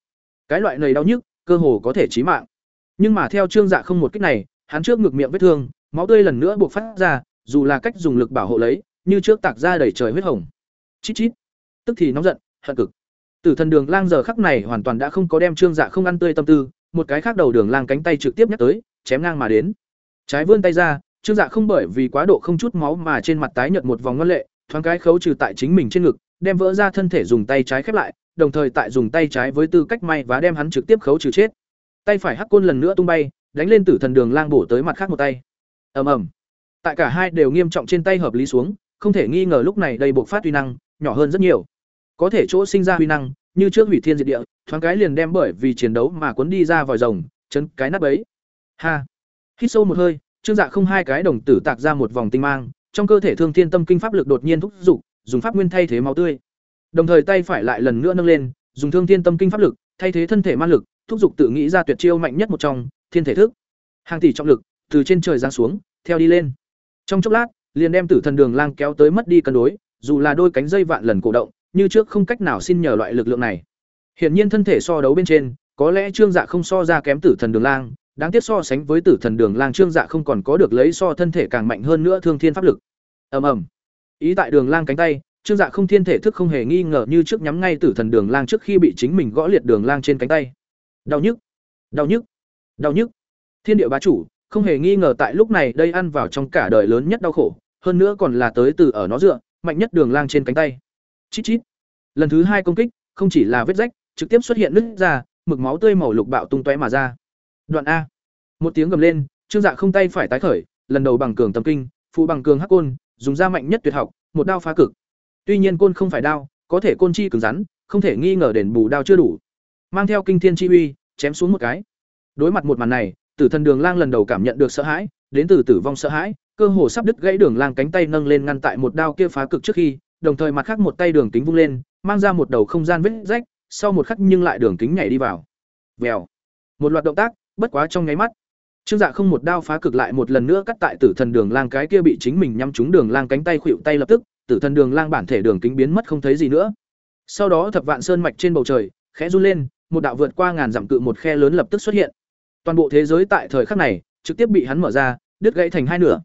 Cái loại này đau nhức, cơ hồ có thể chí mạng. Nhưng mà theo Trương Dạ không một kích này, hắn trước ngực miệng vết thương, máu tươi lần nữa buộc phát ra, dù là cách dùng lực bảo hộ lấy, như trước tạc ra đầy trời huyết hồng. Chít chít. Tức thì nóng giận, hận cực. Tử thần đường lang giờ khắc này hoàn toàn đã không có đem trương dạ không ăn tươi tâm tư, một cái khác đầu đường lang cánh tay trực tiếp nhắc tới, chém ngang mà đến. Trái vươn tay ra, trương dạ không bởi vì quá độ không chút máu mà trên mặt tái nhợt một vòng ngân lệ, thoáng cái khấu trừ tại chính mình trên ngực, đem vỡ ra thân thể dùng tay trái khép lại, đồng thời tại dùng tay trái với tư cách may và đem hắn trực tiếp khấu trừ chết. Tay phải hắc côn lần nữa tung bay, đánh lên tử thần đường lang bổ tới mặt khác một tay. Ầm ầm. Tại cả hai đều nghiêm trọng trên tay hợp lý xuống, không thể nghi ngờ lúc này đây bộc phát uy năng, nhỏ hơn rất nhiều. Có thể chỗ sinh ra huy năng, như trước hủy thiên diệt địa, thoáng cái liền đem bởi vì chiến đấu mà cuốn đi ra vòi rồng, chấn cái nát bấy. Ha. Hít sâu một hơi, Trương Dạ không hai cái đồng tử tạc ra một vòng tinh mang, trong cơ thể Thương Thiên Tâm Kinh pháp lực đột nhiên thúc giục dùng pháp nguyên thay thế máu tươi. Đồng thời tay phải lại lần nữa nâng lên, dùng Thương Thiên Tâm Kinh pháp lực thay thế thân thể ma lực, thúc giục tự nghĩ ra tuyệt chiêu mạnh nhất một trong, Thiên thể thức. Hàng tỷ trọng lực từ trên trời giáng xuống, theo đi lên. Trong chốc lát, liền đem Tử Thần Đường Lang kéo tới mất đi cân đối, dù là đôi cánh dây vạn lần cổ động, như trước không cách nào xin nhờ loại lực lượng này. Hiển nhiên thân thể so đấu bên trên, có lẽ trương dạ không so ra kém tử thần đường lang đáng tiếc so sánh với tử thần đường lang trương dạ không còn có được lấy so thân thể càng mạnh hơn nữa thương thiên pháp lực. Ầm ầm. Ý tại đường lang cánh tay trương dạ không thiên thể thức không hề nghi ngờ như trước nhắm ngay tử thần đường lang trước khi bị chính mình gõ liệt đường lang trên cánh tay. Đau nhức. Đau nhức. Đau nhức. Thiên địa bá chủ không hề nghi ngờ tại lúc này đây ăn vào trong cả đời lớn nhất đau khổ hơn nữa còn là tới từ ở nó dựa mạnh nhất đường lang trên cánh tay chít chít. Lần thứ hai công kích, không chỉ là vết rách, trực tiếp xuất hiện nứt ra, mực máu tươi màu lục bạo tung tóe mà ra. Đoạn a. Một tiếng gầm lên, trương dạ không tay phải tái khởi, lần đầu bằng cường tâm kinh, phụ bằng cường hắc côn, dùng ra mạnh nhất tuyệt học, một đao phá cực. Tuy nhiên côn không phải đao, có thể côn chi cứng rắn, không thể nghi ngờ đền bù đao chưa đủ. Mang theo kinh thiên chi uy, chém xuống một cái. Đối mặt một màn này, tử thần đường lang lần đầu cảm nhận được sợ hãi, đến từ tử vong sợ hãi, cơ hồ sắp đứt gãy đường lang cánh tay nâng lên ngăn tại một đao kia phá cực trước khi đồng thời mặt khác một tay đường kính vung lên, mang ra một đầu không gian vết rách, sau một khắc nhưng lại đường kính nhảy đi vào. Vèo. Một loạt động tác, bất quá trong nháy mắt. Trương dạ không một đao phá cực lại một lần nữa cắt tại tử thần đường lang cái kia bị chính mình nhắm trúng đường lang cánh tay khuỵu tay lập tức, tử thần đường lang bản thể đường kính biến mất không thấy gì nữa. Sau đó thập vạn sơn mạch trên bầu trời, khẽ run lên, một đạo vượt qua ngàn dặm cự một khe lớn lập tức xuất hiện. Toàn bộ thế giới tại thời khắc này, trực tiếp bị hắn mở ra, đứt gãy thành hai nửa.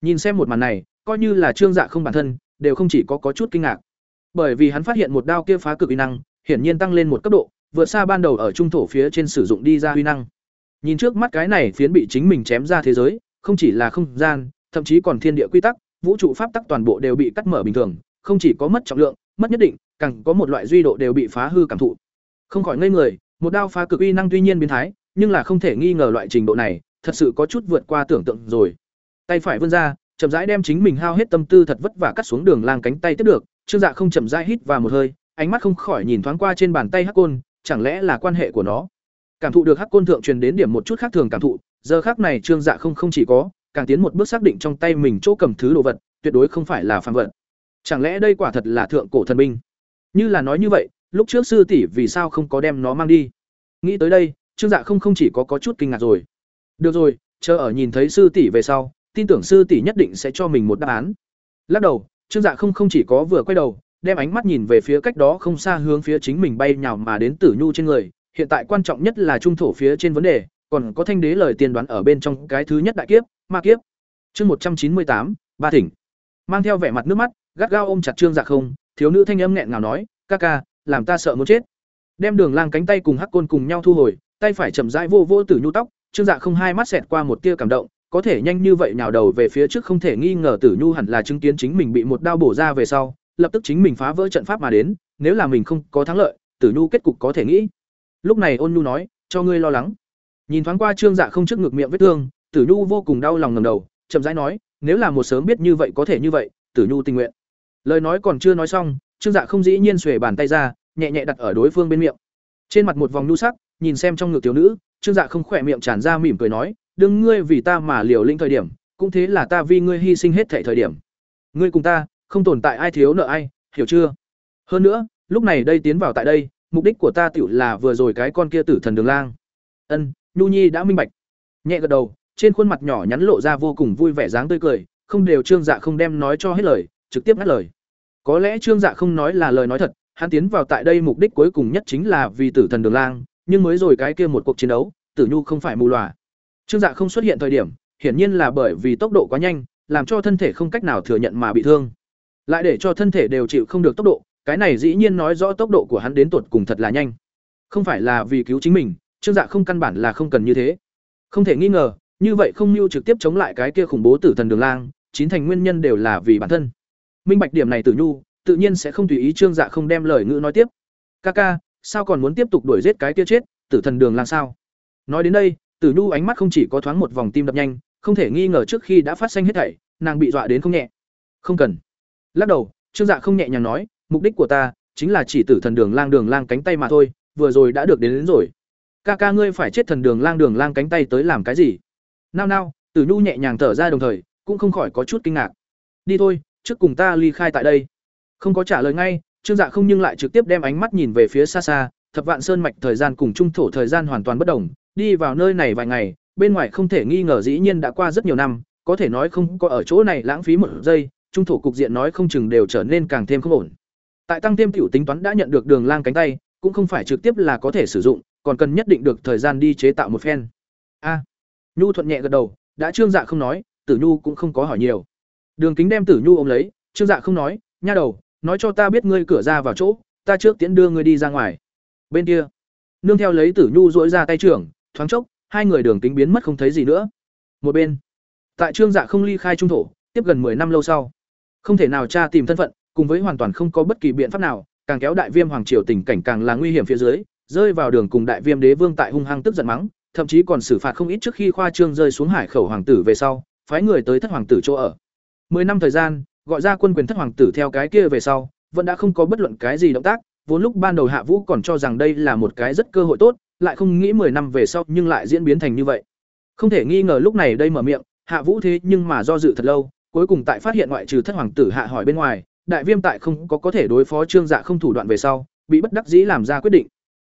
Nhìn xem một màn này, coi như là trương dạ không bản thân đều không chỉ có có chút kinh ngạc. Bởi vì hắn phát hiện một đao kia phá cực uy năng, hiển nhiên tăng lên một cấp độ, vượt xa ban đầu ở trung thổ phía trên sử dụng đi ra uy năng. Nhìn trước mắt cái này phiến bị chính mình chém ra thế giới, không chỉ là không gian, thậm chí còn thiên địa quy tắc, vũ trụ pháp tắc toàn bộ đều bị cắt mở bình thường, không chỉ có mất trọng lượng, mất nhất định, càng có một loại duy độ đều bị phá hư cảm thụ. Không khỏi ngây người, một đao phá cực uy năng tuy nhiên biến thái, nhưng là không thể nghi ngờ loại trình độ này, thật sự có chút vượt qua tưởng tượng rồi. Tay phải vươn ra chậm rãi đem chính mình hao hết tâm tư thật vất vả cắt xuống đường lang cánh tay tiếp được, trương dạ không chậm rãi hít vào một hơi, ánh mắt không khỏi nhìn thoáng qua trên bàn tay hắc côn, chẳng lẽ là quan hệ của nó? Cảm thụ được hắc côn thượng truyền đến điểm một chút khác thường cảm thụ, giờ khác này trương dạ không không chỉ có, càng tiến một bước xác định trong tay mình chỗ cầm thứ đồ vật, tuyệt đối không phải là phàm vật. Chẳng lẽ đây quả thật là thượng cổ thần binh? Như là nói như vậy, lúc trước sư tỷ vì sao không có đem nó mang đi? Nghĩ tới đây, trương dạ không không chỉ có có chút kinh ngạc rồi. Được rồi, chờ ở nhìn thấy sư tỷ về sau tin tưởng sư tỷ nhất định sẽ cho mình một đáp án. Lắc đầu, trương dạ không không chỉ có vừa quay đầu, đem ánh mắt nhìn về phía cách đó không xa hướng phía chính mình bay nhào mà đến tử nhu trên người. Hiện tại quan trọng nhất là trung thổ phía trên vấn đề, còn có thanh đế lời tiên đoán ở bên trong cái thứ nhất đại kiếp, ma kiếp. Chương một trăm chín mươi tám, ba thỉnh. Mang theo vẻ mặt nước mắt, gắt gao ôm chặt trương dạ không, thiếu nữ thanh âm nghẹn ngào nói, ca ca, làm ta sợ muốn chết. Đem đường lang cánh tay cùng hắc côn cùng nhau thu hồi, tay phải chậm rãi vô vô tử nhu tóc, trương dạ không hai mắt xẹt qua một tia cảm động có thể nhanh như vậy nhào đầu về phía trước không thể nghi ngờ tử nhu hẳn là chứng kiến chính mình bị một đao bổ ra về sau, lập tức chính mình phá vỡ trận pháp mà đến, nếu là mình không có thắng lợi, tử nhu kết cục có thể nghĩ. Lúc này ôn nhu nói, cho ngươi lo lắng. Nhìn thoáng qua trương dạ không trước ngực miệng vết thương, tử nhu vô cùng đau lòng ngầm đầu, chậm rãi nói, nếu là một sớm biết như vậy có thể như vậy, tử nhu tình nguyện. Lời nói còn chưa nói xong, trương dạ không dĩ nhiên xuề bàn tay ra, nhẹ nhẹ đặt ở đối phương bên miệng. Trên mặt một vòng nhu sắc, nhìn xem trong ngực tiểu nữ, trương dạ không khỏe miệng tràn ra mỉm cười nói đương ngươi vì ta mà liều linh thời điểm, cũng thế là ta vì ngươi hy sinh hết thảy thời điểm. Ngươi cùng ta, không tồn tại ai thiếu nợ ai, hiểu chưa? Hơn nữa, lúc này đây tiến vào tại đây, mục đích của ta tiểu là vừa rồi cái con kia tử thần đường lang. Ân, nhu nhi đã minh bạch. Nhẹ gật đầu, trên khuôn mặt nhỏ nhắn lộ ra vô cùng vui vẻ dáng tươi cười, không đều trương dạ không đem nói cho hết lời, trực tiếp ngắt lời. Có lẽ trương dạ không nói là lời nói thật, hắn tiến vào tại đây mục đích cuối cùng nhất chính là vì tử thần đường lang, nhưng mới rồi cái kia một cuộc chiến đấu, tử nhu không phải mù lòa trương dạ không xuất hiện thời điểm hiển nhiên là bởi vì tốc độ quá nhanh làm cho thân thể không cách nào thừa nhận mà bị thương. Lại để cho thân thể đều chịu không được tốc độ cái này dĩ nhiên nói rõ tốc độ của hắn đến tuột cùng thật là nhanh. Không phải là vì cứu chính mình trương dạ không căn bản là không cần như thế. Không thể nghi ngờ như vậy không mưu trực tiếp chống lại cái kia khủng bố tử thần đường lang chín thành nguyên nhân đều là vì bản thân. Minh bạch điểm này tử nhu tự nhiên sẽ không tùy ý trương dạ không đem lời ngữ nói tiếp. Kaka, sao còn muốn tiếp tục đuổi giết cái kia chết tử thần đường lang sao? Nói đến đây tử nhu ánh mắt không chỉ có thoáng một vòng tim đập nhanh không thể nghi ngờ trước khi đã phát sinh hết thảy nàng bị dọa đến không nhẹ. Không cần. Lắc đầu trương dạ không nhẹ nhàng nói mục đích của ta chính là chỉ tử thần đường lang đường lang cánh tay mà thôi vừa rồi đã được đến, đến rồi. Ca ca ngươi phải chết thần đường lang đường lang cánh tay tới làm cái gì? Nao nao tử nhu nhẹ nhàng thở ra đồng thời cũng không khỏi có chút kinh ngạc. Đi thôi trước cùng ta ly khai tại đây. Không có trả lời ngay trương dạ không nhưng lại trực tiếp đem ánh mắt nhìn về phía xa xa thập vạn sơn mạch thời gian cùng trung thổ thời gian hoàn toàn bất đồng đi vào nơi này vài ngày bên ngoài không thể nghi ngờ dĩ nhiên đã qua rất nhiều năm có thể nói không có ở chỗ này lãng phí một giây trung thổ cục diện nói không chừng đều trở nên càng thêm không ổn tại tăng thêm tiểu tính toán đã nhận được đường lang cánh tay cũng không phải trực tiếp là có thể sử dụng còn cần nhất định được thời gian đi chế tạo một phen. A. Nhu thuận nhẹ gật đầu, đã Trương Dạ không nói, Tử Nhu cũng không có hỏi nhiều. Đường Kính đem Tử Nhu ôm lấy, Trương Dạ không nói, nha đầu, nói cho ta biết ngươi cửa ra vào chỗ, ta trước tiễn đưa ngươi đi ra ngoài. Bên kia, nương theo lấy Tử Nhu duỗi ra tay trưởng, thoáng chốc, hai người Đường Kính biến mất không thấy gì nữa. Một bên, tại Trương Dạ không ly khai trung thổ, tiếp gần 10 năm lâu sau, không thể nào tra tìm thân phận, cùng với hoàn toàn không có bất kỳ biện pháp nào, càng kéo đại viêm hoàng triều tình cảnh càng là nguy hiểm phía dưới, rơi vào đường cùng đại viêm đế vương tại hung hăng tức giận mắng, thậm chí còn xử phạt không ít trước khi khoa trương rơi xuống hải khẩu hoàng tử về sau, phái người tới thất hoàng tử chỗ ở. Mười năm thời gian, gọi ra quân quyền thất hoàng tử theo cái kia về sau, vẫn đã không có bất luận cái gì động tác, vốn lúc ban đầu Hạ Vũ còn cho rằng đây là một cái rất cơ hội tốt, lại không nghĩ mười năm về sau nhưng lại diễn biến thành như vậy. Không thể nghi ngờ lúc này đây mở miệng, Hạ Vũ thế nhưng mà do dự thật lâu, cuối cùng tại phát hiện ngoại trừ thất hoàng tử hạ hỏi bên ngoài, đại viêm tại không có có thể đối phó trương dạ không thủ đoạn về sau, bị bất đắc dĩ làm ra quyết định.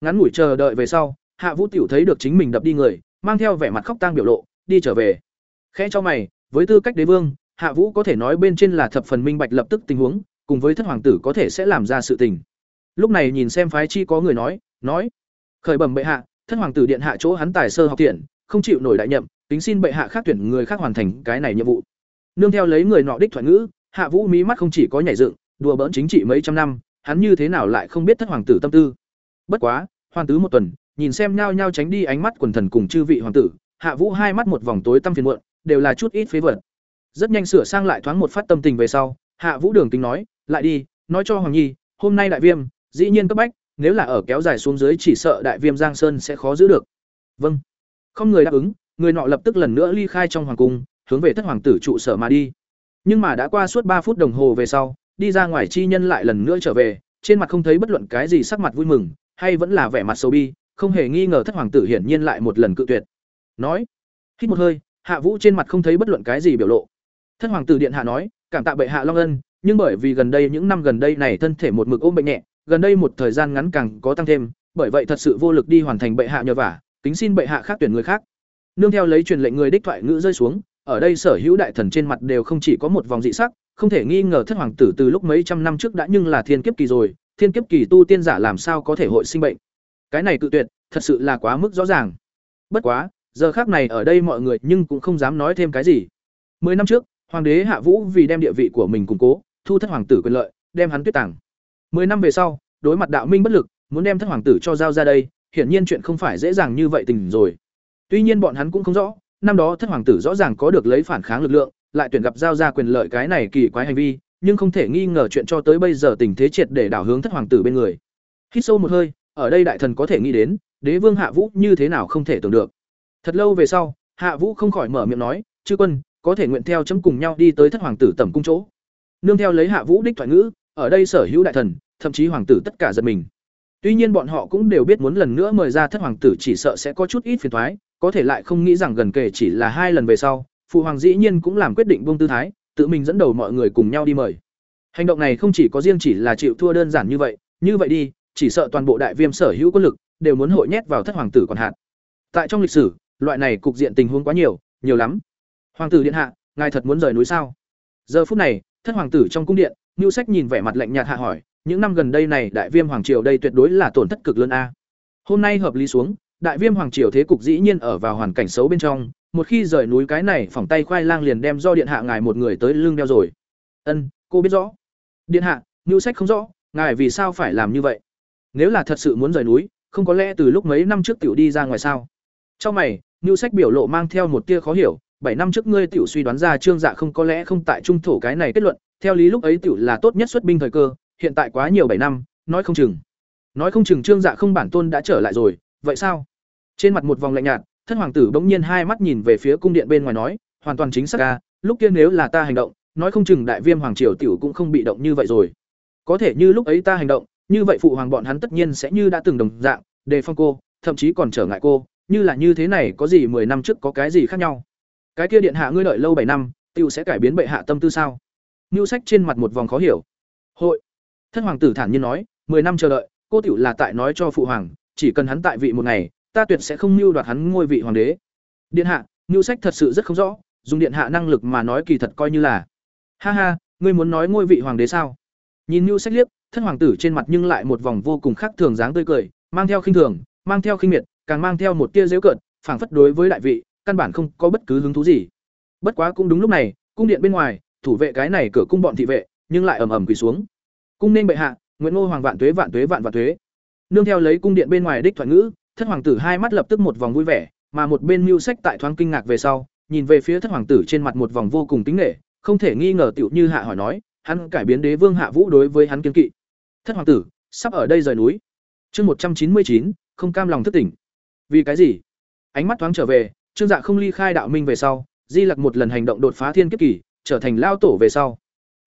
Ngắn ngủi chờ đợi về sau, Hạ Vũ tiểu thấy được chính mình đập đi người, mang theo vẻ mặt khóc tang biểu lộ, đi trở về. Khẽ cho mày, với tư cách đế vương, Hạ Vũ có thể nói bên trên là thập phần minh bạch lập tức tình huống, cùng với thất hoàng tử có thể sẽ làm ra sự tình. Lúc này nhìn xem phái chi có người nói, nói: "Khởi bẩm bệ hạ, thất hoàng tử điện hạ chỗ hắn tài sơ học tiện, không chịu nổi đại nhậm, tính xin bệ hạ khác tuyển người khác hoàn thành cái này nhiệm vụ." Nương theo lấy người nọ đích thoại ngữ, Hạ Vũ mí mắt không chỉ có nhảy dựng, đùa bỡn chính trị mấy trăm năm, hắn như thế nào lại không biết thất hoàng tử tâm tư. Bất quá, hoàng tứ một tuần, nhìn xem nhao nhao tránh đi ánh mắt quần thần cùng chư vị hoàng tử, Hạ Vũ hai mắt một vòng tối tăm phiền muộn, đều là chút ít phế vật. Rất nhanh sửa sang lại thoáng một phát tâm tình về sau, Hạ Vũ Đường tính nói, lại đi, nói cho Hoàng Nhi, hôm nay đại viêm, dĩ nhiên cấp bách, nếu là ở kéo dài xuống dưới chỉ sợ đại viêm Giang Sơn sẽ khó giữ được. Vâng. Không người đáp ứng, người nọ lập tức lần nữa ly khai trong hoàng cung, hướng về thất hoàng tử trụ sở mà đi. Nhưng mà đã qua suốt ba phút đồng hồ về sau, đi ra ngoài chi nhân lại lần nữa trở về, trên mặt không thấy bất luận cái gì sắc mặt vui mừng, hay vẫn là vẻ mặt sâu bi, không hề nghi ngờ thất hoàng tử hiển nhiên lại một lần cự tuyệt. Nói, hít một hơi, Hạ Vũ trên mặt không thấy bất luận cái gì biểu lộ. Thất hoàng tử điện hạ nói, cảm tạ bệ hạ long ân, nhưng bởi vì gần đây những năm gần đây này thân thể một mực ôm bệnh nhẹ, gần đây một thời gian ngắn càng có tăng thêm, bởi vậy thật sự vô lực đi hoàn thành bệ hạ nhờ vả, kính xin bệ hạ khác tuyển người khác. Nương theo lấy truyền lệnh người đích thoại ngữ rơi xuống, ở đây sở hữu đại thần trên mặt đều không chỉ có một vòng dị sắc, không thể nghi ngờ thất hoàng tử từ lúc mấy trăm năm trước đã nhưng là thiên kiếp kỳ rồi, thiên kiếp kỳ tu tiên giả làm sao có thể hội sinh bệnh. Cái này cự tuyệt, thật sự là quá mức rõ ràng. Bất quá, giờ khác này ở đây mọi người nhưng cũng không dám nói thêm cái gì. Mười năm trước, hoàng đế Hạ Vũ vì đem địa vị của mình củng cố, thu thất hoàng tử quyền lợi, đem hắn tuyết tàng. Mười năm về sau, đối mặt đạo minh bất lực, muốn đem thất hoàng tử cho giao ra đây, hiển nhiên chuyện không phải dễ dàng như vậy tình rồi. Tuy nhiên bọn hắn cũng không rõ, năm đó thất hoàng tử rõ ràng có được lấy phản kháng lực lượng, lại tuyển gặp giao ra quyền lợi cái này kỳ quái hành vi, nhưng không thể nghi ngờ chuyện cho tới bây giờ tình thế triệt để đảo hướng thất hoàng tử bên người. Hít sâu một hơi, ở đây đại thần có thể nghĩ đến, đế vương Hạ Vũ như thế nào không thể tưởng được. Thật lâu về sau, Hạ Vũ không khỏi mở miệng nói, "Chư quân, có thể nguyện theo chấm cùng nhau đi tới thất hoàng tử tẩm cung chỗ." Nương theo lấy Hạ Vũ đích thoại ngữ, ở đây sở hữu đại thần, thậm chí hoàng tử tất cả giật mình. Tuy nhiên bọn họ cũng đều biết muốn lần nữa mời ra thất hoàng tử chỉ sợ sẽ có chút ít phiền toái, có thể lại không nghĩ rằng gần kể chỉ là hai lần về sau, phụ hoàng dĩ nhiên cũng làm quyết định buông tư thái, tự mình dẫn đầu mọi người cùng nhau đi mời. Hành động này không chỉ có riêng chỉ là chịu thua đơn giản như vậy, như vậy đi, chỉ sợ toàn bộ đại viêm sở hữu quân lực đều muốn hội nhét vào thất hoàng tử còn hạn. Tại trong lịch sử, loại này cục diện tình huống quá nhiều, nhiều lắm. Hoàng tử điện hạ, ngài thật muốn rời núi sao? Giờ phút này, thất hoàng tử trong cung điện, Nưu Sách nhìn vẻ mặt lạnh nhạt hạ hỏi, những năm gần đây này đại viêm hoàng triều đây tuyệt đối là tổn thất cực lớn a. Hôm nay hợp lý xuống, đại viêm hoàng triều thế cục dĩ nhiên ở vào hoàn cảnh xấu bên trong, một khi rời núi cái này phỏng tay khoai lang liền đem do điện hạ ngài một người tới lưng đeo rồi. Ân, cô biết rõ. Điện hạ, Nưu Sách không rõ, ngài vì sao phải làm như vậy? Nếu là thật sự muốn rời núi, không có lẽ từ lúc mấy năm trước tiểu đi ra ngoài sao? Trong mày, Nưu Sách biểu lộ mang theo một tia khó hiểu, bảy năm trước ngươi tiểu suy đoán ra Trương Dạ không có lẽ không tại trung thổ cái này kết luận, theo lý lúc ấy tiểu là tốt nhất xuất binh thời cơ, hiện tại quá nhiều bảy năm, nói không chừng. Nói không chừng Trương Dạ không bản tôn đã trở lại rồi, vậy sao? Trên mặt một vòng lạnh nhạt, thân hoàng tử bỗng nhiên hai mắt nhìn về phía cung điện bên ngoài nói, hoàn toàn chính xác a, lúc kia nếu là ta hành động, nói không chừng đại viêm hoàng triều tiểu cũng không bị động như vậy rồi. Có thể như lúc ấy ta hành động, như vậy phụ hoàng bọn hắn tất nhiên sẽ như đã từng đồng dạng, đề phong cô, thậm chí còn trở ngại cô, như là như thế này có gì mười năm trước có cái gì khác nhau. Cái kia điện hạ ngươi đợi lâu bảy năm, tiểu sẽ cải biến bệ hạ tâm tư sao? Nưu Sách trên mặt một vòng khó hiểu. Hội. Thân hoàng tử thản nhiên nói, mười năm chờ đợi, cô tiểu là tại nói cho phụ hoàng, chỉ cần hắn tại vị một ngày, ta tuyệt sẽ không mưu đoạt hắn ngôi vị hoàng đế. Điện hạ, Nưu Sách thật sự rất không rõ, dùng điện hạ năng lực mà nói kỳ thật coi như là. Ha ha, ngươi muốn nói ngôi vị hoàng đế sao? Nhìn Nưu Sách liếc, thân hoàng tử trên mặt nhưng lại một vòng vô cùng khác thường dáng tươi cười, mang theo khinh thường, mang theo khinh miệt càng mang theo một tia giễu cợt phảng phất đối với đại vị căn bản không có bất cứ hứng thú gì bất quá cũng đúng lúc này cung điện bên ngoài thủ vệ cái này cửa cung bọn thị vệ, nhưng lại ầm ầm quỳ xuống. Cung nên bệ hạ nguyễn ngô hoàng vạn tuế vạn tuế, vạn vạn tuế. Nương theo lấy cung điện bên ngoài đích thoại ngữ, thất hoàng tử hai mắt lập tức một vòng vui vẻ, mà một bên mưu sách tại thoáng kinh ngạc về sau, nhìn về phía thất hoàng tử trên mặt một vòng vô cùng kính nể, không thể nghi ngờ tiểu như hạ hỏi nói, hắn cải biến đế vương hạ vũ đối với hắn kiên kỵ. Thất hoàng tử, sắp ở đây rời núi. Chương một trăm chín mươi chín, không cam lòng thất tỉnh. Vì cái gì? Ánh mắt thoáng trở về, trương dạ không ly khai đạo minh về sau, di lặc một lần hành động đột phá thiên kiếp kỳ trở thành lao tổ về sau.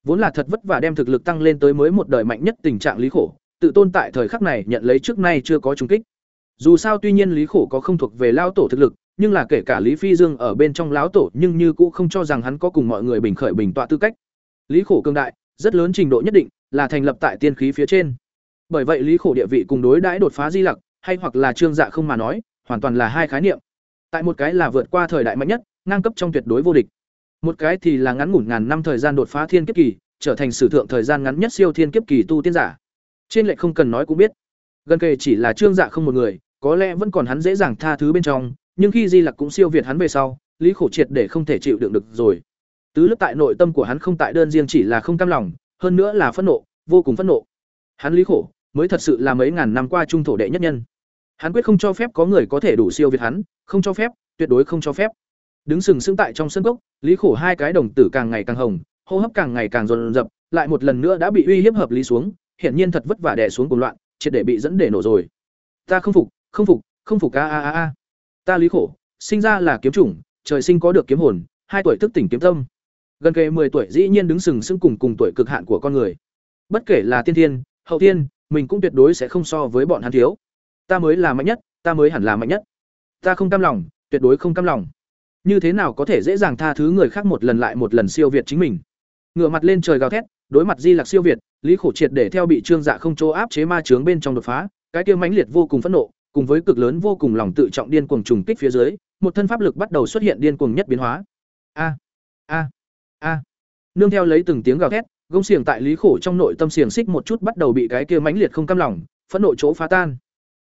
Vốn là thật vất vả đem thực lực tăng lên tới mới một đời mạnh nhất tình trạng lý khổ, tự tôn tại thời khắc này nhận lấy trước nay chưa có trùng kích. Dù sao tuy nhiên lý khổ có không thuộc về lao tổ thực lực, nhưng là kể cả lý phi dương ở bên trong lão tổ nhưng như cũng không cho rằng hắn có cùng mọi người bình khởi bình tọa tư cách. Lý khổ cương đại, rất lớn trình độ nhất định, là thành lập tại tiên khí phía trên. Bởi vậy lý khổ địa vị cùng đối đãi đột phá di lặc, hay hoặc là trương dạ không mà nói, hoàn toàn là hai khái niệm. Tại một cái là vượt qua thời đại mạnh nhất, ngang cấp trong tuyệt đối vô địch một cái thì là ngắn ngủn ngàn năm thời gian đột phá thiên kiếp kỳ, trở thành sử thượng thời gian ngắn nhất siêu thiên kiếp kỳ tu tiên giả. Trên lệ không cần nói cũng biết. Gần kề chỉ là trương dạ không một người, có lẽ vẫn còn hắn dễ dàng tha thứ bên trong, nhưng khi di lặc cũng siêu việt hắn về sau, lý khổ triệt để không thể chịu đựng được rồi. Tứ lớp tại nội tâm của hắn không tại đơn riêng chỉ là không cam lòng, hơn nữa là phẫn nộ, vô cùng phẫn nộ. Hắn lý khổ mới thật sự là mấy ngàn năm qua trung thổ đệ nhất nhân. Hắn quyết không cho phép có người có thể đủ siêu việt hắn, không cho phép, tuyệt đối không cho phép đứng sừng sững tại trong sân cốc, lý khổ hai cái đồng tử càng ngày càng hồng, hô hấp càng ngày càng dồn dập lại một lần nữa đã bị uy hiếp hợp lý xuống, hiển nhiên thật vất vả đè xuống cùng loạn, triệt để bị dẫn để nổ rồi. Ta không phục không phục không phục a a a a. Ta lý khổ, sinh ra là kiếm chủng, trời sinh có được kiếm hồn, hai tuổi thức tỉnh kiếm tâm. Gần kề 10 tuổi dĩ nhiên đứng sừng sững cùng cùng tuổi cực hạn của con người. Bất kể là tiên thiên, hậu tiên, mình cũng tuyệt đối sẽ không so với bọn hắn thiếu. Ta mới là mạnh nhất, ta mới hẳn là mạnh nhất. Ta không cam lòng, tuyệt đối không cam lòng như thế nào có thể dễ dàng tha thứ người khác một lần lại một lần siêu việt chính mình? Ngửa mặt lên trời gào thét, đối mặt di lạc siêu việt, lý khổ triệt để theo bị trương dạ không chỗ áp chế ma trướng bên trong đột phá, cái kia mãnh liệt vô cùng phẫn nộ, cùng với cực lớn vô cùng lòng tự trọng điên cuồng trùng kích phía dưới, một thân pháp lực bắt đầu xuất hiện điên cuồng nhất biến hóa. A a a. Nương theo lấy từng tiếng gào thét, gông xiềng tại lý khổ trong nội tâm xiềng xích một chút bắt đầu bị cái kia mãnh liệt không cam lòng, phẫn nộ chỗ phá tan.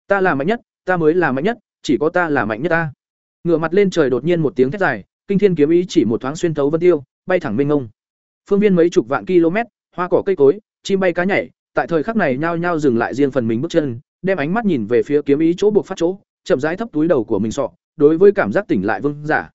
Ta là mạnh nhất, ta mới là mạnh nhất, chỉ có ta là mạnh nhất ta ngửa mặt lên trời đột nhiên một tiếng thét dài, kinh thiên kiếm ý chỉ một thoáng xuyên thấu vân tiêu, bay thẳng mênh ngông phương viên mấy chục vạn km, hoa cỏ cây cối, chim bay cá nhảy, tại thời khắc này nhao nhao dừng lại riêng phần mình bước chân, đem ánh mắt nhìn về phía kiếm ý chỗ buộc phát chỗ, chậm rãi thấp túi đầu của mình sọ, đối với cảm giác tỉnh lại vương giả.